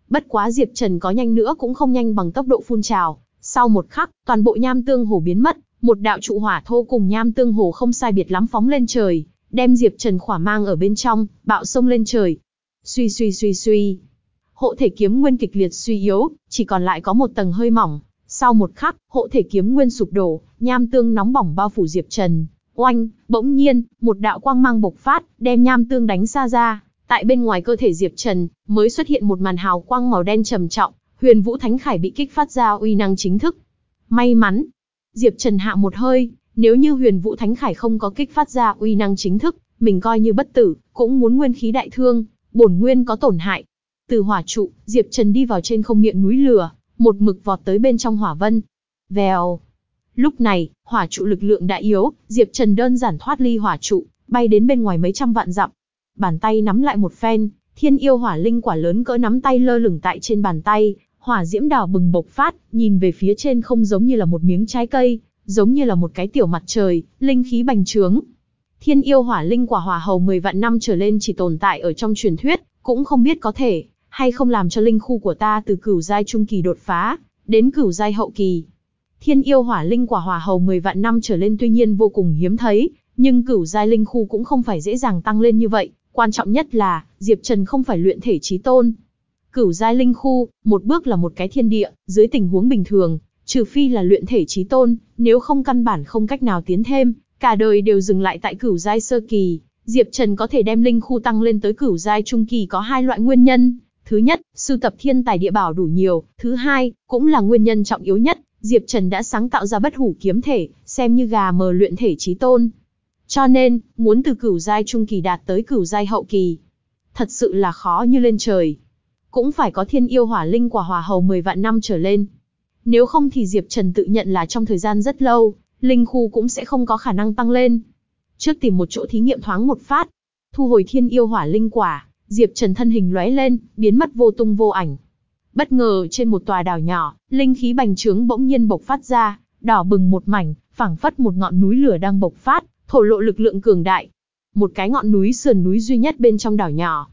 Bất quá Diệp Trần có nhanh nữa cũng không nhanh bằng tốc độ phun trào, sau một khắc, toàn bộ nham tương hồ biến mất, một đạo trụ hỏa thô cùng nham tương hồ không sai biệt lắm phóng lên trời, đem Diệp Trần khỏa mang ở bên trong, bạo sông lên trời. Suy suy suy suy. Hộ thể kiếm nguyên kịch liệt suy yếu, chỉ còn lại có một tầng hơi mỏng. Sau một khắc, hộ thể kiếm nguyên sụp đổ, nham tương nóng bỏng bao phủ Diệp Trần. Oanh, bỗng nhiên, một đạo quang mang bộc phát, đem nham tương đánh xa ra. Tại bên ngoài cơ thể Diệp Trần, mới xuất hiện một màn hào quang màu đen trầm trọng, Huyền Vũ Thánh Khải bị kích phát ra uy năng chính thức. May mắn, Diệp Trần hạ một hơi, nếu như Huyền Vũ Thánh Khải không có kích phát ra uy năng chính thức, mình coi như bất tử, cũng muốn nguyên khí đại thương, bổn nguyên có tổn hại. Từ hỏa trụ, Diệp Trần đi vào trên không miệng núi lửa, một mực vọt tới bên trong hỏa vân. Vèo. Lúc này, hỏa trụ lực lượng đã yếu, Diệp Trần đơn giản thoát ly hỏa trụ, bay đến bên ngoài mấy trăm vạn dặm. Bàn tay nắm lại một phen, thiên yêu hỏa linh quả lớn cỡ nắm tay lơ lửng tại trên bàn tay, hỏa diễm đỏ bừng bộc phát, nhìn về phía trên không giống như là một miếng trái cây, giống như là một cái tiểu mặt trời, linh khí bành trướng. Thiên yêu hỏa linh quả hỏa hầu 10 vạn năm trở lên chỉ tồn tại ở trong truyền thuyết, cũng không biết có thể hay không làm cho linh khu của ta từ cửu giai trung kỳ đột phá đến cửu giai hậu kỳ. Thiên yêu hỏa linh quả hỏa hầu 10 vạn năm trở lên tuy nhiên vô cùng hiếm thấy, nhưng cửu giai linh khu cũng không phải dễ dàng tăng lên như vậy, quan trọng nhất là Diệp Trần không phải luyện thể trí tôn, Cửu giai linh khu, một bước là một cái thiên địa, dưới tình huống bình thường, trừ phi là luyện thể trí tôn, nếu không căn bản không cách nào tiến thêm, cả đời đều dừng lại tại cửu giai sơ kỳ. Diệp Trần có thể đem linh khu tăng lên tới cửu giai trung kỳ có hai loại nguyên nhân. Thứ nhất, sưu tập thiên tài địa bảo đủ nhiều. Thứ hai, cũng là nguyên nhân trọng yếu nhất, Diệp Trần đã sáng tạo ra bất hủ kiếm thể, xem như gà mờ luyện thể trí tôn. Cho nên, muốn từ cửu giai trung kỳ đạt tới cửu giai hậu kỳ, thật sự là khó như lên trời cũng phải có thiên yêu hỏa linh quả hỏa hầu 10 vạn năm trở lên. Nếu không thì Diệp Trần tự nhận là trong thời gian rất lâu, linh khu cũng sẽ không có khả năng tăng lên. Trước tìm một chỗ thí nghiệm thoáng một phát, thu hồi thiên yêu hỏa linh quả, Diệp Trần thân hình lóe lên, biến mất vô tung vô ảnh. Bất ngờ trên một tòa đảo nhỏ, linh khí bành trướng bỗng nhiên bộc phát ra, đỏ bừng một mảnh, phảng phất một ngọn núi lửa đang bộc phát, thổ lộ lực lượng cường đại. Một cái ngọn núi sườn núi duy nhất bên trong đảo nhỏ,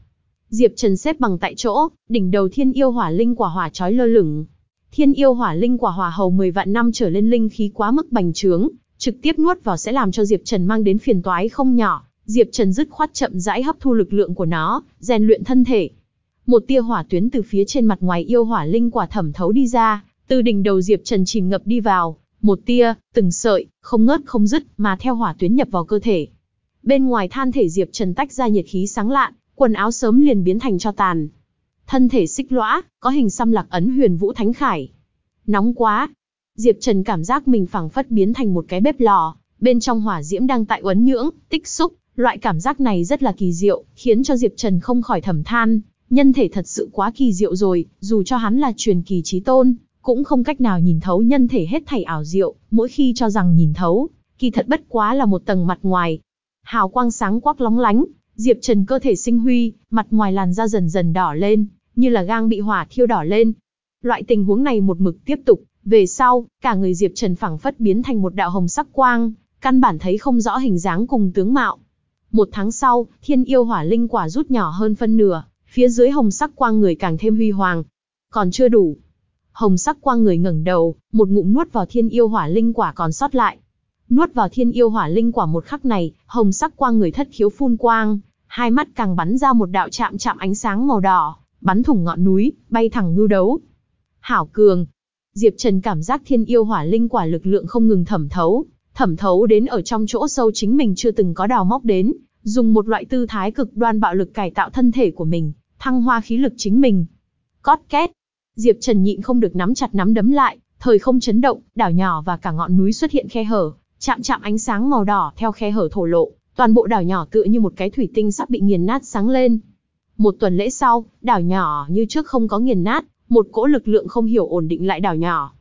Diệp Trần xếp bằng tại chỗ, đỉnh đầu thiên yêu hỏa linh quả hỏa chói lơ lửng. Thiên yêu hỏa linh quả hỏa hầu 10 vạn năm trở lên linh khí quá mức bành trướng, trực tiếp nuốt vào sẽ làm cho Diệp Trần mang đến phiền toái không nhỏ. Diệp Trần dứt khoát chậm rãi hấp thu lực lượng của nó, rèn luyện thân thể. Một tia hỏa tuyến từ phía trên mặt ngoài yêu hỏa linh quả thẩm thấu đi ra, từ đỉnh đầu Diệp Trần chìm ngập đi vào, một tia, từng sợi, không ngớt không dứt, mà theo hỏa tuyến nhập vào cơ thể. Bên ngoài than thể Diệp Trần tách ra nhiệt khí sáng lạn, quần áo sớm liền biến thành cho tàn. Thân thể xích lõa, có hình xăm lạc ấn huyền vũ thánh khải. Nóng quá. Diệp Trần cảm giác mình phẳng phất biến thành một cái bếp lò, bên trong hỏa diễm đang tại uấn nhưỡng, tích xúc, loại cảm giác này rất là kỳ diệu, khiến cho Diệp Trần không khỏi thầm than, nhân thể thật sự quá kỳ diệu rồi, dù cho hắn là truyền kỳ trí tôn, cũng không cách nào nhìn thấu nhân thể hết thảy ảo diệu, mỗi khi cho rằng nhìn thấu, kỳ thật bất quá là một tầng mặt ngoài. Hào quang sáng quắc lóng lánh, Diệp Trần cơ thể sinh huy, mặt ngoài làn da dần dần đỏ lên, như là gang bị hỏa thiêu đỏ lên. Loại tình huống này một mực tiếp tục, về sau, cả người Diệp Trần phẳng phất biến thành một đạo hồng sắc quang, căn bản thấy không rõ hình dáng cùng tướng mạo. Một tháng sau, thiên yêu hỏa linh quả rút nhỏ hơn phân nửa, phía dưới hồng sắc quang người càng thêm huy hoàng. Còn chưa đủ. Hồng sắc quang người ngẩng đầu, một ngụm nuốt vào thiên yêu hỏa linh quả còn sót lại. Nuốt vào thiên yêu hỏa linh quả một khắc này, hồng sắc quang người thất khiếu phun quang, hai mắt càng bắn ra một đạo chạm chạm ánh sáng màu đỏ, bắn thủng ngọn núi, bay thẳng ngưu đấu. Hảo cường. Diệp Trần cảm giác thiên yêu hỏa linh quả lực lượng không ngừng thẩm thấu, thẩm thấu đến ở trong chỗ sâu chính mình chưa từng có đào móc đến, dùng một loại tư thái cực đoan bạo lực cải tạo thân thể của mình, thăng hoa khí lực chính mình. Cót két. Diệp Trần nhịn không được nắm chặt nắm đấm lại, thời không chấn động, đảo nhỏ và cả ngọn núi xuất hiện khe hở, chạm chạm ánh sáng màu đỏ theo khe hở thổ lộ, Toàn bộ đảo nhỏ tựa như một cái thủy tinh sắp bị nghiền nát sáng lên. Một tuần lễ sau, đảo nhỏ như trước không có nghiền nát, một cỗ lực lượng không hiểu ổn định lại đảo nhỏ.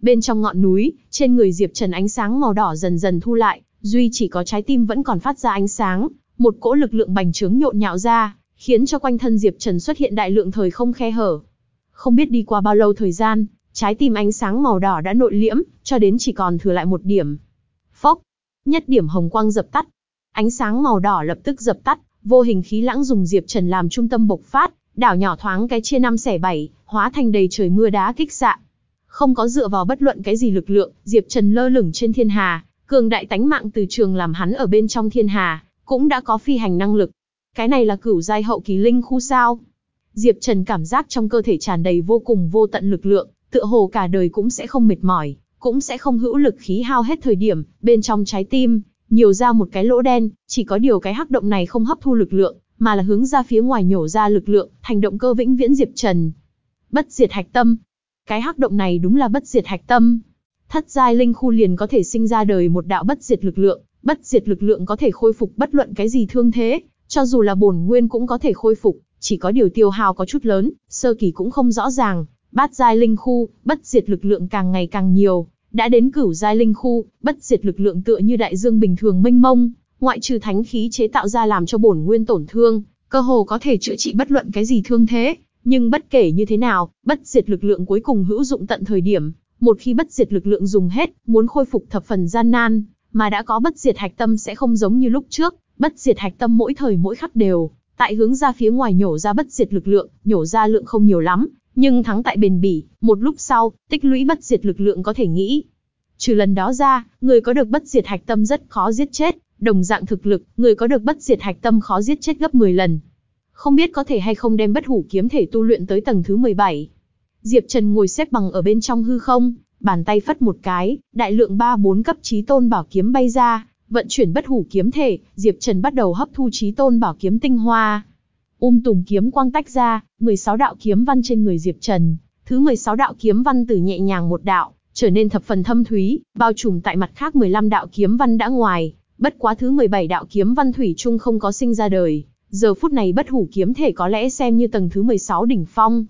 Bên trong ngọn núi, trên người Diệp Trần ánh sáng màu đỏ dần dần thu lại, duy chỉ có trái tim vẫn còn phát ra ánh sáng, một cỗ lực lượng bành trướng nhộn nhạo ra, khiến cho quanh thân Diệp Trần xuất hiện đại lượng thời không khe hở. Không biết đi qua bao lâu thời gian, trái tim ánh sáng màu đỏ đã nội liễm, cho đến chỉ còn thừa lại một điểm. Phốc, nhất điểm hồng quang dập tắt. Ánh sáng màu đỏ lập tức dập tắt, vô hình khí lãng dùng Diệp Trần làm trung tâm bộc phát, đảo nhỏ thoáng cái chia năm xẻ bảy, hóa thành đầy trời mưa đá kích xạ. Không có dựa vào bất luận cái gì lực lượng, Diệp Trần lơ lửng trên thiên hà, cường đại tánh mạng từ trường làm hắn ở bên trong thiên hà, cũng đã có phi hành năng lực. Cái này là cửu giai hậu kỳ linh khu sao? Diệp Trần cảm giác trong cơ thể tràn đầy vô cùng vô tận lực lượng, tựa hồ cả đời cũng sẽ không mệt mỏi, cũng sẽ không hữu lực khí hao hết thời điểm, bên trong trái tim, nhiều ra một cái lỗ đen, chỉ có điều cái hắc động này không hấp thu lực lượng, mà là hướng ra phía ngoài nhổ ra lực lượng, thành động cơ vĩnh viễn Diệp Trần. Bất diệt hạch tâm. Cái hắc động này đúng là bất diệt hạch tâm. Thất giai linh khu liền có thể sinh ra đời một đạo bất diệt lực lượng, bất diệt lực lượng có thể khôi phục bất luận cái gì thương thế, cho dù là bổn nguyên cũng có thể khôi phục, chỉ có điều tiêu hao có chút lớn, sơ kỳ cũng không rõ ràng. Bát giai linh khu, bất diệt lực lượng càng ngày càng nhiều, đã đến cửu giai linh khu, bất diệt lực lượng tựa như đại dương bình thường mênh mông, ngoại trừ thánh khí chế tạo ra làm cho bổn nguyên tổn thương, cơ hồ có thể chữa trị bất luận cái gì thương thế, nhưng bất kể như thế nào, bất diệt lực lượng cuối cùng hữu dụng tận thời điểm, một khi bất diệt lực lượng dùng hết, muốn khôi phục thập phần gian nan, mà đã có bất diệt hạch tâm sẽ không giống như lúc trước, bất diệt hạch tâm mỗi thời mỗi khắc đều, tại hướng ra phía ngoài nhổ ra bất diệt lực lượng, nhổ ra lượng không nhiều lắm, nhưng thắng tại bền bỉ, một lúc sau, tích lũy bất diệt lực lượng có thể nghĩ. Trừ lần đó ra, người có được bất diệt hạch tâm rất khó giết chết, đồng dạng thực lực, người có được bất diệt hạch tâm khó giết chết gấp 10 lần. Không biết có thể hay không đem bất hủ kiếm thể tu luyện tới tầng thứ 17. Diệp Trần ngồi xếp bằng ở bên trong hư không, bàn tay phất một cái, đại lượng 3-4 cấp trí tôn bảo kiếm bay ra, vận chuyển bất hủ kiếm thể, Diệp Trần bắt đầu hấp thu trí tôn bảo kiếm tinh hoa. Um tùm kiếm quang tách ra, 16 đạo kiếm văn trên người Diệp Trần, thứ 16 đạo kiếm văn từ nhẹ nhàng một đạo, trở nên thập phần thâm thúy, bao trùm tại mặt khác 15 đạo kiếm văn đã ngoài, bất quá thứ 17 đạo kiếm văn thủy chung không có sinh ra đời, giờ phút này bất hủ kiếm thể có lẽ xem như tầng thứ 16 đỉnh phong.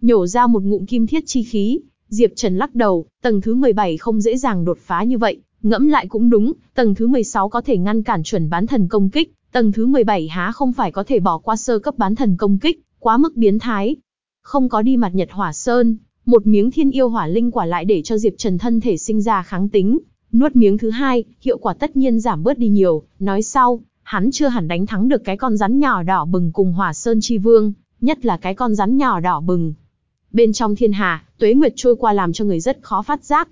Nhổ ra một ngụm kim thiết chi khí, Diệp Trần lắc đầu, tầng thứ 17 không dễ dàng đột phá như vậy, ngẫm lại cũng đúng, tầng thứ 16 có thể ngăn cản chuẩn bán thần công kích, tầng thứ 17 há không phải có thể bỏ qua sơ cấp bán thần công kích, quá mức biến thái. Không có đi mặt Nhật Hỏa Sơn, một miếng thiên yêu hỏa linh quả lại để cho Diệp Trần thân thể sinh ra kháng tính, nuốt miếng thứ hai, hiệu quả tất nhiên giảm bớt đi nhiều, nói sau, hắn chưa hẳn đánh thắng được cái con rắn nhỏ đỏ bừng cùng Hỏa Sơn Chi Vương, nhất là cái con rắn nhỏ đỏ bừng. Bên trong thiên hà, tuế nguyệt trôi qua làm cho người rất khó phát giác.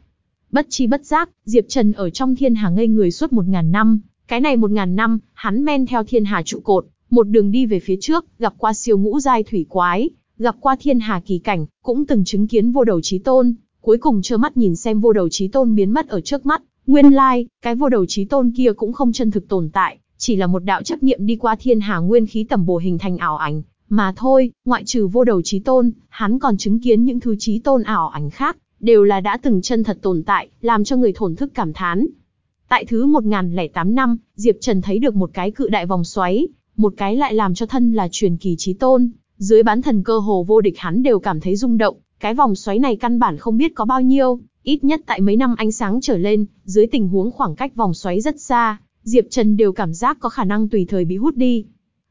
Bất chi bất giác, Diệp Trần ở trong thiên hà ngây người suốt một ngàn năm, cái này một ngàn năm, hắn men theo thiên hà trụ cột, một đường đi về phía trước, gặp qua siêu ngũ giai thủy quái, gặp qua thiên hà kỳ cảnh, cũng từng chứng kiến vô đầu trí tôn, cuối cùng trơ mắt nhìn xem vô đầu trí tôn biến mất ở trước mắt, nguyên lai, like, cái vô đầu trí tôn kia cũng không chân thực tồn tại, chỉ là một đạo chấp niệm đi qua thiên hà nguyên khí tầm bổ hình thành ảo ảnh, mà thôi, ngoại trừ vô đầu trí tôn, hắn còn chứng kiến những thứ trí tôn ảo ảnh khác, đều là đã từng chân thật tồn tại, làm cho người thổn thức cảm thán. Tại thứ 1008 năm, Diệp Trần thấy được một cái cự đại vòng xoáy, một cái lại làm cho thân là truyền kỳ chí tôn, dưới bán thần cơ hồ vô địch hắn đều cảm thấy rung động, cái vòng xoáy này căn bản không biết có bao nhiêu, ít nhất tại mấy năm ánh sáng trở lên, dưới tình huống khoảng cách vòng xoáy rất xa, Diệp Trần đều cảm giác có khả năng tùy thời bị hút đi.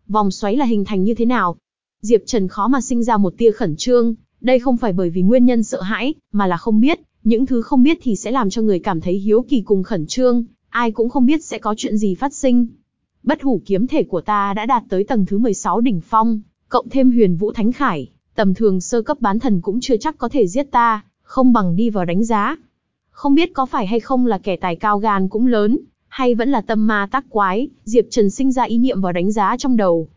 Vòng xoáy là hình thành như thế nào? Diệp Trần khó mà sinh ra một tia khẩn trương, đây không phải bởi vì nguyên nhân sợ hãi, mà là không biết, những thứ không biết thì sẽ làm cho người cảm thấy hiếu kỳ cùng khẩn trương, ai cũng không biết sẽ có chuyện gì phát sinh. Bất hủ kiếm thể của ta đã đạt tới tầng thứ 16 đỉnh phong, cộng thêm huyền vũ thánh khải, tầm thường sơ cấp bán thần cũng chưa chắc có thể giết ta, không bằng đi vào đánh giá. Không biết có phải hay không là kẻ tài cao gan cũng lớn, hay vẫn là tâm ma tác quái, Diệp Trần sinh ra ý niệm vào đánh giá trong đầu.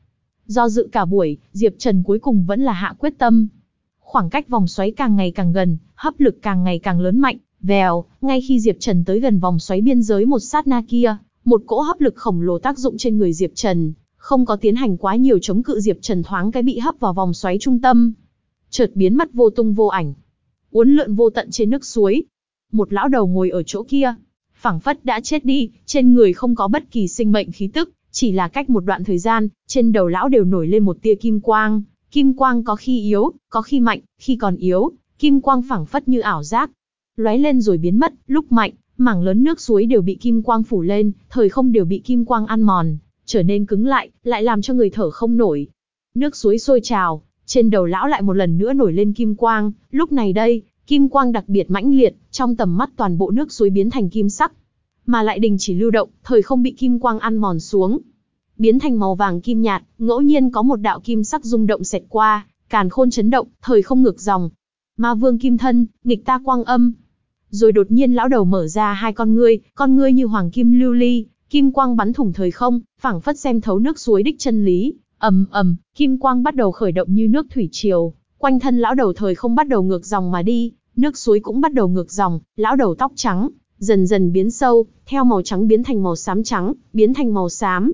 Do dự cả buổi, Diệp Trần cuối cùng vẫn là hạ quyết tâm. Khoảng cách vòng xoáy càng ngày càng gần, hấp lực càng ngày càng lớn mạnh, vèo, ngay khi Diệp Trần tới gần vòng xoáy biên giới một sát na kia, một cỗ hấp lực khổng lồ tác dụng trên người Diệp Trần, không có tiến hành quá nhiều chống cự Diệp Trần thoáng cái bị hấp vào vòng xoáy trung tâm. Chợt biến mất vô tung vô ảnh. Uốn lượn vô tận trên nước suối. Một lão đầu ngồi ở chỗ kia, phảng phất đã chết đi, trên người không có bất kỳ sinh mệnh khí tức, chỉ là cách một đoạn thời gian, trên đầu lão đều nổi lên một tia kim quang. Kim quang có khi yếu, có khi mạnh, khi còn yếu, kim quang phảng phất như ảo giác. Lóe lên rồi biến mất, lúc mạnh, mảng lớn nước suối đều bị kim quang phủ lên, thời không đều bị kim quang ăn mòn, trở nên cứng lại, lại làm cho người thở không nổi. Nước suối sôi trào, trên đầu lão lại một lần nữa nổi lên kim quang, lúc này đây, kim quang đặc biệt mãnh liệt, trong tầm mắt toàn bộ nước suối biến thành kim sắc, mà lại đình chỉ lưu động, thời không bị kim quang ăn mòn xuống. Biến thành màu vàng kim nhạt, ngẫu nhiên có một đạo kim sắc rung động xẹt qua, càn khôn chấn động, thời không ngược dòng. Ma vương kim thân, nghịch ta quang âm. Rồi đột nhiên lão đầu mở ra hai con ngươi, con ngươi như hoàng kim lưu ly, kim quang bắn thủng thời không, phảng phất xem thấu nước suối đích chân lý. ầm ầm, kim quang bắt đầu khởi động như nước thủy triều, quanh thân lão đầu thời không bắt đầu ngược dòng mà đi, nước suối cũng bắt đầu ngược dòng, lão đầu tóc trắng, dần dần biến sâu, theo màu trắng biến thành màu xám trắng, biến thành màu xám.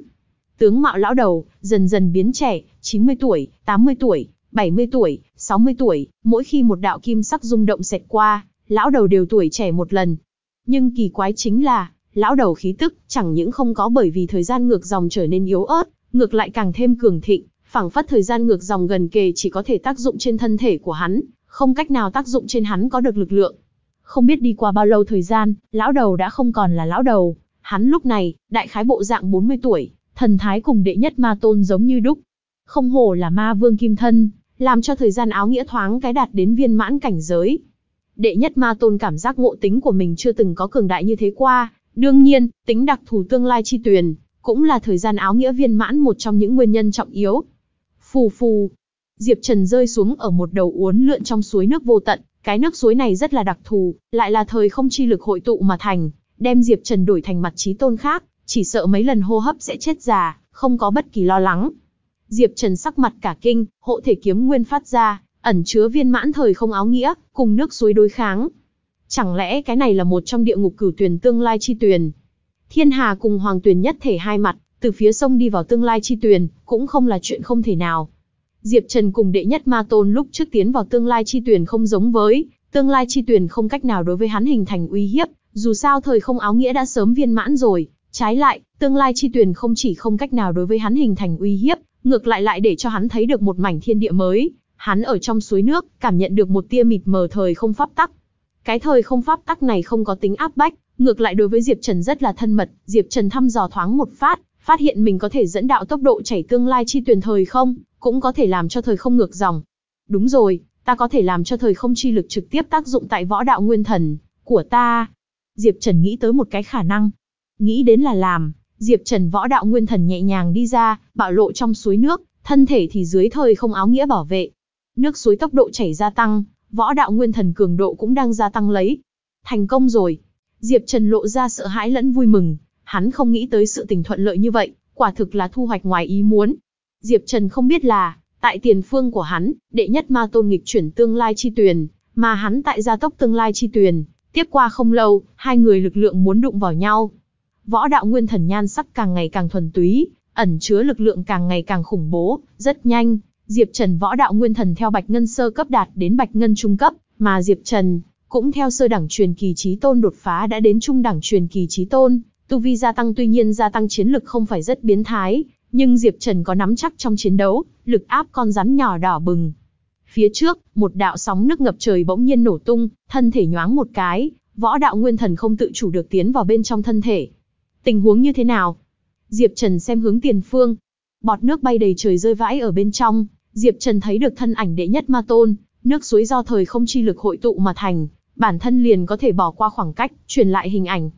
Tướng mạo lão đầu, dần dần biến trẻ, 90 tuổi, 80 tuổi, 70 tuổi, 60 tuổi, mỗi khi một đạo kim sắc rung động xẹt qua, lão đầu đều tuổi trẻ một lần. Nhưng kỳ quái chính là, lão đầu khí tức chẳng những không có bởi vì thời gian ngược dòng trở nên yếu ớt, ngược lại càng thêm cường thịnh, phảng phất thời gian ngược dòng gần kề chỉ có thể tác dụng trên thân thể của hắn, không cách nào tác dụng trên hắn có được lực lượng. Không biết đi qua bao lâu thời gian, lão đầu đã không còn là lão đầu, hắn lúc này, đại khái bộ dạng 40 tuổi, thần thái cùng đệ nhất ma tôn giống như đúc. Không hổ là ma vương kim thân, làm cho thời gian áo nghĩa thoáng cái đạt đến viên mãn cảnh giới. Đệ nhất ma tôn cảm giác ngộ tính của mình chưa từng có cường đại như thế qua, đương nhiên, tính đặc thù tương lai chi tuyền, cũng là thời gian áo nghĩa viên mãn một trong những nguyên nhân trọng yếu. Phù phù, Diệp Trần rơi xuống ở một đầu uốn lượn trong suối nước vô tận, cái nước suối này rất là đặc thù, lại là thời không chi lực hội tụ mà thành, đem Diệp Trần đổi thành mặt trí tôn khác, chỉ sợ mấy lần hô hấp sẽ chết già, không có bất kỳ lo lắng. Diệp Trần sắc mặt cả kinh, hộ thể kiếm nguyên phát ra, ẩn chứa viên mãn thời không áo nghĩa, cùng nước suối đối kháng. Chẳng lẽ cái này là một trong địa ngục cửu tuyền tương lai chi tuyền? Thiên Hà cùng Hoàng Tuyền nhất thể hai mặt, từ phía sông đi vào tương lai chi tuyền, cũng không là chuyện không thể nào. Diệp Trần cùng đệ nhất ma tôn lúc trước tiến vào tương lai chi tuyển không giống với, tương lai chi tuyển không cách nào đối với hắn hình thành uy hiếp, dù sao thời không áo nghĩa đã sớm viên mãn rồi, trái lại, tương lai chi tuyển không chỉ không cách nào đối với hắn hình thành uy hiếp, ngược lại lại để cho hắn thấy được một mảnh thiên địa mới, hắn ở trong suối nước, cảm nhận được một tia mịt mờ thời không pháp tắc. Cái thời không pháp tắc này không có tính áp bách, ngược lại đối với Diệp Trần rất là thân mật, Diệp Trần thăm dò thoáng một phát, phát hiện mình có thể dẫn đạo tốc độ chảy tương lai chi tuyển thời không, cũng có thể làm cho thời không ngược dòng. Đúng rồi, ta có thể làm cho thời không chi lực trực tiếp tác dụng tại võ đạo nguyên thần của ta. Diệp Trần nghĩ tới một cái khả năng. Nghĩ đến là làm, Diệp Trần võ đạo nguyên thần nhẹ nhàng đi ra, bạo lộ trong suối nước, thân thể thì dưới thời không áo nghĩa bảo vệ. Nước suối tốc độ chảy gia tăng, võ đạo nguyên thần cường độ cũng đang gia tăng lấy. Thành công rồi. Diệp Trần lộ ra sợ hãi lẫn vui mừng, hắn không nghĩ tới sự tình thuận lợi như vậy, quả thực là thu hoạch ngoài ý muốn. Diệp Trần không biết là, tại tiền phương của hắn, đệ nhất ma tôn nghịch chuyển tương lai chi tuyền, mà hắn tại gia tốc tương lai chi tuyền, tiếp qua không lâu, hai người lực lượng muốn đụng vào nhau. Võ đạo nguyên thần nhan sắc càng ngày càng thuần túy, ẩn chứa lực lượng càng ngày càng khủng bố, rất nhanh, Diệp Trần võ đạo nguyên thần theo Bạch Ngân sơ cấp đạt đến Bạch Ngân trung cấp, mà Diệp Trần cũng theo sơ đẳng truyền kỳ chí tôn đột phá đã đến trung đẳng truyền kỳ chí tôn, tu vi gia tăng tuy nhiên gia tăng chiến lực không phải rất biến thái, nhưng Diệp Trần có nắm chắc trong chiến đấu, lực áp con rắn nhỏ đỏ bừng. Phía trước, một đạo sóng nước ngập trời bỗng nhiên nổ tung, thân thể nhoáng một cái, võ đạo nguyên thần không tự chủ được tiến vào bên trong thân thể. Tình huống như thế nào? Diệp Trần xem hướng tiền phương. Bọt nước bay đầy trời rơi vãi ở bên trong, Diệp Trần thấy được thân ảnh đệ nhất ma tôn, nước suối do thời không chi lực hội tụ mà thành, bản thân liền có thể bỏ qua khoảng cách, truyền lại hình ảnh.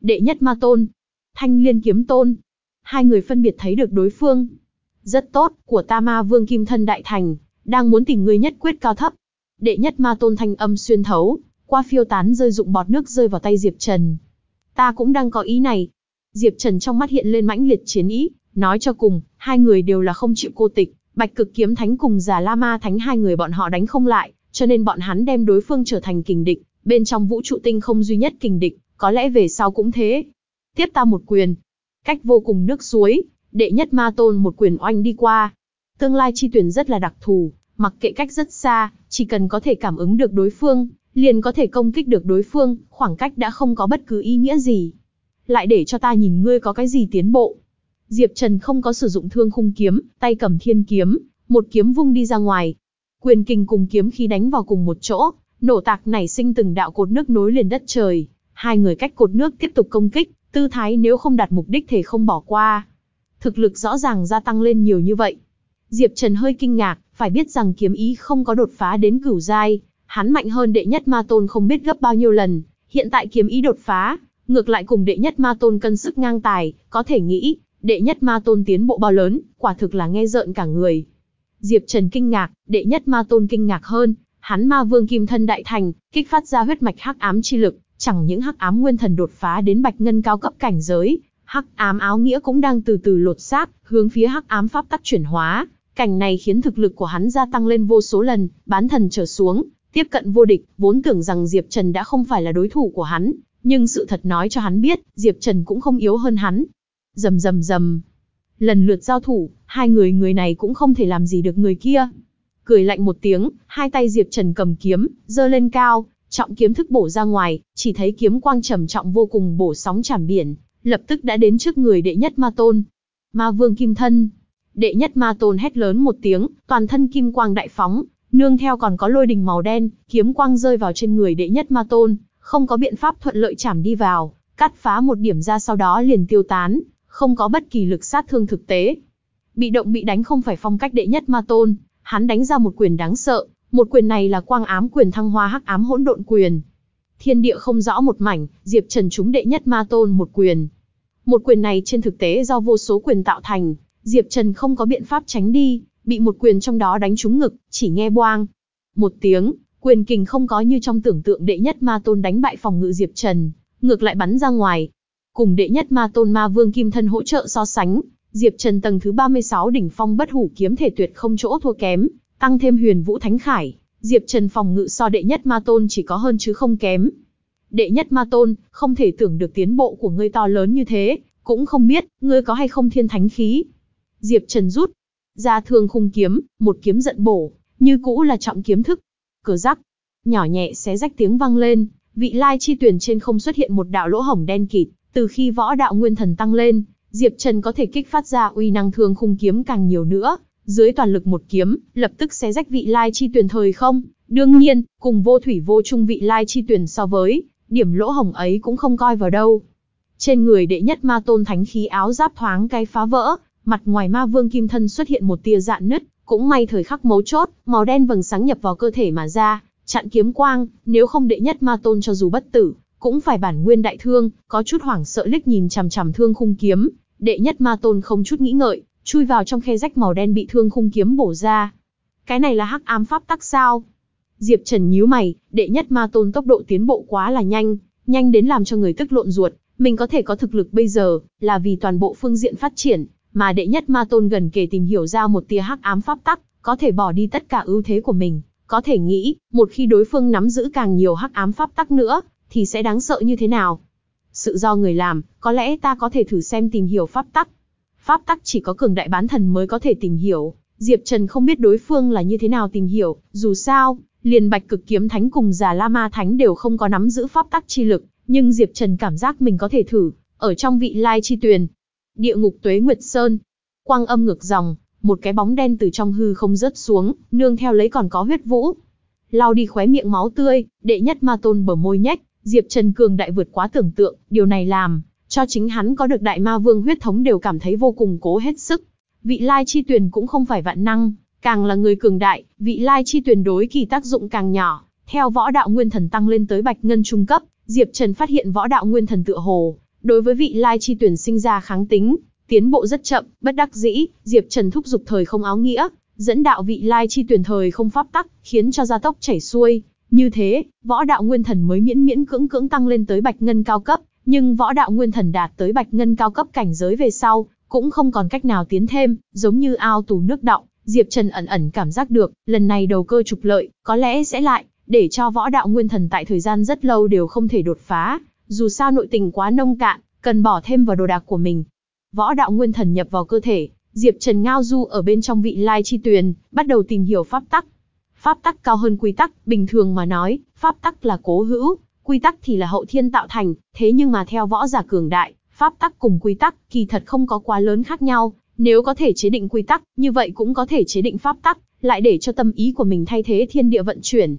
Đệ nhất ma tôn, thanh liên kiếm tôn, hai người phân biệt thấy được đối phương. Rất tốt, của ta ma vương kim thân đại thành, đang muốn tìm người nhất quyết cao thấp. Đệ nhất ma tôn thanh âm xuyên thấu, qua phiêu tán rơi dụng bọt nước rơi vào tay Diệp Trần. Ta cũng đang có ý này. Diệp Trần trong mắt hiện lên mãnh liệt chiến ý, nói cho cùng, hai người đều là không chịu cô tịch, Bạch Cực Kiếm Thánh cùng Già La Ma Thánh hai người bọn họ đánh không lại, cho nên bọn hắn đem đối phương trở thành kình địch, bên trong vũ trụ tinh không duy nhất kình địch, có lẽ về sau cũng thế. Tiếp ta một quyền, Cách vô cùng nước suối, đệ nhất ma tôn một quyền oanh đi qua. Tương lai chi tuyển rất là đặc thù, mặc kệ cách rất xa, chỉ cần có thể cảm ứng được đối phương, liền có thể công kích được đối phương, khoảng cách đã không có bất cứ ý nghĩa gì. Lại để cho ta nhìn ngươi có cái gì tiến bộ. Diệp Trần không có sử dụng thương khung kiếm, tay cầm thiên kiếm, một kiếm vung đi ra ngoài. Quyền kình cùng kiếm khi đánh vào cùng một chỗ, nổ tạc nảy sinh từng đạo cột nước nối liền đất trời. Hai người cách cột nước tiếp tục công kích, Tư thái nếu không đạt mục đích thể không bỏ qua. Thực lực rõ ràng gia tăng lên nhiều như vậy. Diệp Trần hơi kinh ngạc, phải biết rằng kiếm ý không có đột phá đến cửu giai, hắn mạnh hơn đệ nhất ma tôn không biết gấp bao nhiêu lần, hiện tại kiếm ý đột phá, ngược lại cùng đệ nhất ma tôn cân sức ngang tài, có thể nghĩ, đệ nhất ma tôn tiến bộ bao lớn, quả thực là nghe rợn cả người. Diệp Trần kinh ngạc, đệ nhất ma tôn kinh ngạc hơn, hắn ma vương kim thân đại thành, kích phát ra huyết mạch hắc ám chi lực, chẳng những hắc ám nguyên thần đột phá đến bạch ngân cao cấp cảnh giới, hắc ám áo nghĩa cũng đang từ từ lột xác, hướng phía hắc ám pháp tắc chuyển hóa. Cảnh này khiến thực lực của hắn gia tăng lên vô số lần, bán thần trở xuống, tiếp cận vô địch, vốn tưởng rằng Diệp Trần đã không phải là đối thủ của hắn, nhưng sự thật nói cho hắn biết, Diệp Trần cũng không yếu hơn hắn. Rầm rầm rầm. Lần lượt giao thủ, hai người người này cũng không thể làm gì được người kia. Cười lạnh một tiếng, hai tay Diệp Trần cầm kiếm, giơ lên cao, trọng kiếm thức bổ ra ngoài, chỉ thấy kiếm quang trầm trọng vô cùng bổ sóng chảm biển, lập tức đã đến trước người đệ nhất ma tôn. Ma vương kim thân. Đệ nhất ma tôn hét lớn một tiếng, toàn thân kim quang đại phóng, nương theo còn có lôi đình màu đen, kiếm quang rơi vào trên người đệ nhất ma tôn, không có biện pháp thuận lợi chảm đi vào, cắt phá một điểm ra sau đó liền tiêu tán, không có bất kỳ lực sát thương thực tế. Bị động bị đánh không phải phong cách đệ nhất ma tôn, hắn đánh ra một quyền đáng sợ, một quyền này là quang ám quyền thăng hoa hắc ám hỗn độn quyền. Thiên địa không rõ một mảnh, Diệp Trần trúng đệ nhất ma tôn một quyền. Một quyền này trên thực tế do vô số quyền tạo thành, Diệp Trần không có biện pháp tránh đi, bị một quyền trong đó đánh trúng ngực, chỉ nghe boang. Một tiếng, quyền kình không có như trong tưởng tượng đệ nhất ma tôn đánh bại phòng ngự Diệp Trần, ngược lại bắn ra ngoài. Cùng đệ nhất ma tôn ma vương kim thân hỗ trợ so sánh, Diệp Trần tầng thứ 36 đỉnh phong bất hủ kiếm thể tuyệt không chỗ thua kém, tăng thêm huyền vũ thánh khải, Diệp Trần phòng ngự so đệ nhất ma tôn chỉ có hơn chứ không kém. Đệ nhất ma tôn, không thể tưởng được tiến bộ của ngươi to lớn như thế, cũng không biết, ngươi có hay không thiên thánh khí. Diệp Trần rút, ra thương khung kiếm, một kiếm giận bổ, như cũ là trọng kiếm thức cửa rắc, nhỏ nhẹ xé rách tiếng vang lên, vị lai chi tuyển trên không xuất hiện một đạo lỗ hổng đen kịt, từ khi võ đạo nguyên thần tăng lên, Diệp Trần có thể kích phát ra uy năng thương khung kiếm càng nhiều nữa, dưới toàn lực một kiếm, lập tức xé rách vị lai chi tuyển thời không. Đương nhiên, cùng vô thủy vô chung vị lai chi tuyển so với, điểm lỗ hổng ấy cũng không coi vào đâu. Trên người đệ nhất ma tôn thánh khí áo giáp thoáng cái phá vỡ, mặt ngoài ma vương kim thân xuất hiện một tia dạn nứt, cũng may thời khắc mấu chốt, màu đen vầng sáng nhập vào cơ thể mà ra, chặn kiếm quang, nếu không đệ nhất ma tôn cho dù bất tử, cũng phải bản nguyên đại thương, có chút hoảng sợ liếc nhìn chằm chằm thương khung kiếm, đệ nhất ma tôn không chút nghĩ ngợi, chui vào trong khe rách màu đen bị thương khung kiếm bổ ra. Cái này là hắc ám pháp tắc sao? Diệp Trần nhíu mày, đệ nhất ma tôn tốc độ tiến bộ quá là nhanh, nhanh đến làm cho người tức lộn ruột, mình có thể có thực lực bây giờ, là vì toàn bộ phương diện phát triển, mà đệ nhất ma tôn gần kề tìm hiểu ra một tia hắc ám pháp tắc, có thể bỏ đi tất cả ưu thế của mình, có thể nghĩ, một khi đối phương nắm giữ càng nhiều hắc ám pháp tắc nữa, thì sẽ đáng sợ như thế nào. Sự do người làm, có lẽ ta có thể thử xem tìm hiểu pháp tắc. Pháp tắc chỉ có cường đại bán thần mới có thể tìm hiểu, Diệp Trần không biết đối phương là như thế nào tìm hiểu, dù sao, liền bạch cực kiếm thánh cùng già la ma thánh đều không có nắm giữ pháp tắc chi lực, nhưng Diệp Trần cảm giác mình có thể thử, ở trong vị lai chi tuyền. Địa ngục tuế nguyệt sơn, quang âm ngược dòng, một cái bóng đen từ trong hư không rớt xuống, nương theo lấy còn có huyết vũ. Lao đi khóe miệng máu tươi, đệ nhất ma tôn bờ môi nhếch, Diệp Trần cường đại vượt quá tưởng tượng, điều này làm cho chính hắn có được đại ma vương huyết thống đều cảm thấy vô cùng cố hết sức. Vị lai chi tuyền cũng không phải vạn năng, càng là người cường đại, vị lai chi tuyền đối kỳ tác dụng càng nhỏ. Theo võ đạo nguyên thần tăng lên tới bạch ngân trung cấp, Diệp Trần phát hiện võ đạo nguyên thần tựa hồ, đối với vị lai chi tuyển sinh ra kháng tính, tiến bộ rất chậm, bất đắc dĩ, Diệp Trần thúc giục thời không áo nghĩa, dẫn đạo vị lai chi tuyển thời không pháp tắc, khiến cho gia tốc chảy xuôi. Như thế, võ đạo nguyên thần mới miễn miễn cưỡng cưỡng tăng lên tới bạch ngân cao cấp, nhưng võ đạo nguyên thần đạt tới bạch ngân cao cấp cảnh giới về sau, cũng không còn cách nào tiến thêm, giống như ao tù nước đọng, Diệp Trần ẩn ẩn cảm giác được, lần này đầu cơ trục lợi, có lẽ sẽ lại, để cho võ đạo nguyên thần tại thời gian rất lâu đều không thể đột phá, dù sao nội tình quá nông cạn, cần bỏ thêm vào đồ đạc của mình. Võ đạo nguyên thần nhập vào cơ thể, Diệp Trần ngao du ở bên trong vị lai chi tuyền, bắt đầu tìm hiểu pháp tắc. Pháp tắc cao hơn quy tắc, bình thường mà nói, pháp tắc là cố hữu, quy tắc thì là hậu thiên tạo thành, thế nhưng mà theo võ giả cường đại, pháp tắc cùng quy tắc kỳ thật không có quá lớn khác nhau, nếu có thể chế định quy tắc, như vậy cũng có thể chế định pháp tắc, lại để cho tâm ý của mình thay thế thiên địa vận chuyển.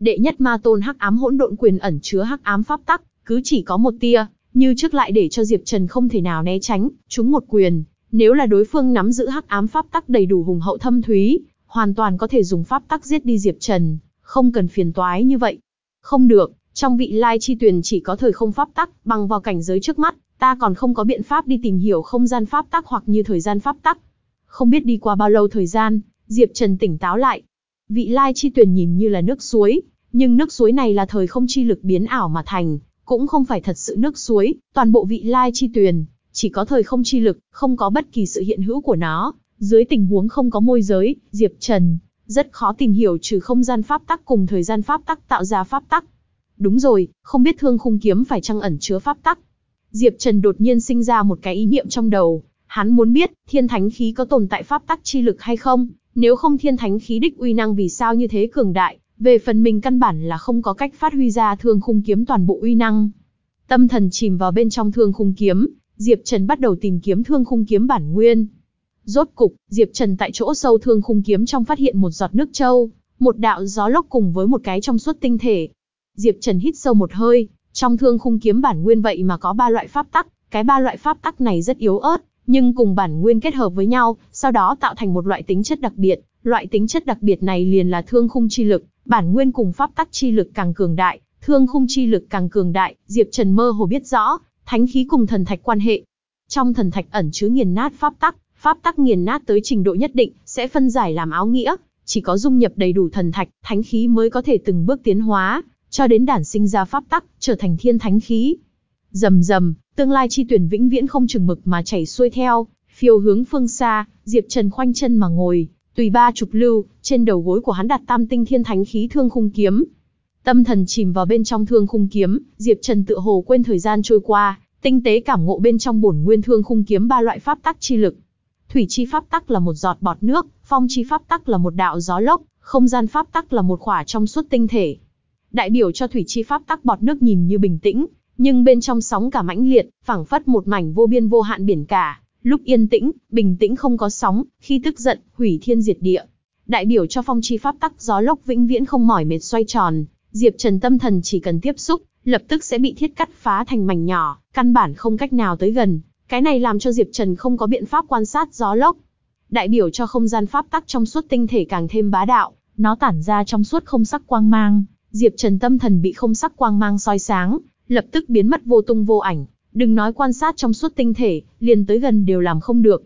Đệ nhất ma tôn hắc ám hỗn độn quyền ẩn chứa hắc ám pháp tắc, cứ chỉ có một tia, như trước lại để cho Diệp Trần không thể nào né tránh, trúng một quyền, Nếu là đối phương nắm giữ hắc ám pháp tắc đầy đủ hùng hậu thâm thúy, hoàn toàn có thể dùng pháp tắc giết đi Diệp Trần, không cần phiền toái như vậy. Không được, trong vị lai chi tuyển chỉ có thời không pháp tắc, bằng vào cảnh giới trước mắt, ta còn không có biện pháp đi tìm hiểu không gian pháp tắc hoặc như thời gian pháp tắc. Không biết đi qua bao lâu thời gian, Diệp Trần tỉnh táo lại. Vị lai chi tuyển nhìn như là nước suối, nhưng nước suối này là thời không chi lực biến ảo mà thành, cũng không phải thật sự nước suối, toàn bộ vị lai chi tuyền chỉ có thời không chi lực, không có bất kỳ sự hiện hữu của nó. Dưới tình huống không có môi giới, Diệp Trần, rất khó tìm hiểu trừ không gian pháp tắc cùng thời gian pháp tắc tạo ra pháp tắc. Đúng rồi, không biết thương khung kiếm phải chăng ẩn chứa pháp tắc. Diệp Trần đột nhiên sinh ra một cái ý niệm trong đầu, hắn muốn biết, thiên thánh khí có tồn tại pháp tắc chi lực hay không, nếu không thiên thánh khí đích uy năng vì sao như thế cường đại, về phần mình căn bản là không có cách phát huy ra thương khung kiếm toàn bộ uy năng. Tâm thần chìm vào bên trong thương khung kiếm, Diệp Trần bắt đầu tìm kiếm thương khung kiếm bản nguyên. Rốt cục, Diệp Trần tại chỗ sâu thương khung kiếm trong phát hiện một giọt nước châu, một đạo gió lốc cùng với một cái trong suốt tinh thể. Diệp Trần hít sâu một hơi, trong thương khung kiếm bản nguyên vậy mà có ba loại pháp tắc, cái ba loại pháp tắc này rất yếu ớt, nhưng cùng bản nguyên kết hợp với nhau, sau đó tạo thành một loại tính chất đặc biệt, loại tính chất đặc biệt này liền là thương khung chi lực, bản nguyên cùng pháp tắc chi lực càng cường đại, thương khung chi lực càng cường đại, Diệp Trần mơ hồ biết rõ, thánh khí cùng thần thạch quan hệ. Trong thần thạch ẩn chứa nghiền nát pháp tắc, pháp tắc nghiền nát tới trình độ nhất định, sẽ phân giải làm áo nghĩa, chỉ có dung nhập đầy đủ thần thạch, thánh khí mới có thể từng bước tiến hóa, cho đến đản sinh ra pháp tắc, trở thành thiên thánh khí. Rầm rầm, tương lai chi tuyển vĩnh viễn không chừng mực mà chảy xuôi theo, phiêu hướng phương xa, Diệp Trần khoanh chân mà ngồi, tùy ba trục lưu, trên đầu gối của hắn đặt tam tinh thiên thánh khí thương khung kiếm. Tâm thần chìm vào bên trong thương khung kiếm, Diệp Trần tựa hồ quên thời gian trôi qua, tinh tế cảm ngộ bên trong bổn nguyên thương khung kiếm ba loại pháp tắc chi lực. Thủy chi pháp tắc là một giọt bọt nước, phong chi pháp tắc là một đạo gió lốc, không gian pháp tắc là một khỏa trong suốt tinh thể. Đại biểu cho thủy chi pháp tắc bọt nước nhìn như bình tĩnh, nhưng bên trong sóng cả mãnh liệt, phảng phất một mảnh vô biên vô hạn biển cả, lúc yên tĩnh, bình tĩnh không có sóng, khi tức giận, hủy thiên diệt địa. Đại biểu cho phong chi pháp tắc gió lốc vĩnh viễn không mỏi mệt xoay tròn, Diệp Trần tâm thần chỉ cần tiếp xúc, lập tức sẽ bị thiết cắt phá thành mảnh nhỏ, căn bản không cách nào tới gần. Cái này làm cho Diệp Trần không có biện pháp quan sát gió lốc. Đại biểu cho không gian pháp tắc trong suốt tinh thể càng thêm bá đạo, nó tản ra trong suốt không sắc quang mang, Diệp Trần tâm thần bị không sắc quang mang soi sáng, lập tức biến mất vô tung vô ảnh, đừng nói quan sát trong suốt tinh thể, liền tới gần đều làm không được.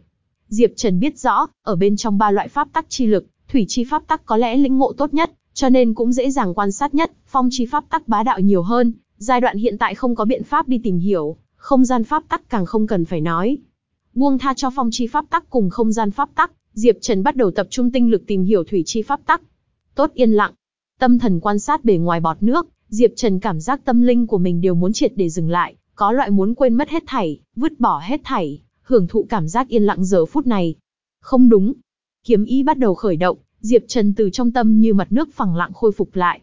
Diệp Trần biết rõ, ở bên trong ba loại pháp tắc chi lực, thủy chi pháp tắc có lẽ lĩnh ngộ tốt nhất, cho nên cũng dễ dàng quan sát nhất, phong chi pháp tắc bá đạo nhiều hơn, giai đoạn hiện tại không có biện pháp đi tìm hiểu, không gian pháp tắc càng không cần phải nói. Buông tha cho phong chi pháp tắc cùng không gian pháp tắc, Diệp Trần bắt đầu tập trung tinh lực tìm hiểu thủy chi pháp tắc. Tốt yên lặng, tâm thần quan sát bề ngoài bọt nước, Diệp Trần cảm giác tâm linh của mình đều muốn triệt để dừng lại, có loại muốn quên mất hết thảy, vứt bỏ hết thảy, hưởng thụ cảm giác yên lặng giờ phút này. Không đúng. Kiếm ý bắt đầu khởi động, Diệp Trần từ trong tâm như mặt nước phẳng lặng khôi phục lại.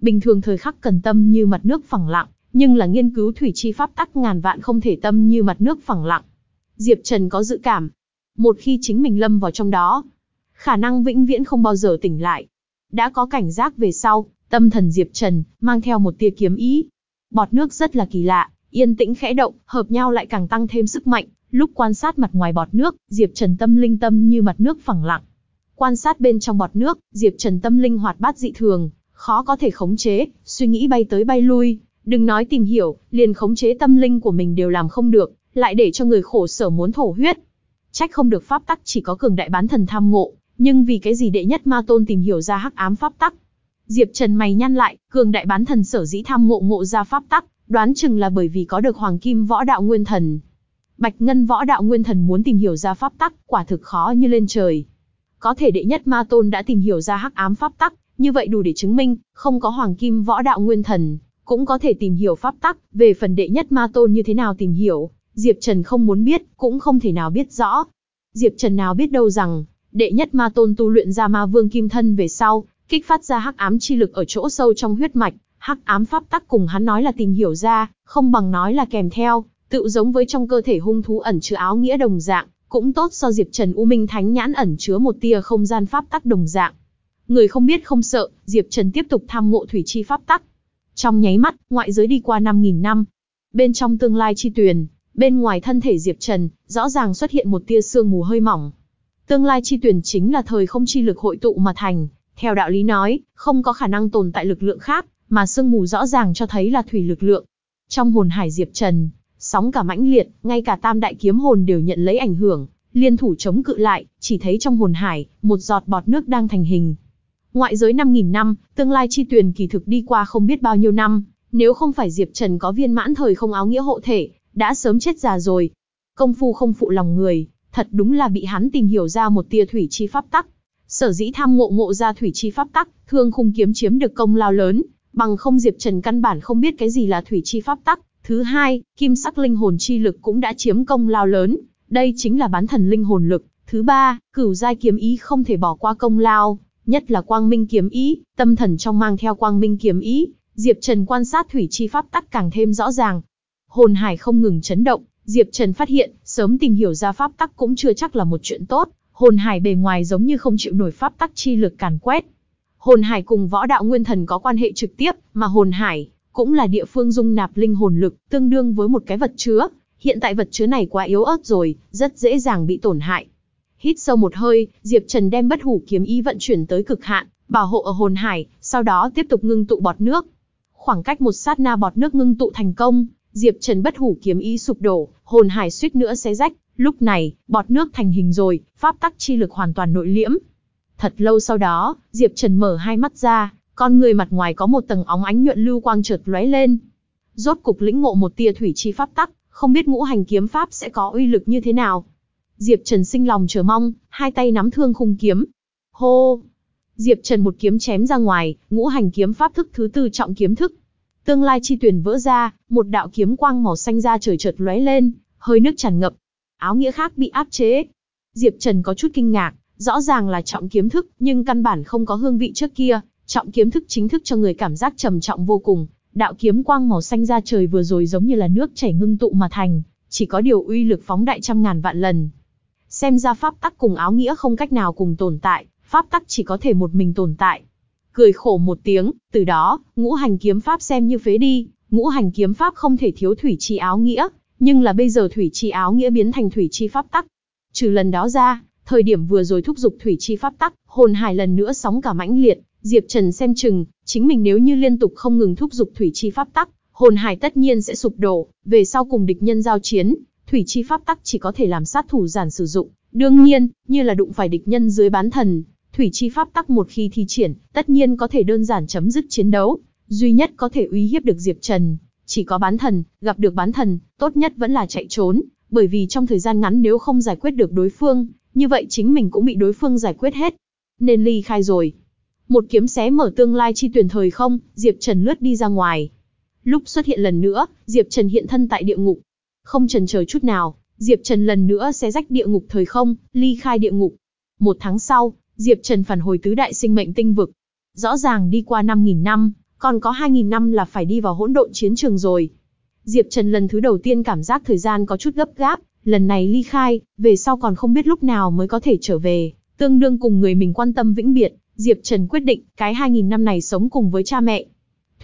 Bình thường thời khắc cần tâm như mặt nước phẳng lặng, nhưng là nghiên cứu thủy chi pháp tắc ngàn vạn không thể tâm như mặt nước phẳng lặng. Diệp Trần có dự cảm, một khi chính mình lâm vào trong đó, khả năng vĩnh viễn không bao giờ tỉnh lại. Đã có cảnh giác về sau, tâm thần Diệp Trần mang theo một tia kiếm ý. Bọt nước rất là kỳ lạ, yên tĩnh khẽ động, hợp nhau lại càng tăng thêm sức mạnh. Lúc quan sát mặt ngoài bọt nước, Diệp Trần tâm linh tâm như mặt nước phẳng lặng. Quan sát bên trong bọt nước, Diệp Trần tâm linh hoạt bát dị thường, khó có thể khống chế, suy nghĩ bay tới bay lui, đừng nói tìm hiểu, liền khống chế tâm linh của mình đều làm không được, lại để cho người khổ sở muốn thổ huyết. Trách không được pháp tắc chỉ có cường đại bán thần tham ngộ, nhưng vì cái gì đệ nhất ma tôn tìm hiểu ra hắc ám pháp tắc? Diệp Trần mày nhăn lại, cường đại bán thần sở dĩ tham ngộ ngộ ra pháp tắc, đoán chừng là bởi vì có được hoàng kim võ đạo nguyên thần. Bạch Ngân võ đạo nguyên thần muốn tìm hiểu ra pháp tắc, quả thực khó như lên trời. Có thể đệ nhất ma tôn đã tìm hiểu ra hắc ám pháp tắc, như vậy đủ để chứng minh, không có hoàng kim võ đạo nguyên thần, cũng có thể tìm hiểu pháp tắc, về phần đệ nhất ma tôn như thế nào tìm hiểu, Diệp Trần không muốn biết, cũng không thể nào biết rõ. Diệp Trần nào biết đâu rằng, đệ nhất ma tôn tu luyện ra ma vương kim thân về sau, kích phát ra hắc ám chi lực ở chỗ sâu trong huyết mạch, hắc ám pháp tắc cùng hắn nói là tìm hiểu ra, không bằng nói là kèm theo, tự giống với trong cơ thể hung thú ẩn chứa áo nghĩa đồng dạng, cũng tốt so Diệp Trần U Minh Thánh nhãn ẩn chứa một tia không gian pháp tắc đồng dạng. Người không biết không sợ, Diệp Trần tiếp tục tham ngộ thủy chi pháp tắc. Trong nháy mắt, ngoại giới đi qua 5000 năm. Bên trong tương lai chi tuyền, Bên ngoài thân thể Diệp Trần, rõ ràng xuất hiện một tia sương mù hơi mỏng. Tương lai chi tuyển chính là thời không chi lực hội tụ mà thành, theo đạo lý nói, không có khả năng tồn tại lực lượng khác, mà sương mù rõ ràng cho thấy là thủy lực lượng. Trong hồn hải Diệp Trần, sóng cả mãnh liệt, ngay cả tam đại kiếm hồn đều nhận lấy ảnh hưởng, liên thủ chống cự lại, chỉ thấy trong hồn hải, một giọt bọt nước đang thành hình. Ngoại giới 5.000 năm, tương lai chi tuyển kỳ thực đi qua không biết bao nhiêu năm, nếu không phải Diệp Trần có viên mãn thời không áo nghĩa hộ thể, đã sớm chết già rồi. Công phu không phụ lòng người, thật đúng là bị hắn tìm hiểu ra một tia thủy chi pháp tắc. Sở dĩ tham ngộ ngộ ra thủy chi pháp tắc, thương khung kiếm chiếm được công lao lớn, bằng không Diệp Trần căn bản không biết cái gì là thủy chi pháp tắc. Thứ hai, kim sắc linh hồn chi lực cũng đã chiếm công lao lớn, đây chính là bán thần linh hồn lực. Thứ ba, cửu giai kiếm ý không thể bỏ qua công lao, nhất là quang minh kiếm ý, tâm thần trong mang theo quang minh kiếm ý, Diệp Trần quan sát thủy chi pháp tắc càng thêm rõ ràng. Hồn hải không ngừng chấn động, Diệp Trần phát hiện, sớm tìm hiểu ra pháp tắc cũng chưa chắc là một chuyện tốt, hồn hải bề ngoài giống như không chịu nổi pháp tắc chi lực càn quét. Hồn hải cùng võ đạo nguyên thần có quan hệ trực tiếp, mà hồn hải cũng là địa phương dung nạp linh hồn lực, tương đương với một cái vật chứa. Hiện tại vật chứa này quá yếu ớt rồi, rất dễ dàng bị tổn hại. Hít sâu một hơi, Diệp Trần đem bất hủ kiếm ý vận chuyển tới cực hạn, bảo hộ ở hồn hải, sau đó tiếp tục ngưng tụ bọt nước. Khoảng cách một sát na bọt nước ngưng tụ thành công, Diệp Trần bất hủ kiếm ý sụp đổ, hồn hải suýt nữa xé rách, lúc này, bọt nước thành hình rồi, pháp tắc chi lực hoàn toàn nội liễm. Thật lâu sau đó, Diệp Trần mở hai mắt ra, con người mặt ngoài có một tầng óng ánh nhuận lưu quang chợt lóe lên. Rốt cục lĩnh ngộ một tia thủy chi pháp tắc, không biết ngũ hành kiếm pháp sẽ có uy lực như thế nào. Diệp Trần sinh lòng chờ mong, hai tay nắm thương khung kiếm. Hô! Diệp Trần một kiếm chém ra ngoài, ngũ hành kiếm pháp thức thứ tư trọng kiếm thức. Tương lai chi tuyển vỡ ra, một đạo kiếm quang màu xanh ra trời chợt lóe lên, hơi nước tràn ngập. Áo nghĩa khác bị áp chế. Diệp Trần có chút kinh ngạc, rõ ràng là trọng kiếm thức, nhưng căn bản không có hương vị trước kia, trọng kiếm thức chính thức cho người cảm giác trầm trọng vô cùng. Đạo kiếm quang màu xanh ra trời vừa rồi giống như là nước chảy ngưng tụ mà thành, chỉ có điều uy lực phóng đại trăm ngàn vạn lần. Xem ra pháp tắc cùng áo nghĩa không cách nào cùng tồn tại, pháp tắc chỉ có thể một mình tồn tại. Cười khổ một tiếng, từ đó, ngũ hành kiếm pháp xem như phế đi, ngũ hành kiếm pháp không thể thiếu thủy chi áo nghĩa, nhưng là bây giờ thủy chi áo nghĩa biến thành thủy chi pháp tắc. Trừ lần đó ra, thời điểm vừa rồi thúc giục thủy chi pháp tắc, hồn hải lần nữa sóng cả mãnh liệt, Diệp Trần xem chừng, chính mình nếu như liên tục không ngừng thúc giục thủy chi pháp tắc, hồn hải tất nhiên sẽ sụp đổ, về sau cùng địch nhân giao chiến, thủy chi pháp tắc chỉ có thể làm sát thủ giản sử dụng. Đương nhiên, như là đụng phải địch nhân dưới bán thần, thủy chi pháp tắc một khi thi triển, tất nhiên có thể đơn giản chấm dứt chiến đấu, duy nhất có thể uy hiếp được Diệp Trần, chỉ có bán thần, gặp được bán thần, tốt nhất vẫn là chạy trốn, bởi vì trong thời gian ngắn nếu không giải quyết được đối phương, như vậy chính mình cũng bị đối phương giải quyết hết. Nên ly khai rồi. Một kiếm xé mở tương lai chi tuyển thời không, Diệp Trần lướt đi ra ngoài. Lúc xuất hiện lần nữa, Diệp Trần hiện thân tại địa ngục. Không trần chờ chút nào, Diệp Trần lần nữa xé rách địa ngục thời không, ly khai địa ngục. Một tháng sau, Diệp Trần phản hồi tứ đại sinh mệnh tinh vực. Rõ ràng đi qua 5.000 năm, còn có 2.000 năm là phải đi vào hỗn độn chiến trường rồi. Diệp Trần lần thứ đầu tiên cảm giác thời gian có chút gấp gáp, lần này ly khai, về sau còn không biết lúc nào mới có thể trở về, tương đương cùng người mình quan tâm vĩnh biệt, Diệp Trần quyết định, cái 2.000 năm này sống cùng với cha mẹ.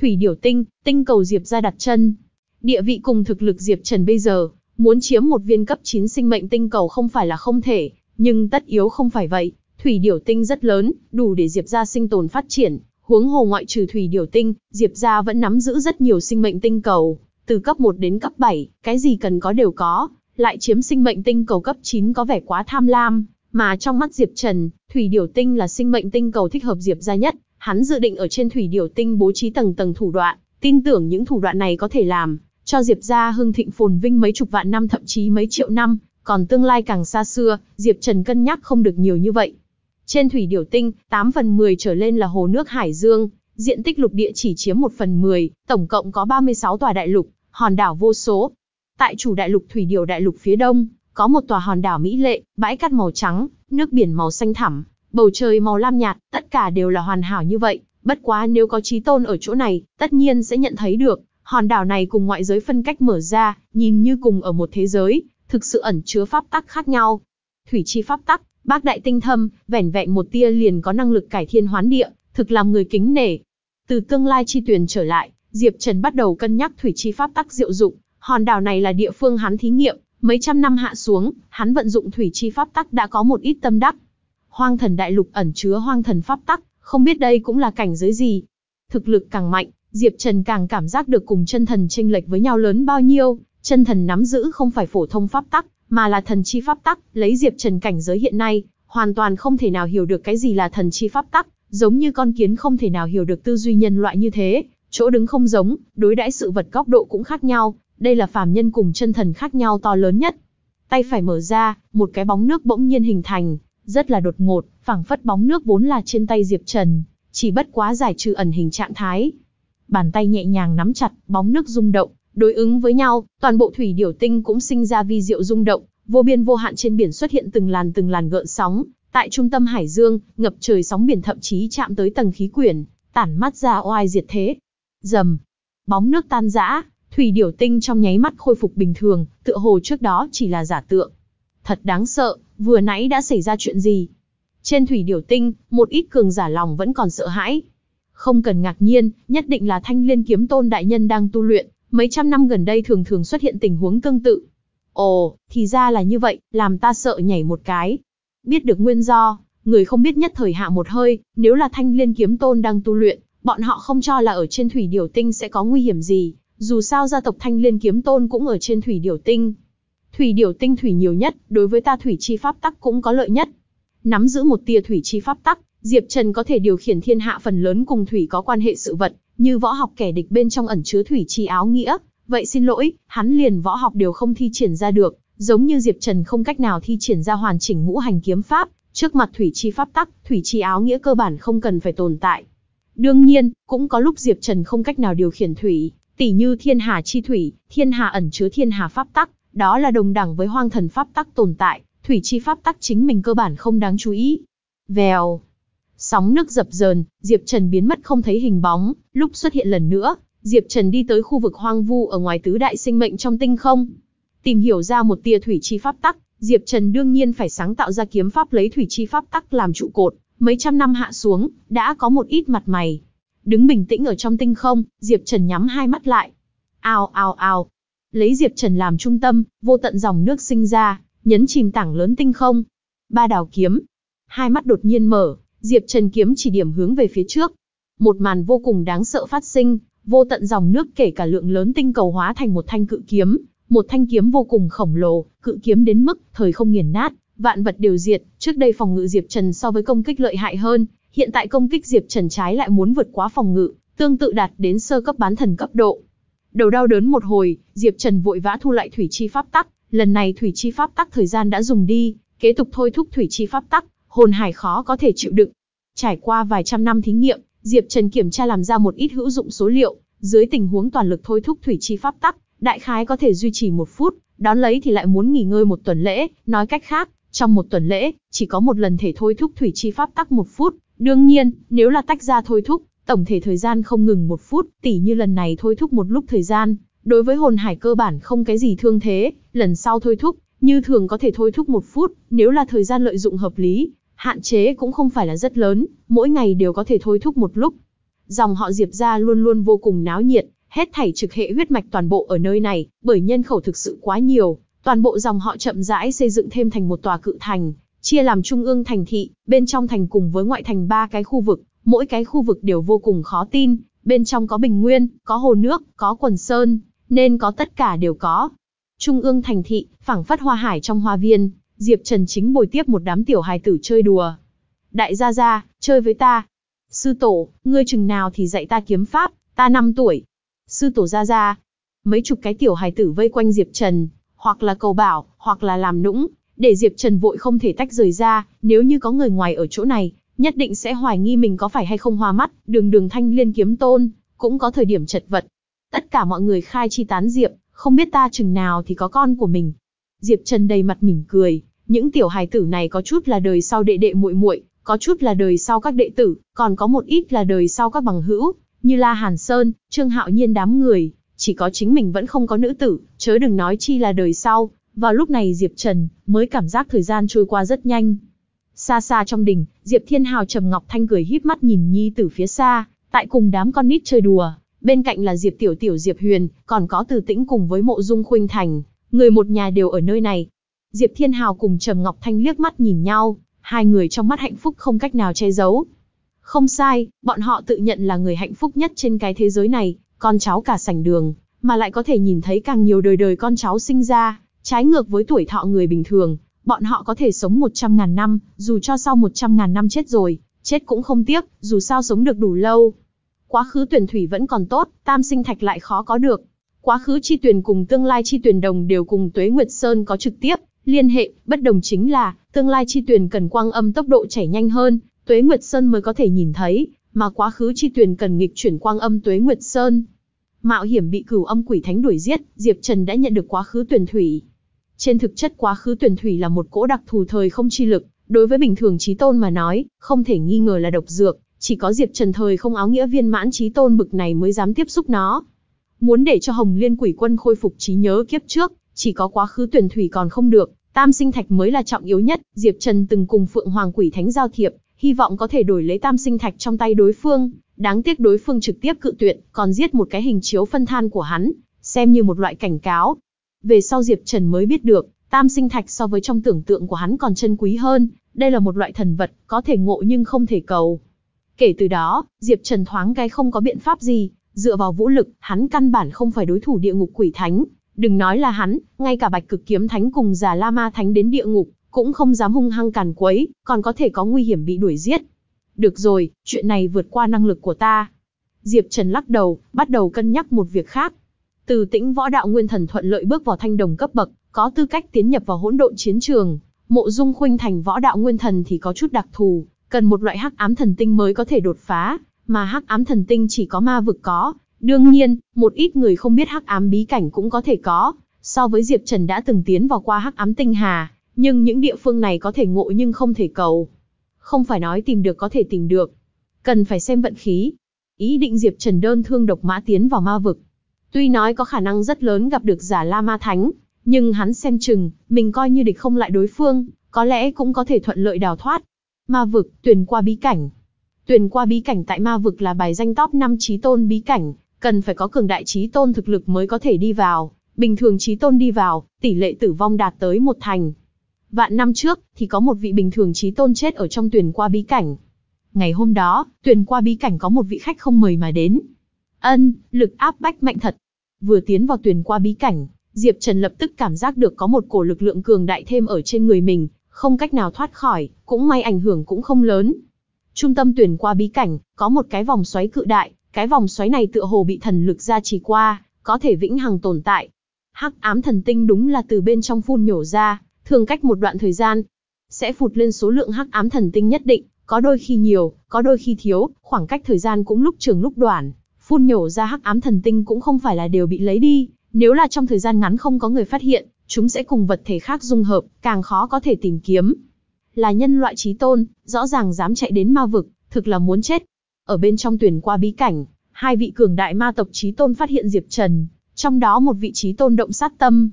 Thủy Điểu Tinh, tinh cầu Diệp ra đặt chân. Địa vị cùng thực lực Diệp Trần bây giờ, muốn chiếm một viên cấp 9 sinh mệnh tinh cầu không phải là không thể, nhưng tất yếu không phải vậy. Thủy Điểu Tinh rất lớn, đủ để Diệp gia sinh tồn phát triển, huống hồ ngoại trừ Thủy Điểu Tinh, Diệp gia vẫn nắm giữ rất nhiều sinh mệnh tinh cầu, từ cấp 1 đến cấp 7, cái gì cần có đều có, lại chiếm sinh mệnh tinh cầu cấp 9 có vẻ quá tham lam, mà trong mắt Diệp Trần, Thủy Điểu Tinh là sinh mệnh tinh cầu thích hợp Diệp gia nhất, hắn dự định ở trên Thủy Điểu Tinh bố trí tầng tầng thủ đoạn, tin tưởng những thủ đoạn này có thể làm cho Diệp gia hưng thịnh phồn vinh mấy chục vạn năm thậm chí mấy triệu năm, còn tương lai càng xa xưa, Diệp Trần cân nhắc không được nhiều như vậy. Trên Thủy Điểu Tinh, 8 phần 10 trở lên là hồ nước Hải Dương, diện tích lục địa chỉ chiếm 1 phần 10, tổng cộng có 36 tòa đại lục, hòn đảo vô số. Tại chủ đại lục Thủy Điểu đại lục phía đông, có một tòa hòn đảo mỹ lệ, bãi cát màu trắng, nước biển màu xanh thẳm, bầu trời màu lam nhạt, tất cả đều là hoàn hảo như vậy. Bất quá nếu có trí tôn ở chỗ này, tất nhiên sẽ nhận thấy được, hòn đảo này cùng ngoại giới phân cách mở ra, nhìn như cùng ở một thế giới, thực sự ẩn chứa pháp tắc khác nhau. Thủy chi pháp tắc, bác đại tinh thâm, vẻn vẹn một tia liền có năng lực cải thiên hoán địa, thực làm người kính nể. Từ tương lai chi tuyển trở lại, Diệp Trần bắt đầu cân nhắc thủy chi pháp tắc diệu dụng, Hòn đảo này là địa phương hắn thí nghiệm, mấy trăm năm hạ xuống, hắn vận dụng thủy chi pháp tắc đã có một ít tâm đắc. Hoang thần đại lục ẩn chứa hoang thần pháp tắc, không biết đây cũng là cảnh giới gì. Thực lực càng mạnh, Diệp Trần càng cảm giác được cùng chân thần chênh lệch với nhau lớn bao nhiêu, chân thần nắm giữ không phải phổ thông pháp tắc, mà là thần chi pháp tắc, lấy Diệp Trần cảnh giới hiện nay, hoàn toàn không thể nào hiểu được cái gì là thần chi pháp tắc, giống như con kiến không thể nào hiểu được tư duy nhân loại như thế, chỗ đứng không giống, đối đãi sự vật góc độ cũng khác nhau, đây là phàm nhân cùng chân thần khác nhau to lớn nhất. Tay phải mở ra, một cái bóng nước bỗng nhiên hình thành, rất là đột ngột, phảng phất bóng nước vốn là trên tay Diệp Trần, chỉ bất quá giải trừ ẩn hình trạng thái. Bàn tay nhẹ nhàng nắm chặt, bóng nước rung động, đối ứng với nhau, toàn bộ thủy điểu tinh cũng sinh ra vi diệu rung động, vô biên vô hạn trên biển xuất hiện từng làn từng làn gợn sóng, tại trung tâm hải dương, ngập trời sóng biển thậm chí chạm tới tầng khí quyển, tản mắt ra oai diệt thế. Dầm, bóng nước tan rã, thủy điểu tinh trong nháy mắt khôi phục bình thường, tựa hồ trước đó chỉ là giả tượng. Thật đáng sợ, vừa nãy đã xảy ra chuyện gì? Trên thủy điểu tinh, một ít cường giả lòng vẫn còn sợ hãi. Không cần ngạc nhiên, nhất định là thanh liên kiếm tôn đại nhân đang tu luyện, mấy trăm năm gần đây thường thường xuất hiện tình huống tương tự. Ồ, thì ra là như vậy, làm ta sợ nhảy một cái. Biết được nguyên do, người không biết nhất thời hạ một hơi, nếu là thanh liên kiếm tôn đang tu luyện, bọn họ không cho là ở trên thủy điểu tinh sẽ có nguy hiểm gì, dù sao gia tộc thanh liên kiếm tôn cũng ở trên thủy điểu tinh. Thủy điểu tinh thủy nhiều nhất, đối với ta thủy chi pháp tắc cũng có lợi nhất. Nắm giữ một tia thủy chi pháp tắc, Diệp Trần có thể điều khiển thiên hạ phần lớn cùng thủy có quan hệ sự vật, như võ học kẻ địch bên trong ẩn chứa thủy chi áo nghĩa, vậy xin lỗi, hắn liền võ học đều không thi triển ra được, giống như Diệp Trần không cách nào thi triển ra hoàn chỉnh ngũ hành kiếm pháp, trước mặt thủy chi pháp tắc, thủy chi áo nghĩa cơ bản không cần phải tồn tại. Đương nhiên, cũng có lúc Diệp Trần không cách nào điều khiển thủy, tỉ như thiên hà chi thủy, thiên hà ẩn chứa thiên hà pháp tắc, đó là đồng đẳng với hoang thần pháp tắc tồn tại, thủy chi pháp tắc chính mình cơ bản không đáng chú ý. Vèo, Sóng nước dập dờn, Diệp Trần biến mất không thấy hình bóng, lúc xuất hiện lần nữa, Diệp Trần đi tới khu vực hoang vu ở ngoài tứ đại sinh mệnh trong tinh không. Tìm hiểu ra một tia thủy chi pháp tắc, Diệp Trần đương nhiên phải sáng tạo ra kiếm pháp lấy thủy chi pháp tắc làm trụ cột, mấy trăm năm hạ xuống, đã có một ít mặt mày. Đứng bình tĩnh ở trong tinh không, Diệp Trần nhắm hai mắt lại. Ao ao ao. Lấy Diệp Trần làm trung tâm, vô tận dòng nước sinh ra, nhấn chìm tảng lớn tinh không. Ba đào kiếm. Hai mắt đột nhiên mở, Diệp Trần kiếm chỉ điểm hướng về phía trước. Một màn vô cùng đáng sợ phát sinh, vô tận dòng nước kể cả lượng lớn tinh cầu hóa thành một thanh cự kiếm, một thanh kiếm vô cùng khổng lồ, cự kiếm đến mức thời không nghiền nát, vạn vật đều diệt, trước đây phòng ngự Diệp Trần so với công kích lợi hại hơn, hiện tại công kích Diệp Trần trái lại muốn vượt quá phòng ngự, tương tự đạt đến sơ cấp bán thần cấp độ. Đầu đau đớn một hồi, Diệp Trần vội vã thu lại thủy chi pháp tắc, lần này thủy chi pháp tắc thời gian đã dùng đi, kế tục thôi thúc thủy chi pháp tắc, hồn hải khó có thể chịu đựng. Trải qua vài trăm năm thí nghiệm, Diệp Trần kiểm tra làm ra một ít hữu dụng số liệu, dưới tình huống toàn lực thôi thúc thủy chi pháp tắc, đại khái có thể duy trì một phút, đón lấy thì lại muốn nghỉ ngơi một tuần lễ, nói cách khác, trong một tuần lễ, chỉ có một lần thể thôi thúc thủy chi pháp tắc một phút, đương nhiên, nếu là tách ra thôi thúc, tổng thể thời gian không ngừng một phút, tỉ như lần này thôi thúc một lúc thời gian, đối với hồn hải cơ bản không cái gì thương thế, lần sau thôi thúc, như thường có thể thôi thúc một phút, nếu là thời gian lợi dụng hợp lý, hạn chế cũng không phải là rất lớn, mỗi ngày đều có thể thôi thúc một lúc. Dòng họ Diệp gia luôn luôn vô cùng náo nhiệt, hết thảy trực hệ huyết mạch toàn bộ ở nơi này, bởi nhân khẩu thực sự quá nhiều, toàn bộ dòng họ chậm rãi xây dựng thêm thành một tòa cự thành, chia làm trung ương thành thị, bên trong thành cùng với ngoại thành ba cái khu vực, mỗi cái khu vực đều vô cùng khó tin, bên trong có bình nguyên, có hồ nước, có quần sơn, nên có tất cả đều có. Trung ương thành thị, phảng phất hoa hải trong hoa viên, Diệp Trần chính bồi tiếp một đám tiểu hài tử chơi đùa. Đại gia gia, chơi với ta. Sư tổ, ngươi chừng nào thì dạy ta kiếm pháp, ta 5 tuổi. Sư tổ gia gia. Mấy chục cái tiểu hài tử vây quanh Diệp Trần, hoặc là cầu bảo, hoặc là làm nũng, để Diệp Trần vội không thể tách rời ra, nếu như có người ngoài ở chỗ này, nhất định sẽ hoài nghi mình có phải hay không hoa mắt, đường đường thanh liên kiếm tôn, cũng có thời điểm chật vật. Tất cả mọi người khai chi tán Diệp, không biết ta chừng nào thì có con của mình. Diệp Trần đầy mặt mỉm cười, những tiểu hài tử này có chút là đời sau đệ đệ muội muội, có chút là đời sau các đệ tử, còn có một ít là đời sau các bằng hữu, như La Hàn Sơn, Trương Hạo Nhiên đám người, chỉ có chính mình vẫn không có nữ tử, chớ đừng nói chi là đời sau. Vào lúc này Diệp Trần mới cảm giác thời gian trôi qua rất nhanh. Xa xa trong đình, Diệp Thiên Hào trầm ngọc thanh cười híp mắt nhìn nhi tử phía xa, tại cùng đám con nít chơi đùa, bên cạnh là Diệp Tiểu Tiểu Diệp Huyền, còn có Từ Tĩnh cùng với Mộ Dung Khuynh Thành, người một nhà đều ở nơi này. Diệp Thiên Hào cùng Trầm Ngọc Thanh liếc mắt nhìn nhau, hai người trong mắt hạnh phúc không cách nào che giấu. Không sai, bọn họ tự nhận là người hạnh phúc nhất trên cái thế giới này, con cháu cả sảnh đường, mà lại có thể nhìn thấy càng nhiều đời đời con cháu sinh ra, trái ngược với tuổi thọ người bình thường, bọn họ có thể sống 100 ngàn năm, dù cho sau 100 ngàn năm chết rồi, chết cũng không tiếc, dù sao sống được đủ lâu. Quá khứ tuyển thủy vẫn còn tốt, tam sinh thạch lại khó có được. Quá khứ chi tuyển cùng tương lai chi tuyển đồng đều cùng Tuế Nguyệt Sơn có trực tiếp, liên hệ, bất đồng chính là, tương lai chi tuyển cần quang âm tốc độ chảy nhanh hơn, Tuế Nguyệt Sơn mới có thể nhìn thấy, mà quá khứ chi tuyển cần nghịch chuyển quang âm Tuế Nguyệt Sơn. Mạo hiểm bị cửu âm quỷ thánh đuổi giết, Diệp Trần đã nhận được quá khứ tuyển thủy. Trên thực chất quá khứ tuyển thủy là một cỗ đặc thù thời không chi lực, đối với bình thường trí tôn mà nói, không thể nghi ngờ là độc dược, chỉ có Diệp Trần thời không áo nghĩa viên mãn trí tôn bực này mới dám tiếp xúc nó. Muốn để cho Hồng Liên Quỷ Quân khôi phục trí nhớ kiếp trước, chỉ có quá khứ tuyển thủy còn không được, tam sinh thạch mới là trọng yếu nhất, Diệp Trần từng cùng Phượng Hoàng Quỷ Thánh giao thiệp, hy vọng có thể đổi lấy tam sinh thạch trong tay đối phương, đáng tiếc đối phương trực tiếp cự tuyệt, còn giết một cái hình chiếu phân than của hắn, xem như một loại cảnh cáo. Về sau Diệp Trần mới biết được, tam sinh thạch so với trong tưởng tượng của hắn còn chân quý hơn, đây là một loại thần vật, có thể ngộ nhưng không thể cầu. Kể từ đó, Diệp Trần thoáng cái không có biện pháp gì, dựa vào vũ lực, hắn căn bản không phải đối thủ địa ngục quỷ thánh. Đừng nói là hắn, ngay cả bạch cực kiếm thánh cùng già la ma thánh đến địa ngục, cũng không dám hung hăng càn quấy, còn có thể có nguy hiểm bị đuổi giết. Được rồi, chuyện này vượt qua năng lực của ta. Diệp Trần lắc đầu, bắt đầu cân nhắc một việc khác. Từ tĩnh võ đạo nguyên thần thuận lợi bước vào thanh đồng cấp bậc, có tư cách tiến nhập vào hỗn độn chiến trường. Mộ Dung Khuynh thành võ đạo nguyên thần thì có chút đặc thù, cần một loại hắc ám thần tinh mới có thể đột phá, mà hắc ám thần tinh chỉ có ma vực có. Đương nhiên, một ít người không biết hắc ám bí cảnh cũng có thể có. So với Diệp Trần đã từng tiến vào qua hắc ám tinh hà, nhưng những địa phương này có thể ngộ nhưng không thể cầu. Không phải nói tìm được có thể tìm được. Cần phải xem vận khí. Ý định Diệp Trần đơn thương độc mã tiến vào ma vực. Tuy nói có khả năng rất lớn gặp được giả La Ma Thánh, nhưng hắn xem chừng, mình coi như địch không lại đối phương, có lẽ cũng có thể thuận lợi đào thoát. Ma vực, tuyển qua bí cảnh. Tuyển qua bí cảnh tại ma vực là bài danh top 5 trí tôn bí cảnh, cần phải có cường đại trí tôn thực lực mới có thể đi vào. Bình thường trí tôn đi vào, tỷ lệ tử vong đạt tới một thành. Vạn năm trước, thì có một vị bình thường trí tôn chết ở trong tuyển qua bí cảnh. Ngày hôm đó, tuyển qua bí cảnh có một vị khách không mời mà đến. Ân, lực áp bách mạnh thật. Vừa tiến vào tuyển qua bí cảnh, Diệp Trần lập tức cảm giác được có một cổ lực lượng cường đại thêm ở trên người mình, không cách nào thoát khỏi, cũng may ảnh hưởng cũng không lớn. Trung tâm tuyển qua bí cảnh, có một cái vòng xoáy cự đại, cái vòng xoáy này tựa hồ bị thần lực gia trì qua, có thể vĩnh hằng tồn tại. Hắc ám thần tinh đúng là từ bên trong phun nhổ ra, thường cách một đoạn thời gian, sẽ phụt lên số lượng hắc ám thần tinh nhất định, có đôi khi nhiều, có đôi khi thiếu, khoảng cách thời gian cũng lúc trường lúc đoạn. Phun nhổ ra hắc ám thần tinh cũng không phải là đều bị lấy đi, nếu là trong thời gian ngắn không có người phát hiện, chúng sẽ cùng vật thể khác dung hợp, càng khó có thể tìm kiếm. Là nhân loại trí tôn, rõ ràng dám chạy đến ma vực, thực là muốn chết. Ở bên trong tuyển qua bí cảnh, hai vị cường đại ma tộc trí tôn phát hiện Diệp Trần, trong đó một vị trí tôn động sát tâm.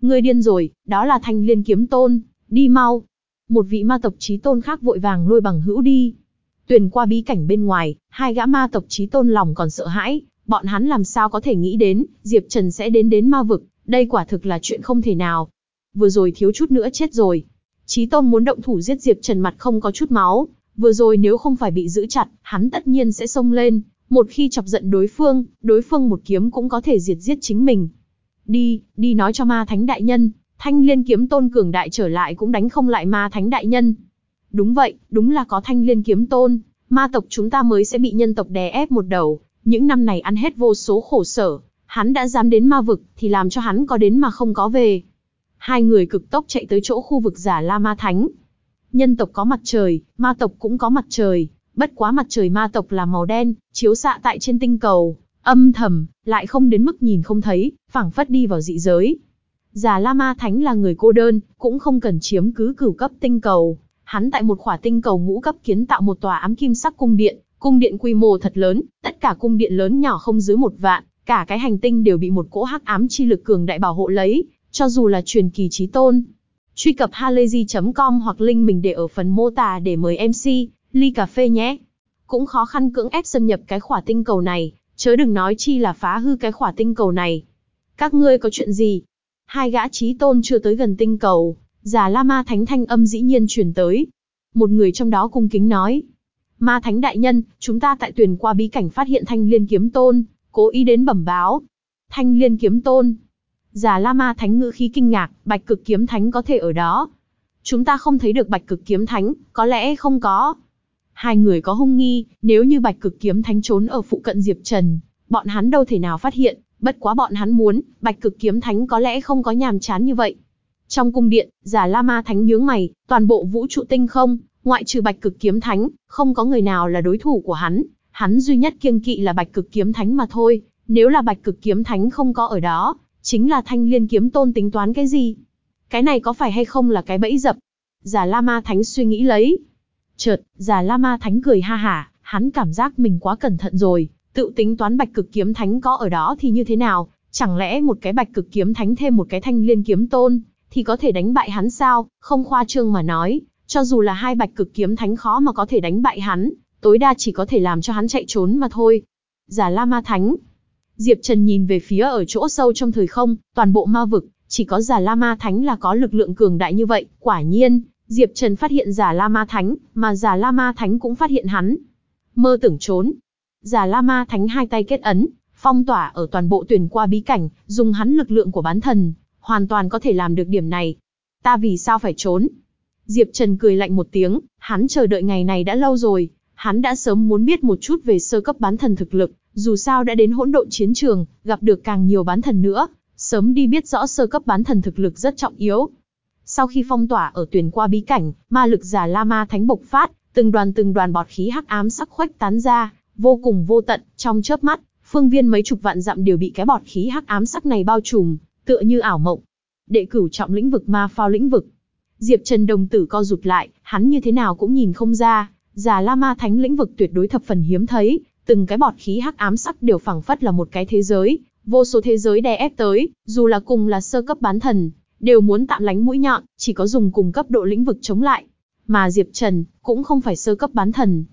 Người điên rồi, đó là thanh liên kiếm tôn, đi mau. Một vị ma tộc trí tôn khác vội vàng lôi bằng hữu đi. Tuyển qua bí cảnh bên ngoài, hai gã ma tộc trí tôn lòng còn sợ hãi, bọn hắn làm sao có thể nghĩ đến, Diệp Trần sẽ đến đến ma vực, đây quả thực là chuyện không thể nào. Vừa rồi thiếu chút nữa chết rồi. Chí tôn muốn động thủ giết Diệp Trần mặt không có chút máu, vừa rồi nếu không phải bị giữ chặt, hắn tất nhiên sẽ xông lên, một khi chọc giận đối phương, đối phương một kiếm cũng có thể diệt giết chính mình. Đi, đi nói cho ma thánh đại nhân, thanh liên kiếm tôn cường đại trở lại cũng đánh không lại ma thánh đại nhân. Đúng vậy, đúng là có thanh liên kiếm tôn, ma tộc chúng ta mới sẽ bị nhân tộc đè ép một đầu, những năm này ăn hết vô số khổ sở, hắn đã dám đến ma vực, thì làm cho hắn có đến mà không có về. Hai người cực tốc chạy tới chỗ khu vực giả La Ma Thánh. Nhân tộc có mặt trời, ma tộc cũng có mặt trời, bất quá mặt trời ma tộc là màu đen, chiếu xạ tại trên tinh cầu, âm thầm, lại không đến mức nhìn không thấy, phảng phất đi vào dị giới. Già La Ma Thánh là người cô đơn, cũng không cần chiếm cứ cửu cấp tinh cầu. Hắn tại một khỏa tinh cầu ngũ cấp kiến tạo một tòa ám kim sắc cung điện, cung điện quy mô thật lớn, tất cả cung điện lớn nhỏ không dưới một vạn, cả cái hành tinh đều bị một cỗ hắc ám chi lực cường đại bảo hộ lấy, cho dù là truyền kỳ trí tôn. Truy cập halayzi.com hoặc link mình để ở phần mô tả để mời MC, ly cà phê nhé. Cũng khó khăn cưỡng ép xâm nhập cái khỏa tinh cầu này, Chớ đừng nói chi là phá hư cái khỏa tinh cầu này. Các ngươi có chuyện gì? Hai gã trí tôn chưa tới gần tinh cầu, già La Ma Thánh thanh âm dĩ nhiên truyền tới. Một người trong đó cung kính nói. Ma Thánh đại nhân, chúng ta tại tuyển qua bí cảnh phát hiện thanh liên kiếm tôn, cố ý đến bẩm báo. Thanh liên kiếm tôn. Già La Ma Thánh ngữ khí kinh ngạc, bạch cực kiếm thánh có thể ở đó. Chúng ta không thấy được bạch cực kiếm thánh, có lẽ không có. Hai người có hung nghi, nếu như bạch cực kiếm thánh trốn ở phụ cận Diệp Trần, bọn hắn đâu thể nào phát hiện, bất quá bọn hắn muốn, bạch cực kiếm thánh có lẽ không có nhàm chán như vậy. Trong cung điện, giả La Ma Thánh nhướng mày, toàn bộ vũ trụ tinh không, ngoại trừ bạch cực kiếm thánh, không có người nào là đối thủ của hắn, hắn duy nhất kiêng kỵ là bạch cực kiếm thánh mà thôi, nếu là bạch cực kiếm thánh không có ở đó, chính là thanh liên kiếm tôn tính toán cái gì? Cái này có phải hay không là cái bẫy dập? Giả La Ma Thánh suy nghĩ lấy. Chợt, Giả La Ma Thánh cười ha hả, hắn cảm giác mình quá cẩn thận rồi, tự tính toán bạch cực kiếm thánh có ở đó thì như thế nào, chẳng lẽ một cái bạch cực kiếm thánh thêm một cái thanh liên kiếm tôn, thì có thể đánh bại hắn sao, không khoa trương mà nói, cho dù là hai bạch cực kiếm thánh khó mà có thể đánh bại hắn, tối đa chỉ có thể làm cho hắn chạy trốn mà thôi. Giả La Ma Thánh Diệp Trần nhìn về phía ở chỗ sâu trong thời không, toàn bộ ma vực, chỉ có giả La Ma Thánh là có lực lượng cường đại như vậy, quả nhiên, Diệp Trần phát hiện giả La Ma Thánh, mà giả La Ma Thánh cũng phát hiện hắn. Mơ tưởng trốn. Giả La Ma Thánh hai tay kết ấn, phong tỏa ở toàn bộ tuyển qua bí cảnh, dùng hắn lực lượng của bán thần, hoàn toàn có thể làm được điểm này. Ta vì sao phải trốn? Diệp Trần cười lạnh một tiếng, hắn chờ đợi ngày này đã lâu rồi, hắn đã sớm muốn biết một chút về sơ cấp bán thần thực lực, dù sao đã đến hỗn độn chiến trường, gặp được càng nhiều bán thần nữa, sớm đi biết rõ sơ cấp bán thần thực lực rất trọng yếu. Sau khi phong tỏa ở tuyển qua bí cảnh, ma lực giả La Ma Thánh bộc phát, từng đoàn từng đoàn bọt khí hắc ám sắc khoách tán ra, vô cùng vô tận, trong chớp mắt, phương viên mấy chục vạn dặm đều bị cái bọt khí hắc ám sắc này bao trùm, tựa như ảo mộng. Đệ cửu trọng lĩnh vực ma phao lĩnh vực. Diệp Trần đồng tử co rụt lại, hắn như thế nào cũng nhìn không ra, giả La Ma Thánh lĩnh vực tuyệt đối thập phần hiếm thấy, từng cái bọt khí hắc ám sắc đều phẳng phất là một cái thế giới, vô số thế giới đè ép tới, dù là cùng là sơ cấp bán thần, đều muốn tạm lánh mũi nhọn, chỉ có dùng cùng cấp độ lĩnh vực chống lại. Mà Diệp Trần cũng không phải sơ cấp bán thần.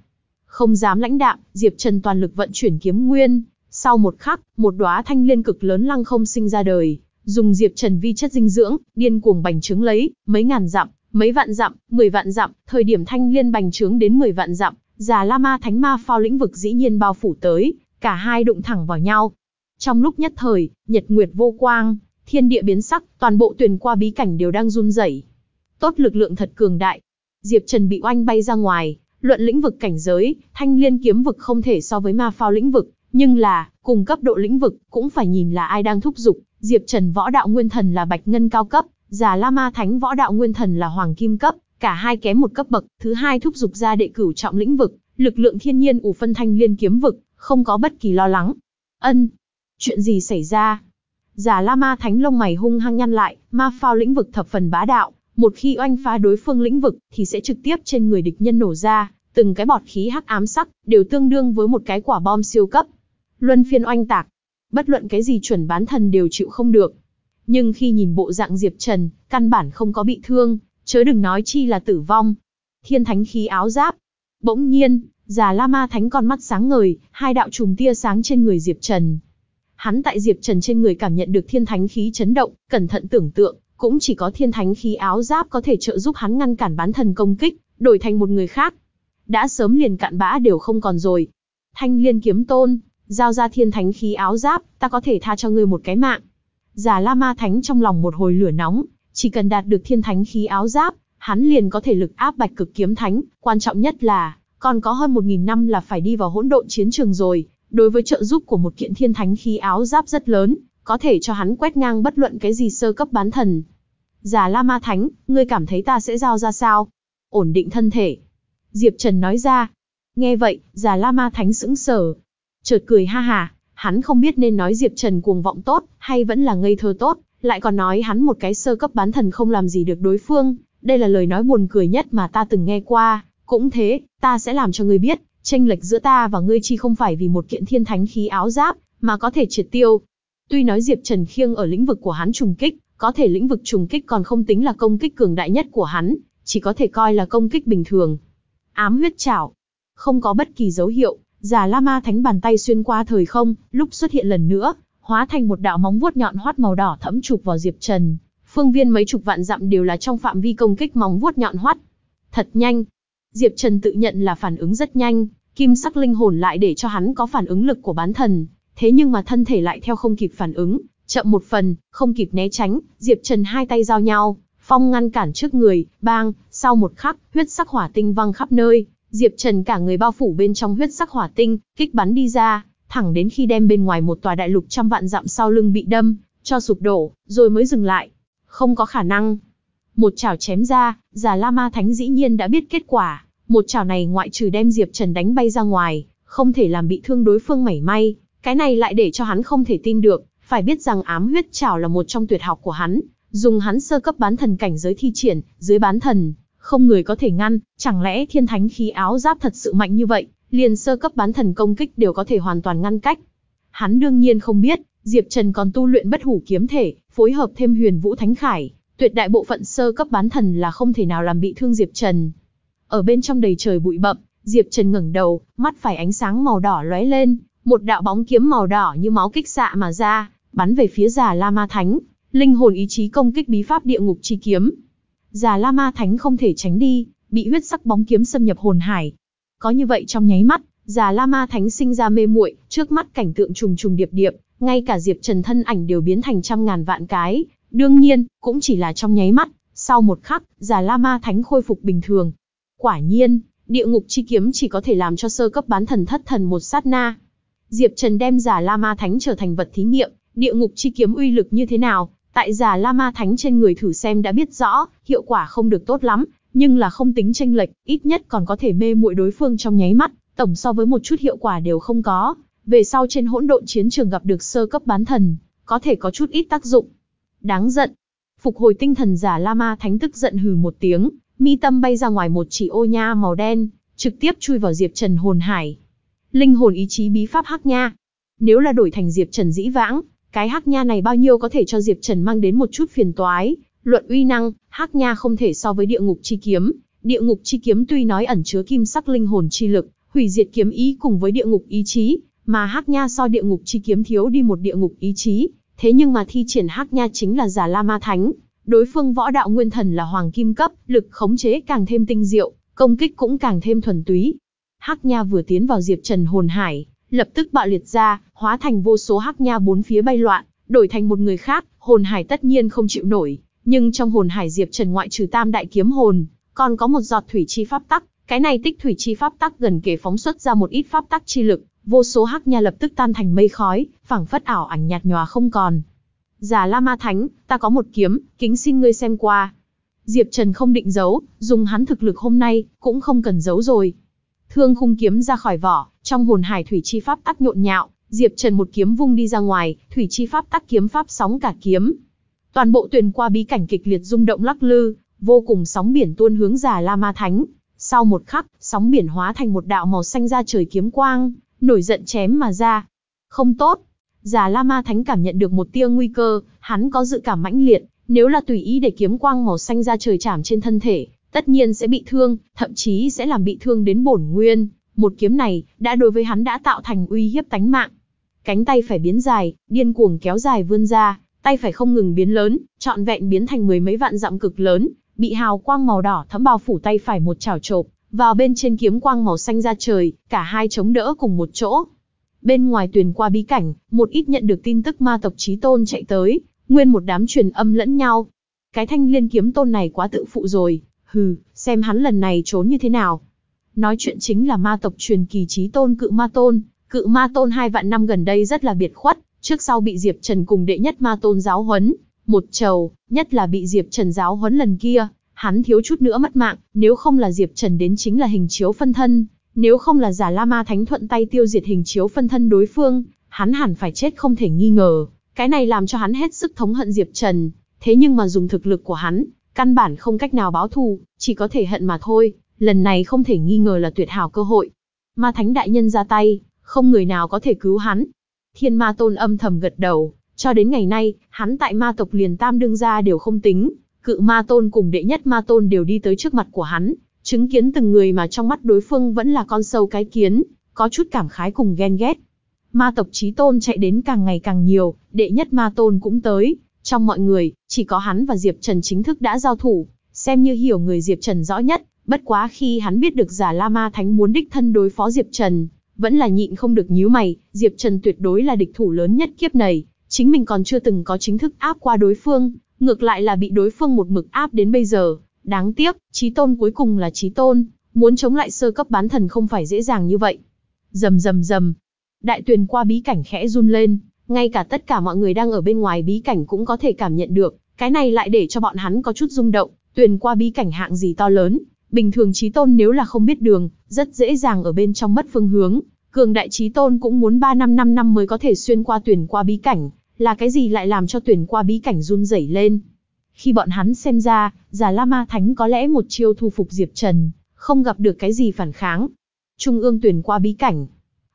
Không dám lãnh đạm, Diệp Trần toàn lực vận chuyển kiếm nguyên, sau một khắc, một đóa thanh liên cực lớn lăng không sinh ra đời, dùng Diệp Trần vi chất dinh dưỡng, điên cuồng bành trướng lấy, mấy ngàn dặm, mấy vạn dặm, mười vạn dặm, thời điểm thanh liên bành trướng đến mười vạn dặm, già La Ma Thánh Ma phao lĩnh vực dĩ nhiên bao phủ tới, cả hai đụng thẳng vào nhau. Trong lúc nhất thời, nhật nguyệt vô quang, thiên địa biến sắc, toàn bộ tuyển qua bí cảnh đều đang run rẩy. Tốt lực lượng thật cường đại. Diệp Trần bị oanh bay ra ngoài, luận lĩnh vực cảnh giới, thanh liên kiếm vực không thể so với ma phao lĩnh vực, nhưng là, cùng cấp độ lĩnh vực, cũng phải nhìn là ai đang thúc giục, Diệp Trần võ đạo nguyên thần là bạch ngân cao cấp, Già La Ma Thánh võ đạo nguyên thần là hoàng kim cấp, cả hai kém một cấp bậc, thứ hai thúc giục ra đệ cửu trọng lĩnh vực, lực lượng thiên nhiên ủ phân thanh liên kiếm vực, không có bất kỳ lo lắng. Ân, chuyện gì xảy ra? Già La Ma Thánh lông mày hung hăng nhăn lại, ma phao lĩnh vực thập phần bá đạo, một khi oanh phá đối phương lĩnh vực, thì sẽ trực tiếp trên người địch nhân nổ ra, từng cái bọt khí hắc ám sắc, đều tương đương với một cái quả bom siêu cấp. Luân phiên oanh tạc, bất luận cái gì chuẩn bán thần đều chịu không được. Nhưng khi nhìn bộ dạng Diệp Trần, căn bản không có bị thương, chớ đừng nói chi là tử vong. Thiên thánh khí áo giáp. Bỗng nhiên, già La Ma Thánh con mắt sáng ngời, hai đạo chùm tia sáng trên người Diệp Trần. Hắn tại Diệp Trần trên người cảm nhận được thiên thánh khí chấn động, cẩn thận tưởng tượng, cũng chỉ có thiên thánh khí áo giáp có thể trợ giúp hắn ngăn cản bán thần công kích, đổi thành một người khác. Đã sớm liền cạn bã đều không còn rồi. Thanh liên kiếm tôn, giao ra thiên thánh khí áo giáp, ta có thể tha cho ngươi một cái mạng. Già La Ma Thánh trong lòng một hồi lửa nóng, chỉ cần đạt được thiên thánh khí áo giáp, hắn liền có thể lực áp bạch cực kiếm thánh, quan trọng nhất là, còn có hơn một nghìn năm là phải đi vào hỗn độn chiến trường rồi, đối với trợ giúp của một kiện thiên thánh khí áo giáp rất lớn, có thể cho hắn quét ngang bất luận cái gì sơ cấp bán thần. Già La Ma Thánh, ngươi cảm thấy ta sẽ giao ra sao? Ổn định thân thể. Diệp Trần nói ra. Nghe vậy, già La Ma Thánh sững sờ. Chợt cười ha ha, hắn không biết nên nói Diệp Trần cuồng vọng tốt, hay vẫn là ngây thơ tốt, lại còn nói hắn một cái sơ cấp bán thần không làm gì được đối phương. Đây là lời nói buồn cười nhất mà ta từng nghe qua. Cũng thế, ta sẽ làm cho ngươi biết, tranh lệch giữa ta và ngươi chi không phải vì một kiện thiên thánh khí áo giáp, mà có thể triệt tiêu. Tuy nói Diệp Trần khiêng ở lĩnh vực của hắn trùng kích, có thể lĩnh vực trùng kích còn không tính là công kích cường đại nhất của hắn, chỉ có thể coi là công kích bình thường. Ám huyết chảo. Không có bất kỳ dấu hiệu, Già Lama Thánh bàn tay xuyên qua thời không, lúc xuất hiện lần nữa, hóa thành một đạo móng vuốt nhọn hoắt màu đỏ thẫm chụp vào Diệp Trần. Phương viên mấy chục vạn dặm đều là trong phạm vi công kích móng vuốt nhọn hoắt. Thật nhanh. Diệp Trần tự nhận là phản ứng rất nhanh, kim sắc linh hồn lại để cho hắn có phản ứng lực của bán thần, thế nhưng mà thân thể lại theo không kịp phản ứng, chậm một phần, không kịp né tránh, Diệp Trần hai tay giao nhau, phong ngăn cản trước người, bang, sau một khắc, huyết sắc hỏa tinh văng khắp nơi, Diệp Trần cả người bao phủ bên trong huyết sắc hỏa tinh, kích bắn đi ra, thẳng đến khi đem bên ngoài một tòa đại lục trăm vạn dặm sau lưng bị đâm, cho sụp đổ, rồi mới dừng lại. Không có khả năng. Một chảo chém ra, già La Ma Thánh dĩ nhiên đã biết kết quả, một chảo này ngoại trừ đem Diệp Trần đánh bay ra ngoài, không thể làm bị thương đối phương mảy may, cái này lại để cho hắn không thể tin được, phải biết rằng ám huyết chảo là một trong tuyệt học của hắn, dùng hắn sơ cấp bán thần cảnh giới thi triển, dưới bán thần, không người có thể ngăn, chẳng lẽ thiên thánh khí áo giáp thật sự mạnh như vậy, liền sơ cấp bán thần công kích đều có thể hoàn toàn ngăn cách. Hắn đương nhiên không biết, Diệp Trần còn tu luyện bất hủ kiếm thể, phối hợp thêm huyền vũ thánh khải, tuyệt đại bộ phận sơ cấp bán thần là không thể nào làm bị thương Diệp Trần. Ở bên trong đầy trời bụi bậm, Diệp Trần ngẩng đầu, mắt phải ánh sáng màu đỏ lóe lên, một đạo bóng kiếm màu đỏ như máu kích xạ mà ra, bắn về phía Già La Ma Thánh, linh hồn ý chí công kích bí pháp địa ngục chi kiếm. Già La Ma Thánh không thể tránh đi, bị huyết sắc bóng kiếm xâm nhập hồn hải. Có như vậy trong nháy mắt, Già La Ma Thánh sinh ra mê muội, trước mắt cảnh tượng trùng trùng điệp điệp, ngay cả Diệp Trần thân ảnh đều biến thành trăm ngàn vạn cái. Đương nhiên, cũng chỉ là trong nháy mắt, sau một khắc, Già La Ma Thánh khôi phục bình thường. Quả nhiên, địa ngục chi kiếm chỉ có thể làm cho sơ cấp bán thần thất thần một sát na. Diệp Trần đem Già La Ma Thánh trở thành vật thí nghiệm, địa ngục chi kiếm uy lực như thế nào, tại Già La Ma Thánh trên người thử xem đã biết rõ, hiệu quả không được tốt lắm, nhưng là không tính tranh lệch, ít nhất còn có thể mê muội đối phương trong nháy mắt, tổng so với một chút hiệu quả đều không có. Về sau trên hỗn độn chiến trường gặp được sơ cấp bán thần, có thể có chút ít tác dụng. Đáng giận. Phục hồi tinh thần giả lama Thánh tức giận hừ một tiếng, mi tâm bay ra ngoài một chỉ ô nha màu đen, trực tiếp chui vào Diệp Trần hồn hải. Linh hồn ý chí bí pháp hắc nha. Nếu là đổi thành Diệp Trần dĩ vãng, cái hắc nha này bao nhiêu có thể cho Diệp Trần mang đến một chút phiền toái. Luận uy năng, hắc nha không thể so với địa ngục chi kiếm. Địa ngục chi kiếm tuy nói ẩn chứa kim sắc linh hồn chi lực, hủy diệt kiếm ý cùng với địa ngục ý chí, mà hắc nha so địa ngục chi kiếm thiếu đi một địa ngục ý chí. Thế nhưng mà thi triển hắc nha chính là giả la ma thánh, đối phương võ đạo nguyên thần là hoàng kim cấp, lực khống chế càng thêm tinh diệu, công kích cũng càng thêm thuần túy. Hắc nha vừa tiến vào Diệp Trần hồn hải, lập tức bạo liệt ra, hóa thành vô số hắc nha bốn phía bay loạn, đổi thành một người khác, hồn hải tất nhiên không chịu nổi, nhưng trong hồn hải Diệp Trần ngoại trừ tam đại kiếm hồn, còn có một giọt thủy chi pháp tắc, cái này tích thủy chi pháp tắc gần kề phóng xuất ra một ít pháp tắc chi lực, vô số hắc nha lập tức tan thành mây khói, phảng phất ảo ảnh nhạt nhòa không còn. Già La Ma Thánh, ta có một kiếm, kính xin ngươi xem qua. Diệp Trần không định giấu, dùng hắn thực lực hôm nay, cũng không cần giấu rồi. Thương khung kiếm ra khỏi vỏ, trong hồn hải thủy chi pháp tắc nhộn nhạo, Diệp Trần một kiếm vung đi ra ngoài, thủy chi pháp tắc kiếm pháp sóng cả kiếm. Toàn bộ tuyền qua bí cảnh kịch liệt rung động lắc lư, vô cùng sóng biển tuôn hướng Già La Ma Thánh. Sau một khắc, sóng biển hóa thành một đạo màu xanh ra trời kiếm quang, nổi giận chém mà ra. Không tốt. Già La Ma Thánh cảm nhận được một tia nguy cơ, hắn có dự cảm mãnh liệt, nếu là tùy ý để kiếm quang màu xanh ra trời chạm trên thân thể, tất nhiên sẽ bị thương, thậm chí sẽ làm bị thương đến bổn nguyên. Một kiếm này, đã đối với hắn đã tạo thành uy hiếp tánh mạng. Cánh tay phải biến dài, điên cuồng kéo dài vươn ra, tay phải không ngừng biến lớn, trọn vẹn biến thành mười mấy vạn dặm cực lớn, bị hào quang màu đỏ thấm bao phủ tay phải một chảo chộp, vào bên trên kiếm quang màu xanh ra trời, cả hai chống đỡ cùng một chỗ. Bên ngoài tuyền qua bí cảnh, một ít nhận được tin tức ma tộc chí tôn chạy tới, nguyên một đám truyền âm lẫn nhau. Cái thanh liên kiếm tôn này quá tự phụ rồi, hừ, xem hắn lần này trốn như thế nào. Nói chuyện chính là ma tộc truyền kỳ chí tôn cự ma tôn, cự ma tôn hai vạn năm gần đây rất là biệt khuất, trước sau bị Diệp Trần cùng đệ nhất ma tôn giáo huấn, một trầu, nhất là bị Diệp Trần giáo huấn lần kia, hắn thiếu chút nữa mất mạng, nếu không là Diệp Trần đến chính là hình chiếu phân thân, nếu không là giả La Ma Thánh thuận tay tiêu diệt hình chiếu phân thân đối phương, hắn hẳn phải chết không thể nghi ngờ. Cái này làm cho hắn hết sức thống hận Diệp Trần, thế nhưng mà dùng thực lực của hắn, căn bản không cách nào báo thù, chỉ có thể hận mà thôi, lần này không thể nghi ngờ là tuyệt hảo cơ hội. Ma Thánh đại nhân ra tay, không người nào có thể cứu hắn. Thiên Ma Tôn âm thầm gật đầu, cho đến ngày nay, hắn tại ma tộc liền tam đương gia đều không tính, cự ma tôn cùng đệ nhất ma tôn đều đi tới trước mặt của hắn, chứng kiến từng người mà trong mắt đối phương vẫn là con sâu cái kiến, có chút cảm khái cùng ghen ghét. Ma tộc chí tôn chạy đến càng ngày càng nhiều, đệ nhất ma tôn cũng tới. Trong mọi người, chỉ có hắn và Diệp Trần chính thức đã giao thủ, xem như hiểu người Diệp Trần rõ nhất. Bất quá khi hắn biết được giả La Ma Thánh muốn đích thân đối phó Diệp Trần, vẫn là nhịn không được nhíu mày, Diệp Trần tuyệt đối là địch thủ lớn nhất kiếp này, chính mình còn chưa từng có chính thức áp qua đối phương, ngược lại là bị đối phương một mực áp đến bây giờ. Đáng tiếc, trí tôn cuối cùng là trí tôn, muốn chống lại sơ cấp bán thần không phải dễ dàng như vậy. Rầm rầm rầm, đại tuyền qua bí cảnh khẽ run lên, ngay cả tất cả mọi người đang ở bên ngoài bí cảnh cũng có thể cảm nhận được, cái này lại để cho bọn hắn có chút rung động, tuyền qua bí cảnh hạng gì to lớn, bình thường trí tôn nếu là không biết đường, rất dễ dàng ở bên trong mất phương hướng, cường đại trí tôn cũng muốn 3 năm 5 năm mới có thể xuyên qua tuyển qua bí cảnh, là cái gì lại làm cho tuyển qua bí cảnh run rẩy lên. Khi bọn hắn xem ra, giả La Ma Thánh có lẽ một chiêu thu phục Diệp Trần, không gặp được cái gì phản kháng. Trung ương tuyển qua bí cảnh.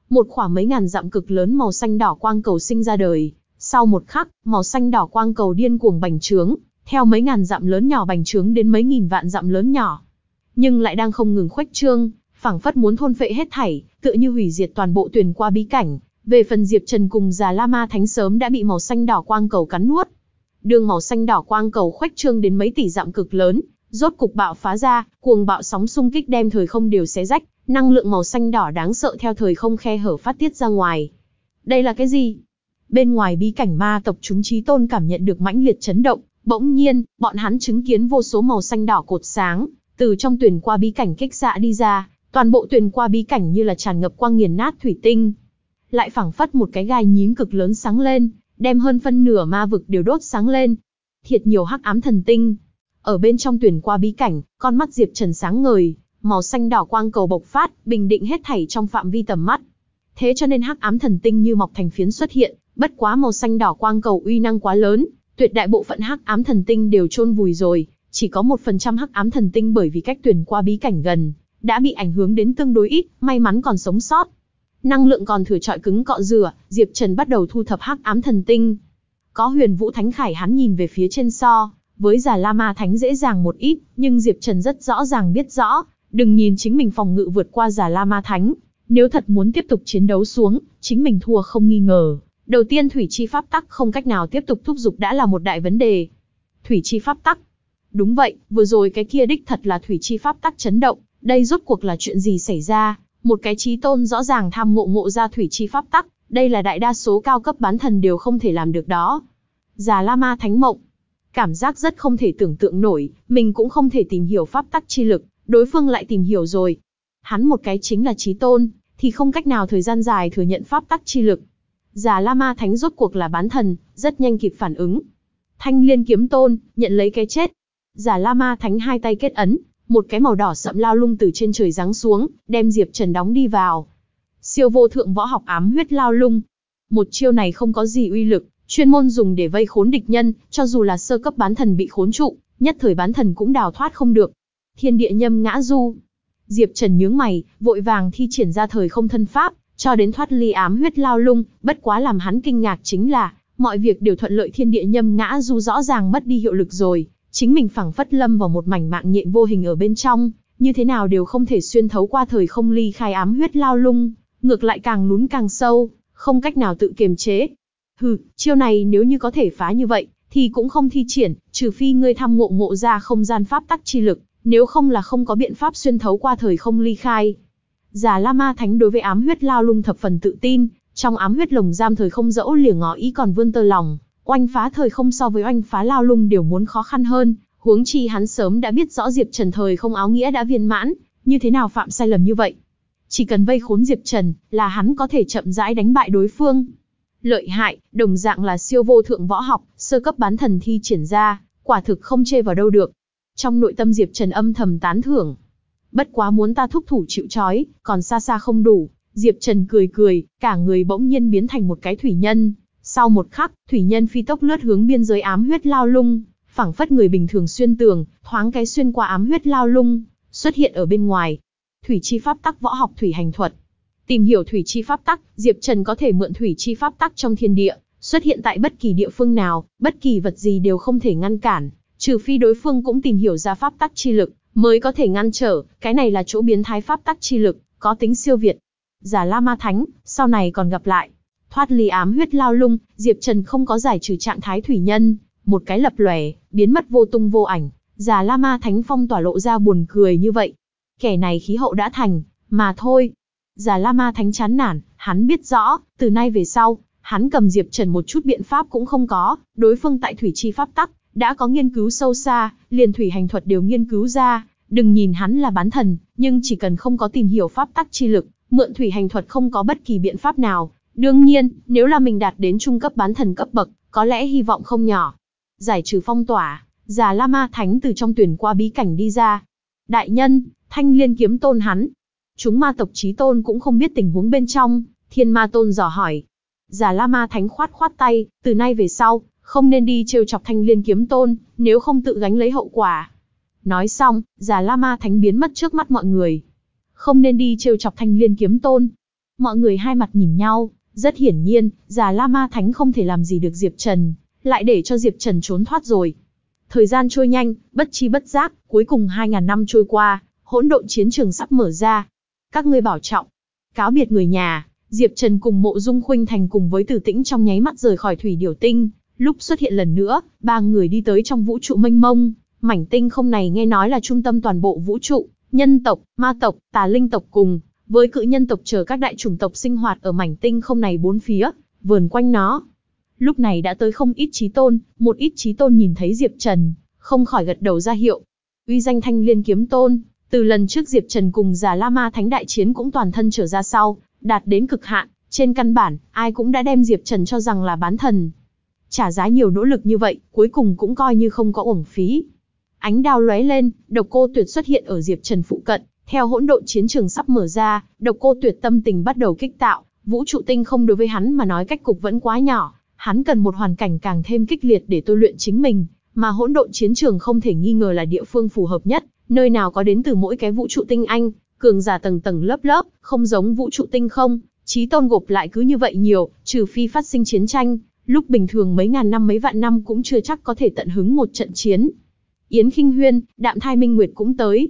Một khoảng mấy ngàn dặm cực lớn màu xanh đỏ quang cầu sinh ra đời. Sau một khắc, màu xanh đỏ quang cầu điên cuồng bành trướng, theo mấy ngàn dặm lớn nhỏ bành trướng đến mấy nghìn vạn dặm lớn nhỏ. Nhưng lại đang không ngừng khuếch trương, phảng phất muốn thôn phệ hết thảy, tựa như hủy diệt toàn bộ tuyển qua bí cảnh. Về phần Diệp Trần cùng già La Ma Thánh sớm đã bị màu xanh đỏ quang cầu cắn nuốt. Đường màu xanh đỏ quang cầu khuếch trương đến mấy tỷ dặm cực lớn, rốt cục bạo phá ra, cuồng bạo sóng xung kích đem thời không đều xé rách, năng lượng màu xanh đỏ đáng sợ theo thời không khe hở phát tiết ra ngoài. Đây là cái gì? Bên ngoài bí cảnh ma tộc chúng trí tôn cảm nhận được mãnh liệt chấn động, bỗng nhiên, bọn hắn chứng kiến vô số màu xanh đỏ cột sáng, từ trong tuyển qua bí cảnh kích xạ đi ra, toàn bộ tuyển qua bí cảnh như là tràn ngập quang nghiền nát thủy tinh. Lại phảng phất một cái gai nhím cực lớn sáng lên, đem hơn phân nửa ma vực đều đốt sáng lên. Thiệt nhiều hắc ám thần tinh. Ở bên trong tuyển qua bí cảnh, con mắt Diệp Trần sáng ngời, màu xanh đỏ quang cầu bộc phát, bình định hết thảy trong phạm vi tầm mắt. Thế cho nên hắc ám thần tinh như mọc thành phiến xuất hiện, bất quá màu xanh đỏ quang cầu uy năng quá lớn, tuyệt đại bộ phận hắc ám thần tinh đều chôn vùi rồi, chỉ có một phần trăm hắc ám thần tinh bởi vì cách tuyển qua bí cảnh gần, đã bị ảnh hưởng đến tương đối ít, may mắn còn sống sót. Năng lượng còn thừa trọi cứng cọ rửa, Diệp Trần bắt đầu thu thập hắc ám thần tinh. Có huyền vũ thánh khải hắn nhìn về phía trên so, với giả La Ma Thánh dễ dàng một ít, nhưng Diệp Trần rất rõ ràng biết rõ, đừng nhìn chính mình phòng ngự vượt qua giả La Ma Thánh, nếu thật muốn tiếp tục chiến đấu xuống, chính mình thua không nghi ngờ. Đầu tiên thủy chi pháp tắc không cách nào tiếp tục thúc giục đã là một đại vấn đề. Thủy chi pháp tắc. Đúng vậy, vừa rồi cái kia đích thật là thủy chi pháp tắc chấn động, đây rốt cuộc là chuyện gì xảy ra? Một cái trí tôn rõ ràng tham ngộ ngộ ra thủy chi pháp tắc, đây là đại đa số cao cấp bán thần đều không thể làm được đó. Già La Ma Thánh Mộng. Cảm giác rất không thể tưởng tượng nổi, mình cũng không thể tìm hiểu pháp tắc chi lực, đối phương lại tìm hiểu rồi. Hắn một cái chính là trí tôn, thì không cách nào thời gian dài thừa nhận pháp tắc chi lực. Già La Ma Thánh rốt cuộc là bán thần, rất nhanh kịp phản ứng. Thanh Liên Kiếm Tôn, nhận lấy cái chết. Già La Ma Thánh hai tay kết ấn, một cái màu đỏ sậm lao lung từ trên trời giáng xuống, đem Diệp Trần đóng đi vào. Siêu vô thượng võ học ám huyết lao lung. Một chiêu này không có gì uy lực, chuyên môn dùng để vây khốn địch nhân, cho dù là sơ cấp bán thần bị khốn trụ, nhất thời bán thần cũng đào thoát không được. Thiên địa nhâm ngã du. Diệp Trần nhướng mày, vội vàng thi triển ra thời không thân pháp, cho đến thoát ly ám huyết lao lung, bất quá làm hắn kinh ngạc chính là, mọi việc đều thuận lợi thiên địa nhâm ngã du rõ ràng mất đi hiệu lực rồi, chính mình phẳng phất lâm vào một mảnh mạng nhện vô hình ở bên trong, như thế nào đều không thể xuyên thấu qua thời không ly khai ám huyết lao lung, ngược lại càng lún càng sâu, không cách nào tự kiềm chế. Hừ, chiêu này nếu như có thể phá như vậy, thì cũng không thi triển, trừ phi ngươi thăm ngộ ngộ ra không gian pháp tắc chi lực, nếu không là không có biện pháp xuyên thấu qua thời không ly khai. Già La Ma Thánh đối với ám huyết lao lung thập phần tự tin, trong ám huyết lồng giam thời không dẫu lìa ngó ý còn vươn tơ lòng, oanh phá thời không so với oanh phá lao lung đều muốn khó khăn hơn, huống chi hắn sớm đã biết rõ Diệp Trần thời không áo nghĩa đã viên mãn, như thế nào phạm sai lầm như vậy. Chỉ cần vây khốn Diệp Trần, là hắn có thể chậm rãi đánh bại đối phương. Lợi hại, đồng dạng là siêu vô thượng võ học, sơ cấp bán thần thi triển ra, quả thực không chê vào đâu được. Trong nội tâm Diệp Trần âm thầm tán thưởng. Bất quá muốn ta thúc thủ chịu trói, còn xa xa không đủ. Diệp Trần cười cười, cả người bỗng nhiên biến thành một cái thủy nhân, sau một khắc, thủy nhân phi tốc lướt hướng biên giới ám huyết lao lung, phảng phất người bình thường xuyên tường, thoáng cái xuyên qua ám huyết lao lung, xuất hiện ở bên ngoài. Thủy chi pháp tắc võ học thủy hành thuật. Tìm hiểu thủy chi pháp tắc, Diệp Trần có thể mượn thủy chi pháp tắc trong thiên địa, xuất hiện tại bất kỳ địa phương nào, bất kỳ vật gì đều không thể ngăn cản, trừ phi đối phương cũng tìm hiểu ra pháp tắc chi lực, mới có thể ngăn trở, cái này là chỗ biến thái pháp tắc chi lực, có tính siêu việt. giả La Ma Thánh, sau này còn gặp lại. Thoát ly ám huyết lao lung, Diệp Trần không có giải trừ trạng thái thủy nhân, một cái lập lòe, biến mất vô tung vô ảnh. Già La Ma Thánh Phong tỏa lộ ra buồn cười như vậy. Kẻ này khí hậu đã thành, mà thôi. Già La Ma Thánh chán nản, hắn biết rõ, từ nay về sau, hắn cầm Diệp Trần một chút biện pháp cũng không có, đối phương tại thủy chi pháp tắc, đã có nghiên cứu sâu xa, liền thủy hành thuật đều nghiên cứu ra, đừng nhìn hắn là bán thần, nhưng chỉ cần không có tìm hiểu pháp tắc chi lực, mượn thủy hành thuật không có bất kỳ biện pháp nào. Đương nhiên, nếu là mình đạt đến trung cấp bán thần cấp bậc, có lẽ hy vọng không nhỏ. Giải trừ phong tỏa, già La Ma Thánh từ trong tuyển qua bí cảnh đi ra. Đại nhân, thanh liên kiếm tôn hắn. Chúng ma tộc trí tôn cũng không biết tình huống bên trong, thiên ma tôn dò hỏi. Già La Ma Thánh khoát khoát tay, từ nay về sau, không nên đi trêu chọc thanh liên kiếm tôn, nếu không tự gánh lấy hậu quả. Nói xong, già La Ma Thánh biến mất trước mắt mọi người. Không nên đi trêu chọc thanh liên kiếm tôn. Mọi người hai mặt nhìn nhau, rất hiển nhiên, già La Ma Thánh không thể làm gì được Diệp Trần, lại để cho Diệp Trần trốn thoát rồi. Thời gian trôi nhanh, bất chi bất giác, cuối cùng 2.000 năm trôi qua, hỗn độn chiến trường sắp mở ra. Các ngươi bảo trọng. Cáo biệt người nhà, Diệp Trần cùng mộ dung khuynh thành cùng với tử tĩnh trong nháy mắt rời khỏi thủy điểu tinh. Lúc xuất hiện lần nữa, ba người đi tới trong vũ trụ mênh mông. Mảnh tinh không này nghe nói là trung tâm toàn bộ vũ trụ, nhân tộc, ma tộc, tà linh tộc cùng, với cự nhân tộc chờ các đại chủng tộc sinh hoạt ở mảnh tinh không này bốn phía, vườn quanh nó. Lúc này đã tới không ít trí tôn, một ít trí tôn nhìn thấy Diệp Trần, không khỏi gật đầu ra hiệu. Uy danh thanh liên kiếm tôn, từ lần trước Diệp Trần cùng già La Ma Thánh đại chiến cũng toàn thân trở ra sau, đạt đến cực hạn, trên căn bản, ai cũng đã đem Diệp Trần cho rằng là bán thần. Trả giá nhiều nỗ lực như vậy, cuối cùng cũng coi như không có uổng phí. Ánh đao lóe lên, độc cô tuyệt xuất hiện ở Diệp Trần phụ cận, theo hỗn độn chiến trường sắp mở ra, độc cô tuyệt tâm tình bắt đầu kích tạo, vũ trụ tinh không đối với hắn mà nói cách cục vẫn quá nhỏ, hắn cần một hoàn cảnh càng thêm kích liệt để tôi luyện chính mình, mà hỗn độn chiến trường không thể nghi ngờ là địa phương phù hợp nhất, nơi nào có đến từ mỗi cái vũ trụ tinh anh, cường giả tầng tầng lớp lớp, không giống vũ trụ tinh không, trí tôn gộp lại cứ như vậy nhiều, trừ phi phát sinh chiến tranh, lúc bình thường mấy ngàn năm mấy vạn năm cũng chưa chắc có thể tận hứng một trận chiến. Yến Kinh Huyên, Đạm Thai Minh Nguyệt cũng tới.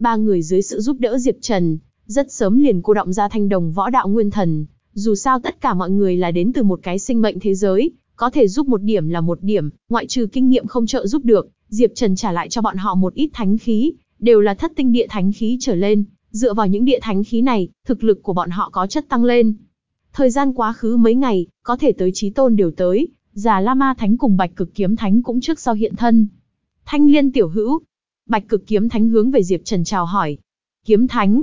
Ba người dưới sự giúp đỡ Diệp Trần, rất sớm liền cô động ra thanh đồng võ đạo nguyên thần. Dù sao tất cả mọi người là đến từ một cái sinh mệnh thế giới, có thể giúp một điểm là một điểm, ngoại trừ kinh nghiệm không trợ giúp được, Diệp Trần trả lại cho bọn họ một ít thánh khí, đều là thất tinh địa thánh khí trở lên, dựa vào những địa thánh khí này, thực lực của bọn họ có chất tăng lên. Thời gian quá khứ mấy ngày, có thể tới trí tôn đều tới, già La Ma Thánh cùng Bạch Cực Kiếm Thánh cũng trước sau hiện thân. Thanh Liên tiểu hữu, Bạch Cực Kiếm Thánh hướng về Diệp Trần chào hỏi. Kiếm Thánh.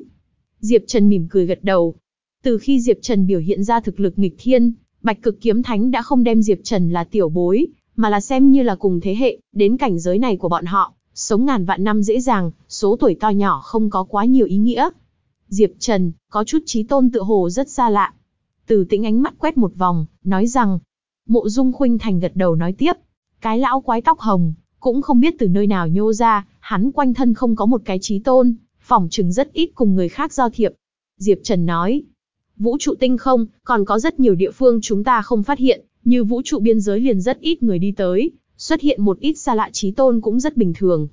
Diệp Trần mỉm cười gật đầu. Từ khi Diệp Trần biểu hiện ra thực lực nghịch thiên, Bạch Cực Kiếm Thánh đã không đem Diệp Trần là tiểu bối, mà là xem như là cùng thế hệ, đến cảnh giới này của bọn họ, sống ngàn vạn năm dễ dàng, số tuổi to nhỏ không có quá nhiều ý nghĩa. Diệp Trần, có chút trí tôn tựa hồ rất xa lạ. Từ tĩnh ánh mắt quét một vòng, nói rằng, mộ dung khuynh thành gật đầu nói tiếp, cái lão quái tóc hồng, cũng không biết từ nơi nào nhô ra, hắn quanh thân không có một cái trí tôn, phỏng chừng rất ít cùng người khác giao thiệp. Diệp Trần nói, vũ trụ tinh không, còn có rất nhiều địa phương chúng ta không phát hiện, như vũ trụ biên giới liền rất ít người đi tới, xuất hiện một ít xa lạ trí tôn cũng rất bình thường.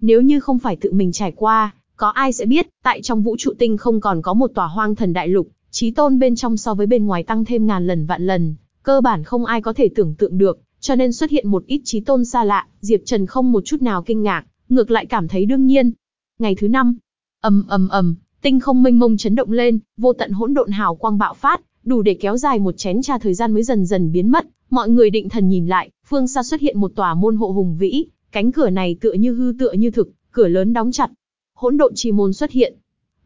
Nếu như không phải tự mình trải qua, có ai sẽ biết, tại trong vũ trụ tinh không còn có một tòa hoang thần đại lục, trí tôn bên trong so với bên ngoài tăng thêm ngàn lần vạn lần, cơ bản không ai có thể tưởng tượng được, cho nên xuất hiện một ít trí tôn xa lạ, Diệp Trần không một chút nào kinh ngạc, ngược lại cảm thấy đương nhiên. Ngày thứ năm, ầm ầm ầm, tinh không mênh mông chấn động lên, vô tận hỗn độn hào quang bạo phát, đủ để kéo dài một chén trà thời gian mới dần dần biến mất. Mọi người định thần nhìn lại, phương xa xuất hiện một tòa môn hộ hùng vĩ, cánh cửa này tựa như hư tựa như thực, cửa lớn đóng chặt. Hỗn độn chi môn xuất hiện.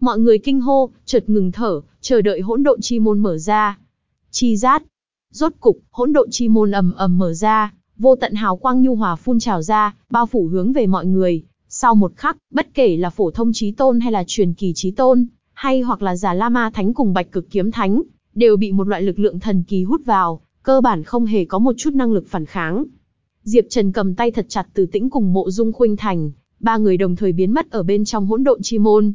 Mọi người kinh hô, chợt ngừng thở, chờ đợi hỗn độn chi môn mở ra. Chi rát. Rốt cục, hỗn độn chi môn ầm ầm mở ra, vô tận hào quang nhu hòa phun trào ra, bao phủ hướng về mọi người. Sau một khắc, bất kể là phổ thông trí tôn hay là truyền kỳ trí tôn, hay hoặc là giả La Ma Thánh cùng Bạch Cực Kiếm Thánh, đều bị một loại lực lượng thần kỳ hút vào, cơ bản không hề có một chút năng lực phản kháng. Diệp Trần cầm tay thật chặt Từ Tĩnh cùng Mộ Dung Khuynh Thành, ba người đồng thời biến mất ở bên trong hỗn độn chi môn.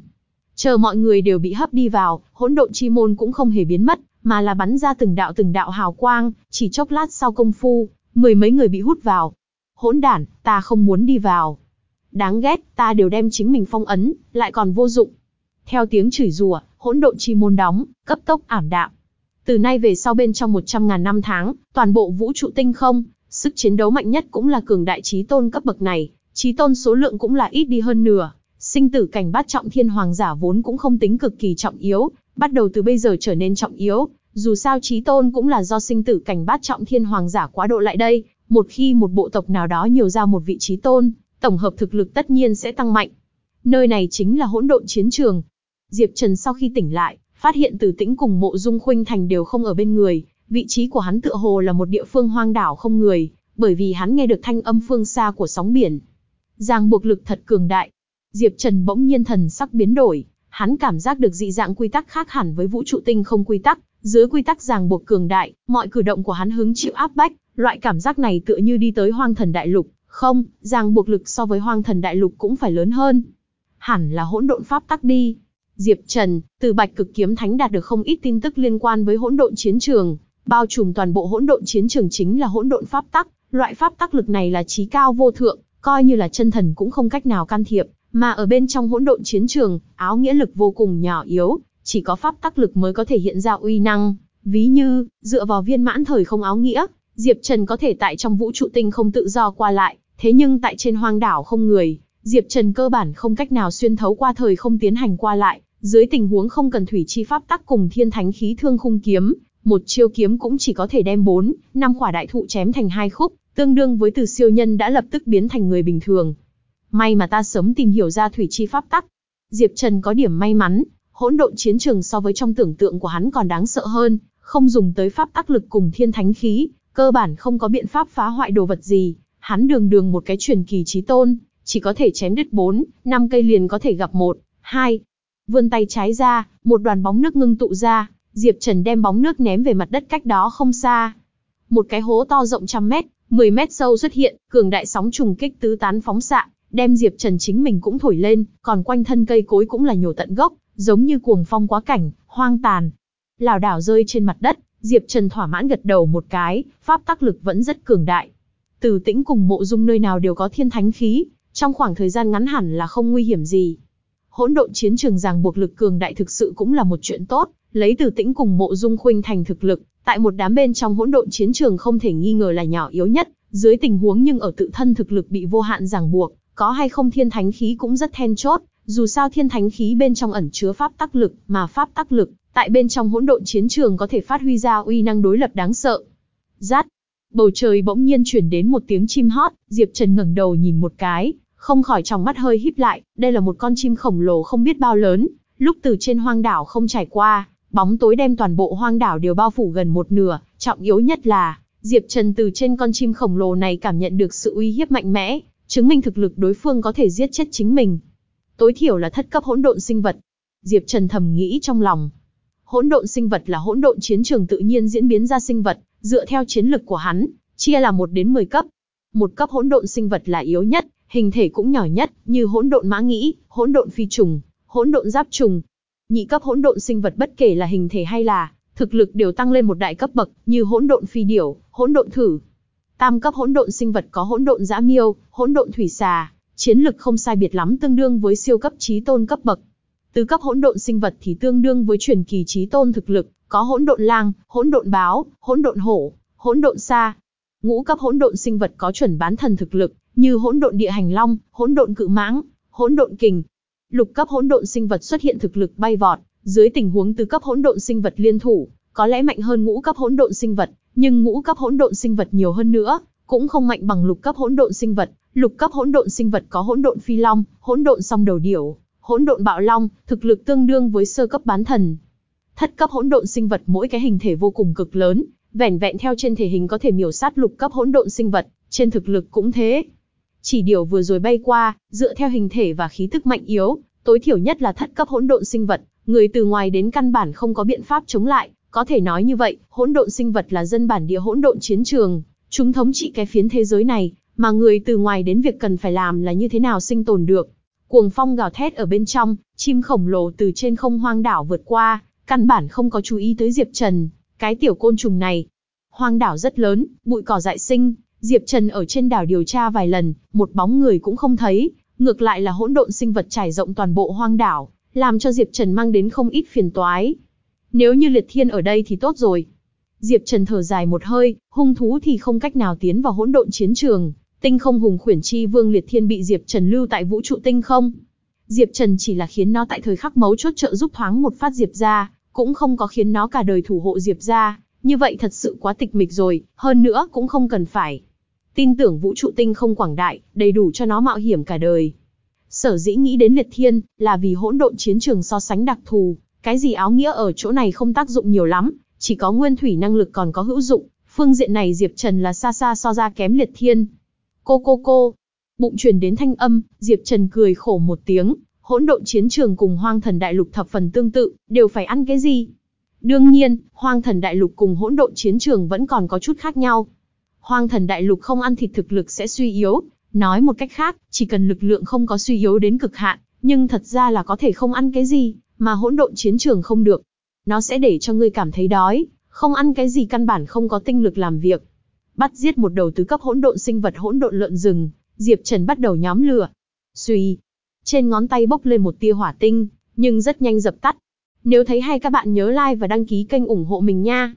Chờ mọi người đều bị hấp đi vào, hỗn độn chi môn cũng không hề biến mất, mà là bắn ra từng đạo từng đạo hào quang, chỉ chốc lát sau công phu, mười mấy người bị hút vào. Hỗn đản, ta không muốn đi vào. Đáng ghét, ta đều đem chính mình phong ấn, lại còn vô dụng. Theo tiếng chửi rủa, hỗn độn chi môn đóng, cấp tốc ảm đạm. Từ nay về sau bên trong 100.000 năm tháng, toàn bộ vũ trụ tinh không, sức chiến đấu mạnh nhất cũng là cường đại trí tôn cấp bậc này, trí tôn số lượng cũng là ít đi hơn nửa. Sinh tử cảnh bát trọng thiên hoàng giả vốn cũng không tính cực kỳ trọng yếu, bắt đầu từ bây giờ trở nên trọng yếu, dù sao trí tôn cũng là do sinh tử cảnh bát trọng thiên hoàng giả quá độ lại đây, một khi một bộ tộc nào đó nhiều ra một vị trí tôn, tổng hợp thực lực tất nhiên sẽ tăng mạnh. Nơi này chính là hỗn độn chiến trường. Diệp Trần sau khi tỉnh lại, phát hiện Từ Tĩnh cùng Mộ Dung Khuynh Thành đều không ở bên người, vị trí của hắn tựa hồ là một địa phương hoang đảo không người, bởi vì hắn nghe được thanh âm phương xa của sóng biển. Giang buộc lực thật cường đại. Diệp Trần bỗng nhiên thần sắc biến đổi, hắn cảm giác được dị dạng quy tắc khác hẳn với vũ trụ tinh không quy tắc, dưới quy tắc ràng buộc cường đại, mọi cử động của hắn hứng chịu áp bách, loại cảm giác này tựa như đi tới hoang thần đại lục, không, ràng buộc lực so với hoang thần đại lục cũng phải lớn hơn. Hẳn là hỗn độn pháp tắc đi. Diệp Trần, từ Bạch Cực Kiếm Thánh đạt được không ít tin tức liên quan với hỗn độn chiến trường, bao trùm toàn bộ hỗn độn chiến trường chính là hỗn độn pháp tắc, loại pháp tắc lực này là trí cao vô thượng, coi như là chân thần cũng không cách nào can thiệp, mà ở bên trong hỗn độn chiến trường, áo nghĩa lực vô cùng nhỏ yếu, chỉ có pháp tắc lực mới có thể hiện ra uy năng. Ví như, dựa vào viên mãn thời không áo nghĩa, Diệp Trần có thể tại trong vũ trụ tinh không tự do qua lại, thế nhưng tại trên hoang đảo không người, Diệp Trần cơ bản không cách nào xuyên thấu qua thời không tiến hành qua lại, dưới tình huống không cần thủy chi pháp tắc cùng thiên thánh khí thương khung kiếm, một chiêu kiếm cũng chỉ có thể đem 4, năm quả đại thụ chém thành hai khúc, tương đương với từ siêu nhân đã lập tức biến thành người bình thường. May mà ta sớm tìm hiểu ra thủy chi pháp tắc. Diệp Trần có điểm may mắn, hỗn độn chiến trường so với trong tưởng tượng của hắn còn đáng sợ hơn, không dùng tới pháp tắc lực cùng thiên thánh khí, cơ bản không có biện pháp phá hoại đồ vật gì, hắn đường đường một cái truyền kỳ trí tôn, chỉ có thể chém đứt 4, 5 cây liền có thể gặp một, hai. Vươn tay trái ra, một đoàn bóng nước ngưng tụ ra, Diệp Trần đem bóng nước ném về mặt đất cách đó không xa. Một cái hố to rộng trăm mét, 10 mét sâu xuất hiện, cường đại sóng trùng kích tứ tán phóng xạ, đem Diệp Trần chính mình cũng thổi lên, còn quanh thân cây cối cũng là nhổ tận gốc, giống như cuồng phong quá cảnh, hoang tàn. Lảo đảo rơi trên mặt đất, Diệp Trần thỏa mãn gật đầu một cái, pháp tác lực vẫn rất cường đại. Từ tĩnh cùng mộ dung nơi nào đều có thiên thánh khí, trong khoảng thời gian ngắn hẳn là không nguy hiểm gì. Hỗn độn chiến trường ràng buộc lực cường đại thực sự cũng là một chuyện tốt, lấy từ tĩnh cùng mộ dung khuynh thành thực lực, tại một đám bên trong hỗn độn chiến trường không thể nghi ngờ là nhỏ yếu nhất, dưới tình huống nhưng ở tự thân thực lực bị vô hạn ràng buộc, có hay không thiên thánh khí cũng rất then chốt, dù sao thiên thánh khí bên trong ẩn chứa pháp tắc lực, mà pháp tắc lực, tại bên trong hỗn độn chiến trường có thể phát huy ra uy năng đối lập đáng sợ. Rát. Bầu trời bỗng nhiên chuyển đến một tiếng chim hót, Diệp Trần ngẩng đầu nhìn một cái, không khỏi trong mắt hơi híp lại, đây là một con chim khổng lồ không biết bao lớn, lúc từ trên hoang đảo không trải qua, bóng tối đem toàn bộ hoang đảo đều bao phủ gần một nửa, trọng yếu nhất là, Diệp Trần từ trên con chim khổng lồ này cảm nhận được sự uy hiếp mạnh mẽ, chứng minh thực lực đối phương có thể giết chết chính mình. Tối thiểu là thất cấp hỗn độn sinh vật. Diệp Trần thầm nghĩ trong lòng. Hỗn độn sinh vật là hỗn độn chiến trường tự nhiên diễn biến ra sinh vật, dựa theo chiến lực của hắn, chia là 1 đến 10 cấp. Một cấp hỗn độn sinh vật là yếu nhất, hình thể cũng nhỏ nhất, như hỗn độn mã nghĩ, hỗn độn phi trùng, hỗn độn giáp trùng. Nhị cấp hỗn độn sinh vật bất kể là hình thể hay là thực lực đều tăng lên một đại cấp bậc, như hỗn độn phi điểu, hỗn độn thử. Tam cấp hỗn độn sinh vật có hỗn độn dã miêu, hỗn độn thủy xà, chiến lực không sai biệt lắm tương đương với siêu cấp trí tôn cấp bậc. Tứ cấp hỗn độn sinh vật thì tương đương với truyền kỳ trí tôn thực lực, có hỗn độn lang, hỗn độn báo, hỗn độn hổ, hỗn độn sa. Ngũ cấp hỗn độn sinh vật có chuẩn bán thần thực lực, như hỗn độn địa hành long, hỗn độn cự mãng, hỗn độn kình. Lục cấp hỗn độn sinh vật xuất hiện thực lực bay vọt, dưới tình huống tứ cấp hỗn độn sinh vật liên thủ, có lẽ mạnh hơn ngũ cấp hỗn độn sinh vật, nhưng ngũ cấp hỗn độn sinh vật nhiều hơn nữa, cũng không mạnh bằng lục cấp hỗn độn sinh vật. Lục cấp hỗn độn sinh vật có hỗn độn phi long, hỗn độn song đầu điểu, hỗn độn bạo long, thực lực tương đương với sơ cấp bán thần. Thất cấp hỗn độn sinh vật mỗi cái hình thể vô cùng cực lớn, vẻn vẹn theo trên thể hình có thể miểu sát lục cấp hỗn độn sinh vật, trên thực lực cũng thế. Chỉ điều vừa rồi bay qua, dựa theo hình thể và khí tức mạnh yếu, tối thiểu nhất là thất cấp hỗn độn sinh vật, người từ ngoài đến căn bản không có biện pháp chống lại, có thể nói như vậy, hỗn độn sinh vật là dân bản địa hỗn độn chiến trường, chúng thống trị cái phiến thế giới này, mà người từ ngoài đến việc cần phải làm là như thế nào sinh tồn được. Cuồng phong gào thét ở bên trong, chim khổng lồ từ trên không hoang đảo vượt qua, căn bản không có chú ý tới Diệp Trần, cái tiểu côn trùng này. Hoang đảo rất lớn, bụi cỏ dại sinh, Diệp Trần ở trên đảo điều tra vài lần, một bóng người cũng không thấy, ngược lại là hỗn độn sinh vật trải rộng toàn bộ hoang đảo, làm cho Diệp Trần mang đến không ít phiền toái. Nếu như Liệt Thiên ở đây thì tốt rồi. Diệp Trần thở dài một hơi, hung thú thì không cách nào tiến vào hỗn độn chiến trường, tinh không hùng khuyển chi vương Liệt Thiên bị Diệp Trần lưu tại vũ trụ tinh không. Diệp Trần chỉ là khiến nó tại thời khắc mấu chốt trợ giúp thoáng một phát Diệp ra, cũng không có khiến nó cả đời thủ hộ Diệp ra, như vậy thật sự quá tịch mịch rồi, hơn nữa cũng không cần phải. Tin tưởng vũ trụ tinh không quảng đại, đầy đủ cho nó mạo hiểm cả đời. Sở dĩ nghĩ đến liệt thiên, là vì hỗn độn chiến trường so sánh đặc thù, cái gì áo nghĩa ở chỗ này không tác dụng nhiều lắm, chỉ có nguyên thủy năng lực còn có hữu dụng, phương diện này Diệp Trần là xa xa so ra kém liệt thiên. Cô cô cô, bụng truyền đến thanh âm, Diệp Trần cười khổ một tiếng, hỗn độn chiến trường cùng hoang thần đại lục thập phần tương tự, đều phải ăn cái gì? Đương nhiên, hoang thần đại lục cùng hỗn độn chiến trường vẫn còn có chút khác nhau. Hoang thần đại lục không ăn thịt thực lực sẽ suy yếu, nói một cách khác, chỉ cần lực lượng không có suy yếu đến cực hạn, nhưng thật ra là có thể không ăn cái gì, mà hỗn độn chiến trường không được. Nó sẽ để cho ngươi cảm thấy đói, không ăn cái gì căn bản không có tinh lực làm việc. Bắt giết một đầu tứ cấp hỗn độn sinh vật hỗn độn lợn rừng, Diệp Trần bắt đầu nhóm lửa. Suy, trên ngón tay bốc lên một tia hỏa tinh, nhưng rất nhanh dập tắt. Nếu thấy hay các bạn nhớ like và đăng ký kênh ủng hộ mình nha.